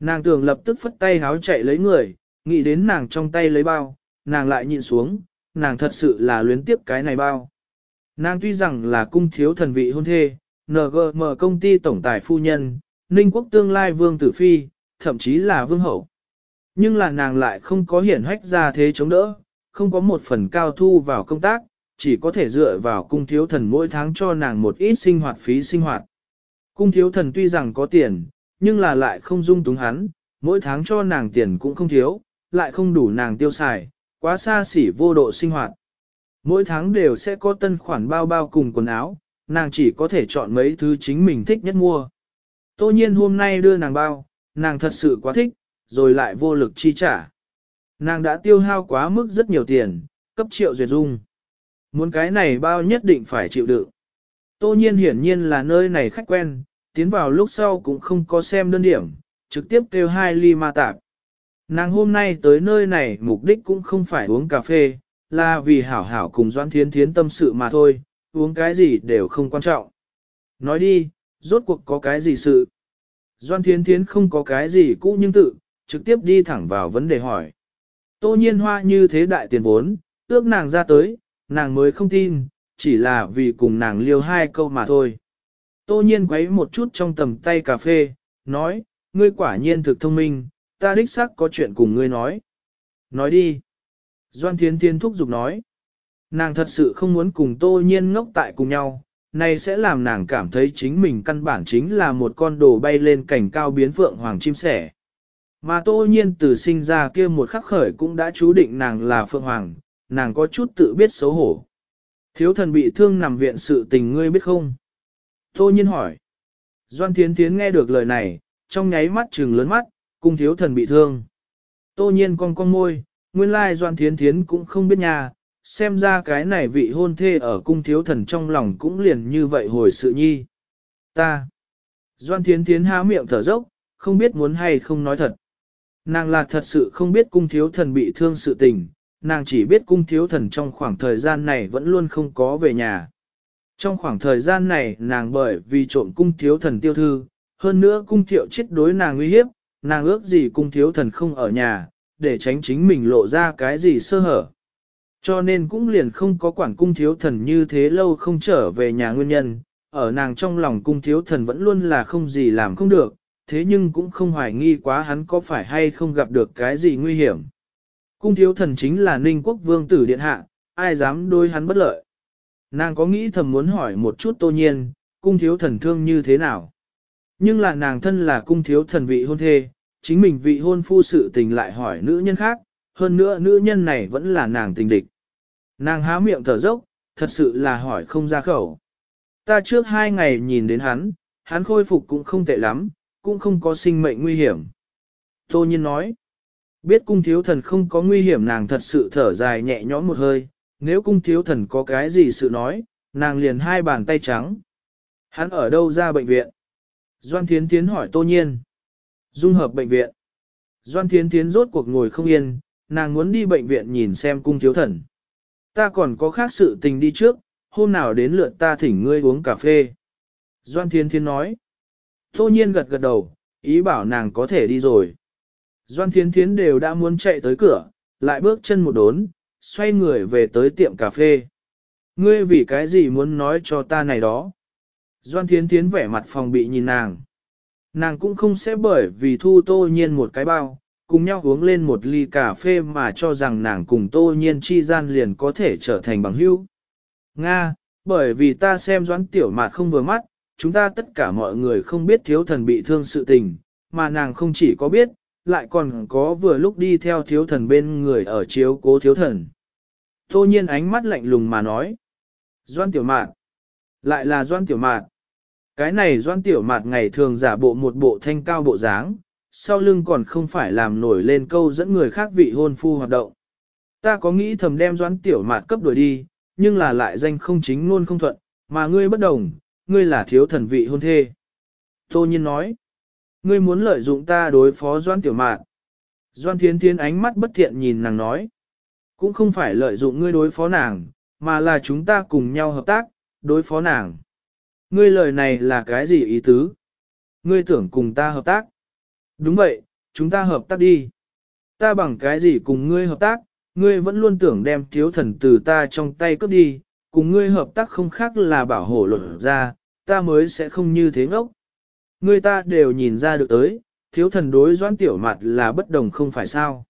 Nàng tưởng lập tức phất tay háo chạy lấy người, nghĩ đến nàng trong tay lấy bao, nàng lại nhìn xuống, nàng thật sự là luyến tiếp cái này bao. Nàng tuy rằng là cung thiếu thần vị hôn thê, NGM công ty tổng tài phu nhân, Ninh quốc tương lai vương tử phi, thậm chí là vương hậu. Nhưng là nàng lại không có hiển hách ra thế chống đỡ, không có một phần cao thu vào công tác, chỉ có thể dựa vào cung thiếu thần mỗi tháng cho nàng một ít sinh hoạt phí sinh hoạt. Cung thiếu thần tuy rằng có tiền, nhưng là lại không dung túng hắn, mỗi tháng cho nàng tiền cũng không thiếu, lại không đủ nàng tiêu xài, quá xa xỉ vô độ sinh hoạt. Mỗi tháng đều sẽ có tân khoản bao bao cùng quần áo, nàng chỉ có thể chọn mấy thứ chính mình thích nhất mua. Tô nhiên hôm nay đưa nàng bao, nàng thật sự quá thích, rồi lại vô lực chi trả. Nàng đã tiêu hao quá mức rất nhiều tiền, cấp triệu duyệt dung. Muốn cái này bao nhất định phải chịu đựng. Tô nhiên hiển nhiên là nơi này khách quen, tiến vào lúc sau cũng không có xem đơn điểm, trực tiếp kêu hai ly ma tạp. Nàng hôm nay tới nơi này mục đích cũng không phải uống cà phê, là vì hảo hảo cùng Doan Thiến Thiến tâm sự mà thôi, uống cái gì đều không quan trọng. Nói đi, rốt cuộc có cái gì sự? Doan Thiến Thiến không có cái gì cũ nhưng tự, trực tiếp đi thẳng vào vấn đề hỏi. Tô nhiên hoa như thế đại tiền vốn, ước nàng ra tới, nàng mới không tin, chỉ là vì cùng nàng liêu hai câu mà thôi. Tô nhiên quấy một chút trong tầm tay cà phê, nói, ngươi quả nhiên thực thông minh, ta đích xác có chuyện cùng ngươi nói. Nói đi. Doan Thiến Thiên thúc giục nói. Nàng thật sự không muốn cùng tô nhiên ngốc tại cùng nhau, này sẽ làm nàng cảm thấy chính mình căn bản chính là một con đồ bay lên cảnh cao biến phượng hoàng chim sẻ. Mà tô nhiên từ sinh ra kia một khắc khởi cũng đã chú định nàng là phượng hoàng, nàng có chút tự biết xấu hổ. Thiếu thần bị thương nằm viện sự tình ngươi biết không? Tô nhiên hỏi. Doan Thiến Thiến nghe được lời này, trong nháy mắt trừng lớn mắt, cung thiếu thần bị thương. Tô nhiên con con môi, nguyên lai Doan Thiến Thiến cũng không biết nhà, xem ra cái này vị hôn thê ở cung thiếu thần trong lòng cũng liền như vậy hồi sự nhi. Ta. Doan Thiến Thiến há miệng thở dốc, không biết muốn hay không nói thật. Nàng là thật sự không biết cung thiếu thần bị thương sự tình, nàng chỉ biết cung thiếu thần trong khoảng thời gian này vẫn luôn không có về nhà. Trong khoảng thời gian này nàng bởi vì trộm cung thiếu thần tiêu thư, hơn nữa cung thiệu chết đối nàng nguy hiếp, nàng ước gì cung thiếu thần không ở nhà, để tránh chính mình lộ ra cái gì sơ hở. Cho nên cũng liền không có quản cung thiếu thần như thế lâu không trở về nhà nguyên nhân, ở nàng trong lòng cung thiếu thần vẫn luôn là không gì làm không được, thế nhưng cũng không hoài nghi quá hắn có phải hay không gặp được cái gì nguy hiểm. Cung thiếu thần chính là ninh quốc vương tử điện hạ, ai dám đôi hắn bất lợi. Nàng có nghĩ thầm muốn hỏi một chút tô nhiên, cung thiếu thần thương như thế nào. Nhưng là nàng thân là cung thiếu thần vị hôn thê, chính mình vị hôn phu sự tình lại hỏi nữ nhân khác, hơn nữa nữ nhân này vẫn là nàng tình địch. Nàng há miệng thở dốc, thật sự là hỏi không ra khẩu. Ta trước hai ngày nhìn đến hắn, hắn khôi phục cũng không tệ lắm, cũng không có sinh mệnh nguy hiểm. Tô nhiên nói, biết cung thiếu thần không có nguy hiểm nàng thật sự thở dài nhẹ nhõm một hơi, nếu cung thiếu thần có cái gì sự nói, nàng liền hai bàn tay trắng. Hắn ở đâu ra bệnh viện? Doan Thiến Thiến hỏi Tô Nhiên. Dung hợp bệnh viện. Doan Thiến Thiến rốt cuộc ngồi không yên, nàng muốn đi bệnh viện nhìn xem cung thiếu thần. Ta còn có khác sự tình đi trước, hôm nào đến lượt ta thỉnh ngươi uống cà phê. Doan Thiến Thiến nói. Tô Nhiên gật gật đầu, ý bảo nàng có thể đi rồi. Doan Thiến Thiến đều đã muốn chạy tới cửa, lại bước chân một đốn, xoay người về tới tiệm cà phê. Ngươi vì cái gì muốn nói cho ta này đó? Doan Thiến Thiến vẻ mặt phòng bị nhìn nàng. Nàng cũng không sẽ bởi vì thu tô nhiên một cái bao, cùng nhau uống lên một ly cà phê mà cho rằng nàng cùng tô nhiên chi gian liền có thể trở thành bằng hữu. Nga, bởi vì ta xem doãn tiểu mạt không vừa mắt, chúng ta tất cả mọi người không biết thiếu thần bị thương sự tình, mà nàng không chỉ có biết, lại còn có vừa lúc đi theo thiếu thần bên người ở chiếu cố thiếu thần. Tô nhiên ánh mắt lạnh lùng mà nói. Doan tiểu mạt. Lại là doan tiểu mạt. Cái này doan tiểu mạt ngày thường giả bộ một bộ thanh cao bộ dáng, sau lưng còn không phải làm nổi lên câu dẫn người khác vị hôn phu hoạt động. Ta có nghĩ thầm đem doan tiểu mạt cấp đuổi đi, nhưng là lại danh không chính luôn không thuận, mà ngươi bất đồng, ngươi là thiếu thần vị hôn thê. Tô nhiên nói, ngươi muốn lợi dụng ta đối phó doan tiểu mạt. Doan thiến thiến ánh mắt bất thiện nhìn nàng nói, cũng không phải lợi dụng ngươi đối phó nàng, mà là chúng ta cùng nhau hợp tác, đối phó nàng. Ngươi lời này là cái gì ý tứ? Ngươi tưởng cùng ta hợp tác? Đúng vậy, chúng ta hợp tác đi. Ta bằng cái gì cùng ngươi hợp tác, ngươi vẫn luôn tưởng đem thiếu thần từ ta trong tay cướp đi, cùng ngươi hợp tác không khác là bảo hộ luật ra, ta mới sẽ không như thế ngốc. Ngươi ta đều nhìn ra được tới, thiếu thần đối doãn tiểu mặt là bất đồng không phải sao.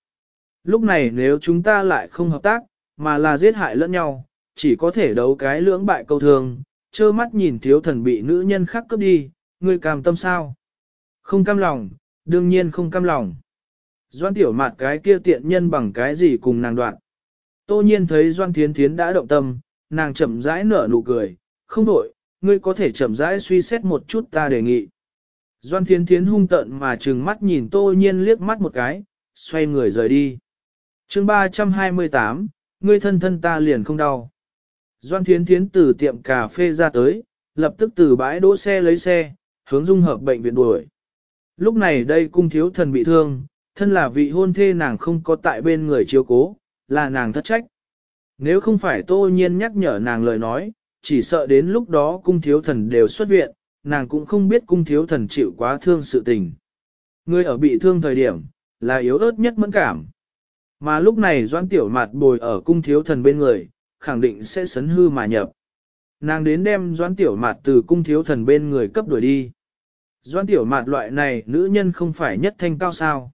Lúc này nếu chúng ta lại không hợp tác, mà là giết hại lẫn nhau, chỉ có thể đấu cái lưỡng bại câu thường, trơ mắt nhìn thiếu thần bị nữ nhân khác cướp đi, ngươi cam tâm sao? Không cam lòng, đương nhiên không cam lòng. Doan tiểu mạt cái kia tiện nhân bằng cái gì cùng nàng đoạn. Tô nhiên thấy Doan Thiến Thiến đã động tâm, nàng chậm rãi nở nụ cười, không đổi, ngươi có thể chậm rãi suy xét một chút ta đề nghị. Doan Thiến Thiến hung tận mà trừng mắt nhìn Tô nhiên liếc mắt một cái, xoay người rời đi. chương 328, ngươi thân thân ta liền không đau. Doan Thiến Thiến từ tiệm cà phê ra tới, lập tức từ bãi đỗ xe lấy xe, hướng dung hợp bệnh viện đuổi. Lúc này đây cung thiếu thần bị thương, thân là vị hôn thê nàng không có tại bên người chiếu cố, là nàng thất trách. Nếu không phải tô nhiên nhắc nhở nàng lời nói, chỉ sợ đến lúc đó cung thiếu thần đều xuất viện, nàng cũng không biết cung thiếu thần chịu quá thương sự tình. Người ở bị thương thời điểm, là yếu ớt nhất mẫn cảm. Mà lúc này doan tiểu mạt bồi ở cung thiếu thần bên người, khẳng định sẽ sấn hư mà nhập. Nàng đến đem doãn tiểu mạt từ cung thiếu thần bên người cấp đuổi đi. Doan tiểu mạt loại này nữ nhân không phải nhất thanh cao sao.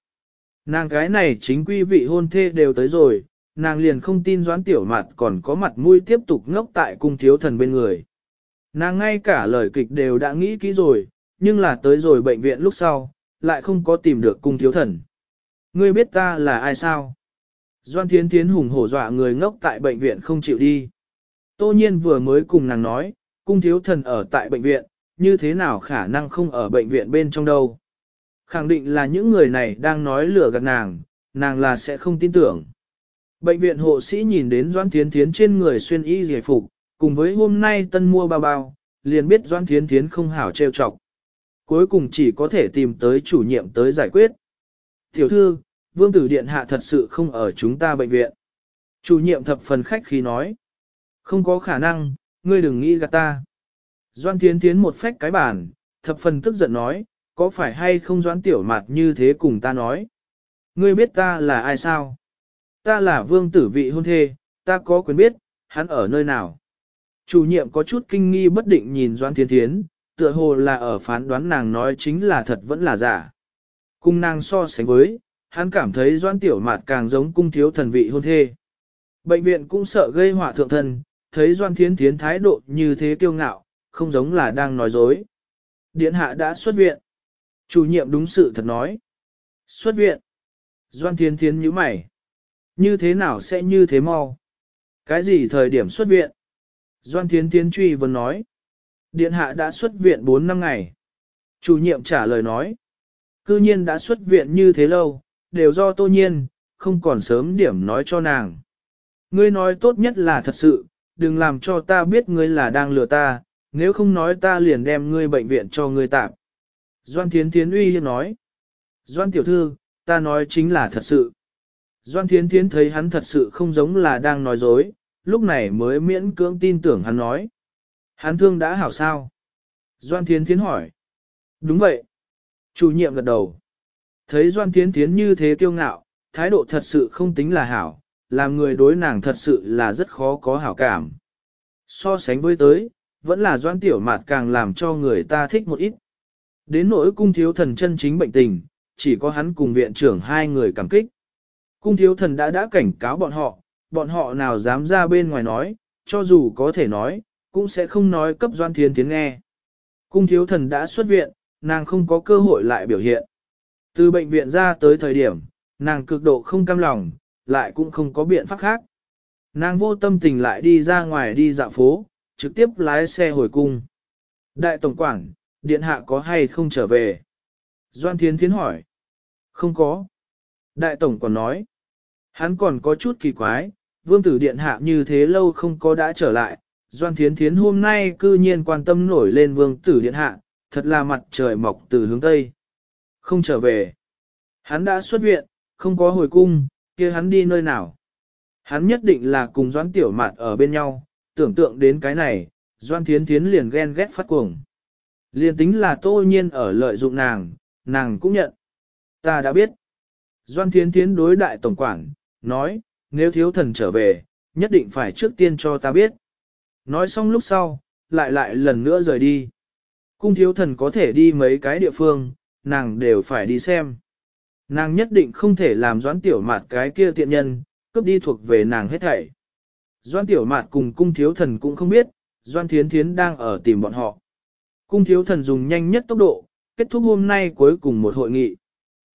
Nàng cái này chính quy vị hôn thê đều tới rồi, nàng liền không tin doãn tiểu mạt còn có mặt mũi tiếp tục ngốc tại cung thiếu thần bên người. Nàng ngay cả lời kịch đều đã nghĩ kỹ rồi, nhưng là tới rồi bệnh viện lúc sau, lại không có tìm được cung thiếu thần. Ngươi biết ta là ai sao? Doan Thiến Thiến hùng hổ dọa người ngốc tại bệnh viện không chịu đi. Tô nhiên vừa mới cùng nàng nói, cung thiếu thần ở tại bệnh viện, như thế nào khả năng không ở bệnh viện bên trong đâu. Khẳng định là những người này đang nói lừa gạt nàng, nàng là sẽ không tin tưởng. Bệnh viện hộ sĩ nhìn đến Doan Thiến Thiến trên người xuyên y giải phục, cùng với hôm nay tân mua bao bao, liền biết Doan Thiến Thiến không hảo trêu chọc. Cuối cùng chỉ có thể tìm tới chủ nhiệm tới giải quyết. Tiểu thư, vương tử điện hạ thật sự không ở chúng ta bệnh viện. Chủ nhiệm thập phần khách khí nói. Không có khả năng, ngươi đừng nghĩ gạt ta. Doan Thiến Thiến một phách cái bàn, thập phần tức giận nói, có phải hay không doan tiểu mạt như thế cùng ta nói. Ngươi biết ta là ai sao? Ta là vương tử vị hôn thê, ta có quyền biết, hắn ở nơi nào. Chủ nhiệm có chút kinh nghi bất định nhìn Doan Thiến Thiến, tựa hồ là ở phán đoán nàng nói chính là thật vẫn là giả. Cung nàng so sánh với, hắn cảm thấy Doan Tiểu Mạt càng giống cung thiếu thần vị hôn thê. Bệnh viện cũng sợ gây họa thượng thân, thấy Doan Thiên Thiến thái độ như thế kiêu ngạo, không giống là đang nói dối. Điện hạ đã xuất viện. Chủ nhiệm đúng sự thật nói. Xuất viện. Doan Thiên Thiến nhíu mày. Như thế nào sẽ như thế mau? Cái gì thời điểm xuất viện? Doan Thiến Thiến truy vấn nói. Điện hạ đã xuất viện 4 năm ngày. Chủ nhiệm trả lời nói. Cư nhiên đã xuất viện như thế lâu, đều do tô nhiên, không còn sớm điểm nói cho nàng. Ngươi nói tốt nhất là thật sự, đừng làm cho ta biết ngươi là đang lừa ta, nếu không nói ta liền đem ngươi bệnh viện cho ngươi tạm. Doan Thiến Thiến uy hiếp nói. Doan tiểu thư, ta nói chính là thật sự. Doan Thiến Thiến thấy hắn thật sự không giống là đang nói dối, lúc này mới miễn cưỡng tin tưởng hắn nói. Hắn thương đã hảo sao? Doan Thiến Thiến hỏi. Đúng vậy. Chủ nhiệm gật đầu. Thấy Doan Thiến Thiến như thế kiêu ngạo, thái độ thật sự không tính là hảo, làm người đối nàng thật sự là rất khó có hảo cảm. So sánh với tới, vẫn là Doan Tiểu Mạt càng làm cho người ta thích một ít. Đến nỗi cung thiếu thần chân chính bệnh tình, chỉ có hắn cùng viện trưởng hai người cảm kích. Cung thiếu thần đã đã cảnh cáo bọn họ, bọn họ nào dám ra bên ngoài nói, cho dù có thể nói, cũng sẽ không nói cấp doan thiên tiến nghe. Cung thiếu thần đã xuất viện, nàng không có cơ hội lại biểu hiện. Từ bệnh viện ra tới thời điểm, nàng cực độ không cam lòng, lại cũng không có biện pháp khác. Nàng vô tâm tình lại đi ra ngoài đi dạo phố, trực tiếp lái xe hồi cung. Đại tổng quản, điện hạ có hay không trở về? Doan Thiên Thiến hỏi. Không có. Đại tổng quản nói. Hắn còn có chút kỳ quái, vương tử điện hạ như thế lâu không có đã trở lại, Doan Thiến Thiến hôm nay cư nhiên quan tâm nổi lên vương tử điện hạ, thật là mặt trời mọc từ hướng Tây. Không trở về. Hắn đã xuất viện, không có hồi cung, kia hắn đi nơi nào. Hắn nhất định là cùng Doan Tiểu Mạt ở bên nhau, tưởng tượng đến cái này, Doan Thiến Thiến liền ghen ghét phát cuồng. Liền tính là tô nhiên ở lợi dụng nàng, nàng cũng nhận. Ta đã biết. Doan Thiến Thiến đối đại tổng quản, nói, nếu thiếu thần trở về, nhất định phải trước tiên cho ta biết. Nói xong lúc sau, lại lại lần nữa rời đi. Cung thiếu thần có thể đi mấy cái địa phương, nàng đều phải đi xem. Nàng nhất định không thể làm doãn tiểu mạt cái kia tiện nhân, cướp đi thuộc về nàng hết thảy. Doan tiểu mạt cùng cung thiếu thần cũng không biết, doan thiến thiến đang ở tìm bọn họ. Cung thiếu thần dùng nhanh nhất tốc độ, kết thúc hôm nay cuối cùng một hội nghị.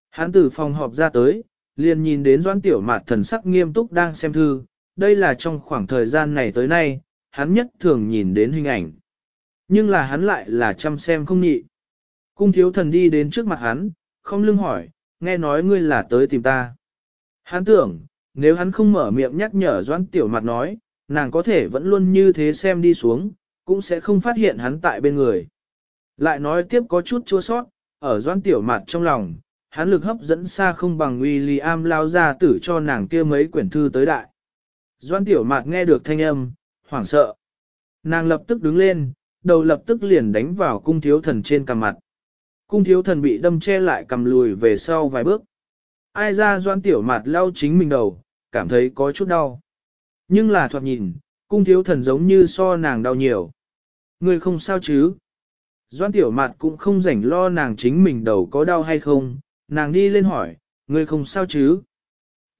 Hắn từ phòng họp ra tới, liền nhìn đến doan tiểu mạt thần sắc nghiêm túc đang xem thư, đây là trong khoảng thời gian này tới nay, hắn nhất thường nhìn đến hình ảnh. Nhưng là hắn lại là chăm xem không nhị. Cung thiếu thần đi đến trước mặt hắn, không lưng hỏi, nghe nói ngươi là tới tìm ta. Hắn tưởng, nếu hắn không mở miệng nhắc nhở Doãn tiểu mặt nói, nàng có thể vẫn luôn như thế xem đi xuống, cũng sẽ không phát hiện hắn tại bên người. Lại nói tiếp có chút chua sót, ở Doãn tiểu mặt trong lòng, hắn lực hấp dẫn xa không bằng William lao ra tử cho nàng kia mấy quyển thư tới đại. Doan tiểu mạt nghe được thanh âm, hoảng sợ. Nàng lập tức đứng lên, đầu lập tức liền đánh vào cung thiếu thần trên cằm mặt. Cung thiếu thần bị đâm che lại cầm lùi về sau vài bước. Ai ra doan tiểu mạt lau chính mình đầu, cảm thấy có chút đau. Nhưng là thoạt nhìn, cung thiếu thần giống như so nàng đau nhiều. Người không sao chứ? Doan tiểu mạt cũng không rảnh lo nàng chính mình đầu có đau hay không, nàng đi lên hỏi, người không sao chứ?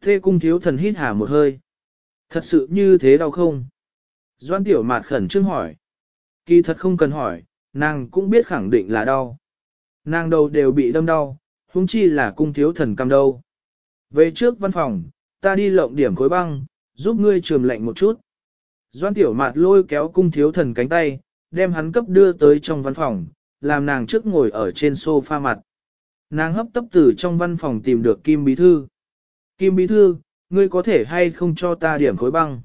Thê cung thiếu thần hít hà một hơi. Thật sự như thế đau không? Doan tiểu mạt khẩn trương hỏi. Kỳ thật không cần hỏi, nàng cũng biết khẳng định là đau. Nàng đầu đều bị đâm đau, huống chi là cung thiếu thần cầm đâu. Về trước văn phòng, ta đi lộng điểm khối băng, giúp ngươi trường lạnh một chút. Doan tiểu mạt lôi kéo cung thiếu thần cánh tay, đem hắn cấp đưa tới trong văn phòng, làm nàng trước ngồi ở trên sofa mặt. Nàng hấp tấp từ trong văn phòng tìm được Kim Bí Thư. Kim Bí Thư, ngươi có thể hay không cho ta điểm khối băng?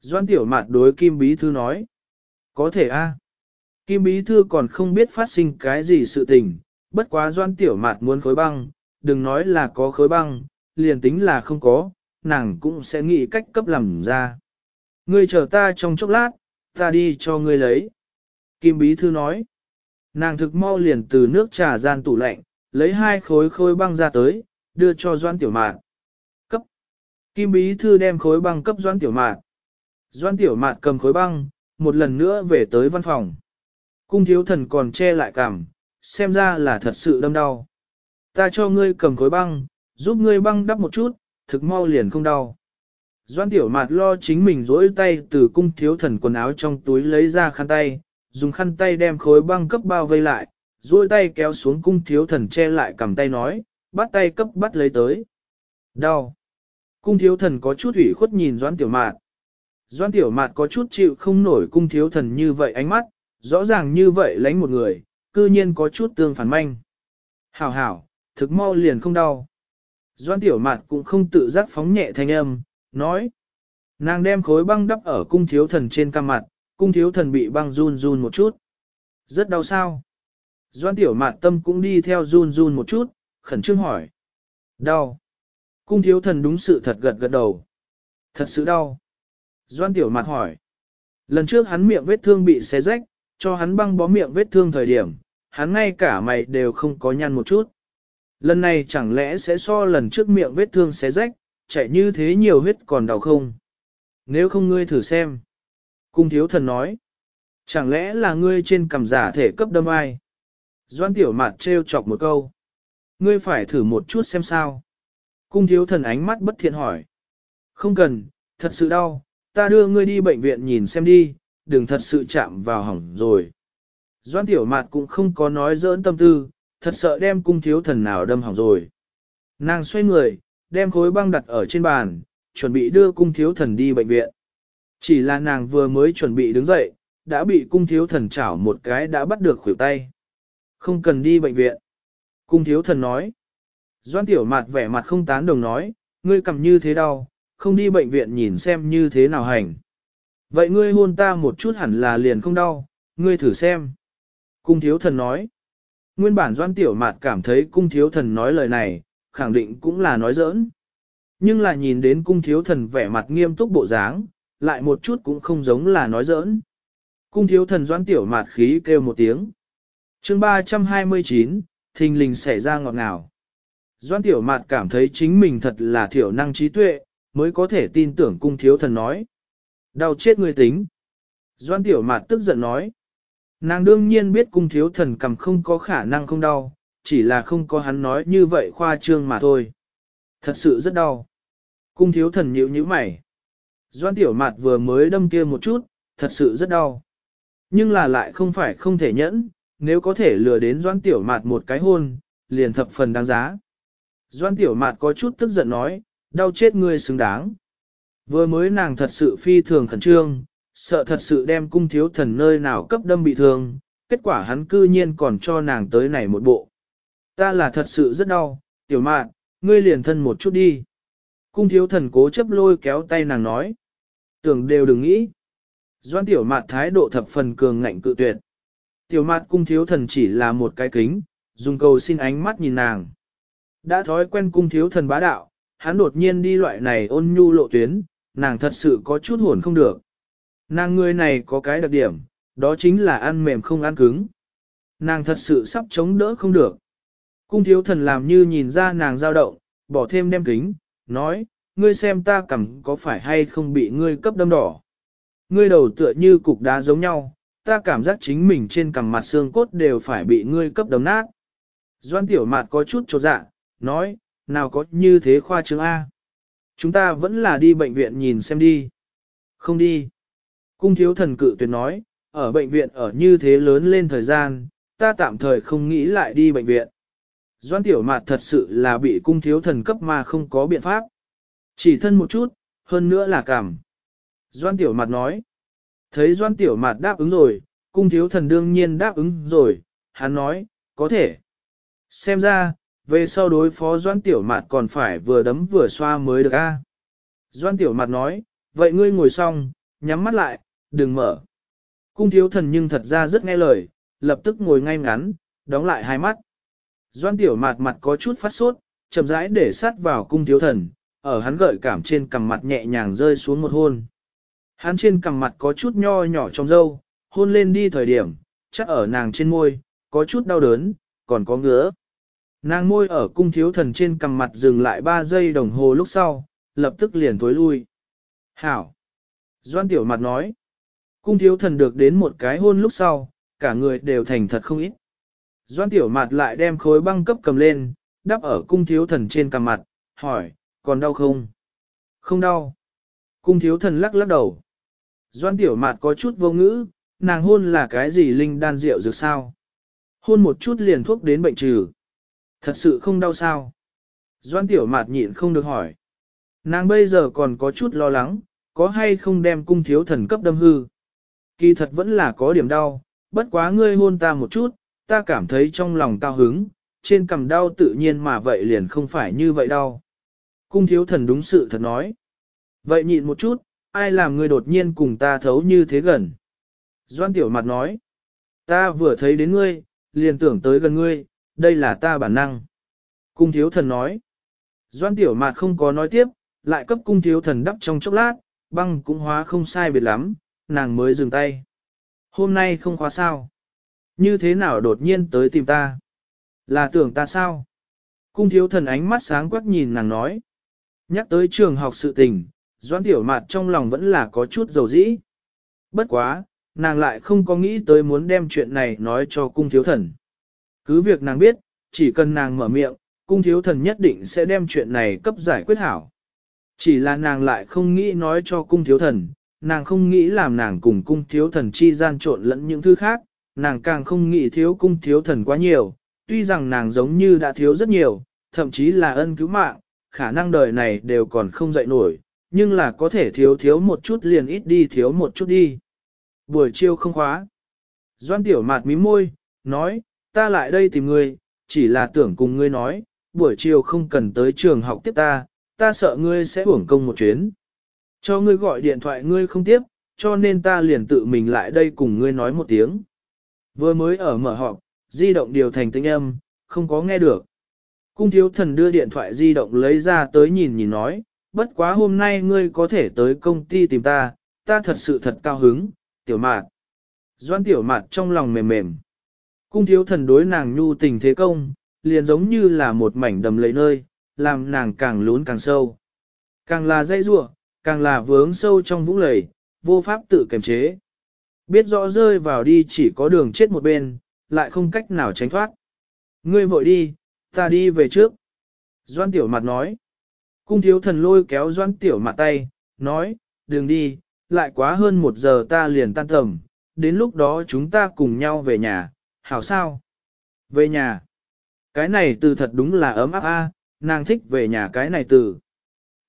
Doan tiểu mạt đối Kim Bí Thư nói. Có thể a. Kim Bí Thư còn không biết phát sinh cái gì sự tình, bất quá Doan tiểu mạt muốn khối băng, đừng nói là có khối băng, liền tính là không có, nàng cũng sẽ nghĩ cách cấp làm ra. Ngươi chờ ta trong chốc lát, ta đi cho ngươi lấy. Kim Bí Thư nói. Nàng thực mau liền từ nước trà gian tủ lạnh, lấy hai khối khối băng ra tới, đưa cho Doan Tiểu Mạn. Cấp. Kim Bí Thư đem khối băng cấp Doan Tiểu Mạn. Doan Tiểu Mạn cầm khối băng, một lần nữa về tới văn phòng. Cung thiếu thần còn che lại cảm, xem ra là thật sự đâm đau. Ta cho ngươi cầm khối băng, giúp ngươi băng đắp một chút, thực mau liền không đau. Doan tiểu mạt lo chính mình rỗi tay từ cung thiếu thần quần áo trong túi lấy ra khăn tay, dùng khăn tay đem khối băng cấp bao vây lại, rỗi tay kéo xuống cung thiếu thần che lại cầm tay nói, bắt tay cấp bắt lấy tới. Đau. Cung thiếu thần có chút ủy khuất nhìn doan tiểu mạt. Doan tiểu mạt có chút chịu không nổi cung thiếu thần như vậy ánh mắt, rõ ràng như vậy lánh một người, cư nhiên có chút tương phản manh. Hảo hảo, thực mau liền không đau. Doan tiểu mạt cũng không tự giác phóng nhẹ thanh âm, nói. Nàng đem khối băng đắp ở cung thiếu thần trên cam mặt, cung thiếu thần bị băng run run một chút. Rất đau sao. Doan tiểu mạt tâm cũng đi theo run run một chút, khẩn trương hỏi. Đau. Cung thiếu thần đúng sự thật gật gật đầu. Thật sự đau. Doan tiểu mạt hỏi. Lần trước hắn miệng vết thương bị xé rách, cho hắn băng bó miệng vết thương thời điểm, hắn ngay cả mày đều không có nhăn một chút. Lần này chẳng lẽ sẽ so lần trước miệng vết thương xé rách, chạy như thế nhiều huyết còn đau không? Nếu không ngươi thử xem. Cung thiếu thần nói. Chẳng lẽ là ngươi trên cầm giả thể cấp đâm ai? Doan tiểu mạt trêu chọc một câu. Ngươi phải thử một chút xem sao. Cung thiếu thần ánh mắt bất thiện hỏi. Không cần, thật sự đau, ta đưa ngươi đi bệnh viện nhìn xem đi, đừng thật sự chạm vào hỏng rồi. Doan tiểu mạt cũng không có nói dỡn tâm tư, thật sợ đem cung thiếu thần nào đâm hỏng rồi. Nàng xoay người, đem khối băng đặt ở trên bàn, chuẩn bị đưa cung thiếu thần đi bệnh viện. Chỉ là nàng vừa mới chuẩn bị đứng dậy, đã bị cung thiếu thần chảo một cái đã bắt được khuỷu tay. Không cần đi bệnh viện. Cung thiếu thần nói. Doan tiểu mạt vẻ mặt không tán đồng nói, ngươi cầm như thế đau, không đi bệnh viện nhìn xem như thế nào hành. Vậy ngươi hôn ta một chút hẳn là liền không đau, ngươi thử xem. Cung thiếu thần nói. Nguyên bản doan tiểu mạt cảm thấy cung thiếu thần nói lời này, khẳng định cũng là nói giỡn. Nhưng là nhìn đến cung thiếu thần vẻ mặt nghiêm túc bộ dáng, lại một chút cũng không giống là nói giỡn. Cung thiếu thần doan tiểu mạt khí kêu một tiếng. chương 329, thình lình xảy ra ngọt ngào. Doan tiểu mạt cảm thấy chính mình thật là thiểu năng trí tuệ, mới có thể tin tưởng cung thiếu thần nói. Đau chết người tính. Doan tiểu mạt tức giận nói. Nàng đương nhiên biết cung thiếu thần cầm không có khả năng không đau, chỉ là không có hắn nói như vậy khoa trương mà thôi. Thật sự rất đau. Cung thiếu thần nhíu nhíu mày. Doan tiểu mạt vừa mới đâm kia một chút, thật sự rất đau. Nhưng là lại không phải không thể nhẫn, nếu có thể lừa đến doan tiểu mạt một cái hôn, liền thập phần đáng giá. Doan tiểu mạt có chút tức giận nói, đau chết ngươi xứng đáng. Vừa mới nàng thật sự phi thường khẩn trương, sợ thật sự đem cung thiếu thần nơi nào cấp đâm bị thương, kết quả hắn cư nhiên còn cho nàng tới này một bộ. Ta là thật sự rất đau, tiểu mạn, ngươi liền thân một chút đi. Cung thiếu thần cố chấp lôi kéo tay nàng nói. Tưởng đều đừng nghĩ. Doan tiểu mạn thái độ thập phần cường ngạnh cự tuyệt. Tiểu mạn cung thiếu thần chỉ là một cái kính, dùng cầu xin ánh mắt nhìn nàng. Đã thói quen cung thiếu thần bá đạo, hắn đột nhiên đi loại này ôn nhu lộ tuyến, nàng thật sự có chút hồn không được. Nàng người này có cái đặc điểm, đó chính là ăn mềm không ăn cứng. Nàng thật sự sắp chống đỡ không được. Cung thiếu thần làm như nhìn ra nàng dao động, bỏ thêm đem kính, nói, ngươi xem ta cầm có phải hay không bị ngươi cấp đâm đỏ. Ngươi đầu tựa như cục đá giống nhau, ta cảm giác chính mình trên cằm mặt xương cốt đều phải bị ngươi cấp đấm nát. Doan tiểu mạt có chút trột dạ, nói, nào có như thế khoa trương A. Chúng ta vẫn là đi bệnh viện nhìn xem đi. Không đi. Cung thiếu thần cự tuyệt nói, ở bệnh viện ở như thế lớn lên thời gian, ta tạm thời không nghĩ lại đi bệnh viện. Doan tiểu mạt thật sự là bị cung thiếu thần cấp mà không có biện pháp. Chỉ thân một chút, hơn nữa là cảm. Doan tiểu mạt nói. Thấy doan tiểu mạt đáp ứng rồi, cung thiếu thần đương nhiên đáp ứng rồi, hắn nói, có thể. Xem ra, về sau đối phó doan tiểu mạt còn phải vừa đấm vừa xoa mới được a. Doan tiểu mạt nói, vậy ngươi ngồi xong, nhắm mắt lại, đừng mở. Cung thiếu thần nhưng thật ra rất nghe lời, lập tức ngồi ngay ngắn, đóng lại hai mắt. Doan tiểu mạt mặt có chút phát sốt, chậm rãi để sát vào cung thiếu thần, ở hắn gợi cảm trên cằm mặt nhẹ nhàng rơi xuống một hôn. Hắn trên cằm mặt có chút nho nhỏ trong dâu, hôn lên đi thời điểm, chắc ở nàng trên môi, có chút đau đớn, còn có ngứa. Nàng môi ở cung thiếu thần trên cằm mặt dừng lại 3 giây đồng hồ lúc sau, lập tức liền tối lui. Hảo! Doan tiểu mặt nói. Cung thiếu thần được đến một cái hôn lúc sau, cả người đều thành thật không ít. Doan tiểu mặt lại đem khối băng cấp cầm lên, đắp ở cung thiếu thần trên cằm mặt, hỏi, còn đau không? Không đau. Cung thiếu thần lắc lắc đầu. Doan tiểu mặt có chút vô ngữ, nàng hôn là cái gì linh đan rượu dược sao? Hôn một chút liền thuốc đến bệnh trừ. Thật sự không đau sao? Doan tiểu mạt nhịn không được hỏi. Nàng bây giờ còn có chút lo lắng, có hay không đem cung thiếu thần cấp đâm hư. Kỳ thật vẫn là có điểm đau, bất quá ngươi hôn ta một chút, ta cảm thấy trong lòng cao hứng, trên cằm đau tự nhiên mà vậy liền không phải như vậy đau. Cung thiếu thần đúng sự thật nói. Vậy nhịn một chút, ai làm ngươi đột nhiên cùng ta thấu như thế gần? Doan tiểu mặt nói. Ta vừa thấy đến ngươi, liền tưởng tới gần ngươi, đây là ta bản năng. Cung thiếu thần nói. Doan tiểu mạt không có nói tiếp, lại cấp cung thiếu thần đắp trong chốc lát, băng cũng hóa không sai biệt lắm, nàng mới dừng tay. Hôm nay không khóa sao? Như thế nào đột nhiên tới tìm ta? Là tưởng ta sao? Cung thiếu thần ánh mắt sáng quắc nhìn nàng nói. Nhắc tới trường học sự tình, doan tiểu mạt trong lòng vẫn là có chút dầu dĩ. Bất quá, nàng lại không có nghĩ tới muốn đem chuyện này nói cho cung thiếu thần. Cứ việc nàng biết, chỉ cần nàng mở miệng, cung thiếu thần nhất định sẽ đem chuyện này cấp giải quyết hảo. Chỉ là nàng lại không nghĩ nói cho cung thiếu thần, nàng không nghĩ làm nàng cùng cung thiếu thần chi gian trộn lẫn những thứ khác, nàng càng không nghĩ thiếu cung thiếu thần quá nhiều, tuy rằng nàng giống như đã thiếu rất nhiều, thậm chí là ân cứu mạng, khả năng đời này đều còn không dậy nổi, nhưng là có thể thiếu thiếu một chút liền ít đi thiếu một chút đi. Buổi chiều không khóa. Doan tiểu mạt mí môi, nói, ta lại đây tìm ngươi, chỉ là tưởng cùng ngươi nói, buổi chiều không cần tới trường học tiếp ta, ta sợ ngươi sẽ uổng công một chuyến. Cho ngươi gọi điện thoại ngươi không tiếp, cho nên ta liền tự mình lại đây cùng ngươi nói một tiếng. Vừa mới ở mở họp, di động điều thành tinh âm, không có nghe được. Cung thiếu thần đưa điện thoại di động lấy ra tới nhìn nhìn nói, bất quá hôm nay ngươi có thể tới công ty tìm ta, ta thật sự thật cao hứng, tiểu mạt. Doan tiểu mạt trong lòng mềm mềm. Cung thiếu thần đối nàng nhu tình thế công, liền giống như là một mảnh đầm lấy nơi, làm nàng càng lún càng sâu. Càng là dây rủa càng là vướng sâu trong vũng lầy, vô pháp tự kiềm chế. Biết rõ rơi vào đi chỉ có đường chết một bên, lại không cách nào tránh thoát. Ngươi vội đi, ta đi về trước. Doan tiểu mặt nói. Cung thiếu thần lôi kéo doan tiểu mặt tay, nói, đừng đi, lại quá hơn một giờ ta liền tan tầm, đến lúc đó chúng ta cùng nhau về nhà, hảo sao? Về nhà. Cái này từ thật đúng là ấm áp a, nàng thích về nhà cái này từ.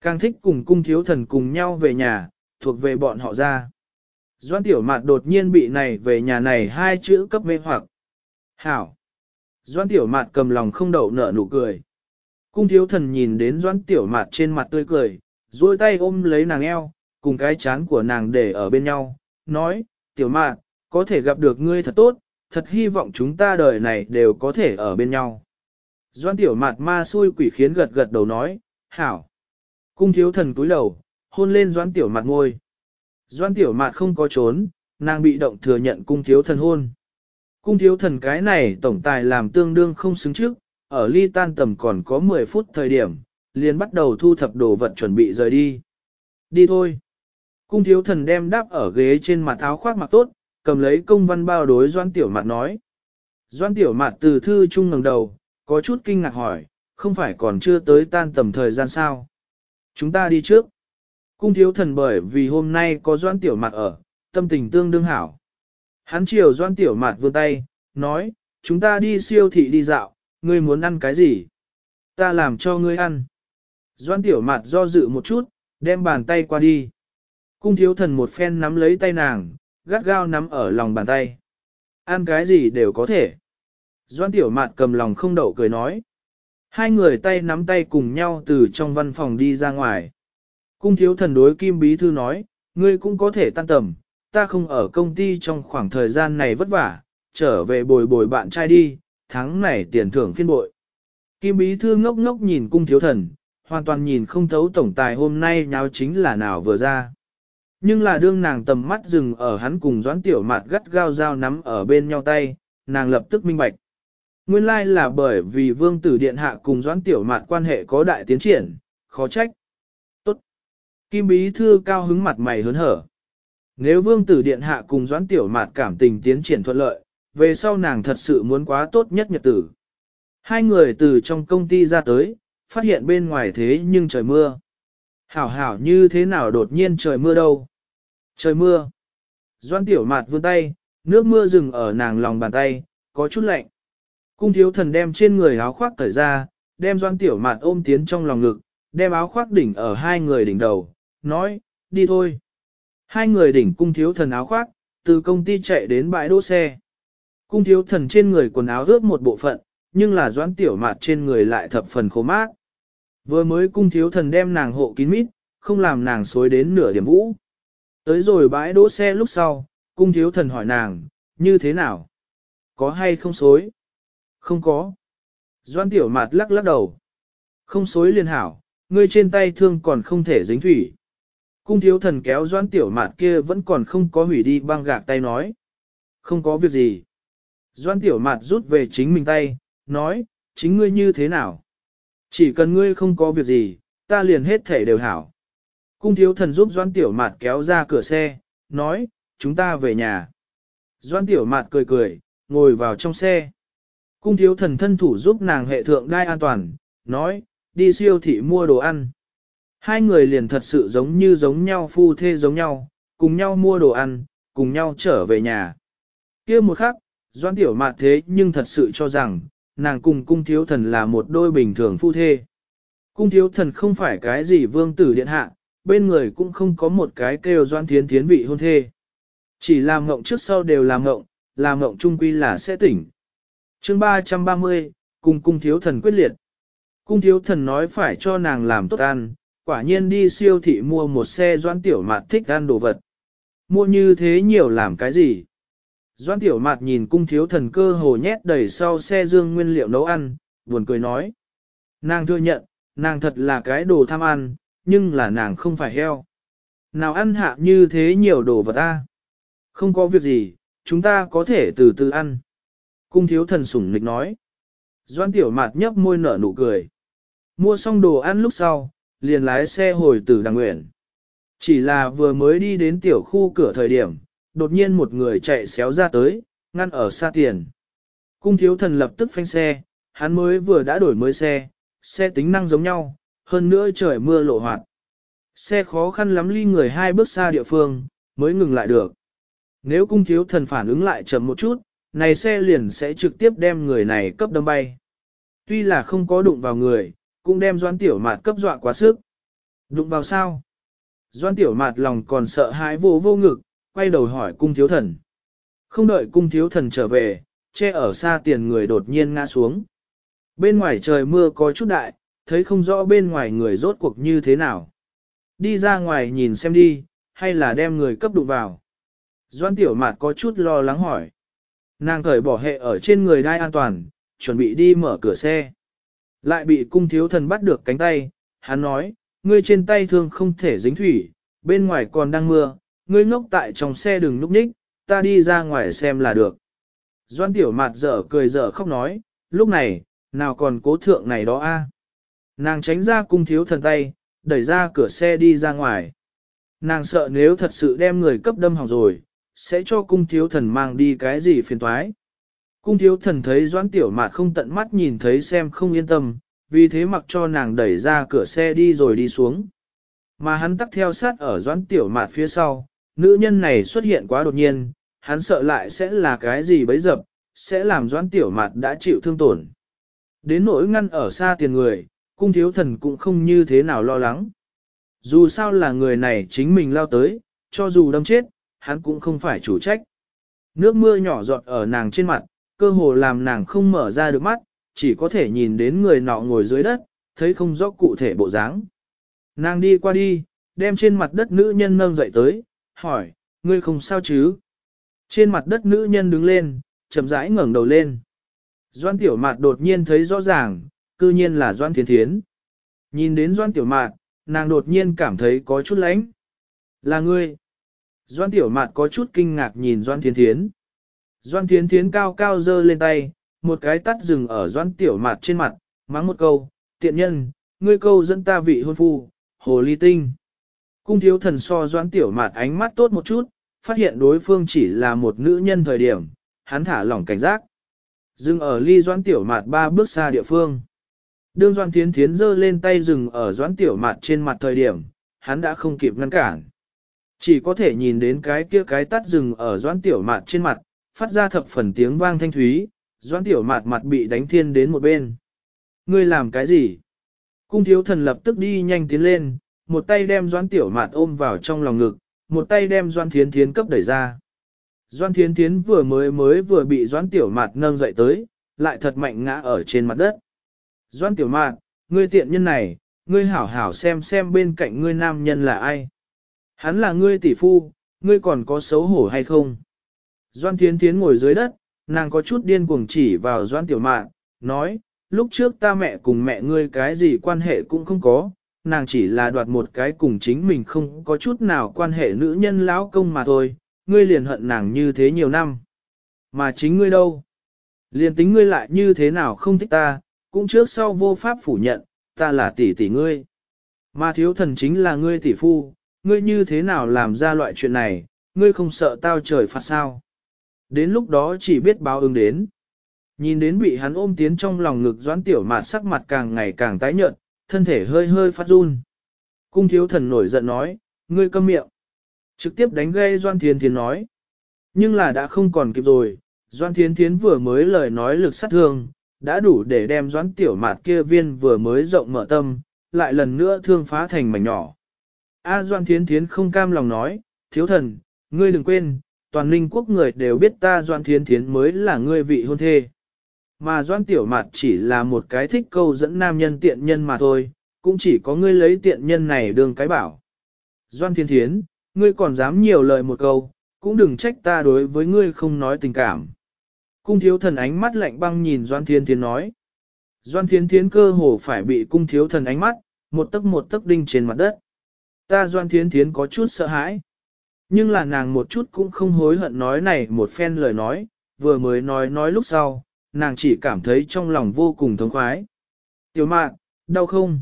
Càng thích cùng cung thiếu thần cùng nhau về nhà, thuộc về bọn họ ra. Doan tiểu mạt đột nhiên bị này về nhà này hai chữ cấp mê hoặc. Hảo. Doan tiểu mạt cầm lòng không đậu nở nụ cười. Cung thiếu thần nhìn đến doan tiểu mạt trên mặt tươi cười, duỗi tay ôm lấy nàng eo, cùng cái chán của nàng để ở bên nhau, nói, tiểu mạt, có thể gặp được ngươi thật tốt, thật hy vọng chúng ta đời này đều có thể ở bên nhau. Doan tiểu mạt ma xui quỷ khiến gật gật đầu nói, hảo. Cung thiếu thần cúi đầu, hôn lên doan tiểu mạt ngôi. Doan tiểu mạt không có trốn, nàng bị động thừa nhận cung thiếu thần hôn. Cung thiếu thần cái này tổng tài làm tương đương không xứng trước, ở ly tan tầm còn có 10 phút thời điểm, liền bắt đầu thu thập đồ vật chuẩn bị rời đi. Đi thôi. Cung thiếu thần đem đáp ở ghế trên mặt áo khoác mặc tốt, cầm lấy công văn bao đối doan tiểu mạt nói. Doan tiểu mạt từ thư trung ngẩng đầu, có chút kinh ngạc hỏi, không phải còn chưa tới tan tầm thời gian sao? Chúng ta đi trước. Cung thiếu thần bởi vì hôm nay có doan tiểu mạt ở, tâm tình tương đương hảo. Hắn chiều doan tiểu mạt vươn tay, nói, chúng ta đi siêu thị đi dạo, ngươi muốn ăn cái gì? Ta làm cho ngươi ăn. Doan tiểu mạt do dự một chút, đem bàn tay qua đi. Cung thiếu thần một phen nắm lấy tay nàng, gắt gao nắm ở lòng bàn tay. Ăn cái gì đều có thể. Doan tiểu mạt cầm lòng không đậu cười nói. Hai người tay nắm tay cùng nhau từ trong văn phòng đi ra ngoài. Cung thiếu thần đối Kim Bí Thư nói, ngươi cũng có thể tan tầm, ta không ở công ty trong khoảng thời gian này vất vả, trở về bồi bồi bạn trai đi, tháng này tiền thưởng phiên bội. Kim Bí Thư ngốc ngốc nhìn cung thiếu thần, hoàn toàn nhìn không thấu tổng tài hôm nay nháo chính là nào vừa ra. Nhưng là đương nàng tầm mắt dừng ở hắn cùng doãn tiểu mạt gắt gao dao nắm ở bên nhau tay, nàng lập tức minh bạch. Nguyên lai là bởi vì vương tử điện hạ cùng doãn tiểu mạt quan hệ có đại tiến triển, khó trách. Tốt. Kim bí thư cao hứng mặt mày hớn hở. Nếu vương tử điện hạ cùng doãn tiểu mạt cảm tình tiến triển thuận lợi, về sau nàng thật sự muốn quá tốt nhất nhật tử. Hai người từ trong công ty ra tới, phát hiện bên ngoài thế nhưng trời mưa. Hảo hảo như thế nào đột nhiên trời mưa đâu. Trời mưa. Doan tiểu mạt vươn tay, nước mưa rừng ở nàng lòng bàn tay, có chút lạnh. Cung thiếu thần đem trên người áo khoác cởi ra, đem doan tiểu mạt ôm tiến trong lòng ngực, đem áo khoác đỉnh ở hai người đỉnh đầu, nói, đi thôi. Hai người đỉnh cung thiếu thần áo khoác, từ công ty chạy đến bãi đỗ xe. Cung thiếu thần trên người quần áo ướt một bộ phận, nhưng là doãn tiểu mạt trên người lại thập phần khô mát. Vừa mới cung thiếu thần đem nàng hộ kín mít, không làm nàng xối đến nửa điểm vũ. Tới rồi bãi đỗ xe lúc sau, cung thiếu thần hỏi nàng, như thế nào? Có hay không xối? Không có. Doan tiểu mạt lắc lắc đầu. Không xối liền hảo, ngươi trên tay thương còn không thể dính thủy. Cung thiếu thần kéo doan tiểu mạt kia vẫn còn không có hủy đi băng gạc tay nói. Không có việc gì. Doan tiểu mạt rút về chính mình tay, nói, chính ngươi như thế nào? Chỉ cần ngươi không có việc gì, ta liền hết thể đều hảo. Cung thiếu thần giúp Doan Tiểu Mạt kéo ra cửa xe, nói, chúng ta về nhà. Doan Tiểu Mạt cười cười, ngồi vào trong xe. Cung thiếu thần thân thủ giúp nàng hệ thượng đai an toàn, nói, đi siêu thị mua đồ ăn. Hai người liền thật sự giống như giống nhau phu thê giống nhau, cùng nhau mua đồ ăn, cùng nhau trở về nhà. kia một khắc, Doan Tiểu Mạt thế nhưng thật sự cho rằng, nàng cùng cung thiếu thần là một đôi bình thường phu thê. Cung thiếu thần không phải cái gì vương tử điện hạ, bên người cũng không có một cái kêu doan thiến thiến vị hôn thê. Chỉ làm ngộng trước sau đều làm ngộng, làm ngộng trung quy là sẽ tỉnh. chương 330, cùng cung thiếu thần quyết liệt. Cung thiếu thần nói phải cho nàng làm tốt ăn, quả nhiên đi siêu thị mua một xe doan tiểu mạt thích ăn đồ vật. Mua như thế nhiều làm cái gì? Doan tiểu mạt nhìn cung thiếu thần cơ hồ nhét đầy sau xe dương nguyên liệu nấu ăn, buồn cười nói. Nàng thừa nhận, nàng thật là cái đồ tham ăn, nhưng là nàng không phải heo. Nào ăn hạ như thế nhiều đồ vật ta. Không có việc gì, chúng ta có thể từ từ ăn. Cung thiếu thần sủng nịch nói. Doan tiểu mạt nhấp môi nở nụ cười. Mua xong đồ ăn lúc sau, liền lái xe hồi từ đàng nguyện. Chỉ là vừa mới đi đến tiểu khu cửa thời điểm, đột nhiên một người chạy xéo ra tới, ngăn ở xa tiền. Cung thiếu thần lập tức phanh xe, hắn mới vừa đã đổi mới xe, xe tính năng giống nhau, hơn nữa trời mưa lộ hoạt. Xe khó khăn lắm ly người hai bước xa địa phương, mới ngừng lại được. Nếu cung thiếu thần phản ứng lại chậm một chút, này xe liền sẽ trực tiếp đem người này cấp đâm bay. Tuy là không có đụng vào người, cũng đem doan tiểu mạt cấp dọa quá sức. Đụng vào sao? Doan tiểu mạt lòng còn sợ hãi vô vô ngực, quay đầu hỏi cung thiếu thần. Không đợi cung thiếu thần trở về, che ở xa tiền người đột nhiên ngã xuống. Bên ngoài trời mưa có chút đại, thấy không rõ bên ngoài người rốt cuộc như thế nào. Đi ra ngoài nhìn xem đi, hay là đem người cấp đụng vào. Doan tiểu mạt có chút lo lắng hỏi. Nàng cởi bỏ hệ ở trên người đai an toàn, chuẩn bị đi mở cửa xe. Lại bị cung thiếu thần bắt được cánh tay, hắn nói, ngươi trên tay thương không thể dính thủy, bên ngoài còn đang mưa, ngươi ngốc tại trong xe đừng núp ních, ta đi ra ngoài xem là được. Doan tiểu mạt dở cười dở khóc nói, lúc này, nào còn cố thượng này đó a? Nàng tránh ra cung thiếu thần tay, đẩy ra cửa xe đi ra ngoài. Nàng sợ nếu thật sự đem người cấp đâm hỏng rồi, sẽ cho cung thiếu thần mang đi cái gì phiền toái. Cung thiếu thần thấy doãn tiểu mạt không tận mắt nhìn thấy xem không yên tâm, vì thế mặc cho nàng đẩy ra cửa xe đi rồi đi xuống. Mà hắn tắt theo sát ở doãn tiểu mạt phía sau, nữ nhân này xuất hiện quá đột nhiên, hắn sợ lại sẽ là cái gì bấy dập, sẽ làm doãn tiểu mạt đã chịu thương tổn. Đến nỗi ngăn ở xa tiền người, cung thiếu thần cũng không như thế nào lo lắng. Dù sao là người này chính mình lao tới, cho dù đâm chết, hắn cũng không phải chủ trách. Nước mưa nhỏ giọt ở nàng trên mặt, cơ hồ làm nàng không mở ra được mắt, chỉ có thể nhìn đến người nọ ngồi dưới đất, thấy không rõ cụ thể bộ dáng. Nàng đi qua đi, đem trên mặt đất nữ nhân nâng dậy tới, hỏi, ngươi không sao chứ? Trên mặt đất nữ nhân đứng lên, chậm rãi ngẩng đầu lên. Doan tiểu mạt đột nhiên thấy rõ ràng, cư nhiên là Doan Thiến Thiến. Nhìn đến Doan Tiểu Mạt, nàng đột nhiên cảm thấy có chút lánh. Là ngươi. Doan Tiểu Mạt có chút kinh ngạc nhìn Doan Thiên Thiến. Doan Thiên Thiến cao cao dơ lên tay, một cái tắt dừng ở Doan Tiểu Mạt trên mặt, mắng một câu, tiện nhân, ngươi câu dẫn ta vị hôn phu, hồ ly tinh. Cung thiếu thần so Doan Tiểu Mạt ánh mắt tốt một chút, phát hiện đối phương chỉ là một nữ nhân thời điểm, hắn thả lỏng cảnh giác. Dừng ở ly Doan Tiểu Mạt ba bước xa địa phương. Đương Doan Thiến Thiến giơ lên tay dừng ở Doan Tiểu Mạt trên mặt thời điểm, hắn đã không kịp ngăn cản. Chỉ có thể nhìn đến cái kia cái tắt dừng ở Doan Tiểu Mạt trên mặt, phát ra thập phần tiếng vang thanh thúy, Doan Tiểu Mạt mặt bị đánh thiên đến một bên. Ngươi làm cái gì? Cung thiếu thần lập tức đi nhanh tiến lên, một tay đem Doan Tiểu Mạt ôm vào trong lòng ngực, một tay đem Doan Thiến Thiến cấp đẩy ra. Doan Thiến Thiến vừa mới mới vừa bị Doan Tiểu Mạt nâng dậy tới, lại thật mạnh ngã ở trên mặt đất. Doan Tiểu Mạn, ngươi tiện nhân này, ngươi hảo hảo xem xem bên cạnh ngươi nam nhân là ai. Hắn là ngươi tỷ phu, ngươi còn có xấu hổ hay không? Doan Thiến Thiến ngồi dưới đất, nàng có chút điên cuồng chỉ vào Doan Tiểu Mạn, nói, lúc trước ta mẹ cùng mẹ ngươi cái gì quan hệ cũng không có, nàng chỉ là đoạt một cái cùng chính mình không có chút nào quan hệ nữ nhân lão công mà thôi, ngươi liền hận nàng như thế nhiều năm. Mà chính ngươi đâu? Liền tính ngươi lại như thế nào không thích ta, cũng trước sau vô pháp phủ nhận, ta là tỷ tỷ ngươi. Mà thiếu thần chính là ngươi tỷ phu, ngươi như thế nào làm ra loại chuyện này, ngươi không sợ tao trời phạt sao. Đến lúc đó chỉ biết báo ứng đến. Nhìn đến bị hắn ôm tiến trong lòng ngực doãn tiểu mạt sắc mặt càng ngày càng tái nhợt, thân thể hơi hơi phát run. Cung thiếu thần nổi giận nói, ngươi câm miệng. Trực tiếp đánh gây Doan Thiên Thiến nói. Nhưng là đã không còn kịp rồi, Doan Thiên Thiến vừa mới lời nói lực sát thương, đã đủ để đem doãn Tiểu Mạt kia viên vừa mới rộng mở tâm, lại lần nữa thương phá thành mảnh nhỏ. A Doan Thiến Thiến không cam lòng nói, thiếu thần, ngươi đừng quên, toàn linh quốc người đều biết ta Doan Thiến Thiến mới là ngươi vị hôn thê. Mà Doan Tiểu Mạt chỉ là một cái thích câu dẫn nam nhân tiện nhân mà thôi, cũng chỉ có ngươi lấy tiện nhân này đương cái bảo. Doan Thiên Thiến, ngươi còn dám nhiều lời một câu, cũng đừng trách ta đối với ngươi không nói tình cảm. Cung thiếu thần ánh mắt lạnh băng nhìn Doan Thiên Thiến nói. Doan Thiên Thiến cơ hồ phải bị cung thiếu thần ánh mắt, một tấc một tấc đinh trên mặt đất. Ta Doan Thiên Thiến có chút sợ hãi. Nhưng là nàng một chút cũng không hối hận nói này một phen lời nói, vừa mới nói nói lúc sau, nàng chỉ cảm thấy trong lòng vô cùng thống khoái. Tiểu mạn, đau không?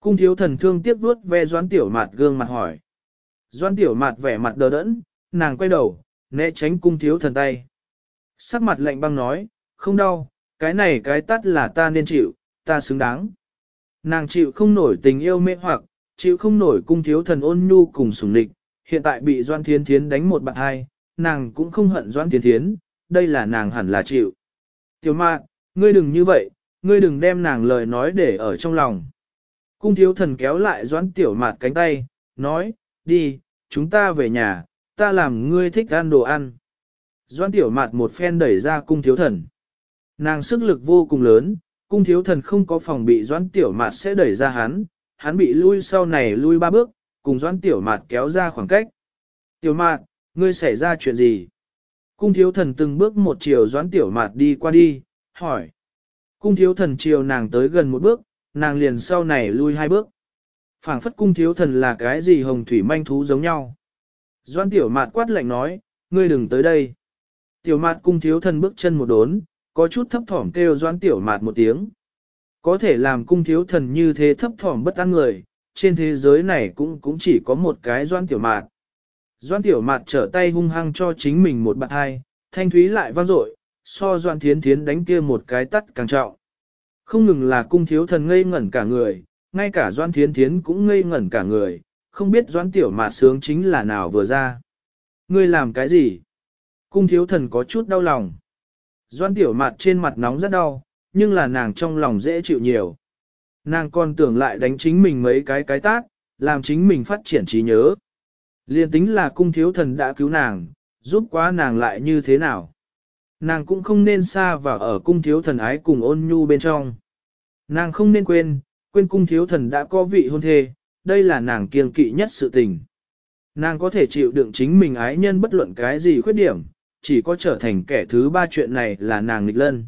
Cung thiếu thần thương tiếc vuốt ve doan tiểu mạt gương mặt hỏi. Doan tiểu mạt vẻ mặt đờ đẫn, nàng quay đầu, né tránh cung thiếu thần tay. Sắc mặt lạnh băng nói, không đau, cái này cái tắt là ta nên chịu, ta xứng đáng. Nàng chịu không nổi tình yêu mê hoặc, chịu không nổi cung thiếu thần ôn nhu cùng sủng địch, hiện tại bị Doan Thiên Thiến đánh một bạn hai, nàng cũng không hận Doan Thiên Thiến, đây là nàng hẳn là chịu. Tiểu mạn, ngươi đừng như vậy, ngươi đừng đem nàng lời nói để ở trong lòng. Cung thiếu thần kéo lại Doan Tiểu mạt cánh tay, nói, đi, chúng ta về nhà, ta làm ngươi thích ăn đồ ăn. Doan Tiểu mạt một phen đẩy ra cung thiếu thần. Nàng sức lực vô cùng lớn, cung thiếu thần không có phòng bị Doan Tiểu mạt sẽ đẩy ra hắn, hắn bị lui sau này lui ba bước, cùng Doan Tiểu Mạt kéo ra khoảng cách. Tiểu Mạt, ngươi xảy ra chuyện gì? Cung thiếu thần từng bước một chiều Doan Tiểu Mạt đi qua đi, hỏi. Cung thiếu thần chiều nàng tới gần một bước, nàng liền sau này lui hai bước. phảng phất cung thiếu thần là cái gì hồng thủy manh thú giống nhau. Doan Tiểu Mạt quát lạnh nói, ngươi đừng tới đây. Tiểu Mạt cung thiếu thần bước chân một đốn, có chút thấp thỏm kêu doãn Tiểu Mạt một tiếng. Có thể làm cung thiếu thần như thế thấp thỏm bất an người, trên thế giới này cũng cũng chỉ có một cái doan tiểu mạt. Doan tiểu mạt trở tay hung hăng cho chính mình một bạn hai, thanh thúy lại vang dội, so doan thiến thiến đánh kia một cái tắt càng trọng. Không ngừng là cung thiếu thần ngây ngẩn cả người, ngay cả doan thiến thiến cũng ngây ngẩn cả người, không biết doan tiểu mạt sướng chính là nào vừa ra. Ngươi làm cái gì? Cung thiếu thần có chút đau lòng. Doan tiểu mặt trên mặt nóng rất đau, nhưng là nàng trong lòng dễ chịu nhiều. Nàng còn tưởng lại đánh chính mình mấy cái cái tát, làm chính mình phát triển trí nhớ. Liên tính là cung thiếu thần đã cứu nàng, giúp quá nàng lại như thế nào. Nàng cũng không nên xa và ở cung thiếu thần ái cùng ôn nhu bên trong. Nàng không nên quên, quên cung thiếu thần đã có vị hôn thê, đây là nàng kiêng kỵ nhất sự tình. Nàng có thể chịu đựng chính mình ái nhân bất luận cái gì khuyết điểm, chỉ có trở thành kẻ thứ ba chuyện này là nàng nghịch lân.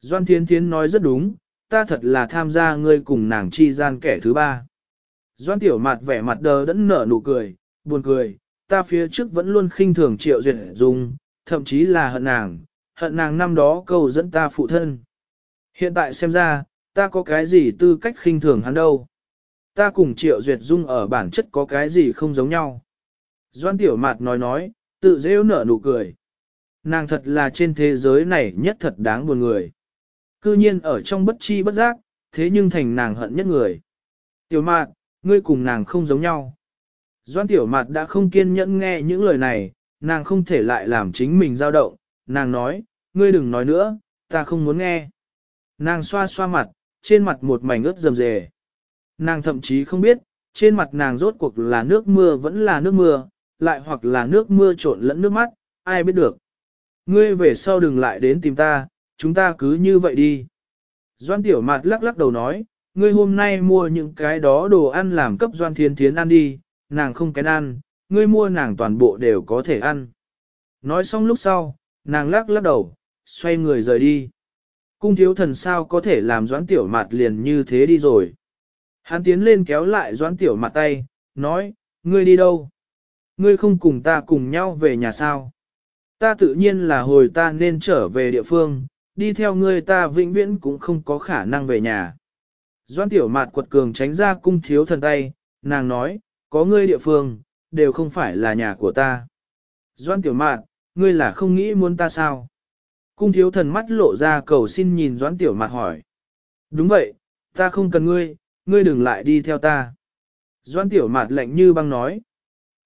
Doan Thiên Thiến nói rất đúng, ta thật là tham gia ngươi cùng nàng chi gian kẻ thứ ba. Doan tiểu mạt vẻ mặt đờ đẫn nở nụ cười, buồn cười, ta phía trước vẫn luôn khinh thường triệu duyệt dung, thậm chí là hận nàng, hận nàng năm đó cầu dẫn ta phụ thân. Hiện tại xem ra, ta có cái gì tư cách khinh thường hắn đâu. Ta cùng triệu duyệt dung ở bản chất có cái gì không giống nhau. Doan tiểu mạt nói nói, tự rêu nở nụ cười. Nàng thật là trên thế giới này nhất thật đáng buồn người. Cư nhiên ở trong bất chi bất giác, thế nhưng thành nàng hận nhất người. Tiểu mạt, ngươi cùng nàng không giống nhau. Doan tiểu mạt đã không kiên nhẫn nghe những lời này, nàng không thể lại làm chính mình dao động, nàng nói, ngươi đừng nói nữa, ta không muốn nghe. Nàng xoa xoa mặt, trên mặt một mảnh ướt rầm rề. Nàng thậm chí không biết, trên mặt nàng rốt cuộc là nước mưa vẫn là nước mưa, lại hoặc là nước mưa trộn lẫn nước mắt, ai biết được. Ngươi về sau đừng lại đến tìm ta, chúng ta cứ như vậy đi. Doan tiểu mạt lắc lắc đầu nói, ngươi hôm nay mua những cái đó đồ ăn làm cấp doan thiên thiến ăn đi, nàng không kén ăn, ngươi mua nàng toàn bộ đều có thể ăn. Nói xong lúc sau, nàng lắc lắc đầu, xoay người rời đi. Cung thiếu thần sao có thể làm doãn tiểu mặt liền như thế đi rồi. Hắn tiến lên kéo lại doãn tiểu mặt tay, nói, ngươi đi đâu? Ngươi không cùng ta cùng nhau về nhà sao? Ta tự nhiên là hồi ta nên trở về địa phương, đi theo ngươi ta vĩnh viễn cũng không có khả năng về nhà. Doan tiểu mạt quật cường tránh ra cung thiếu thần tay, nàng nói, có ngươi địa phương, đều không phải là nhà của ta. Doan tiểu mạt, ngươi là không nghĩ muốn ta sao? Cung thiếu thần mắt lộ ra cầu xin nhìn doãn tiểu mạt hỏi. Đúng vậy, ta không cần ngươi, ngươi đừng lại đi theo ta. Doãn tiểu mạt lạnh như băng nói.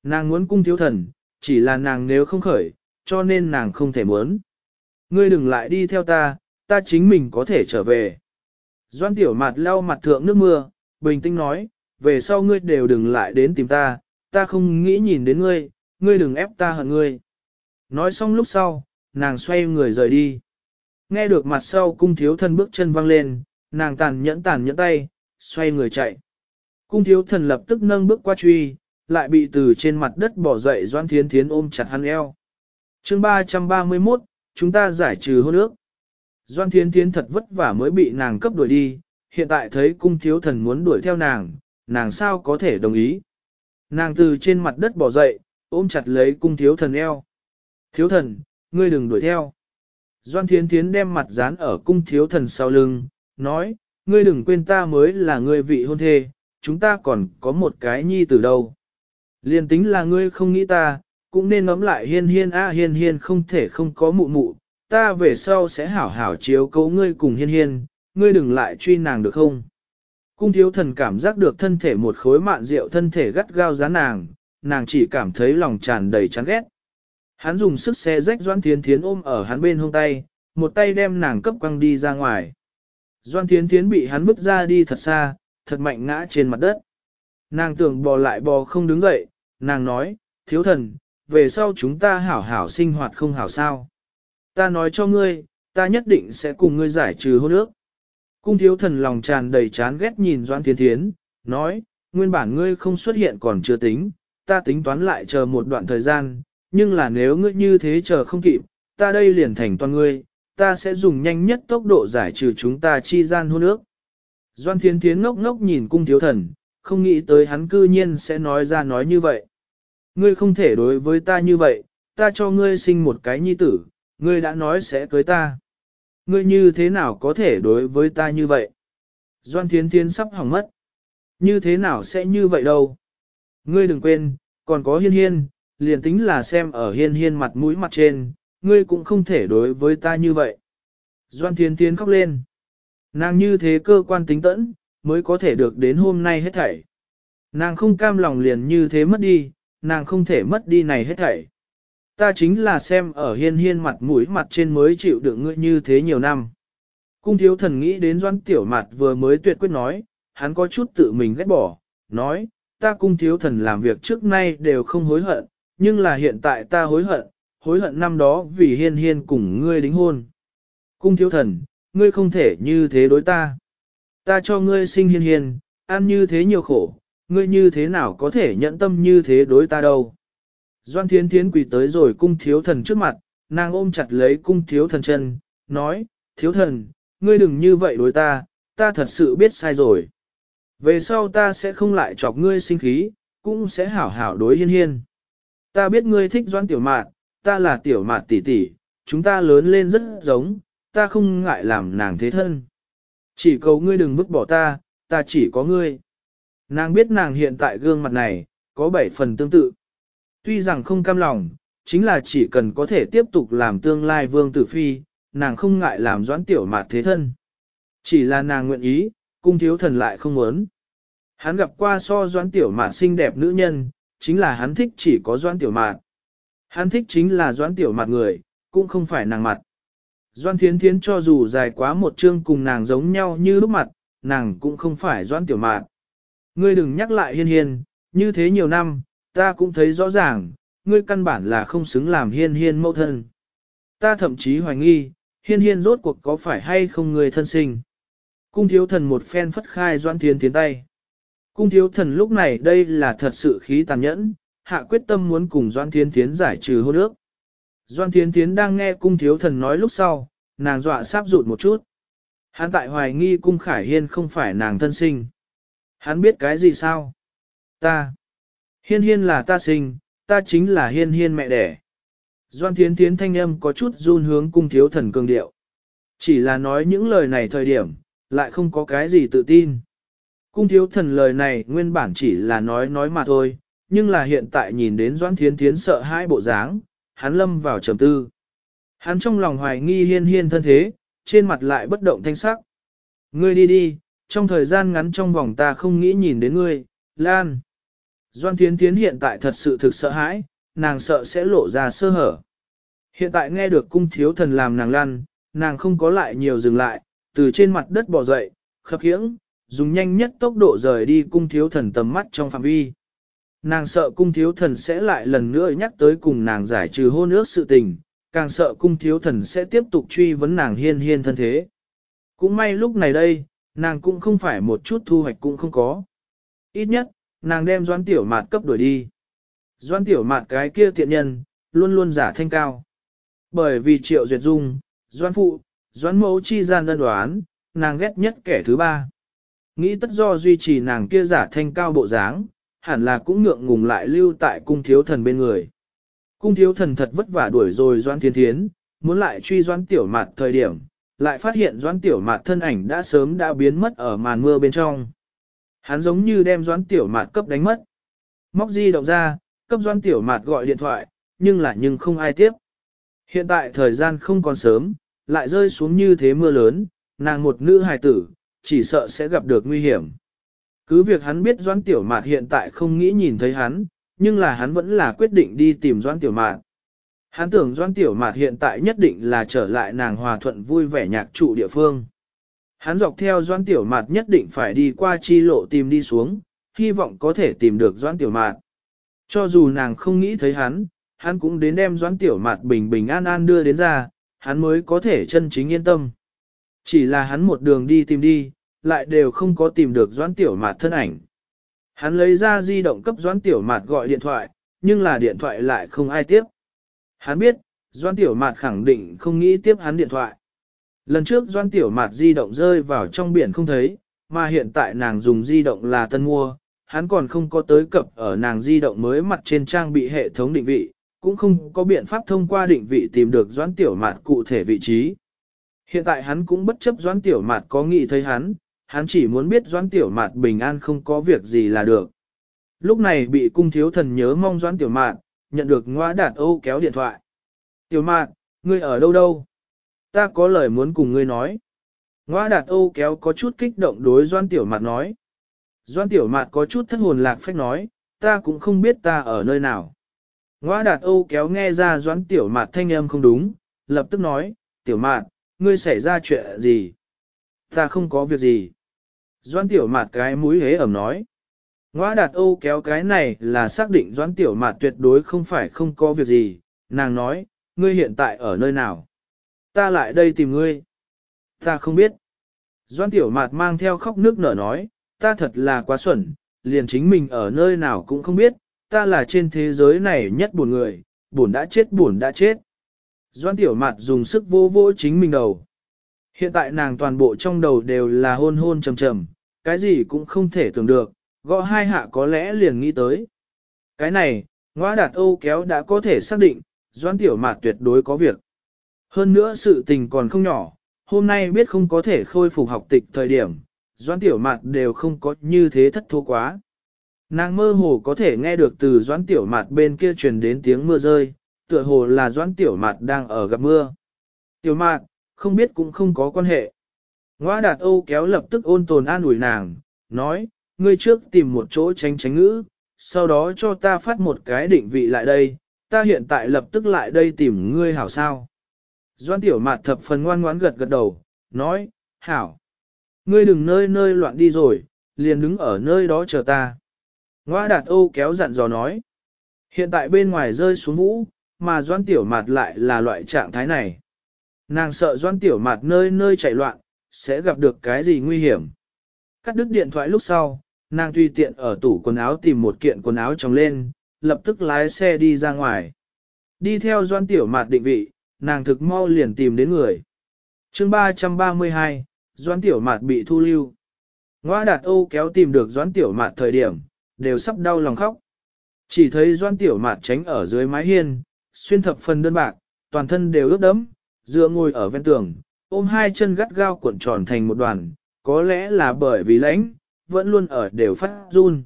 Nàng muốn cung thiếu thần, chỉ là nàng nếu không khởi, cho nên nàng không thể muốn. Ngươi đừng lại đi theo ta, ta chính mình có thể trở về. Doan tiểu mặt lau mặt thượng nước mưa, bình tĩnh nói, về sau ngươi đều đừng lại đến tìm ta, ta không nghĩ nhìn đến ngươi, ngươi đừng ép ta hận ngươi. Nói xong lúc sau, nàng xoay người rời đi. Nghe được mặt sau cung thiếu thần bước chân văng lên, nàng tàn nhẫn tàn nhẫn tay, xoay người chạy. Cung thiếu thần lập tức nâng bước qua truy, lại bị từ trên mặt đất bỏ dậy doan thiến thiến ôm chặt hắn eo chương 331, chúng ta giải trừ hôn ước. Doan thiến thiến thật vất vả mới bị nàng cấp đuổi đi, hiện tại thấy cung thiếu thần muốn đuổi theo nàng, nàng sao có thể đồng ý. Nàng từ trên mặt đất bỏ dậy, ôm chặt lấy cung thiếu thần eo. Thiếu thần, ngươi đừng đuổi theo. Doan thiến thiến đem mặt dán ở cung thiếu thần sau lưng, nói, ngươi đừng quên ta mới là ngươi vị hôn thê, chúng ta còn có một cái nhi từ đâu. Liên tính là ngươi không nghĩ ta, cũng nên ngắm lại hiên hiên a hiên hiên không thể không có mụ mụ, ta về sau sẽ hảo hảo chiếu cố ngươi cùng hiên hiên, ngươi đừng lại truy nàng được không. Cung thiếu thần cảm giác được thân thể một khối mạn rượu thân thể gắt gao giá nàng, nàng chỉ cảm thấy lòng tràn đầy chán ghét. Hắn dùng sức xe rách Doan Thiến Thiến ôm ở hắn bên hông tay, một tay đem nàng cấp quăng đi ra ngoài. Doan Thiến Thiến bị hắn vứt ra đi thật xa, thật mạnh ngã trên mặt đất. Nàng tưởng bò lại bò không đứng dậy, nàng nói, thiếu thần, về sau chúng ta hảo hảo sinh hoạt không hảo sao. Ta nói cho ngươi, ta nhất định sẽ cùng ngươi giải trừ hôn ước. Cung thiếu thần lòng tràn đầy chán ghét nhìn Doan Thiên Thiến, nói, nguyên bản ngươi không xuất hiện còn chưa tính, ta tính toán lại chờ một đoạn thời gian, nhưng là nếu ngươi như thế chờ không kịp, ta đây liền thành toàn ngươi, ta sẽ dùng nhanh nhất tốc độ giải trừ chúng ta chi gian hôn ước. Doan Thiên Thiến ngốc ngốc nhìn cung thiếu thần, không nghĩ tới hắn cư nhiên sẽ nói ra nói như vậy. Ngươi không thể đối với ta như vậy, ta cho ngươi sinh một cái nhi tử, ngươi đã nói sẽ cưới ta. Ngươi như thế nào có thể đối với ta như vậy? Doan Thiến Thiến sắp hỏng mất. Như thế nào sẽ như vậy đâu? Ngươi đừng quên, còn có hiên hiên, liền tính là xem ở hiên hiên mặt mũi mặt trên, ngươi cũng không thể đối với ta như vậy. Doan Thiến Thiến khóc lên. Nàng như thế cơ quan tính tẫn, mới có thể được đến hôm nay hết thảy. Nàng không cam lòng liền như thế mất đi, nàng không thể mất đi này hết thảy. Ta chính là xem ở hiên hiên mặt mũi mặt trên mới chịu đựng ngươi như thế nhiều năm. Cung thiếu thần nghĩ đến doan tiểu mặt vừa mới tuyệt quyết nói, hắn có chút tự mình ghét bỏ, nói, ta cung thiếu thần làm việc trước nay đều không hối hận, nhưng là hiện tại ta hối hận, hối hận năm đó vì hiên hiên cùng ngươi đính hôn. Cung thiếu thần, ngươi không thể như thế đối ta. Ta cho ngươi sinh hiên hiên, ăn như thế nhiều khổ, ngươi như thế nào có thể nhận tâm như thế đối ta đâu. Doan thiên thiến quỳ tới rồi cung thiếu thần trước mặt, nàng ôm chặt lấy cung thiếu thần chân, nói, thiếu thần, ngươi đừng như vậy đối ta, ta thật sự biết sai rồi. Về sau ta sẽ không lại chọc ngươi sinh khí, cũng sẽ hảo hảo đối hiên hiên. Ta biết ngươi thích doan tiểu mạn, ta là tiểu mạn tỷ tỷ, chúng ta lớn lên rất giống, ta không ngại làm nàng thế thân. Chỉ cầu ngươi đừng vứt bỏ ta, ta chỉ có ngươi. Nàng biết nàng hiện tại gương mặt này, có bảy phần tương tự. Tuy rằng không cam lòng, chính là chỉ cần có thể tiếp tục làm tương lai vương tử phi, nàng không ngại làm doãn tiểu mạt thế thân. Chỉ là nàng nguyện ý, cung thiếu thần lại không muốn. Hắn gặp qua so doãn tiểu mạt xinh đẹp nữ nhân, chính là hắn thích chỉ có doãn tiểu mạt. Hắn thích chính là doãn tiểu mạt người, cũng không phải nàng mặt. Doan thiến thiến cho dù dài quá một chương cùng nàng giống nhau như lúc mặt, nàng cũng không phải doan tiểu mạt. Ngươi đừng nhắc lại hiên hiên, như thế nhiều năm, ta cũng thấy rõ ràng, ngươi căn bản là không xứng làm hiên hiên mẫu thân. Ta thậm chí hoài nghi, hiên hiên rốt cuộc có phải hay không người thân sinh. Cung thiếu thần một phen phất khai doan thiến tiến tay. Cung thiếu thần lúc này đây là thật sự khí tàn nhẫn, hạ quyết tâm muốn cùng doan thiến tiến giải trừ hôn ước. Doan Thiên Thiến đang nghe cung thiếu thần nói lúc sau, nàng dọa sáp rụt một chút. Hắn tại hoài nghi cung khải hiên không phải nàng thân sinh. Hắn biết cái gì sao? Ta. Hiên hiên là ta sinh, ta chính là hiên hiên mẹ đẻ. Doan Thiến Thiến thanh âm có chút run hướng cung thiếu thần cường điệu. Chỉ là nói những lời này thời điểm, lại không có cái gì tự tin. Cung thiếu thần lời này nguyên bản chỉ là nói nói mà thôi, nhưng là hiện tại nhìn đến Doan Thiến Thiến sợ hai bộ dáng, hắn lâm vào trầm tư. Hắn trong lòng hoài nghi hiên hiên thân thế, trên mặt lại bất động thanh sắc. Ngươi đi đi, trong thời gian ngắn trong vòng ta không nghĩ nhìn đến ngươi, Lan. Doan Thiến Thiến hiện tại thật sự thực sợ hãi, nàng sợ sẽ lộ ra sơ hở. Hiện tại nghe được cung thiếu thần làm nàng lăn, nàng không có lại nhiều dừng lại, từ trên mặt đất bò dậy, khập khiễng, dùng nhanh nhất tốc độ rời đi cung thiếu thần tầm mắt trong phạm vi. Nàng sợ cung thiếu thần sẽ lại lần nữa nhắc tới cùng nàng giải trừ hôn ước sự tình, càng sợ cung thiếu thần sẽ tiếp tục truy vấn nàng hiên hiên thân thế. Cũng may lúc này đây, nàng cũng không phải một chút thu hoạch cũng không có. Ít nhất, nàng đem doan tiểu mạt cấp đuổi đi. Doan tiểu mạt cái kia tiện nhân, luôn luôn giả thanh cao. Bởi vì triệu duyệt dung, doan phụ, doan mẫu chi gian đơn đoán, nàng ghét nhất kẻ thứ ba. Nghĩ tất do duy trì nàng kia giả thanh cao bộ dáng, hẳn là cũng ngượng ngùng lại lưu tại cung thiếu thần bên người. Cung thiếu thần thật vất vả đuổi rồi Doan Thiên Thiến, muốn lại truy Doan Tiểu Mạt thời điểm, lại phát hiện doãn Tiểu Mạt thân ảnh đã sớm đã biến mất ở màn mưa bên trong. Hắn giống như đem doãn Tiểu Mạt cấp đánh mất. Móc di động ra, cấp doãn Tiểu Mạt gọi điện thoại, nhưng là nhưng không ai tiếp. Hiện tại thời gian không còn sớm, lại rơi xuống như thế mưa lớn, nàng một nữ hài tử, chỉ sợ sẽ gặp được nguy hiểm. Cứ việc hắn biết Doãn Tiểu Mạt hiện tại không nghĩ nhìn thấy hắn, nhưng là hắn vẫn là quyết định đi tìm Doãn Tiểu Mạt. Hắn tưởng Doãn Tiểu Mạt hiện tại nhất định là trở lại nàng hòa thuận vui vẻ nhạc trụ địa phương. Hắn dọc theo Doãn Tiểu Mạt nhất định phải đi qua chi lộ tìm đi xuống, hy vọng có thể tìm được Doãn Tiểu Mạt. Cho dù nàng không nghĩ thấy hắn, hắn cũng đến đem Doãn Tiểu Mạt bình bình an an đưa đến ra, hắn mới có thể chân chính yên tâm. Chỉ là hắn một đường đi tìm đi, lại đều không có tìm được Doãn Tiểu Mạt thân ảnh. Hắn lấy ra di động cấp Doãn Tiểu Mạt gọi điện thoại, nhưng là điện thoại lại không ai tiếp. Hắn biết, Doãn Tiểu Mạt khẳng định không nghĩ tiếp hắn điện thoại. Lần trước Doãn Tiểu Mạt di động rơi vào trong biển không thấy, mà hiện tại nàng dùng di động là tân mua, hắn còn không có tới cập ở nàng di động mới mặt trên trang bị hệ thống định vị, cũng không có biện pháp thông qua định vị tìm được Doãn Tiểu Mạt cụ thể vị trí. Hiện tại hắn cũng bất chấp Doãn Tiểu Mạt có nghĩ thấy hắn, hắn chỉ muốn biết Doãn Tiểu Mạt bình an không có việc gì là được. Lúc này bị cung thiếu thần nhớ mong Doãn Tiểu Mạt, nhận được ngoa đạt Âu kéo điện thoại. Tiểu mạn ngươi ở đâu đâu? Ta có lời muốn cùng ngươi nói. Ngoa đạt Âu kéo có chút kích động đối Doãn Tiểu Mạt nói. Doãn Tiểu Mạt có chút thất hồn lạc phách nói, ta cũng không biết ta ở nơi nào. Ngoa đạt Âu kéo nghe ra Doãn Tiểu Mạt thanh âm không đúng, lập tức nói, Tiểu Mạt, ngươi xảy ra chuyện gì? Ta không có việc gì. Doan tiểu mạt cái mũi hế ẩm nói. Ngoa đạt ô kéo cái này là xác định Doãn tiểu mạt tuyệt đối không phải không có việc gì, nàng nói, ngươi hiện tại ở nơi nào? Ta lại đây tìm ngươi. Ta không biết. Doãn tiểu mạt mang theo khóc nước nở nói, ta thật là quá xuẩn, liền chính mình ở nơi nào cũng không biết, ta là trên thế giới này nhất buồn người, buồn đã chết buồn đã chết. Doan tiểu mạt dùng sức vô vô chính mình đầu. Hiện tại nàng toàn bộ trong đầu đều là hôn hôn trầm trầm, cái gì cũng không thể tưởng được, gõ hai hạ có lẽ liền nghĩ tới. Cái này, ngoa đạt Âu kéo đã có thể xác định, Doan Tiểu Mạt tuyệt đối có việc. Hơn nữa sự tình còn không nhỏ, hôm nay biết không có thể khôi phục học tịch thời điểm, Doan Tiểu Mạt đều không có như thế thất thố quá. Nàng mơ hồ có thể nghe được từ Doan Tiểu Mạt bên kia truyền đến tiếng mưa rơi, tựa hồ là Doan Tiểu Mạt đang ở gặp mưa. Tiểu Mạt, không biết cũng không có quan hệ. Ngoa đạt Âu kéo lập tức ôn tồn an ủi nàng, nói, ngươi trước tìm một chỗ tránh tránh ngữ, sau đó cho ta phát một cái định vị lại đây, ta hiện tại lập tức lại đây tìm ngươi hảo sao. Doan tiểu mạt thập phần ngoan ngoãn gật gật đầu, nói, hảo. Ngươi đừng nơi nơi loạn đi rồi, liền đứng ở nơi đó chờ ta. Ngoa đạt Âu kéo dặn dò nói. Hiện tại bên ngoài rơi xuống vũ, mà doan tiểu mạt lại là loại trạng thái này. Nàng sợ doan tiểu mạt nơi nơi chạy loạn, sẽ gặp được cái gì nguy hiểm. Cắt đứt điện thoại lúc sau, nàng tùy tiện ở tủ quần áo tìm một kiện quần áo trồng lên, lập tức lái xe đi ra ngoài. Đi theo doan tiểu mạt định vị, nàng thực mau liền tìm đến người. chương 332, doan tiểu mạt bị thu lưu. Ngoa đạt Âu kéo tìm được doan tiểu mạt thời điểm, đều sắp đau lòng khóc. Chỉ thấy doan tiểu mạt tránh ở dưới mái hiên, xuyên thập phần đơn bạc, toàn thân đều ướt đẫm, dựa ngồi ở ven tường, ôm hai chân gắt gao cuộn tròn thành một đoàn, có lẽ là bởi vì lãnh, vẫn luôn ở đều phát run.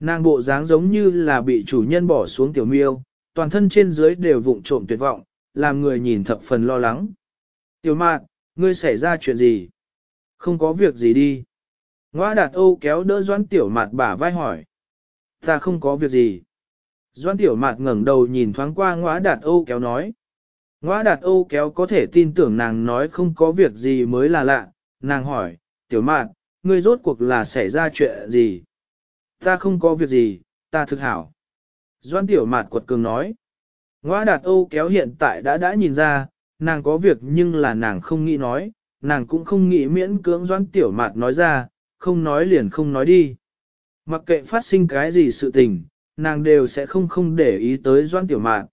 Nàng bộ dáng giống như là bị chủ nhân bỏ xuống tiểu miêu, toàn thân trên dưới đều vụng trộm tuyệt vọng, làm người nhìn thập phần lo lắng. Tiểu mạn, ngươi xảy ra chuyện gì? Không có việc gì đi. Ngoa đạt Âu kéo đỡ doãn tiểu mạt bả vai hỏi. Ta không có việc gì. Doãn tiểu mạt ngẩng đầu nhìn thoáng qua ngoa đạt Âu kéo nói. Ngoa đạt Âu kéo có thể tin tưởng nàng nói không có việc gì mới là lạ. Nàng hỏi, tiểu mạt, ngươi rốt cuộc là xảy ra chuyện gì? Ta không có việc gì, ta thực hảo. Doan tiểu mạt quật cường nói. Ngoa đạt Âu kéo hiện tại đã đã nhìn ra, nàng có việc nhưng là nàng không nghĩ nói, nàng cũng không nghĩ miễn cưỡng doan tiểu mạt nói ra, không nói liền không nói đi. Mặc kệ phát sinh cái gì sự tình, nàng đều sẽ không không để ý tới doan tiểu mạt.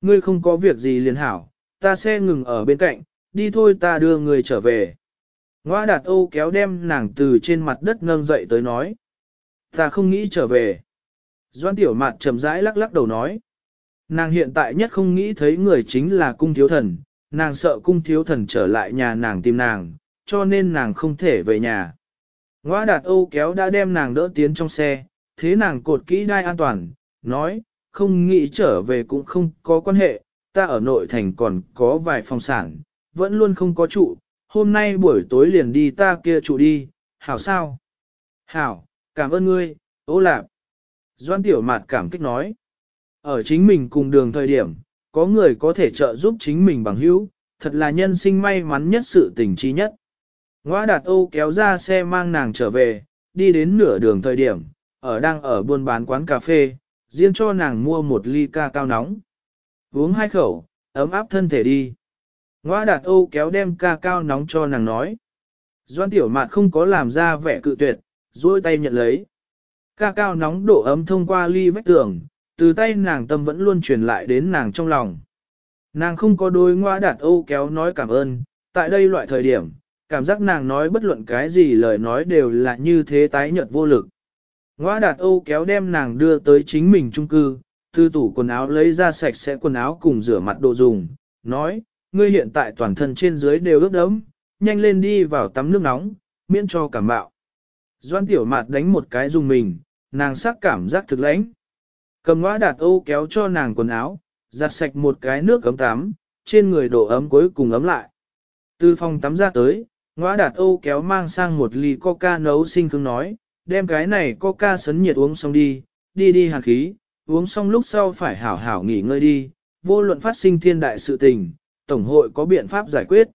Ngươi không có việc gì liền hảo, ta sẽ ngừng ở bên cạnh, đi thôi ta đưa người trở về. Ngoa đạt Âu kéo đem nàng từ trên mặt đất nâng dậy tới nói. Ta không nghĩ trở về. Doan tiểu mạt trầm rãi lắc lắc đầu nói. Nàng hiện tại nhất không nghĩ thấy người chính là cung thiếu thần, nàng sợ cung thiếu thần trở lại nhà nàng tìm nàng, cho nên nàng không thể về nhà. Ngoa đạt Âu kéo đã đem nàng đỡ tiến trong xe, thế nàng cột kỹ đai an toàn, nói, không nghĩ trở về cũng không có quan hệ, ta ở nội thành còn có vài phòng sản, vẫn luôn không có trụ, hôm nay buổi tối liền đi ta kia trụ đi, hảo sao? Hảo, cảm ơn ngươi, ô lạp. Doan tiểu mạt cảm kích nói. Ở chính mình cùng đường thời điểm, có người có thể trợ giúp chính mình bằng hữu, thật là nhân sinh may mắn nhất sự tình trí nhất. Ngoa đạt Âu kéo ra xe mang nàng trở về, đi đến nửa đường thời điểm, ở đang ở buôn bán quán cà phê, riêng cho nàng mua một ly ca cao nóng. Uống hai khẩu, ấm áp thân thể đi. Ngoa đạt Âu kéo đem ca cao nóng cho nàng nói. Doan tiểu mạt không có làm ra vẻ cự tuyệt, duỗi tay nhận lấy. Ca cao nóng độ ấm thông qua ly vách tường, từ tay nàng tâm vẫn luôn truyền lại đến nàng trong lòng. Nàng không có đôi ngoa đạt Âu kéo nói cảm ơn, tại đây loại thời điểm, cảm giác nàng nói bất luận cái gì lời nói đều là như thế tái nhợt vô lực. Ngoa đạt Âu kéo đem nàng đưa tới chính mình trung cư, từ tủ quần áo lấy ra sạch sẽ quần áo cùng rửa mặt đồ dùng, nói, ngươi hiện tại toàn thân trên dưới đều ướt đẫm, nhanh lên đi vào tắm nước nóng, miễn cho cảm bạo. Doan tiểu mạt đánh một cái dùng mình, nàng sắc cảm giác thực lãnh. Cầm ngõ đạt ô kéo cho nàng quần áo, giặt sạch một cái nước ấm tắm, trên người độ ấm cuối cùng ấm lại. Từ phòng tắm ra tới, ngõ đạt ô kéo mang sang một ly coca nấu sinh cứng nói, đem cái này coca sấn nhiệt uống xong đi, đi đi hàn khí, uống xong lúc sau phải hảo hảo nghỉ ngơi đi, vô luận phát sinh thiên đại sự tình, Tổng hội có biện pháp giải quyết.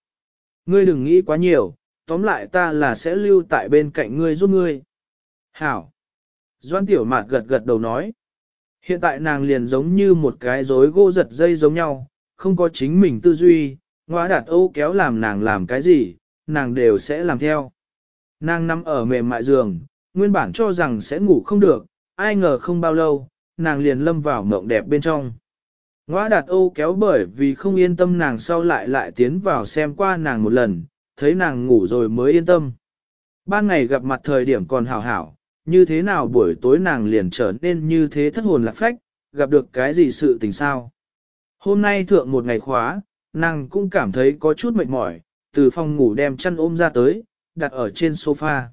Ngươi đừng nghĩ quá nhiều, tóm lại ta là sẽ lưu tại bên cạnh ngươi giúp ngươi. Hảo. Doan tiểu mạt gật gật đầu nói. Hiện tại nàng liền giống như một cái rối gỗ giật dây giống nhau, không có chính mình tư duy, ngoa đạt âu kéo làm nàng làm cái gì, nàng đều sẽ làm theo. Nàng nằm ở mềm mại giường, nguyên bản cho rằng sẽ ngủ không được, ai ngờ không bao lâu, nàng liền lâm vào mộng đẹp bên trong. Ngoa đạt Âu kéo bởi vì không yên tâm nàng sau lại lại tiến vào xem qua nàng một lần, thấy nàng ngủ rồi mới yên tâm. Ban ngày gặp mặt thời điểm còn hảo hảo, như thế nào buổi tối nàng liền trở nên như thế thất hồn lạc phách, gặp được cái gì sự tình sao. Hôm nay thượng một ngày khóa, nàng cũng cảm thấy có chút mệt mỏi, từ phòng ngủ đem chăn ôm ra tới, đặt ở trên sofa.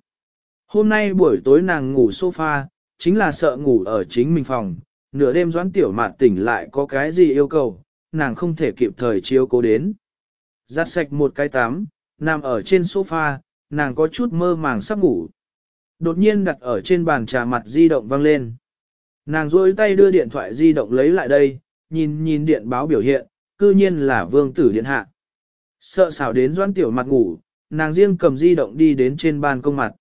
Hôm nay buổi tối nàng ngủ sofa, chính là sợ ngủ ở chính mình phòng, nửa đêm doãn tiểu mạt tỉnh lại có cái gì yêu cầu, nàng không thể kịp thời chiếu cố đến. Giặt sạch một cái tắm, nằm ở trên sofa, nàng có chút mơ màng sắp ngủ. Đột nhiên đặt ở trên bàn trà mặt di động vang lên. Nàng rôi tay đưa điện thoại di động lấy lại đây, nhìn nhìn điện báo biểu hiện, cư nhiên là vương tử điện hạ. Sợ xảo đến doan tiểu mặt ngủ, nàng riêng cầm di động đi đến trên bàn công mặt.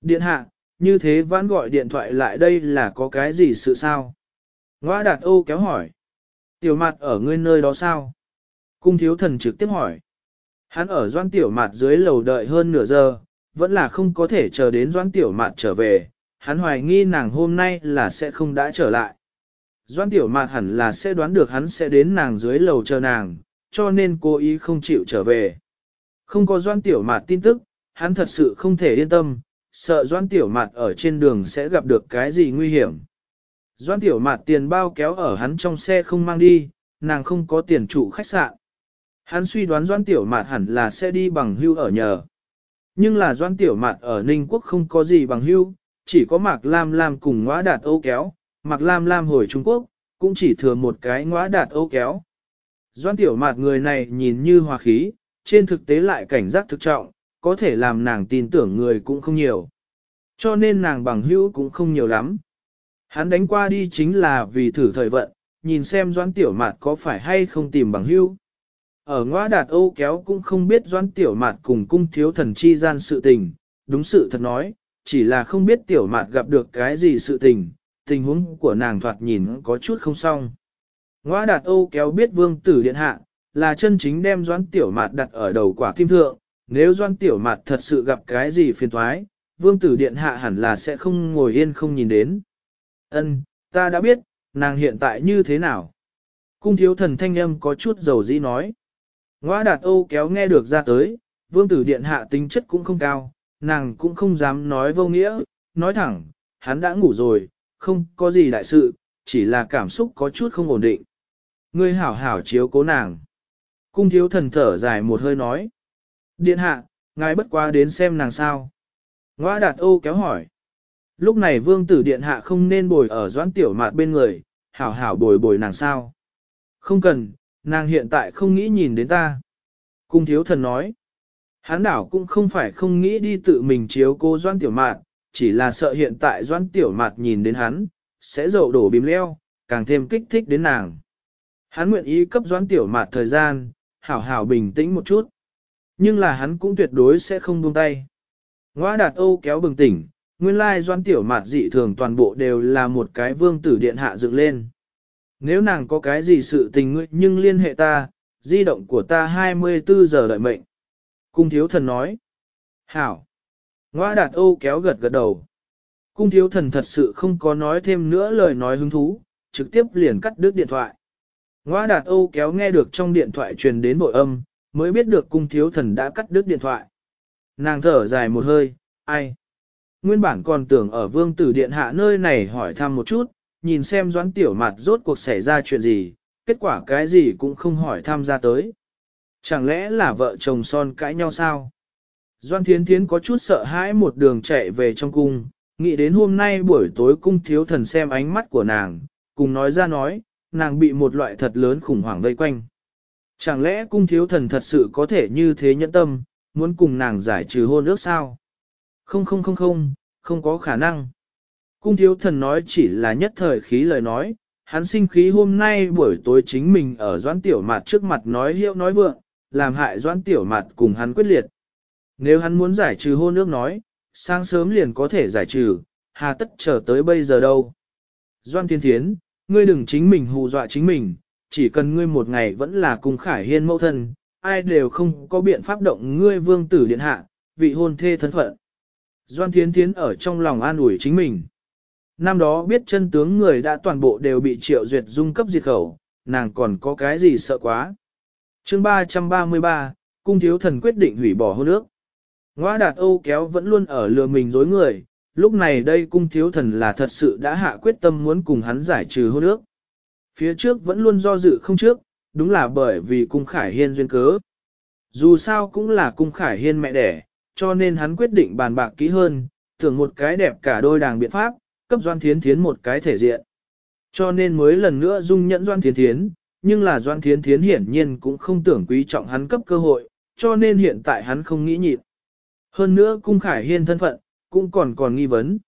Điện hạ, như thế vãn gọi điện thoại lại đây là có cái gì sự sao? Ngoa đạt ô kéo hỏi. Tiểu mặt ở ngươi nơi đó sao? Cung thiếu thần trực tiếp hỏi. Hắn ở doan tiểu mặt dưới lầu đợi hơn nửa giờ, vẫn là không có thể chờ đến doan tiểu mặt trở về. Hắn hoài nghi nàng hôm nay là sẽ không đã trở lại. Doan tiểu mạt hẳn là sẽ đoán được hắn sẽ đến nàng dưới lầu chờ nàng, cho nên cố ý không chịu trở về. Không có doan tiểu mạt tin tức, hắn thật sự không thể yên tâm, sợ doan tiểu mạt ở trên đường sẽ gặp được cái gì nguy hiểm. Doan tiểu mạt tiền bao kéo ở hắn trong xe không mang đi, nàng không có tiền trụ khách sạn. Hắn suy đoán doan tiểu mạt hẳn là sẽ đi bằng hưu ở nhờ. Nhưng là doan tiểu mạt ở Ninh Quốc không có gì bằng hưu, chỉ có Mạc Lam Lam cùng ngõ đạt ô kéo, Mạc Lam Lam hồi Trung Quốc, cũng chỉ thừa một cái ngõ đạt ô kéo. Doan tiểu mạt người này nhìn như hòa khí, trên thực tế lại cảnh giác thực trọng, có thể làm nàng tin tưởng người cũng không nhiều. Cho nên nàng bằng hữu cũng không nhiều lắm. Hắn đánh qua đi chính là vì thử thời vận, nhìn xem doan tiểu mạt có phải hay không tìm bằng hữu. Ở ngoa đạt Âu kéo cũng không biết doan tiểu mạt cùng cung thiếu thần chi gian sự tình, đúng sự thật nói, chỉ là không biết tiểu mạt gặp được cái gì sự tình, tình huống của nàng thoạt nhìn có chút không xong. Ngoa đạt Âu kéo biết vương tử điện hạ, là chân chính đem doan tiểu mạt đặt ở đầu quả tim thượng, nếu doan tiểu mạt thật sự gặp cái gì phiền thoái, vương tử điện hạ hẳn là sẽ không ngồi yên không nhìn đến. Ân, ta đã biết, nàng hiện tại như thế nào? Cung thiếu thần thanh âm có chút dầu dĩ nói. Ngoa đạt Âu kéo nghe được ra tới, vương tử điện hạ tính chất cũng không cao, nàng cũng không dám nói vô nghĩa, nói thẳng, hắn đã ngủ rồi, không có gì đại sự, chỉ là cảm xúc có chút không ổn định. Ngươi hảo hảo chiếu cố nàng. Cung thiếu thần thở dài một hơi nói. Điện hạ, ngài bất quá đến xem nàng sao. Ngoa đạt ô kéo hỏi. Lúc này vương tử điện hạ không nên bồi ở doãn tiểu mạt bên người, hảo hảo bồi bồi nàng sao. Không cần, nàng hiện tại không nghĩ nhìn đến ta. Cung thiếu thần nói. Hán đảo cũng không phải không nghĩ đi tự mình chiếu cô doãn tiểu mạt, chỉ là sợ hiện tại doãn tiểu mạt nhìn đến hắn, sẽ dậu đổ bìm leo, càng thêm kích thích đến nàng. Hắn nguyện ý cấp doãn tiểu mạt thời gian, hảo hảo bình tĩnh một chút. Nhưng là hắn cũng tuyệt đối sẽ không buông tay. Ngoa đạt Âu kéo bừng tỉnh, nguyên lai doãn tiểu mạt dị thường toàn bộ đều là một cái vương tử điện hạ dựng lên. Nếu nàng có cái gì sự tình ngươi nhưng liên hệ ta, di động của ta 24 giờ đợi mệnh. Cung thiếu thần nói. Hảo. Ngoa đạt Âu kéo gật gật đầu. Cung thiếu thần thật sự không có nói thêm nữa lời nói hứng thú, trực tiếp liền cắt đứt điện thoại. Ngoa đạt Âu kéo nghe được trong điện thoại truyền đến bội âm, mới biết được cung thiếu thần đã cắt đứt điện thoại. Nàng thở dài một hơi, ai? Nguyên bản còn tưởng ở vương tử điện hạ nơi này hỏi thăm một chút, nhìn xem doãn tiểu mặt rốt cuộc xảy ra chuyện gì, kết quả cái gì cũng không hỏi thăm ra tới. Chẳng lẽ là vợ chồng son cãi nhau sao? Doan Thiến Thiến có chút sợ hãi một đường chạy về trong cung, nghĩ đến hôm nay buổi tối cung thiếu thần xem ánh mắt của nàng, cùng nói ra nói, nàng bị một loại thật lớn khủng hoảng vây quanh. Chẳng lẽ cung thiếu thần thật sự có thể như thế nhẫn tâm, muốn cùng nàng giải trừ hôn ước sao? Không không không không, không có khả năng. Cung thiếu thần nói chỉ là nhất thời khí lời nói, hắn sinh khí hôm nay buổi tối chính mình ở doãn tiểu mặt trước mặt nói hiệu nói vượng, làm hại doãn tiểu mặt cùng hắn quyết liệt. Nếu hắn muốn giải trừ hôn nước nói, sáng sớm liền có thể giải trừ, hà tất chờ tới bây giờ đâu. Doan Thiên Thiến, ngươi đừng chính mình hù dọa chính mình, chỉ cần ngươi một ngày vẫn là cùng khải hiên mẫu thân, ai đều không có biện pháp động ngươi vương tử điện hạ, vị hôn thê thân phận. Doan Thiến Thiến ở trong lòng an ủi chính mình. Năm đó biết chân tướng người đã toàn bộ đều bị triệu duyệt dung cấp diệt khẩu, nàng còn có cái gì sợ quá. chương 333, cung thiếu thần quyết định hủy bỏ hôn ước. Ngoa đạt Âu kéo vẫn luôn ở lừa mình dối người, lúc này đây cung thiếu thần là thật sự đã hạ quyết tâm muốn cùng hắn giải trừ hôn ước. Phía trước vẫn luôn do dự không trước, đúng là bởi vì cung khải hiên duyên cớ. Dù sao cũng là cung khải hiên mẹ đẻ, cho nên hắn quyết định bàn bạc kỹ hơn, tưởng một cái đẹp cả đôi đàng biện pháp, cấp Doan Thiến Thiến một cái thể diện. Cho nên mới lần nữa dung nhẫn Doan Thiến Thiến, nhưng là Doan Thiến Thiến hiển nhiên cũng không tưởng quý trọng hắn cấp cơ hội, cho nên hiện tại hắn không nghĩ nhịn. Hơn nữa cung khải hiên thân phận, cũng còn còn nghi vấn.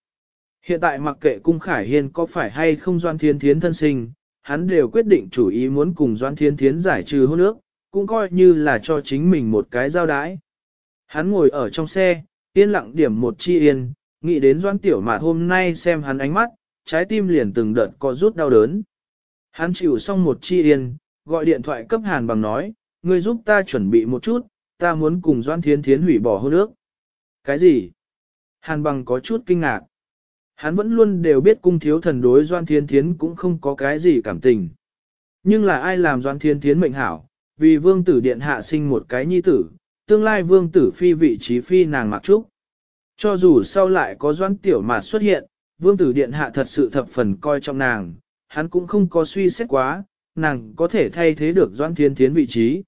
Hiện tại mặc kệ cung khải hiên có phải hay không Doan Thiến Thiến thân sinh, hắn đều quyết định chủ ý muốn cùng Doan Thiến Thiến giải trừ hôn ước, cũng coi như là cho chính mình một cái giao đái. Hắn ngồi ở trong xe, yên lặng điểm một chi yên, nghĩ đến Doan Tiểu Mạt hôm nay xem hắn ánh mắt, trái tim liền từng đợt có rút đau đớn. Hắn chịu xong một chi yên, gọi điện thoại cấp Hàn bằng nói, ngươi giúp ta chuẩn bị một chút, ta muốn cùng Doan Thiến Thiến hủy bỏ hôn ước. Cái gì? Hàn bằng có chút kinh ngạc. Hắn vẫn luôn đều biết cung thiếu thần đối Doan Thiên Thiến cũng không có cái gì cảm tình. Nhưng là ai làm Doan Thiên Thiến mệnh hảo, vì vương tử điện hạ sinh một cái nhi tử, tương lai vương tử phi vị trí phi nàng mặc trúc. Cho dù sau lại có Doan Tiểu mà xuất hiện, vương tử điện hạ thật sự thập phần coi trọng nàng, hắn cũng không có suy xét quá, nàng có thể thay thế được Doan Thiên Thiến vị trí.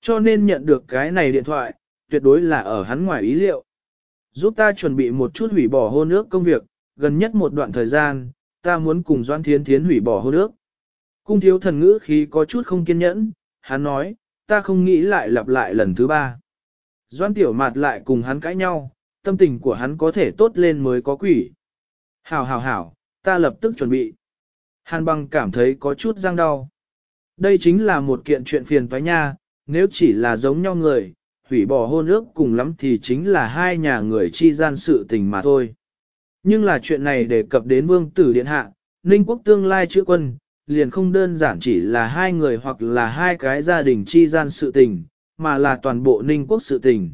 Cho nên nhận được cái này điện thoại, tuyệt đối là ở hắn ngoài ý liệu. Giúp ta chuẩn bị một chút hủy bỏ hôn ước công việc, gần nhất một đoạn thời gian, ta muốn cùng Doan thiên Thiến hủy bỏ hôn ước. Cung thiếu thần ngữ khí có chút không kiên nhẫn, hắn nói, ta không nghĩ lại lặp lại lần thứ ba. Doan tiểu mạt lại cùng hắn cãi nhau, tâm tình của hắn có thể tốt lên mới có quỷ. Hảo hảo hảo, ta lập tức chuẩn bị. Hàn băng cảm thấy có chút răng đau. Đây chính là một kiện chuyện phiền toái nha, nếu chỉ là giống nhau người, hủy bỏ hôn ước cùng lắm thì chính là hai nhà người chi gian sự tình mà thôi. Nhưng là chuyện này đề cập đến vương tử điện hạ, ninh quốc tương lai chữa quân, liền không đơn giản chỉ là hai người hoặc là hai cái gia đình chi gian sự tình, mà là toàn bộ ninh quốc sự tình.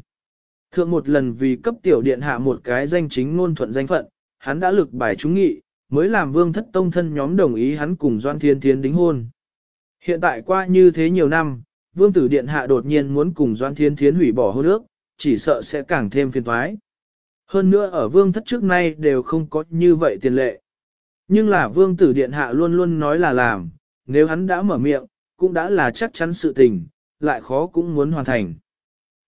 Thượng một lần vì cấp tiểu điện hạ một cái danh chính ngôn thuận danh phận, hắn đã lực bài trúng nghị, mới làm vương thất tông thân nhóm đồng ý hắn cùng Doan Thiên Thiến đính hôn. Hiện tại qua như thế nhiều năm, vương tử điện hạ đột nhiên muốn cùng Doan Thiên Thiến hủy bỏ hôn ước, chỉ sợ sẽ càng thêm phiền toái. Hơn nữa ở vương thất trước nay đều không có như vậy tiền lệ. Nhưng là vương tử điện hạ luôn luôn nói là làm, nếu hắn đã mở miệng, cũng đã là chắc chắn sự tình, lại khó cũng muốn hoàn thành.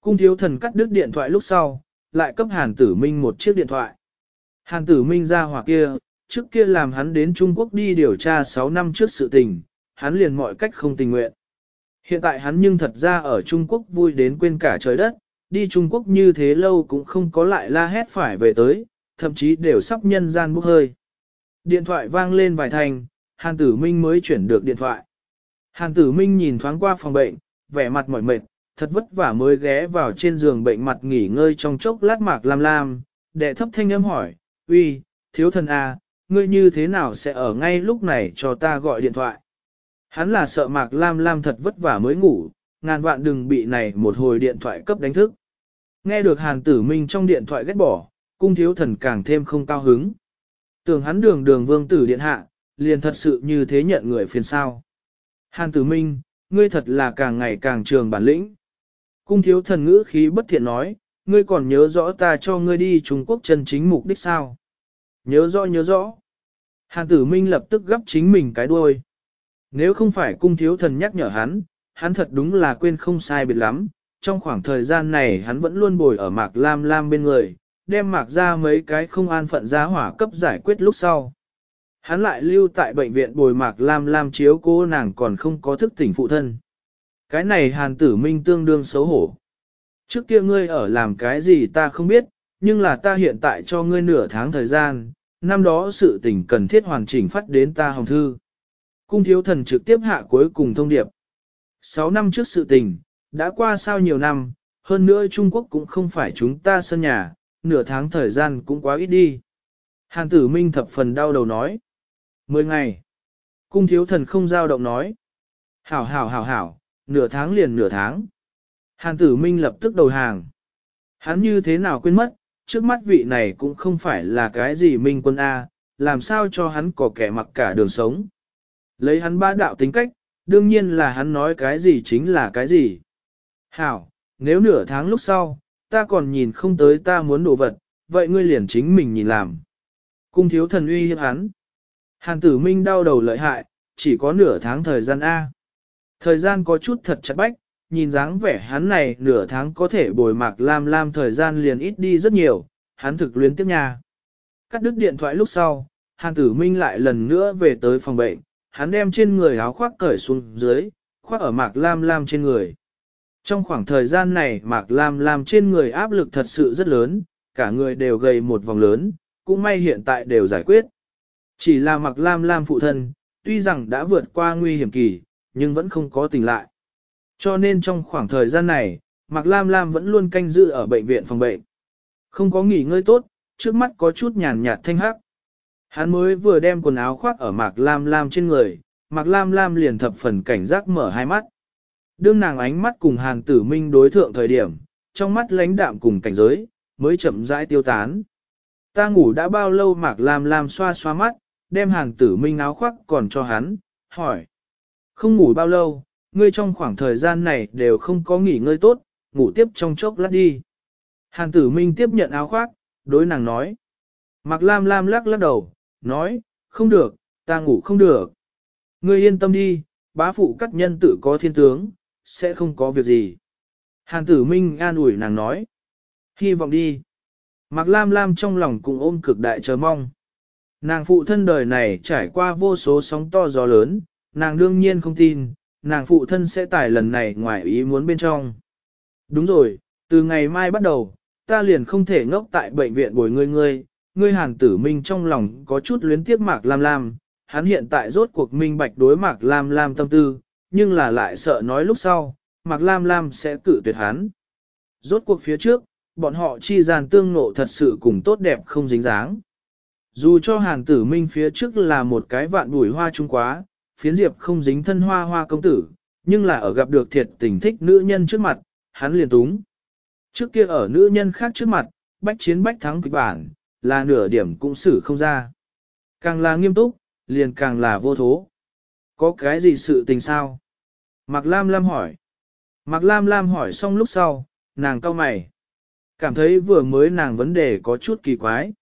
Cung thiếu thần cắt đứt điện thoại lúc sau, lại cấp hàn tử minh một chiếc điện thoại. Hàn tử minh ra hỏa kia, trước kia làm hắn đến Trung Quốc đi điều tra 6 năm trước sự tình, hắn liền mọi cách không tình nguyện. Hiện tại hắn nhưng thật ra ở Trung Quốc vui đến quên cả trời đất, đi Trung Quốc như thế lâu cũng không có lại la hét phải về tới, thậm chí đều sắp nhân gian bốc hơi. Điện thoại vang lên vài thành, Hàn Tử Minh mới chuyển được điện thoại. Hàn Tử Minh nhìn thoáng qua phòng bệnh, vẻ mặt mỏi mệt, thật vất vả mới ghé vào trên giường bệnh mặt nghỉ ngơi trong chốc lát mạc lam lam, đệ thấp thanh âm hỏi, uy, thiếu thần à, ngươi như thế nào sẽ ở ngay lúc này cho ta gọi điện thoại? Hắn là sợ mạc lam lam thật vất vả mới ngủ, ngàn vạn đừng bị này một hồi điện thoại cấp đánh thức. Nghe được hàn tử minh trong điện thoại ghét bỏ, cung thiếu thần càng thêm không cao hứng. Tưởng hắn đường đường vương tử điện hạ, liền thật sự như thế nhận người phiền sao. Hàn tử minh, ngươi thật là càng ngày càng trường bản lĩnh. Cung thiếu thần ngữ khí bất thiện nói, ngươi còn nhớ rõ ta cho ngươi đi Trung Quốc chân chính mục đích sao? Nhớ rõ nhớ rõ. Hàn tử minh lập tức gấp chính mình cái đuôi. Nếu không phải cung thiếu thần nhắc nhở hắn, hắn thật đúng là quên không sai biệt lắm, trong khoảng thời gian này hắn vẫn luôn bồi ở Mạc Lam Lam bên người, đem Mạc ra mấy cái không an phận giá hỏa cấp giải quyết lúc sau. Hắn lại lưu tại bệnh viện bồi Mạc Lam Lam chiếu cô nàng còn không có thức tỉnh phụ thân. Cái này hàn tử minh tương đương xấu hổ. Trước kia ngươi ở làm cái gì ta không biết, nhưng là ta hiện tại cho ngươi nửa tháng thời gian, năm đó sự tình cần thiết hoàn chỉnh phát đến ta hồng thư. Cung thiếu thần trực tiếp hạ cuối cùng thông điệp. Sáu năm trước sự tình, đã qua sao nhiều năm, hơn nữa Trung Quốc cũng không phải chúng ta sân nhà, nửa tháng thời gian cũng quá ít đi. Hàn tử minh thập phần đau đầu nói. Mười ngày. Cung thiếu thần không giao động nói. Hảo hảo hảo hảo, nửa tháng liền nửa tháng. Hàn tử minh lập tức đầu hàng. Hắn như thế nào quên mất, trước mắt vị này cũng không phải là cái gì minh quân A, làm sao cho hắn có kẻ mặc cả đường sống. Lấy hắn ba đạo tính cách, đương nhiên là hắn nói cái gì chính là cái gì. Hảo, nếu nửa tháng lúc sau, ta còn nhìn không tới ta muốn đồ vật, vậy ngươi liền chính mình nhìn làm. Cung thiếu thần uy hiếp hắn. Hàn tử minh đau đầu lợi hại, chỉ có nửa tháng thời gian A. Thời gian có chút thật chặt bách, nhìn dáng vẻ hắn này nửa tháng có thể bồi mạc lam lam thời gian liền ít đi rất nhiều, hắn thực luyến tiếp nha. Cắt đứt điện thoại lúc sau, Hàn tử minh lại lần nữa về tới phòng bệnh, hắn đem trên người áo khoác cởi xuống dưới, khoác ở mạc lam lam trên người. Trong khoảng thời gian này mạc lam lam trên người áp lực thật sự rất lớn, cả người đều gầy một vòng lớn, cũng may hiện tại đều giải quyết. Chỉ là Mặc lam lam phụ thân, tuy rằng đã vượt qua nguy hiểm kỳ, nhưng vẫn không có tỉnh lại. Cho nên trong khoảng thời gian này, Mạc Lam Lam vẫn luôn canh giữ ở bệnh viện phòng bệnh. Không có nghỉ ngơi tốt, trước mắt có chút nhàn nhạt thanh hắc. Hắn mới vừa đem quần áo khoác ở Mạc Lam Lam trên người, Mạc Lam Lam liền thập phần cảnh giác mở hai mắt. Đương nàng ánh mắt cùng Hàn Tử Minh đối thượng thời điểm, trong mắt lãnh đạm cùng cảnh giới, mới chậm rãi tiêu tán. Ta ngủ đã bao lâu Mạc Lam Lam xoa xoa mắt, đem hàng Tử Minh áo khoác còn cho hắn, hỏi. Không ngủ bao lâu, ngươi trong khoảng thời gian này đều không có nghỉ ngơi tốt, ngủ tiếp trong chốc lát đi. Hàng tử minh tiếp nhận áo khoác, đối nàng nói. mặc Lam Lam lắc lắc đầu, nói, không được, ta ngủ không được. Ngươi yên tâm đi, bá phụ cắt nhân tử có thiên tướng, sẽ không có việc gì. Hàn tử minh an ủi nàng nói. Hy vọng đi. Mạc Lam Lam trong lòng cùng ôm cực đại chờ mong. Nàng phụ thân đời này trải qua vô số sóng to gió lớn, nàng đương nhiên không tin, nàng phụ thân sẽ tải lần này ngoài ý muốn bên trong. Đúng rồi, từ ngày mai bắt đầu, ta liền không thể ngốc tại bệnh viện bồi ngươi ngươi, ngươi hàn tử minh trong lòng có chút luyến tiếc mạc lam lam, hắn hiện tại rốt cuộc minh bạch đối mạc lam lam tâm tư, nhưng là lại sợ nói lúc sau, mạc lam lam sẽ cự tuyệt hắn. Rốt cuộc phía trước, bọn họ chi gian tương nộ thật sự cùng tốt đẹp không dính dáng. Dù cho hàn tử minh phía trước là một cái vạn bùi hoa trung quá, phiến diệp không dính thân hoa hoa công tử, nhưng là ở gặp được thiệt tình thích nữ nhân trước mặt, hắn liền túng. Trước kia ở nữ nhân khác trước mặt, bách chiến bách thắng kịch bản, là nửa điểm cũng xử không ra. Càng là nghiêm túc, liền càng là vô thố. Có cái gì sự tình sao? Mạc Lam Lam hỏi. Mạc Lam Lam hỏi xong lúc sau, nàng cau mày. Cảm thấy vừa mới nàng vấn đề có chút kỳ quái.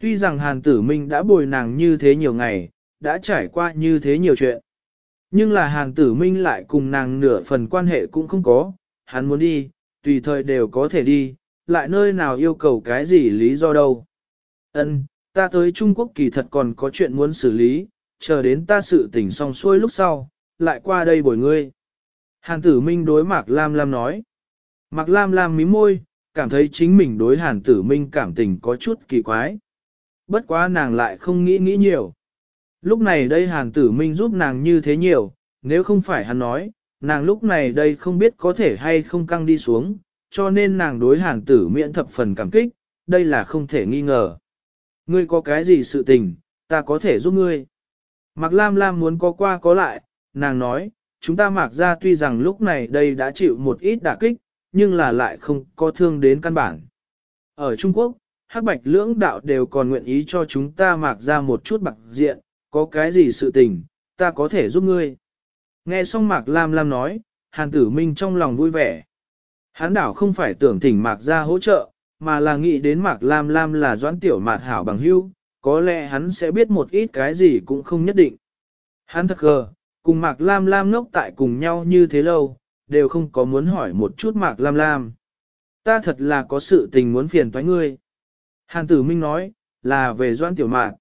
Tuy rằng Hàn Tử Minh đã bồi nàng như thế nhiều ngày, đã trải qua như thế nhiều chuyện. Nhưng là Hàn Tử Minh lại cùng nàng nửa phần quan hệ cũng không có, hắn muốn đi, tùy thời đều có thể đi, lại nơi nào yêu cầu cái gì lý do đâu. Ân, ta tới Trung Quốc kỳ thật còn có chuyện muốn xử lý, chờ đến ta sự tỉnh xong xuôi lúc sau, lại qua đây bồi ngươi. Hàn Tử Minh đối Mạc Lam Lam nói. Mạc Lam Lam mím môi, cảm thấy chính mình đối Hàn Tử Minh cảm tình có chút kỳ quái. Bất quá nàng lại không nghĩ nghĩ nhiều. Lúc này đây hàn tử minh giúp nàng như thế nhiều, nếu không phải hắn nói, nàng lúc này đây không biết có thể hay không căng đi xuống, cho nên nàng đối hàn tử miễn thập phần cảm kích, đây là không thể nghi ngờ. Ngươi có cái gì sự tình, ta có thể giúp ngươi. Mạc Lam Lam muốn có qua có lại, nàng nói, chúng ta mạc ra tuy rằng lúc này đây đã chịu một ít đả kích, nhưng là lại không có thương đến căn bản. Ở Trung Quốc, hắc bạch lưỡng đạo đều còn nguyện ý cho chúng ta mạc ra một chút bạc diện, có cái gì sự tình, ta có thể giúp ngươi. Nghe xong Mạc Lam Lam nói, Hàn Tử Minh trong lòng vui vẻ. Hán đảo không phải tưởng thỉnh Mạc ra hỗ trợ, mà là nghĩ đến Mạc Lam Lam là doãn tiểu mạt hảo bằng hưu, có lẽ hắn sẽ biết một ít cái gì cũng không nhất định. Hắn thật gờ, cùng Mạc Lam Lam ngốc tại cùng nhau như thế lâu, đều không có muốn hỏi một chút Mạc Lam Lam. Ta thật là có sự tình muốn phiền toái ngươi. Hàn Tử Minh nói, là về Doan tiểu Mạn.